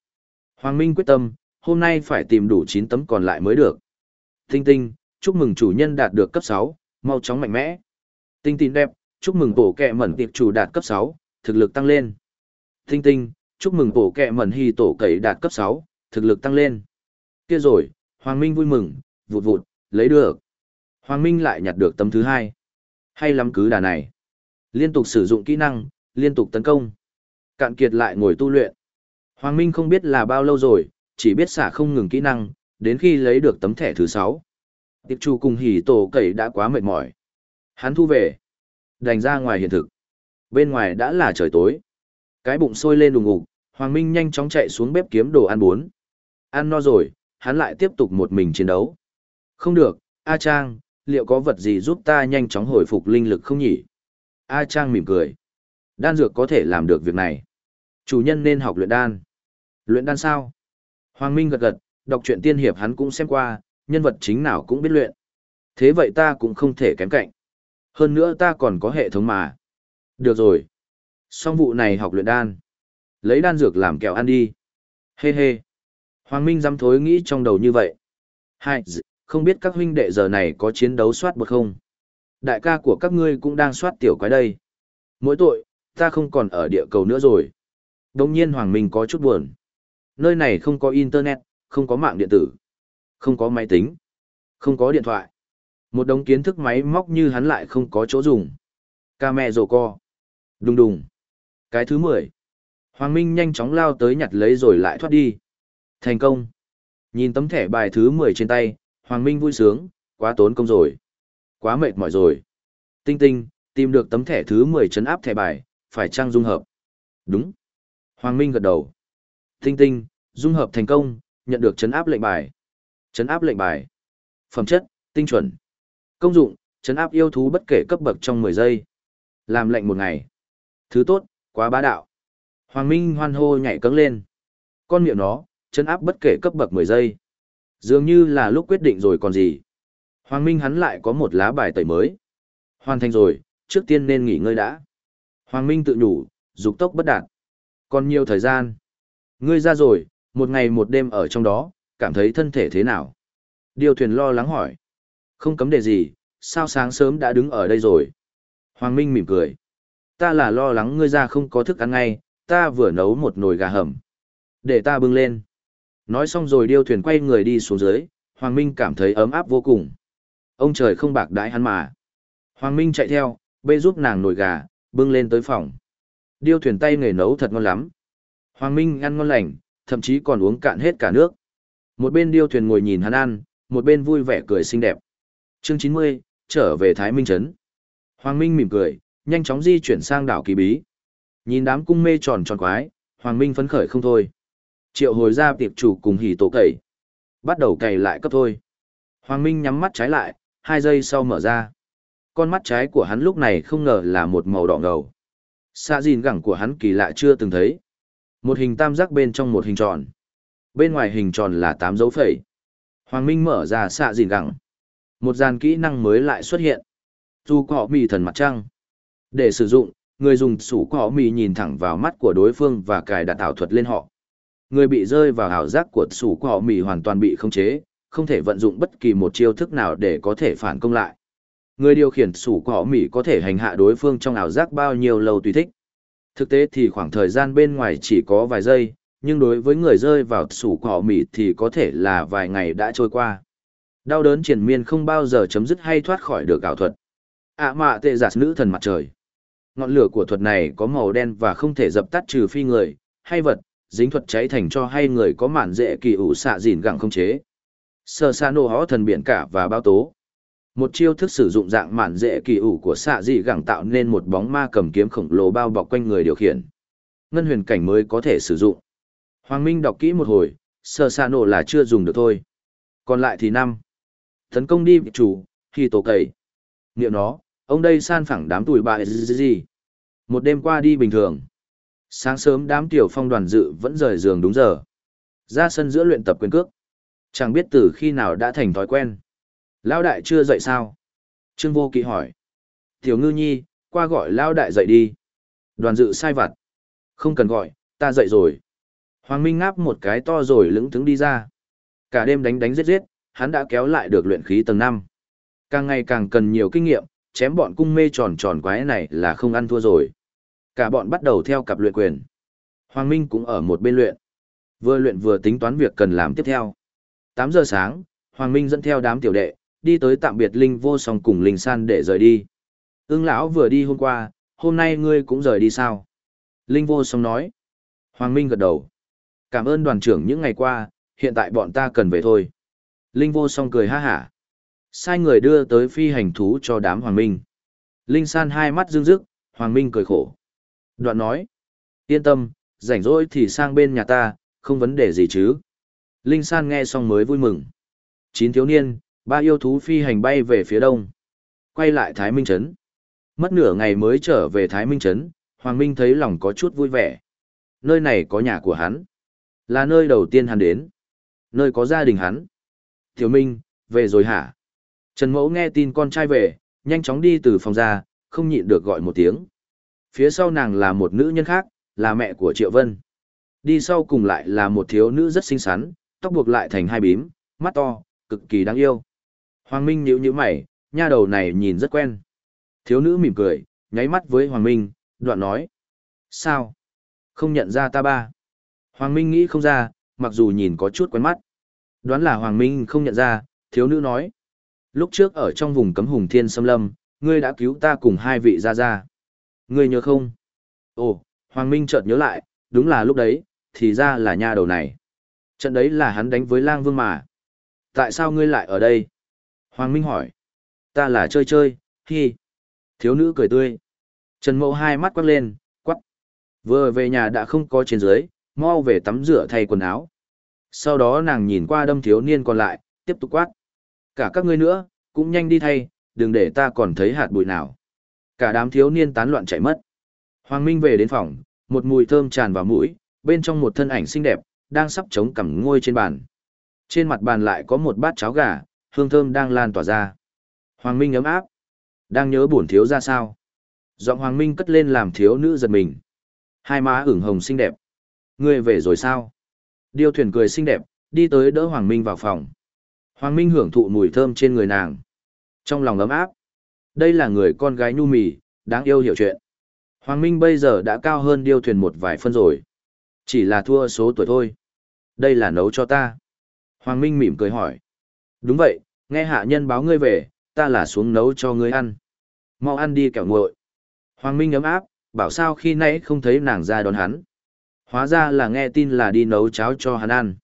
Hoàng Minh quyết tâm, hôm nay phải tìm đủ 9 tấm còn lại mới được. Tinh tinh, chúc mừng chủ nhân đạt được cấp 6, mau chóng mạnh mẽ. Tinh tinh đẹp, chúc mừng bổ kẹ mẩn tiệp chủ đạt cấp 6, thực lực tăng lên. Tinh tinh, chúc mừng bổ kẹ mẩn hy tổ cậy đạt cấp 6, thực lực tăng lên. Kia rồi, Hoàng Minh vui mừng, vụt vụt, lấy được. Hoàng Minh lại nhặt được tấm thứ hai. Hay lắm cứ đà này. Liên tục sử dụng kỹ năng, liên tục tấn công. Cạn kiệt lại ngồi tu luyện. Hoàng Minh không biết là bao lâu rồi, chỉ biết xả không ngừng kỹ năng, đến khi lấy được tấm thẻ thứ 6. Tiệp chủ cùng hỉ tổ cậy đã quá mệt mỏi. Hắn thu về. Đành ra ngoài hiện thực. Bên ngoài đã là trời tối. Cái bụng sôi lên đùng ngục, Hoàng Minh nhanh chóng chạy xuống bếp kiếm đồ ăn bốn. Ăn no rồi, hắn lại tiếp tục một mình chiến đấu. Không được, A Trang, liệu có vật gì giúp ta nhanh chóng hồi phục linh lực không nhỉ? A Trang mỉm cười. Đan dược có thể làm được việc này. Chủ nhân nên học luyện đan. Luyện đan sao? Hoàng Minh gật gật, đọc truyện tiên hiệp hắn cũng xem qua, nhân vật chính nào cũng biết luyện. Thế vậy ta cũng không thể kém cạnh. Hơn nữa ta còn có hệ thống mà. Được rồi. Xong vụ này học luyện đan. Lấy đan dược làm kẹo ăn đi. Hê hê. Hoàng Minh dám thối nghĩ trong đầu như vậy. Hai, không biết các huynh đệ giờ này có chiến đấu soát bực không? Đại ca của các ngươi cũng đang soát tiểu quái đây. Mỗi tội, ta không còn ở địa cầu nữa rồi. Đồng nhiên Hoàng Minh có chút buồn. Nơi này không có internet, không có mạng điện tử, không có máy tính, không có điện thoại. Một đống kiến thức máy móc như hắn lại không có chỗ dùng. Ca mẹ rồ co. Đùng đùng. Cái thứ mười Hoàng Minh nhanh chóng lao tới nhặt lấy rồi lại thoát đi. Thành công. Nhìn tấm thẻ bài thứ mười trên tay, Hoàng Minh vui sướng, quá tốn công rồi. Quá mệt mỏi rồi. Tinh tinh, tìm được tấm thẻ thứ mười chấn áp thẻ bài, phải trang dung hợp. Đúng. Hoàng Minh gật đầu. Tinh tinh, dung hợp thành công, nhận được chấn áp lệnh bài. Chấn áp lệnh bài. Phẩm chất, tinh chuẩn. Công dụng, chấn áp yêu thú bất kể cấp bậc trong 10 giây. Làm lệnh một ngày. Thứ tốt, quá bá đạo. Hoàng Minh hoan hô nhảy cấng lên. Con miệng nó, chấn áp bất kể cấp bậc 10 giây. Dường như là lúc quyết định rồi còn gì. Hoàng Minh hắn lại có một lá bài tẩy mới. Hoàn thành rồi, trước tiên nên nghỉ ngơi đã. Hoàng Minh tự nhủ, dục tốc bất đạt. Còn nhiều thời gian. Ngươi ra rồi, một ngày một đêm ở trong đó, cảm thấy thân thể thế nào? Điều thuyền lo lắng hỏi. Không cấm đề gì, sao sáng sớm đã đứng ở đây rồi? Hoàng Minh mỉm cười. Ta là lo lắng ngươi ra không có thức ăn ngay, ta vừa nấu một nồi gà hầm. Để ta bưng lên. Nói xong rồi điêu thuyền quay người đi xuống dưới, Hoàng Minh cảm thấy ấm áp vô cùng. Ông trời không bạc đãi hắn mà. Hoàng Minh chạy theo, bê giúp nàng nồi gà, bưng lên tới phòng. Điêu thuyền tay nghề nấu thật ngon lắm. Hoàng Minh ăn ngon lành, thậm chí còn uống cạn hết cả nước. Một bên điêu thuyền ngồi nhìn hắn ăn, một bên vui vẻ cười xinh đẹp. Chương 90, trở về Thái Minh Trấn. Hoàng Minh mỉm cười, nhanh chóng di chuyển sang đảo kỳ bí. Nhìn đám cung mê tròn tròn quái, Hoàng Minh phấn khởi không thôi. Triệu hồi ra tiệp chủ cùng hỉ tổ cậy. Bắt đầu cày lại cấp thôi. Hoàng Minh nhắm mắt trái lại, hai giây sau mở ra. Con mắt trái của hắn lúc này không ngờ là một màu đỏ ngầu. Xạ dìn gẳng của hắn kỳ lạ chưa từng thấy. Một hình tam giác bên trong một hình tròn. Bên ngoài hình tròn là tám dấu phẩy. Hoàng Minh mở ra xạ dìn gẳng. Một dàn kỹ năng mới lại xuất hiện. Dù có mì thần mặt trăng. Để sử dụng, người dùng sủ có mì nhìn thẳng vào mắt của đối phương và cài đặt ảo thuật lên họ. Người bị rơi vào ảo giác của sủ có mì hoàn toàn bị khống chế, không thể vận dụng bất kỳ một chiêu thức nào để có thể phản công lại. Người điều khiển sủ có mì có thể hành hạ đối phương trong ảo giác bao nhiêu lâu tùy thích. Thực tế thì khoảng thời gian bên ngoài chỉ có vài giây, nhưng đối với người rơi vào sủ cỏ mì thì có thể là vài ngày đã trôi qua. Đau đớn triển miên không bao giờ chấm dứt hay thoát khỏi được ảo thuật. ạ à mạ tệ giả nữ thần mặt trời. Ngọn lửa của thuật này có màu đen và không thể dập tắt trừ phi người, hay vật, dính thuật cháy thành cho hay người có mạn dễ kỳ ủ xạ dìn gặng không chế. Sơ xa nô hó thần biển cả và bao tố. Một chiêu thức sử dụng dạng mạn dễ kỳ ủ của xạ dị gẳng tạo nên một bóng ma cầm kiếm khổng lồ bao bọc quanh người điều khiển. Ngân huyền cảnh mới có thể sử dụng. Hoàng Minh đọc kỹ một hồi, sơ xa nổ là chưa dùng được thôi. Còn lại thì năm. Tấn công đi chủ, khi tổ cầy. Niệm nó, ông đây san phẳng đám tuổi bà gì. Một đêm qua đi bình thường. Sáng sớm đám tiểu phong đoàn dự vẫn rời giường đúng giờ. Ra sân giữa luyện tập quyền cước. Chẳng biết từ khi nào đã thành thói quen. Lao đại chưa dậy sao? Trương vô kỵ hỏi. Tiểu ngư nhi, qua gọi Lao đại dậy đi. Đoàn dự sai vặt. Không cần gọi, ta dậy rồi. Hoàng Minh ngáp một cái to rồi lững thững đi ra. Cả đêm đánh đánh giết giết, hắn đã kéo lại được luyện khí tầng 5. Càng ngày càng cần nhiều kinh nghiệm, chém bọn cung mê tròn tròn quái này là không ăn thua rồi. Cả bọn bắt đầu theo cặp luyện quyền. Hoàng Minh cũng ở một bên luyện. Vừa luyện vừa tính toán việc cần làm tiếp theo. 8 giờ sáng, Hoàng Minh dẫn theo đám tiểu đệ, đi tới tạm biệt Linh vô song cùng Linh san để rời đi. Ưng lão vừa đi hôm qua, hôm nay ngươi cũng rời đi sao? Linh vô song nói. Hoàng Minh gật đầu. Cảm ơn đoàn trưởng những ngày qua, hiện tại bọn ta cần về thôi. Linh vô song cười ha hả. Sai người đưa tới phi hành thú cho đám Hoàng Minh. Linh san hai mắt rưng rức, Hoàng Minh cười khổ. Đoạn nói. Yên tâm, rảnh rỗi thì sang bên nhà ta, không vấn đề gì chứ. Linh san nghe xong mới vui mừng. Chín thiếu niên, ba yêu thú phi hành bay về phía đông. Quay lại Thái Minh Trấn. Mất nửa ngày mới trở về Thái Minh Trấn, Hoàng Minh thấy lòng có chút vui vẻ. Nơi này có nhà của hắn. Là nơi đầu tiên hắn đến. Nơi có gia đình hắn. thiếu Minh, về rồi hả? Trần Mẫu nghe tin con trai về, nhanh chóng đi từ phòng ra, không nhịn được gọi một tiếng. Phía sau nàng là một nữ nhân khác, là mẹ của Triệu Vân. Đi sau cùng lại là một thiếu nữ rất xinh xắn, tóc buộc lại thành hai bím, mắt to, cực kỳ đáng yêu. Hoàng Minh nhíu nhíu mày, nha đầu này nhìn rất quen. Thiếu nữ mỉm cười, nháy mắt với Hoàng Minh, đoạn nói. Sao? Không nhận ra ta ba. Hoàng Minh nghĩ không ra, mặc dù nhìn có chút quen mắt. Đoán là Hoàng Minh không nhận ra, thiếu nữ nói. Lúc trước ở trong vùng cấm hùng thiên xâm lâm, ngươi đã cứu ta cùng hai vị ra ra. Ngươi nhớ không? Ồ, Hoàng Minh chợt nhớ lại, đúng là lúc đấy, thì ra là nha đầu này. Trận đấy là hắn đánh với lang vương mà. Tại sao ngươi lại ở đây? Hoàng Minh hỏi. Ta là chơi chơi, hi. Thiếu nữ cười tươi. Trần Mậu hai mắt quắc lên, quắc. Vừa về nhà đã không có trên dưới, mau về tắm rửa thay quần áo. Sau đó nàng nhìn qua đâm thiếu niên còn lại, tiếp tục quát. Cả các ngươi nữa, cũng nhanh đi thay, đừng để ta còn thấy hạt bụi nào. Cả đám thiếu niên tán loạn chạy mất. Hoàng Minh về đến phòng, một mùi thơm tràn vào mũi, bên trong một thân ảnh xinh đẹp, đang sắp chống cằm ngôi trên bàn. Trên mặt bàn lại có một bát cháo gà, hương thơm đang lan tỏa ra. Hoàng Minh ấm áp. Đang nhớ buồn thiếu ra sao? Giọng Hoàng Minh cất lên làm thiếu nữ giật mình. Hai má ửng hồng xinh đẹp. Ngươi về rồi sao? Điêu thuyền cười xinh đẹp, đi tới đỡ Hoàng Minh vào phòng. Hoàng Minh hưởng thụ mùi thơm trên người nàng. Trong lòng ấm áp. Đây là người con gái nhu mì, đáng yêu hiểu chuyện. Hoàng Minh bây giờ đã cao hơn điêu thuyền một vài phân rồi. Chỉ là thua số tuổi thôi. Đây là nấu cho ta. Hoàng Minh mỉm cười hỏi. Đúng vậy, nghe hạ nhân báo ngươi về, ta là xuống nấu cho ngươi ăn. Mau ăn đi kẻo nguội. Hoàng Minh ấm áp, bảo sao khi nãy không thấy nàng ra đón hắn. Hóa ra là nghe tin là đi nấu cháo cho hắn ăn.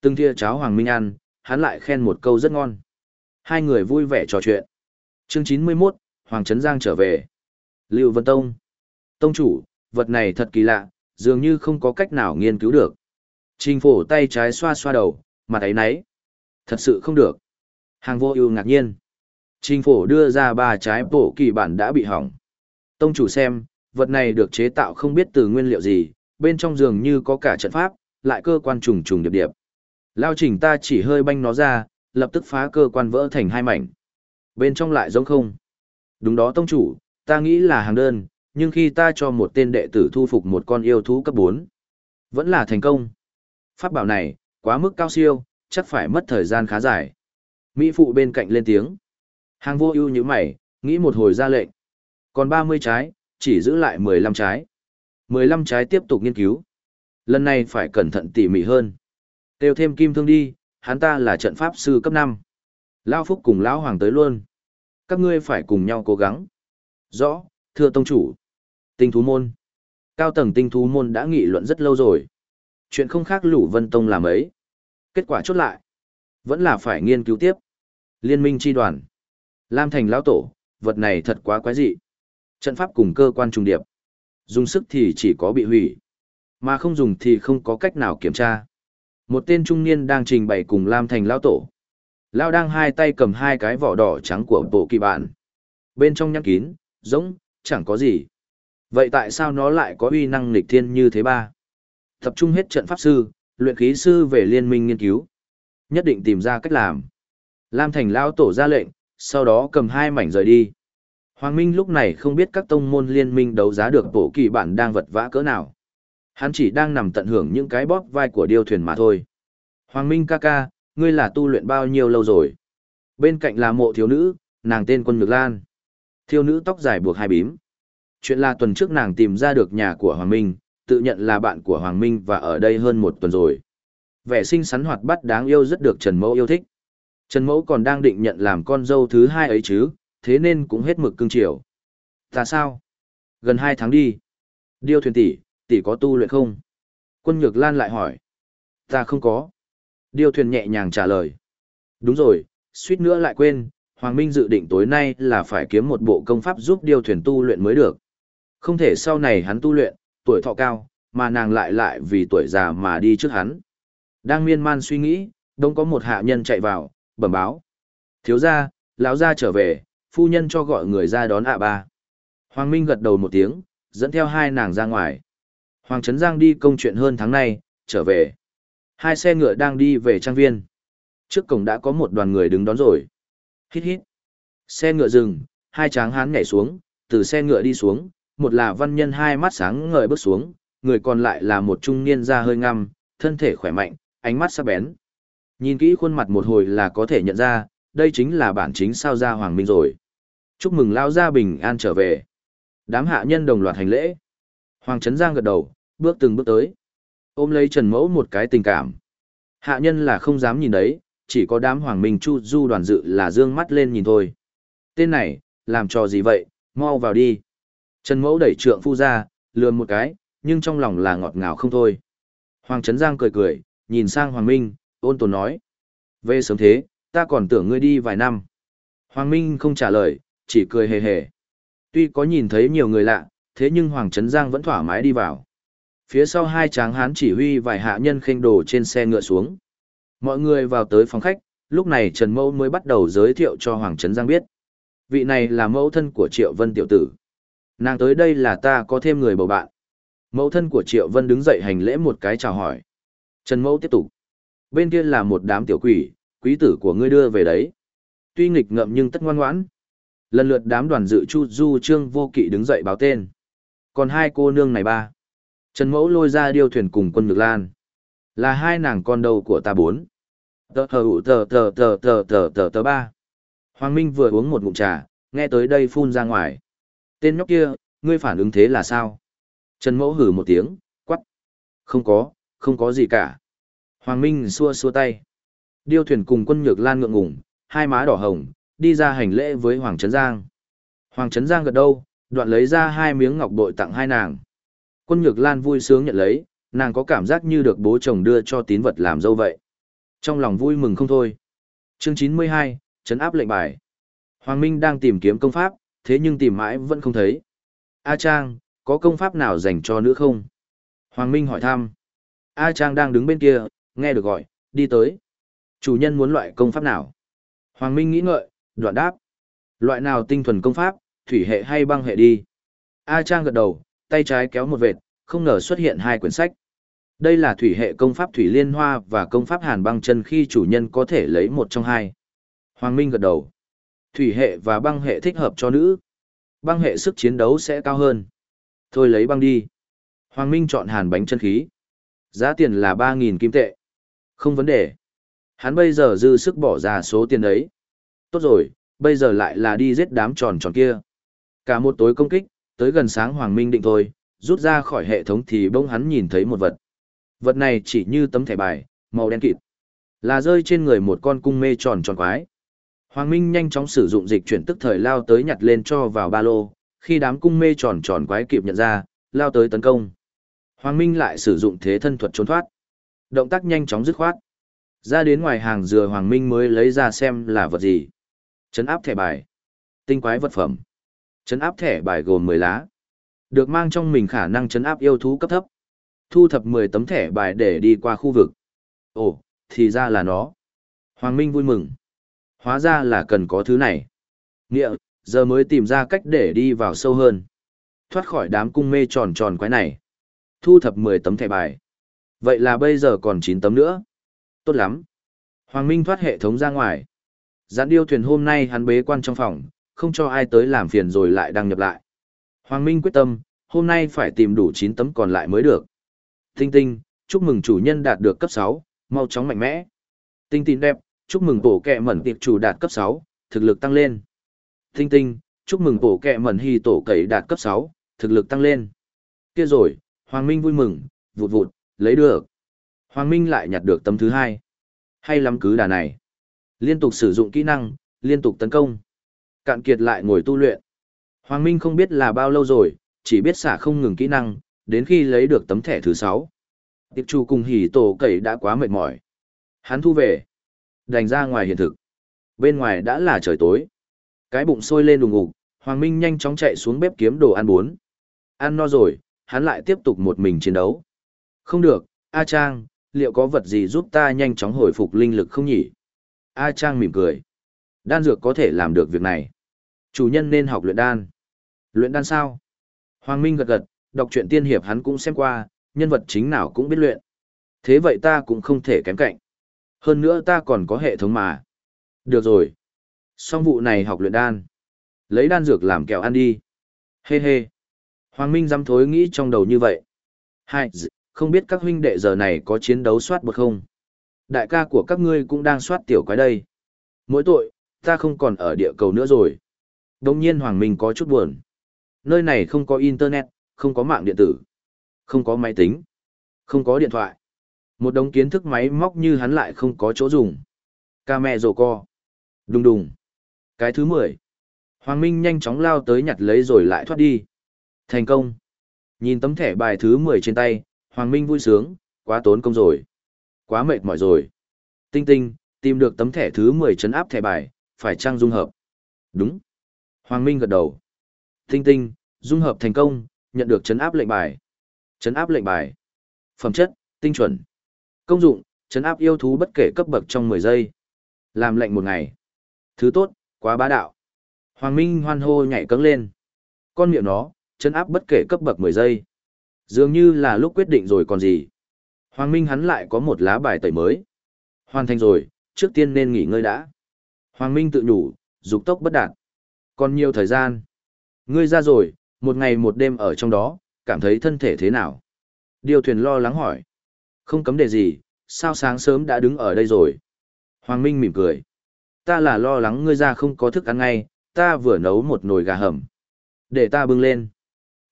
Từng thìa cháo Hoàng Minh ăn, hắn lại khen một câu rất ngon. Hai người vui vẻ trò chuyện. Chương chín mươi 91, Hoàng Trấn Giang trở về. Lưu Vân Tông. Tông chủ, vật này thật kỳ lạ, dường như không có cách nào nghiên cứu được. Trình phổ tay trái xoa xoa đầu, mặt ấy nấy. Thật sự không được. Hàng vô ưu ngạc nhiên. Trình phổ đưa ra ba trái bổ kỳ bản đã bị hỏng. Tông chủ xem, vật này được chế tạo không biết từ nguyên liệu gì, bên trong dường như có cả trận pháp, lại cơ quan trùng trùng điệp điệp. Lao trình ta chỉ hơi banh nó ra, lập tức phá cơ quan vỡ thành hai mảnh. Bên trong lại giống không. Đúng đó tông chủ, ta nghĩ là hàng đơn, nhưng khi ta cho một tên đệ tử thu phục một con yêu thú cấp 4, vẫn là thành công. Pháp bảo này, quá mức cao siêu, chắc phải mất thời gian khá dài. Mỹ phụ bên cạnh lên tiếng. Hàng vô ưu như mày, nghĩ một hồi ra lệnh. Còn 30 trái, chỉ giữ lại 15 trái. 15 trái tiếp tục nghiên cứu. Lần này phải cẩn thận tỉ mỉ hơn. Tiêu thêm kim thương đi, hắn ta là trận pháp sư cấp 5. Lao Phúc cùng Lão Hoàng tới luôn. Các ngươi phải cùng nhau cố gắng. Rõ, thưa tông chủ. Tinh thú môn. Cao tầng tinh thú môn đã nghị luận rất lâu rồi. Chuyện không khác lũ vân tông làm ấy. Kết quả chốt lại. Vẫn là phải nghiên cứu tiếp. Liên minh chi đoàn. Lam thành lão tổ, vật này thật quá quái dị. Trận pháp cùng cơ quan trùng điệp. Dùng sức thì chỉ có bị hủy. Mà không dùng thì không có cách nào kiểm tra. Một tên trung niên đang trình bày cùng Lam thành lão tổ. Lão đang hai tay cầm hai cái vỏ đỏ trắng của bộ kỳ bản. Bên trong nhăn kín, giống, chẳng có gì. Vậy tại sao nó lại có uy năng nghịch thiên như thế ba? Tập trung hết trận pháp sư, luyện khí sư về liên minh nghiên cứu. Nhất định tìm ra cách làm. Lam Thành lao tổ ra lệnh, sau đó cầm hai mảnh rời đi. Hoàng Minh lúc này không biết các tông môn liên minh đấu giá được bộ kỳ bản đang vật vã cỡ nào. Hắn chỉ đang nằm tận hưởng những cái bóp vai của điêu thuyền mà thôi. Hoàng Minh ca ca, ngươi là tu luyện bao nhiêu lâu rồi? Bên cạnh là mộ thiếu nữ, nàng tên quân Nhược Lan. Thiếu nữ tóc dài buộc hai bím. Chuyện là tuần trước nàng tìm ra được nhà của Hoàng Minh, tự nhận là bạn của Hoàng Minh và ở đây hơn một tuần rồi. Vẻ xinh xắn hoạt bát đáng yêu rất được Trần Mẫu yêu thích. Trần Mẫu còn đang định nhận làm con dâu thứ hai ấy chứ, thế nên cũng hết mực cưng chiều. Ta sao? Gần hai tháng đi. Điêu thuyền tỷ, tỷ có tu luyện không? Quân Nhược Lan lại hỏi. Ta không có. Điêu thuyền nhẹ nhàng trả lời. Đúng rồi, suýt nữa lại quên, Hoàng Minh dự định tối nay là phải kiếm một bộ công pháp giúp điêu thuyền tu luyện mới được. Không thể sau này hắn tu luyện, tuổi thọ cao, mà nàng lại lại vì tuổi già mà đi trước hắn. Đang miên man suy nghĩ, đông có một hạ nhân chạy vào, bẩm báo. Thiếu gia, lão gia trở về, phu nhân cho gọi người ra đón ạ ba. Hoàng Minh gật đầu một tiếng, dẫn theo hai nàng ra ngoài. Hoàng Trấn Giang đi công chuyện hơn tháng nay, trở về. Hai xe ngựa đang đi về trang viên. Trước cổng đã có một đoàn người đứng đón rồi. Hít hít. Xe ngựa dừng, hai tráng hán nhảy xuống, từ xe ngựa đi xuống, một là văn nhân hai mắt sáng ngời bước xuống, người còn lại là một trung niên da hơi ngăm, thân thể khỏe mạnh, ánh mắt sắc bén. Nhìn kỹ khuôn mặt một hồi là có thể nhận ra, đây chính là bản chính sao gia Hoàng Minh rồi. Chúc mừng lao gia bình an trở về. Đám hạ nhân đồng loạt hành lễ. Hoàng Trấn Giang gật đầu, bước từng bước tới. Ôm lấy Trần Mẫu một cái tình cảm. Hạ nhân là không dám nhìn đấy, chỉ có đám Hoàng Minh Chu Du đoàn dự là dương mắt lên nhìn thôi. Tên này, làm trò gì vậy, mau vào đi. Trần Mẫu đẩy trượng phu ra, lườm một cái, nhưng trong lòng là ngọt ngào không thôi. Hoàng Trấn Giang cười cười, nhìn sang Hoàng Minh, ôn tồn nói. Về sớm thế, ta còn tưởng ngươi đi vài năm. Hoàng Minh không trả lời, chỉ cười hề hề. Tuy có nhìn thấy nhiều người lạ, thế nhưng Hoàng Trấn Giang vẫn thoải mái đi vào. Phía sau hai tráng hán chỉ huy vài hạ nhân khênh đồ trên xe ngựa xuống. Mọi người vào tới phòng khách, lúc này Trần Mẫu mới bắt đầu giới thiệu cho Hoàng Trấn Giang biết. Vị này là mẫu thân của Triệu Vân tiểu tử. Nàng tới đây là ta có thêm người bầu bạn. Mẫu thân của Triệu Vân đứng dậy hành lễ một cái chào hỏi. Trần Mẫu tiếp tục. Bên kia là một đám tiểu quỷ, quý tử của ngươi đưa về đấy. Tuy nghịch ngợm nhưng tất ngoan ngoãn. Lần lượt đám đoàn dự chu du trương vô kỵ đứng dậy báo tên. Còn hai cô nương này ba. Trần Mẫu lôi ra điêu thuyền cùng quân Nhược Lan. Là hai nàng con đầu của ta bốn. Tờ tờ tờ tờ tờ tờ tờ tờ tờ ba. Hoàng Minh vừa uống một ngụm trà, nghe tới đây phun ra ngoài. Tên nhóc kia, ngươi phản ứng thế là sao? Trần Mẫu hử một tiếng, quắc. Không có, không có gì cả. Hoàng Minh xua xua tay. Điêu thuyền cùng quân nhược lan ngượng ngùng, hai má đỏ hồng, đi ra hành lễ với Hoàng Trấn Giang. Hoàng Trấn Giang gật đâu, đoạn lấy ra hai miếng ngọc bội tặng hai nàng. Quân nhược lan vui sướng nhận lấy, nàng có cảm giác như được bố chồng đưa cho tín vật làm dâu vậy. Trong lòng vui mừng không thôi. Chương 92, chấn áp lệnh bài. Hoàng Minh đang tìm kiếm công pháp, thế nhưng tìm mãi vẫn không thấy. A Trang, có công pháp nào dành cho nữ không? Hoàng Minh hỏi thăm. A Trang đang đứng bên kia, nghe được gọi, đi tới. Chủ nhân muốn loại công pháp nào? Hoàng Minh nghĩ ngợi, đoạn đáp. Loại nào tinh thuần công pháp, thủy hệ hay băng hệ đi? A Trang gật đầu, tay trái kéo một vệt, không ngờ xuất hiện hai quyển sách. Đây là thủy hệ công pháp thủy liên hoa và công pháp hàn băng chân khi chủ nhân có thể lấy một trong hai. Hoàng Minh gật đầu. Thủy hệ và băng hệ thích hợp cho nữ. Băng hệ sức chiến đấu sẽ cao hơn. Thôi lấy băng đi. Hoàng Minh chọn hàn bánh chân khí. Giá tiền là 3.000 kim tệ. Không vấn đề. Hắn bây giờ dư sức bỏ ra số tiền ấy. Tốt rồi, bây giờ lại là đi giết đám tròn tròn kia. Cả một tối công kích, tới gần sáng Hoàng Minh định thôi, rút ra khỏi hệ thống thì bỗng hắn nhìn thấy một vật. Vật này chỉ như tấm thẻ bài, màu đen kịt. Là rơi trên người một con cung mê tròn tròn quái. Hoàng Minh nhanh chóng sử dụng dịch chuyển tức thời lao tới nhặt lên cho vào ba lô, khi đám cung mê tròn tròn quái kịp nhận ra, lao tới tấn công. Hoàng Minh lại sử dụng thế thân thuật trốn thoát. Động tác nhanh chóng dứt khoát. Ra đến ngoài hàng dừa Hoàng Minh mới lấy ra xem là vật gì. Chấn áp thẻ bài. Tinh quái vật phẩm. Chấn áp thẻ bài gồm 10 lá. Được mang trong mình khả năng chấn áp yêu thú cấp thấp. Thu thập 10 tấm thẻ bài để đi qua khu vực. Ồ, thì ra là nó. Hoàng Minh vui mừng. Hóa ra là cần có thứ này. Nghĩa, giờ mới tìm ra cách để đi vào sâu hơn. Thoát khỏi đám cung mê tròn tròn quái này. Thu thập 10 tấm thẻ bài. Vậy là bây giờ còn 9 tấm nữa. Tốt lắm. Hoàng Minh thoát hệ thống ra ngoài. Gián điêu thuyền hôm nay hắn bế quan trong phòng, không cho ai tới làm phiền rồi lại đăng nhập lại. Hoàng Minh quyết tâm, hôm nay phải tìm đủ 9 tấm còn lại mới được. Tinh tinh, chúc mừng chủ nhân đạt được cấp 6, mau chóng mạnh mẽ. Tinh tinh đẹp, chúc mừng bổ kẹ mẩn tiệp chủ đạt cấp 6, thực lực tăng lên. Tinh tinh, chúc mừng bổ kẹ mẩn hy tổ cậy đạt cấp 6, thực lực tăng lên. Kia rồi, Hoàng Minh vui mừng, vụt vụt, lấy được. Hoàng Minh lại nhặt được tấm thứ hai. Hay lắm cứ đà này. Liên tục sử dụng kỹ năng, liên tục tấn công. Cạn kiệt lại ngồi tu luyện. Hoàng Minh không biết là bao lâu rồi, chỉ biết xả không ngừng kỹ năng, đến khi lấy được tấm thẻ thứ 6. Tiệp chủ cùng hỉ tổ cậy đã quá mệt mỏi. Hắn thu về. Đành ra ngoài hiện thực. Bên ngoài đã là trời tối. Cái bụng sôi lên đùng ngục, Hoàng Minh nhanh chóng chạy xuống bếp kiếm đồ ăn bốn. Ăn no rồi, hắn lại tiếp tục một mình chiến đấu. Không được, A Trang, liệu có vật gì giúp ta nhanh chóng hồi phục linh lực không nhỉ? A Trang mỉm cười. Đan dược có thể làm được việc này. Chủ nhân nên học luyện đan. Luyện đan sao? Hoàng Minh gật gật, đọc truyện tiên hiệp hắn cũng xem qua, nhân vật chính nào cũng biết luyện. Thế vậy ta cũng không thể kém cạnh. Hơn nữa ta còn có hệ thống mà. Được rồi. Xong vụ này học luyện đan. Lấy đan dược làm kẹo ăn đi. Hê hê. Hoàng Minh dám thối nghĩ trong đầu như vậy. Hai, không biết các huynh đệ giờ này có chiến đấu soát bậc không? Đại ca của các ngươi cũng đang soát tiểu quái đây. Mỗi tội, ta không còn ở địa cầu nữa rồi. Đồng nhiên Hoàng Minh có chút buồn. Nơi này không có internet, không có mạng điện tử, không có máy tính, không có điện thoại. Một đống kiến thức máy móc như hắn lại không có chỗ dùng. Ca mẹ rồ co. Đùng đùng. Cái thứ 10. Hoàng Minh nhanh chóng lao tới nhặt lấy rồi lại thoát đi. Thành công. Nhìn tấm thẻ bài thứ 10 trên tay, Hoàng Minh vui sướng, quá tốn công rồi. Quá mệt mỏi rồi. Tinh tinh, tìm được tấm thẻ thứ 10 chấn áp thẻ bài, phải trang dung hợp. Đúng. Hoàng Minh gật đầu. Tinh tinh, dung hợp thành công, nhận được chấn áp lệnh bài. Chấn áp lệnh bài. Phẩm chất, tinh chuẩn. Công dụng, chấn áp yêu thú bất kể cấp bậc trong 10 giây. Làm lệnh một ngày. Thứ tốt, quá bá đạo. Hoàng Minh hoan hô nhảy cấng lên. Con miệng nó, chấn áp bất kể cấp bậc 10 giây. Dường như là lúc quyết định rồi còn gì. Hoàng Minh hắn lại có một lá bài tẩy mới. Hoàn thành rồi, trước tiên nên nghỉ ngơi đã. Hoàng Minh tự nhủ, dục tốc bất đạt. Còn nhiều thời gian. Ngươi ra rồi, một ngày một đêm ở trong đó, cảm thấy thân thể thế nào? Điều thuyền lo lắng hỏi. Không cấm đề gì, sao sáng sớm đã đứng ở đây rồi? Hoàng Minh mỉm cười. Ta là lo lắng ngươi ra không có thức ăn ngay, ta vừa nấu một nồi gà hầm. Để ta bưng lên.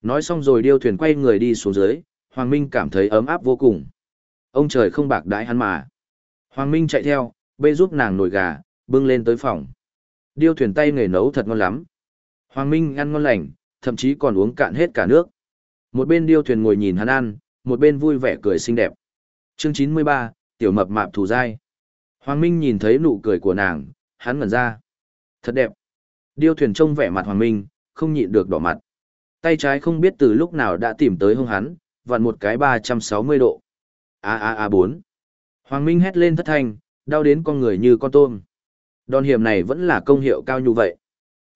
Nói xong rồi điêu thuyền quay người đi xuống dưới, Hoàng Minh cảm thấy ấm áp vô cùng. Ông trời không bạc đãi hắn mà. Hoàng Minh chạy theo, bê giúp nàng nồi gà, bưng lên tới phòng. Điêu thuyền tay nghề nấu thật ngon lắm. Hoàng Minh ăn ngon lành, thậm chí còn uống cạn hết cả nước. Một bên điêu thuyền ngồi nhìn hắn ăn, một bên vui vẻ cười xinh đẹp. Chương 93, tiểu mập mạp thù dai. Hoàng Minh nhìn thấy nụ cười của nàng, hắn ngẩn ra. Thật đẹp. Điêu thuyền trông vẻ mặt Hoàng Minh, không nhịn được đỏ mặt. Tay trái không biết từ lúc nào đã tìm tới hông hắn, vặn một cái 360 độ. A a a 4. Hoàng Minh hét lên thất thanh, đau đến con người như con tôm. Đòn hiểm này vẫn là công hiệu cao như vậy.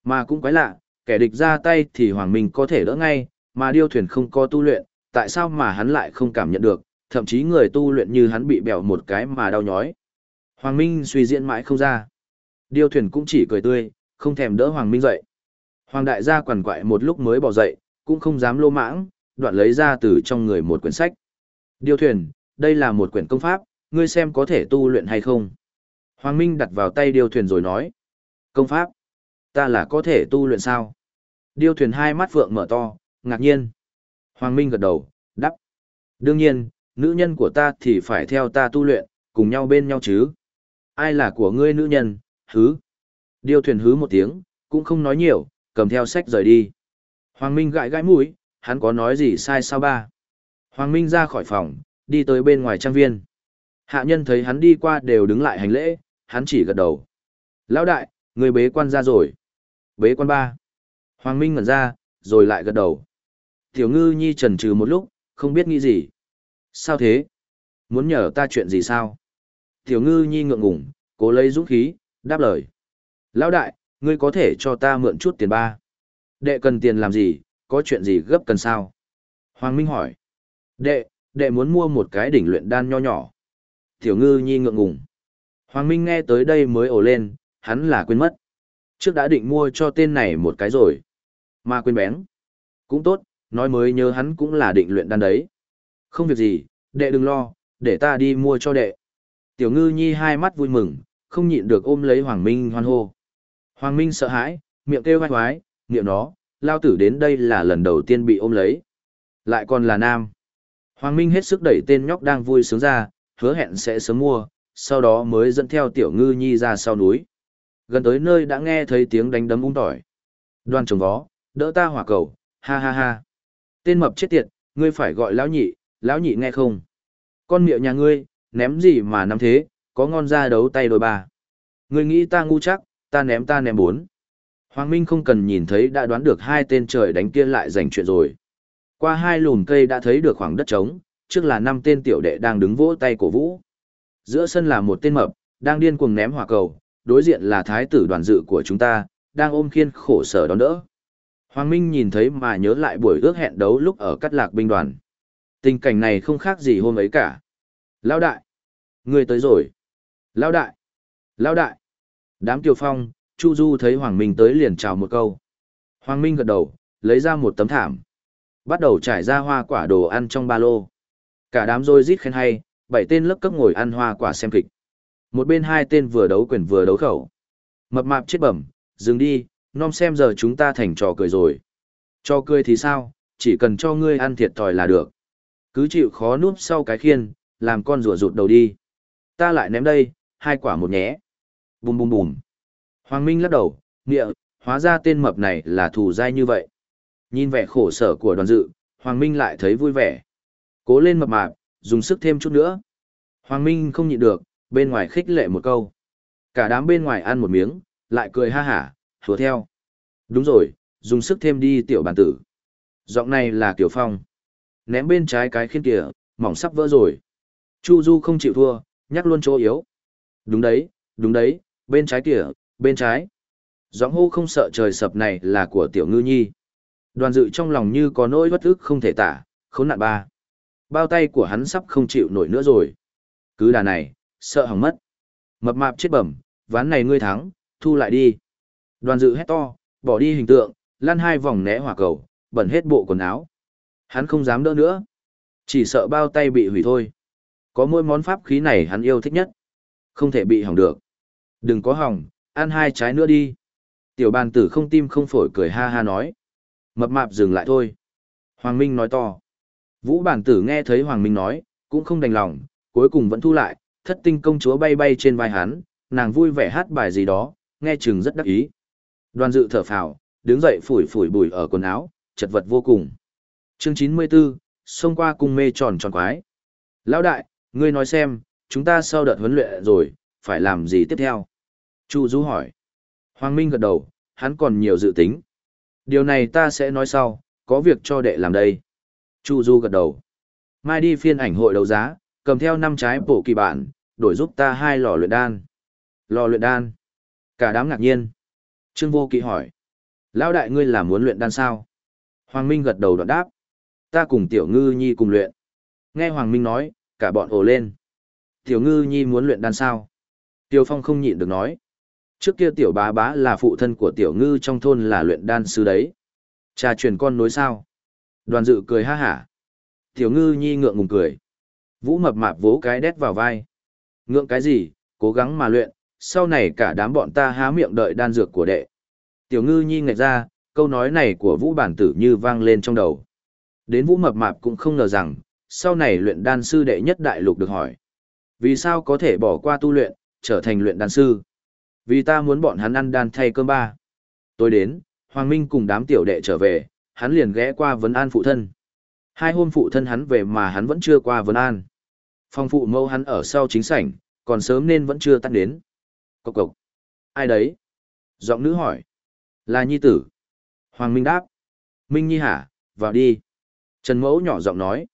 Mà cũng quái lạ, kẻ địch ra tay thì Hoàng Minh có thể đỡ ngay, mà điêu thuyền không có tu luyện, tại sao mà hắn lại không cảm nhận được, thậm chí người tu luyện như hắn bị bèo một cái mà đau nhói. Hoàng Minh suy diễn mãi không ra. Điêu thuyền cũng chỉ cười tươi, không thèm đỡ Hoàng Minh dậy. Hoàng đại gia quằn quại một lúc mới bỏ dậy, cũng không dám lô mãng, đoạn lấy ra từ trong người một quyển sách. Điêu thuyền, đây là một quyển công pháp, ngươi xem có thể tu luyện hay không. Hoàng Minh đặt vào tay điêu thuyền rồi nói. Công pháp? Ta là có thể tu luyện sao? Điêu thuyền hai mắt phượng mở to, ngạc nhiên. Hoàng Minh gật đầu, đắp. Đương nhiên, nữ nhân của ta thì phải theo ta tu luyện, cùng nhau bên nhau chứ. Ai là của ngươi nữ nhân, hứ. Điêu thuyền hứ một tiếng, cũng không nói nhiều, cầm theo sách rời đi. Hoàng Minh gãi gãi mũi, hắn có nói gì sai sao ba. Hoàng Minh ra khỏi phòng, đi tới bên ngoài trang viên. Hạ nhân thấy hắn đi qua đều đứng lại hành lễ, hắn chỉ gật đầu. Lão đại, người bế quan ra rồi. Bế quan ba. Hoàng Minh ngẩn ra, rồi lại gật đầu. Tiểu ngư nhi trần trừ một lúc, không biết nghĩ gì. Sao thế? Muốn nhờ ta chuyện gì sao? Tiểu ngư nhi ngượng ngủng, cố lấy dũng khí, đáp lời. Lão đại, ngươi có thể cho ta mượn chút tiền ba. Đệ cần tiền làm gì, có chuyện gì gấp cần sao? Hoàng Minh hỏi. Đệ, đệ muốn mua một cái đỉnh luyện đan nho nhỏ. Tiểu ngư nhi ngượng ngùng. Hoàng Minh nghe tới đây mới ồ lên, hắn là quên mất. Trước đã định mua cho tên này một cái rồi. Mà quên bén. Cũng tốt, nói mới nhớ hắn cũng là định luyện đan đấy. Không việc gì, đệ đừng lo, để ta đi mua cho đệ. Tiểu ngư nhi hai mắt vui mừng, không nhịn được ôm lấy Hoàng Minh hoan hô. Hoàng Minh sợ hãi, miệng kêu vai hoái, miệng nó, lao tử đến đây là lần đầu tiên bị ôm lấy. Lại còn là nam. Hoàng Minh hết sức đẩy tên nhóc đang vui sướng ra, hứa hẹn sẽ sớm mua, sau đó mới dẫn theo tiểu ngư nhi ra sau núi. Gần tới nơi đã nghe thấy tiếng đánh đấm ung tỏi. Đoan trồng vó, đỡ ta hỏa cầu, ha ha ha. Tên mập chết tiệt, ngươi phải gọi lão nhị, lão nhị nghe không? Con miệng nhà ngươi, ném gì mà nắm thế, có ngon ra đấu tay đôi bà. Ngươi nghĩ ta ngu chắc, ta ném ta ném bốn. Hoàng Minh không cần nhìn thấy đã đoán được hai tên trời đánh kia lại giành chuyện rồi. Qua hai lùm cây đã thấy được khoảng đất trống, trước là năm tên tiểu đệ đang đứng vỗ tay cổ vũ. Giữa sân là một tên mập, đang điên cuồng ném hỏa cầu, đối diện là thái tử đoàn dự của chúng ta, đang ôm khiên khổ sở đón đỡ. Hoàng Minh nhìn thấy mà nhớ lại buổi ước hẹn đấu lúc ở cắt lạc binh đoàn. Tình cảnh này không khác gì hôm ấy cả. Lão đại! Người tới rồi! Lão đại! Lão đại! Đám kiều phong, Chu Du thấy Hoàng Minh tới liền chào một câu. Hoàng Minh gật đầu, lấy ra một tấm thảm. Bắt đầu trải ra hoa quả đồ ăn trong ba lô. Cả đám rôi rít khen hay, bảy tên lớp cấp ngồi ăn hoa quả xem kịch. Một bên hai tên vừa đấu quyền vừa đấu khẩu. Mập mạp chết bẩm, dừng đi, nom xem giờ chúng ta thành trò cười rồi. Cho cười thì sao, chỉ cần cho ngươi ăn thiệt thòi là được. Cứ chịu khó núp sau cái khiên, làm con rùa rụt đầu đi. Ta lại ném đây, hai quả một nhé. Bùm bùm bùm. Hoàng Minh lắc đầu, nghĩa, hóa ra tên mập này là thù dai như vậy. Nhìn vẻ khổ sở của đoàn dự, Hoàng Minh lại thấy vui vẻ. Cố lên mập mạp, dùng sức thêm chút nữa. Hoàng Minh không nhịn được, bên ngoài khích lệ một câu. Cả đám bên ngoài ăn một miếng, lại cười ha hả, hứa theo. Đúng rồi, dùng sức thêm đi tiểu bản tử. Giọng này là Tiểu Phong. Ném bên trái cái khiên kìa, mỏng sắp vỡ rồi. Chu Du không chịu thua, nhắc luôn chỗ yếu. Đúng đấy, đúng đấy, bên trái kìa, bên trái. Giọng hô không sợ trời sập này là của tiểu ngư nhi. Đoàn dự trong lòng như có nỗi bất ức không thể tả, khốn nạn ba. Bao tay của hắn sắp không chịu nổi nữa rồi. Cứ đà này, sợ hỏng mất. Mập mạp chết bẩm, ván này ngươi thắng, thu lại đi. Đoàn dự hét to, bỏ đi hình tượng, lăn hai vòng né hỏa cầu, bẩn hết bộ quần áo. Hắn không dám đỡ nữa. Chỉ sợ bao tay bị hủy thôi. Có mỗi món pháp khí này hắn yêu thích nhất. Không thể bị hỏng được. Đừng có hỏng, ăn hai trái nữa đi. Tiểu bàn tử không tim không phổi cười ha ha nói. Mập mạp dừng lại thôi. Hoàng Minh nói to. Vũ bản tử nghe thấy Hoàng Minh nói, cũng không đành lòng, cuối cùng vẫn thu lại, thất tinh công chúa bay bay trên vai hắn, nàng vui vẻ hát bài gì đó, nghe chừng rất đắc ý. Đoàn dự thở phào, đứng dậy phủi phủi bụi ở quần áo, chật vật vô cùng. Chương 94, xông qua cung mê tròn tròn quái. Lão đại, ngươi nói xem, chúng ta sau đợt huấn luyện rồi, phải làm gì tiếp theo? Chu Du hỏi. Hoàng Minh gật đầu, hắn còn nhiều dự tính. Điều này ta sẽ nói sau, có việc cho đệ làm đây. Chu Du gật đầu. Mai đi phiên ảnh hội đấu giá, cầm theo năm trái bổ kỳ bản, đổi giúp ta hai lò luyện đan. Lò luyện đan. Cả đám ngạc nhiên. Trương Vô Kỵ hỏi. Lão đại ngươi là muốn luyện đan sao? Hoàng Minh gật đầu đoạn đáp. Ta cùng Tiểu Ngư Nhi cùng luyện. Nghe Hoàng Minh nói, cả bọn ồ lên. Tiểu Ngư Nhi muốn luyện đan sao? Tiêu Phong không nhịn được nói. Trước kia Tiểu Bá Bá là phụ thân của Tiểu Ngư trong thôn là luyện đan sư đấy. Cha truyền con nối sao? Đoàn dự cười ha hả. Tiểu Ngư Nhi ngượng ngùng cười. Vũ mập mạp vỗ cái đét vào vai. Ngượng cái gì, cố gắng mà luyện, sau này cả đám bọn ta há miệng đợi đan dược của đệ. Tiểu ngư nhi ngạch ra, câu nói này của vũ bản tử như vang lên trong đầu. Đến vũ mập mạp cũng không ngờ rằng, sau này luyện đan sư đệ nhất đại lục được hỏi. Vì sao có thể bỏ qua tu luyện, trở thành luyện đan sư? Vì ta muốn bọn hắn ăn đan thay cơm ba. Tôi đến, Hoàng Minh cùng đám tiểu đệ trở về, hắn liền ghé qua vấn an phụ thân. Hai hôm phụ thân hắn về mà hắn vẫn chưa qua vấn an. Phong phụ mâu hắn ở sau chính sảnh, còn sớm nên vẫn chưa tắt đến. Cộc cộc. Ai đấy? Giọng nữ hỏi. Là nhi tử. Hoàng Minh đáp. Minh nhi hả, vào đi. Trần Mẫu nhỏ giọng nói.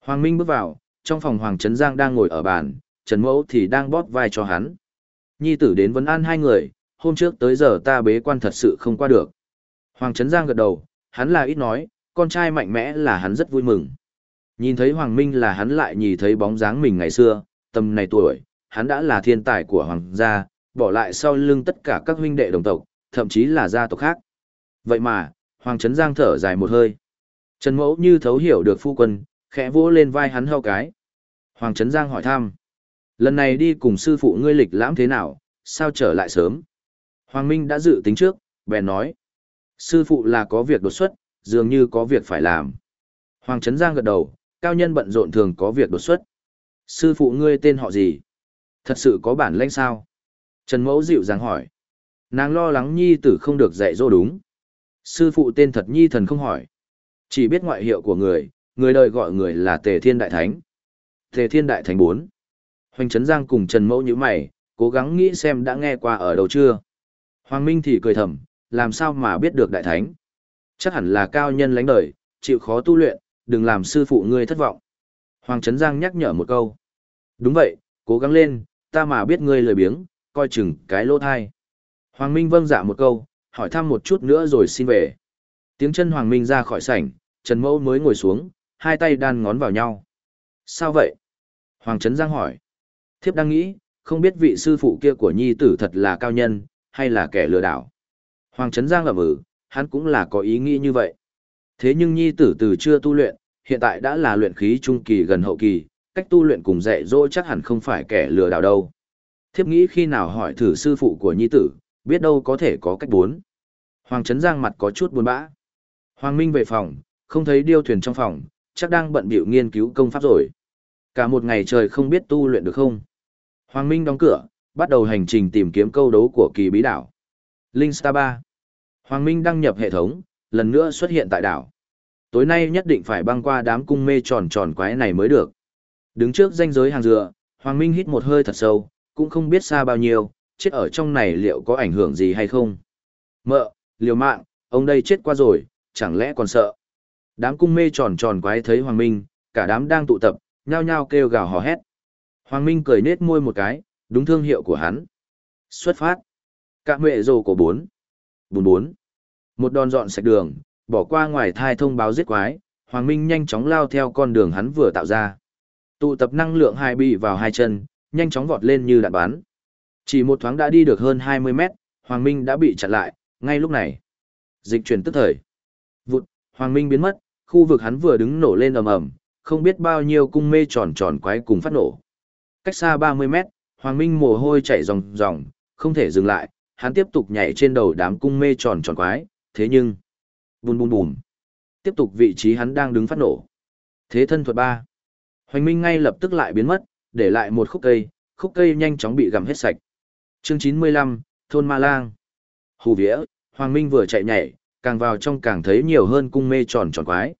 Hoàng Minh bước vào, trong phòng Hoàng Trấn Giang đang ngồi ở bàn, Trần Mẫu thì đang bóp vai cho hắn. Nhi tử đến vấn an hai người, hôm trước tới giờ ta bế quan thật sự không qua được. Hoàng Trấn Giang gật đầu, hắn là ít nói, con trai mạnh mẽ là hắn rất vui mừng. Nhìn thấy Hoàng Minh là hắn lại nhìn thấy bóng dáng mình ngày xưa, tầm này tuổi, hắn đã là thiên tài của Hoàng gia, bỏ lại sau lưng tất cả các huynh đệ đồng tộc, thậm chí là gia tộc khác. Vậy mà, Hoàng Trấn Giang thở dài một hơi. Trần Mẫu như thấu hiểu được phu quân, khẽ vỗ lên vai hắn heo cái. Hoàng Trấn Giang hỏi thăm. Lần này đi cùng sư phụ ngươi lịch lãm thế nào, sao trở lại sớm? Hoàng Minh đã dự tính trước, bèn nói. Sư phụ là có việc đột xuất, dường như có việc phải làm. Hoàng Trấn Giang gật đầu, cao nhân bận rộn thường có việc đột xuất. Sư phụ ngươi tên họ gì? Thật sự có bản lãnh sao? Trần Mẫu dịu dàng hỏi. Nàng lo lắng nhi tử không được dạy dỗ đúng. Sư phụ tên thật nhi thần không hỏi. Chỉ biết ngoại hiệu của người, người đời gọi người là Tề Thiên Đại Thánh. Tề Thiên Đại Thánh 4. Hoành Trấn Giang cùng Trần Mẫu như mày, cố gắng nghĩ xem đã nghe qua ở đâu chưa. Hoàng Minh thì cười thầm, làm sao mà biết được Đại Thánh. Chắc hẳn là cao nhân lánh đời, chịu khó tu luyện, đừng làm sư phụ ngươi thất vọng. Hoàng Trấn Giang nhắc nhở một câu. Đúng vậy, cố gắng lên, ta mà biết ngươi lười biếng, coi chừng cái lỗ thai. Hoàng Minh vâng dạ một câu, hỏi thăm một chút nữa rồi xin về. Tiếng chân Hoàng Minh ra khỏi sảnh, Trần Mẫu mới ngồi xuống, hai tay đan ngón vào nhau. Sao vậy? Hoàng Trấn Giang hỏi. Thiếp đang nghĩ, không biết vị sư phụ kia của nhi tử thật là cao nhân, hay là kẻ lừa đảo. Hoàng Trấn Giang ẩm ử, ừ, hắn cũng là có ý nghĩ như vậy. Thế nhưng nhi tử từ chưa tu luyện, hiện tại đã là luyện khí trung kỳ gần hậu kỳ, cách tu luyện cùng dạy dỗ chắc hẳn không phải kẻ lừa đảo đâu. Thiếp nghĩ khi nào hỏi thử sư phụ của nhi tử, biết đâu có thể có cách bốn. Hoàng Trấn Giang mặt có chút buồn bã. Hoàng Minh về phòng, không thấy điêu thuyền trong phòng, chắc đang bận bịu nghiên cứu công pháp rồi. Cả một ngày trời không biết tu luyện được không. Hoàng Minh đóng cửa, bắt đầu hành trình tìm kiếm câu đấu của kỳ bí đảo. Linh Star 3. Hoàng Minh đăng nhập hệ thống, lần nữa xuất hiện tại đảo. Tối nay nhất định phải băng qua đám cung mê tròn tròn quái này mới được. Đứng trước danh giới hàng dừa, Hoàng Minh hít một hơi thật sâu, cũng không biết xa bao nhiêu, chết ở trong này liệu có ảnh hưởng gì hay không. Mợ, liều mạng, ông đây chết qua rồi, chẳng lẽ còn sợ. Đám cung mê tròn tròn quái thấy Hoàng Minh, cả đám đang tụ tập, nhao nhao kêu gào hò hét. Hoàng Minh cười nết môi một cái, đúng thương hiệu của hắn. Xuất phát. Cả mệ rồ của bốn. Bốn bốn. Một đòn dọn sạch đường, bỏ qua ngoài thai thông báo giết quái, Hoàng Minh nhanh chóng lao theo con đường hắn vừa tạo ra. Tụ tập năng lượng hai bị vào hai chân, nhanh chóng vọt lên như đạn bắn. Chỉ một thoáng đã đi được hơn 20 mét, Hoàng Minh đã bị chặn lại, ngay lúc này. Dịch chuyển tức thời. Vụt, Hoàng Minh biến mất, khu vực hắn vừa đứng nổ lên ầm ầm, không biết bao nhiêu cung mê tròn tròn quái cùng phát nổ. Cách xa 30 mét, Hoàng Minh mồ hôi chảy ròng ròng, không thể dừng lại, hắn tiếp tục nhảy trên đầu đám cung mê tròn tròn quái, thế nhưng... Bùm bùm bùm. Tiếp tục vị trí hắn đang đứng phát nổ. Thế thân thuật ba. Hoành Minh ngay lập tức lại biến mất, để lại một khúc cây, khúc cây nhanh chóng bị gặm hết sạch. Chương 95, Thôn Ma Lang. Hù vía, Hoàng Minh vừa chạy nhảy, càng vào trong càng thấy nhiều hơn cung mê tròn tròn quái.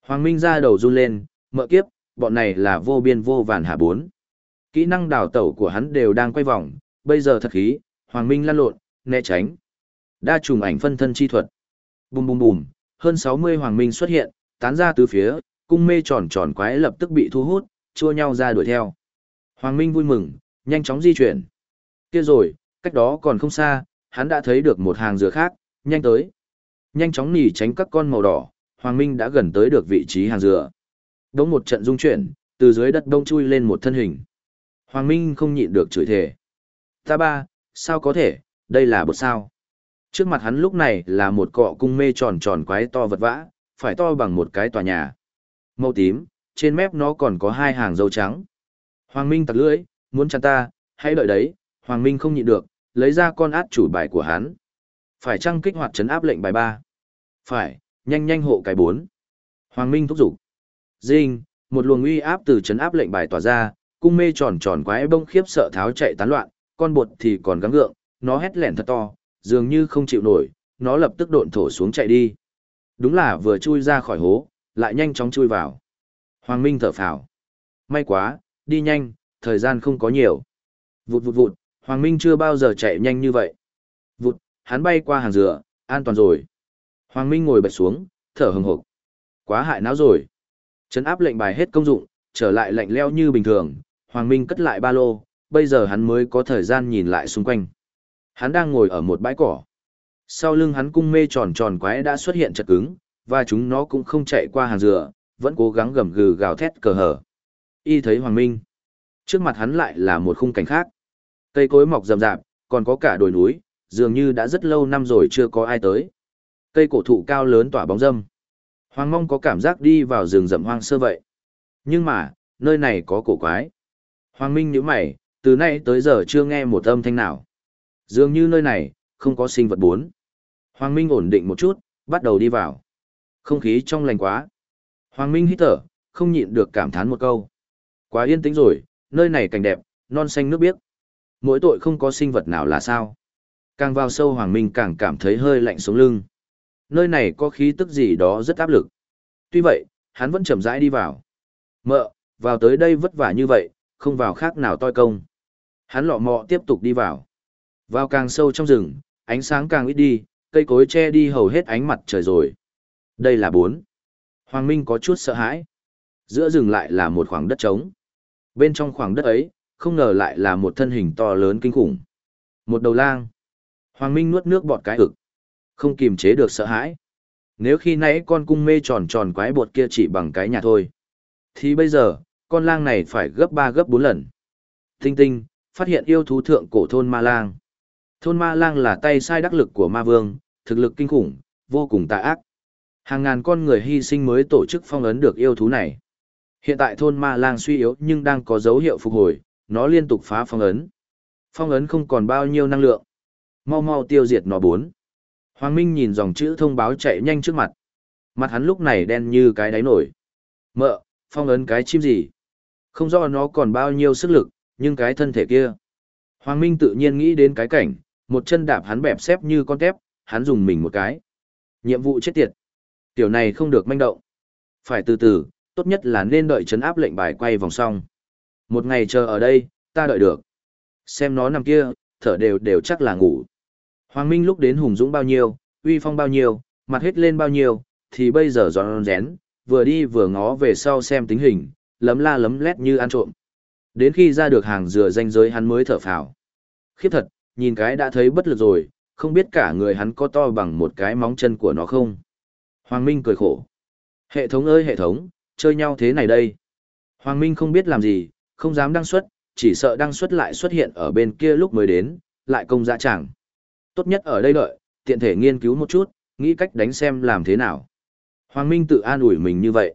Hoàng Minh ra đầu run lên, mợ kiếp, bọn này là vô biên vô vàn hạ bốn. Kỹ năng đào tẩu của hắn đều đang quay vòng, bây giờ thật khí, Hoàng Minh lăn lộn, né tránh. Đa trùng ảnh phân thân chi thuật. Bùm bùm bùm, hơn 60 Hoàng Minh xuất hiện, tán ra từ phía, cung mê tròn tròn quái lập tức bị thu hút, chua nhau ra đuổi theo. Hoàng Minh vui mừng, nhanh chóng di chuyển. Kia rồi, cách đó còn không xa, hắn đã thấy được một hàng dừa khác, nhanh tới. Nhanh chóng nỉ tránh các con màu đỏ, Hoàng Minh đã gần tới được vị trí hàng dừa. Đống một trận dung chuyển, từ dưới đất đông chui lên một thân hình. Hoàng Minh không nhịn được chửi thề. Ta ba, sao có thể, đây là bột sao. Trước mặt hắn lúc này là một cọ cung mê tròn tròn quái to vật vã, phải to bằng một cái tòa nhà. Màu tím, trên mép nó còn có hai hàng dâu trắng. Hoàng Minh tặc lưỡi, muốn chăn ta, hãy đợi đấy, Hoàng Minh không nhịn được, lấy ra con át chủ bài của hắn. Phải chăng kích hoạt chấn áp lệnh bài ba? Phải, nhanh nhanh hộ cái bốn. Hoàng Minh thúc giục. Dinh, một luồng uy áp từ chấn áp lệnh bài tỏa ra, cung mê tròn tròn quái bông khiếp sợ tháo chạy tán loạn, con bột thì còn gắng gượng, nó hét lẹn thật to, dường như không chịu nổi, nó lập tức độn thổ xuống chạy đi. Đúng là vừa chui ra khỏi hố, lại nhanh chóng chui vào. Hoàng Minh thở phào. May quá, đi nhanh, thời gian không có nhiều. Vụt vụt vụt, Hoàng Minh chưa bao giờ chạy nhanh như vậy. Vụt, hắn bay qua hàng dừa, an toàn rồi. Hoàng Minh ngồi bật xuống, thở hừng hực. Quá hại não rồi. Trấn áp lệnh bài hết công dụng, trở lại lạnh leo như bình thường, Hoàng Minh cất lại ba lô, bây giờ hắn mới có thời gian nhìn lại xung quanh. Hắn đang ngồi ở một bãi cỏ. Sau lưng hắn cung mê tròn tròn quái đã xuất hiện chật cứng, và chúng nó cũng không chạy qua hàng dừa, vẫn cố gắng gầm gừ gào thét cờ hở. Y thấy Hoàng Minh. Trước mặt hắn lại là một khung cảnh khác. Cây cối mọc rậm rạp, còn có cả đồi núi, dường như đã rất lâu năm rồi chưa có ai tới. Cây cổ thụ cao lớn tỏa bóng râm. Hoàng Mong có cảm giác đi vào rừng rậm hoang sơ vậy. Nhưng mà, nơi này có cổ quái. Hoàng Minh nhíu mày, từ nay tới giờ chưa nghe một âm thanh nào. Dường như nơi này, không có sinh vật bốn. Hoàng Minh ổn định một chút, bắt đầu đi vào. Không khí trong lành quá. Hoàng Minh hít thở, không nhịn được cảm thán một câu. Quá yên tĩnh rồi, nơi này cảnh đẹp, non xanh nước biếc. Mỗi tội không có sinh vật nào là sao. Càng vào sâu Hoàng Minh càng cảm thấy hơi lạnh sống lưng. Nơi này có khí tức gì đó rất áp lực. Tuy vậy, hắn vẫn chậm rãi đi vào. Mợ, vào tới đây vất vả như vậy, không vào khác nào toi công. Hắn lọ mọ tiếp tục đi vào. Vào càng sâu trong rừng, ánh sáng càng ít đi, cây cối che đi hầu hết ánh mặt trời rồi. Đây là bốn. Hoàng Minh có chút sợ hãi. Giữa rừng lại là một khoảng đất trống. Bên trong khoảng đất ấy, không ngờ lại là một thân hình to lớn kinh khủng. Một đầu lang. Hoàng Minh nuốt nước bọt cái ực. Không kiềm chế được sợ hãi. Nếu khi nãy con cung mê tròn tròn quái bột kia chỉ bằng cái nhà thôi. Thì bây giờ, con lang này phải gấp 3 gấp 4 lần. Tinh tinh, phát hiện yêu thú thượng cổ thôn ma lang. Thôn ma lang là tay sai đắc lực của ma vương, thực lực kinh khủng, vô cùng tà ác. Hàng ngàn con người hy sinh mới tổ chức phong ấn được yêu thú này. Hiện tại thôn ma lang suy yếu nhưng đang có dấu hiệu phục hồi, nó liên tục phá phong ấn. Phong ấn không còn bao nhiêu năng lượng. Mau mau tiêu diệt nó bốn. Hoàng Minh nhìn dòng chữ thông báo chạy nhanh trước mặt. Mặt hắn lúc này đen như cái đáy nổi. Mợ, phong ấn cái chim gì? Không rõ nó còn bao nhiêu sức lực, nhưng cái thân thể kia. Hoàng Minh tự nhiên nghĩ đến cái cảnh, một chân đạp hắn bẹp xếp như con tép, hắn dùng mình một cái. Nhiệm vụ chết tiệt. Tiểu này không được manh động. Phải từ từ, tốt nhất là nên đợi chấn áp lệnh bài quay vòng xong. Một ngày chờ ở đây, ta đợi được. Xem nó nằm kia, thở đều đều chắc là ngủ. Hoàng Minh lúc đến hùng dũng bao nhiêu, uy phong bao nhiêu, mặt hết lên bao nhiêu, thì bây giờ giòn rén, vừa đi vừa ngó về sau xem tính hình, lấm la lấm lét như ăn trộm. Đến khi ra được hàng dừa danh giới hắn mới thở phào. Khiếp thật, nhìn cái đã thấy bất lực rồi, không biết cả người hắn có to bằng một cái móng chân của nó không. Hoàng Minh cười khổ. Hệ thống ơi hệ thống, chơi nhau thế này đây. Hoàng Minh không biết làm gì, không dám đăng xuất, chỉ sợ đăng xuất lại xuất hiện ở bên kia lúc mới đến, lại công dã chẳng. Tốt nhất ở đây đợi, tiện thể nghiên cứu một chút, nghĩ cách đánh xem làm thế nào. Hoàng Minh tự an ủi mình như vậy.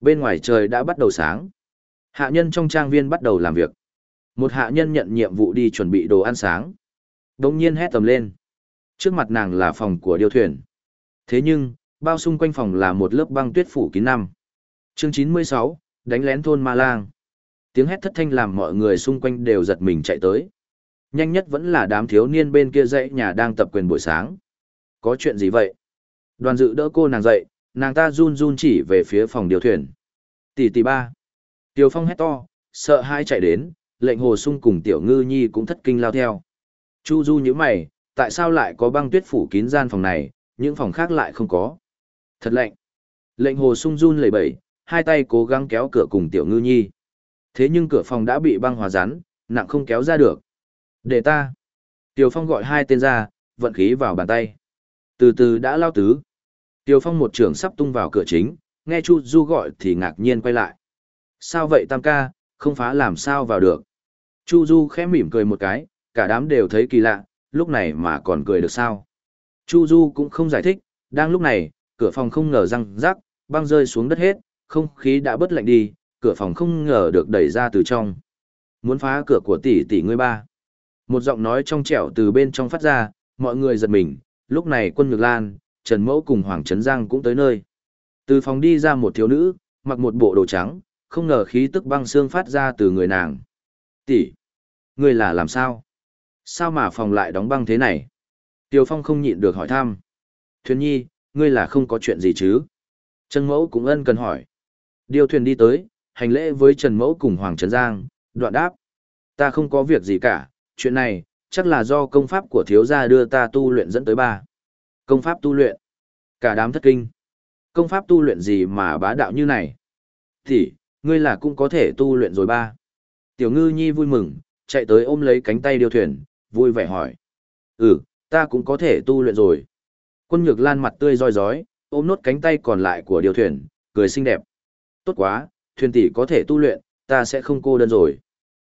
Bên ngoài trời đã bắt đầu sáng. Hạ nhân trong trang viên bắt đầu làm việc. Một hạ nhân nhận nhiệm vụ đi chuẩn bị đồ ăn sáng. Đống nhiên hét tầm lên. Trước mặt nàng là phòng của điêu thuyền. Thế nhưng, bao xung quanh phòng là một lớp băng tuyết phủ kín năm. Chương 96, đánh lén thôn Ma Lang. Tiếng hét thất thanh làm mọi người xung quanh đều giật mình chạy tới. Nhanh nhất vẫn là đám thiếu niên bên kia dãy nhà đang tập quyền buổi sáng. Có chuyện gì vậy? Đoàn dự đỡ cô nàng dậy, nàng ta run run chỉ về phía phòng điều thuyền. Tỷ tỷ ba. Tiêu Phong hét to, sợ hai chạy đến, lệnh hồ sung cùng tiểu ngư nhi cũng thất kinh lao theo. Chu du như mày, tại sao lại có băng tuyết phủ kín gian phòng này, những phòng khác lại không có. Thật lạnh. Lệnh hồ sung run lẩy bẩy, hai tay cố gắng kéo cửa cùng tiểu ngư nhi. Thế nhưng cửa phòng đã bị băng hòa rắn, nặng không kéo ra được. Để ta. Tiểu Phong gọi hai tên ra, vận khí vào bàn tay. Từ từ đã lao tứ. Tiểu Phong một trường sắp tung vào cửa chính, nghe Chu Du gọi thì ngạc nhiên quay lại. Sao vậy Tam ca, không phá làm sao vào được. Chu Du khẽ mỉm cười một cái, cả đám đều thấy kỳ lạ, lúc này mà còn cười được sao. Chu Du cũng không giải thích, đang lúc này, cửa phòng không ngờ răng rắc, băng rơi xuống đất hết, không khí đã bớt lạnh đi, cửa phòng không ngờ được đẩy ra từ trong. Muốn phá cửa của tỷ tỷ ngươi ba. Một giọng nói trong trẻo từ bên trong phát ra, mọi người giật mình, lúc này quân ngược lan, Trần Mẫu cùng Hoàng Trấn Giang cũng tới nơi. Từ phòng đi ra một thiếu nữ, mặc một bộ đồ trắng, không ngờ khí tức băng xương phát ra từ người nàng. Tỷ, ngươi là làm sao? Sao mà phòng lại đóng băng thế này? Tiêu Phong không nhịn được hỏi thăm. Thuyền nhi, ngươi là không có chuyện gì chứ? Trần Mẫu cũng ân cần hỏi. Điều thuyền đi tới, hành lễ với Trần Mẫu cùng Hoàng trần Giang, đoạn đáp. Ta không có việc gì cả, chuyện này, chắc là do công pháp của thiếu gia đưa ta tu luyện dẫn tới ba. Công pháp tu luyện. Cả đám thất kinh. Công pháp tu luyện gì mà bá đạo như này? Thì, ngươi là cũng có thể tu luyện rồi ba. Tiểu ngư nhi vui mừng, chạy tới ôm lấy cánh tay điều thuyền, vui vẻ hỏi. Ừ, ta cũng có thể tu luyện rồi. Quân nhược lan mặt tươi roi rói, ôm nốt cánh tay còn lại của điều thuyền, cười xinh đẹp. Tốt quá, thuyền tỷ có thể tu luyện, ta sẽ không cô đơn rồi.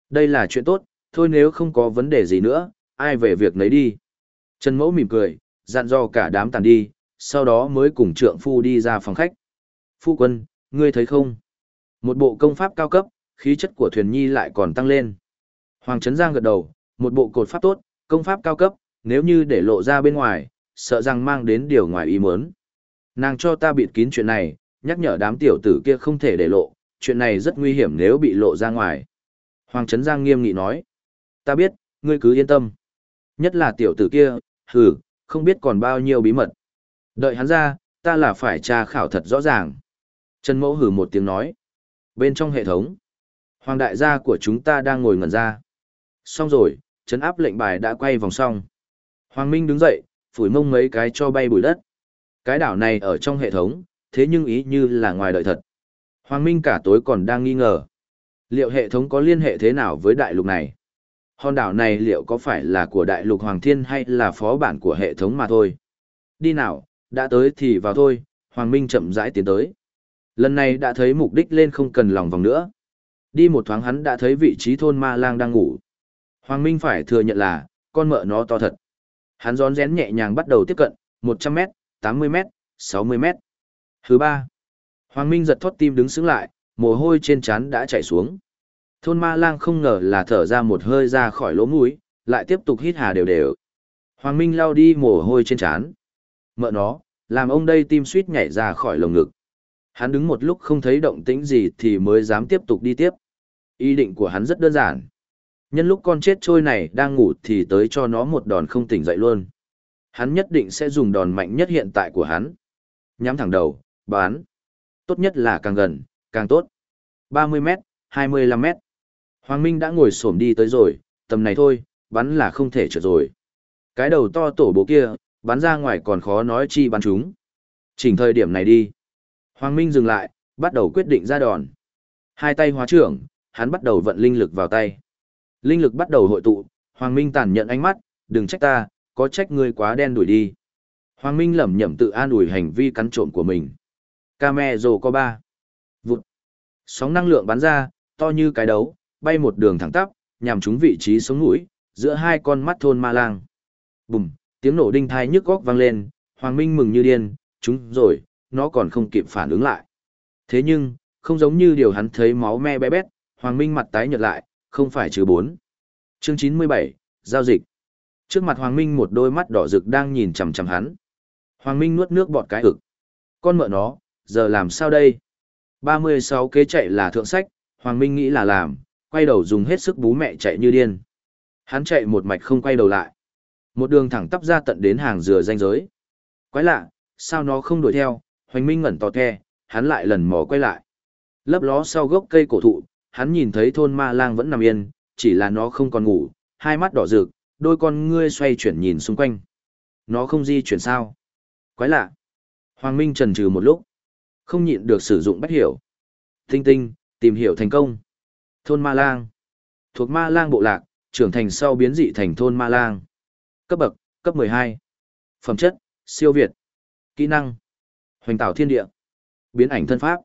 Đây là chuyện tốt, thôi nếu không có vấn đề gì nữa, ai về việc nấy đi. Trần Mẫu mỉm cười, dặn dò cả đám tàn đi, sau đó mới cùng trượng phu đi ra phòng khách. Phu quân, ngươi thấy không? Một bộ công pháp cao cấp, khí chất của thuyền nhi lại còn tăng lên. Hoàng Trấn Giang gật đầu, một bộ cột pháp tốt, công pháp cao cấp, nếu như để lộ ra bên ngoài, sợ rằng mang đến điều ngoài ý muốn. Nàng cho ta bịt kín chuyện này, nhắc nhở đám tiểu tử kia không thể để lộ, chuyện này rất nguy hiểm nếu bị lộ ra ngoài. Hoàng Trấn Giang nghiêm nghị nói, ta biết, ngươi cứ yên tâm. Nhất là tiểu tử kia, hừ, không biết còn bao nhiêu bí mật. Đợi hắn ra, ta là phải tra khảo thật rõ ràng. Trần Mẫu hừ một tiếng nói. Bên trong hệ thống, Hoàng đại gia của chúng ta đang ngồi ngẩn ra. Xong rồi, chấn áp lệnh bài đã quay vòng xong. Hoàng Minh đứng dậy, phủi mông mấy cái cho bay bụi đất. Cái đảo này ở trong hệ thống, thế nhưng ý như là ngoài đợi thật. Hoàng Minh cả tối còn đang nghi ngờ. Liệu hệ thống có liên hệ thế nào với đại lục này? Hòn đảo này liệu có phải là của đại lục Hoàng Thiên hay là phó bản của hệ thống mà thôi? Đi nào, đã tới thì vào thôi, Hoàng Minh chậm rãi tiến tới. Lần này đã thấy mục đích lên không cần lòng vòng nữa. Đi một thoáng hắn đã thấy vị trí thôn ma lang đang ngủ. Hoàng Minh phải thừa nhận là, con mợ nó to thật. Hắn rón rén nhẹ nhàng bắt đầu tiếp cận, 100m, 80m, 60m. Thứ ba. Hoàng Minh giật thót tim đứng sững lại, mồ hôi trên trán đã chảy xuống. Thôn ma lang không ngờ là thở ra một hơi ra khỏi lỗ mũi, lại tiếp tục hít hà đều đều. Hoàng Minh lao đi mồ hôi trên trán. Mợ nó, làm ông đây tim suýt nhảy ra khỏi lồng ngực. Hắn đứng một lúc không thấy động tĩnh gì thì mới dám tiếp tục đi tiếp. Ý định của hắn rất đơn giản. Nhân lúc con chết trôi này đang ngủ thì tới cho nó một đòn không tỉnh dậy luôn. Hắn nhất định sẽ dùng đòn mạnh nhất hiện tại của hắn. Nhắm thẳng đầu, bán. Tốt nhất là càng gần, càng tốt. 30m, 25m. Hoàng Minh đã ngồi xổm đi tới rồi, tầm này thôi, bắn là không thể trượt rồi. Cái đầu to tổ bố kia, bắn ra ngoài còn khó nói chi bắn chúng. Chỉnh thời điểm này đi. Hoàng Minh dừng lại, bắt đầu quyết định ra đòn. Hai tay hóa trưởng, hắn bắt đầu vận linh lực vào tay. Linh lực bắt đầu hội tụ, Hoàng Minh tàn nhận ánh mắt, đừng trách ta, có trách ngươi quá đen đuổi đi. Hoàng Minh lẩm nhẩm tự an ủi hành vi cắn trộm của mình. Came rồ có ba. Vụt. Sóng năng lượng bắn ra, to như cái đấu, bay một đường thẳng tắp, nhằm trúng vị trí sống mũi, giữa hai con mắt thôn ma lang. Bùm, tiếng nổ đinh thai nhức góc vang lên, Hoàng Minh mừng như điên, chúng rồi, nó còn không kịp phản ứng lại. Thế nhưng, không giống như điều hắn thấy máu me bé bét, Hoàng Minh mặt tái nhợt lại, không phải chứ bốn. Chương 97, Giao dịch. Trước mặt Hoàng Minh một đôi mắt đỏ rực đang nhìn chằm chằm hắn. Hoàng Minh nuốt nước bọt cái ực. Con mợ nó, giờ làm sao đây? 36 kế chạy là thượng sách, Hoàng Minh nghĩ là làm, quay đầu dùng hết sức bú mẹ chạy như điên. Hắn chạy một mạch không quay đầu lại. Một đường thẳng tắp ra tận đến hàng dừa danh giới. Quái lạ, sao nó không đuổi theo, Hoành Minh ngẩn tò the, hắn lại lần mò quay lại. Lấp ló sau gốc cây cổ thụ, hắn nhìn thấy thôn ma lang vẫn nằm yên, chỉ là nó không còn ngủ, hai mắt đỏ rực, đôi con ngươi xoay chuyển nhìn xung quanh. Nó không di chuyển sao? Quái lạ. Hoàng Minh trần trừ một lúc, không nhịn được sử dụng bách hiểu. Tinh tinh, tìm hiểu thành công. Thôn ma lang. Thuộc ma lang bộ lạc, trưởng thành sau biến dị thành thôn ma lang. Cấp bậc, cấp 12. Phẩm chất, siêu việt. Kỹ năng. Hoành tạo thiên địa. Biến ảnh thân pháp.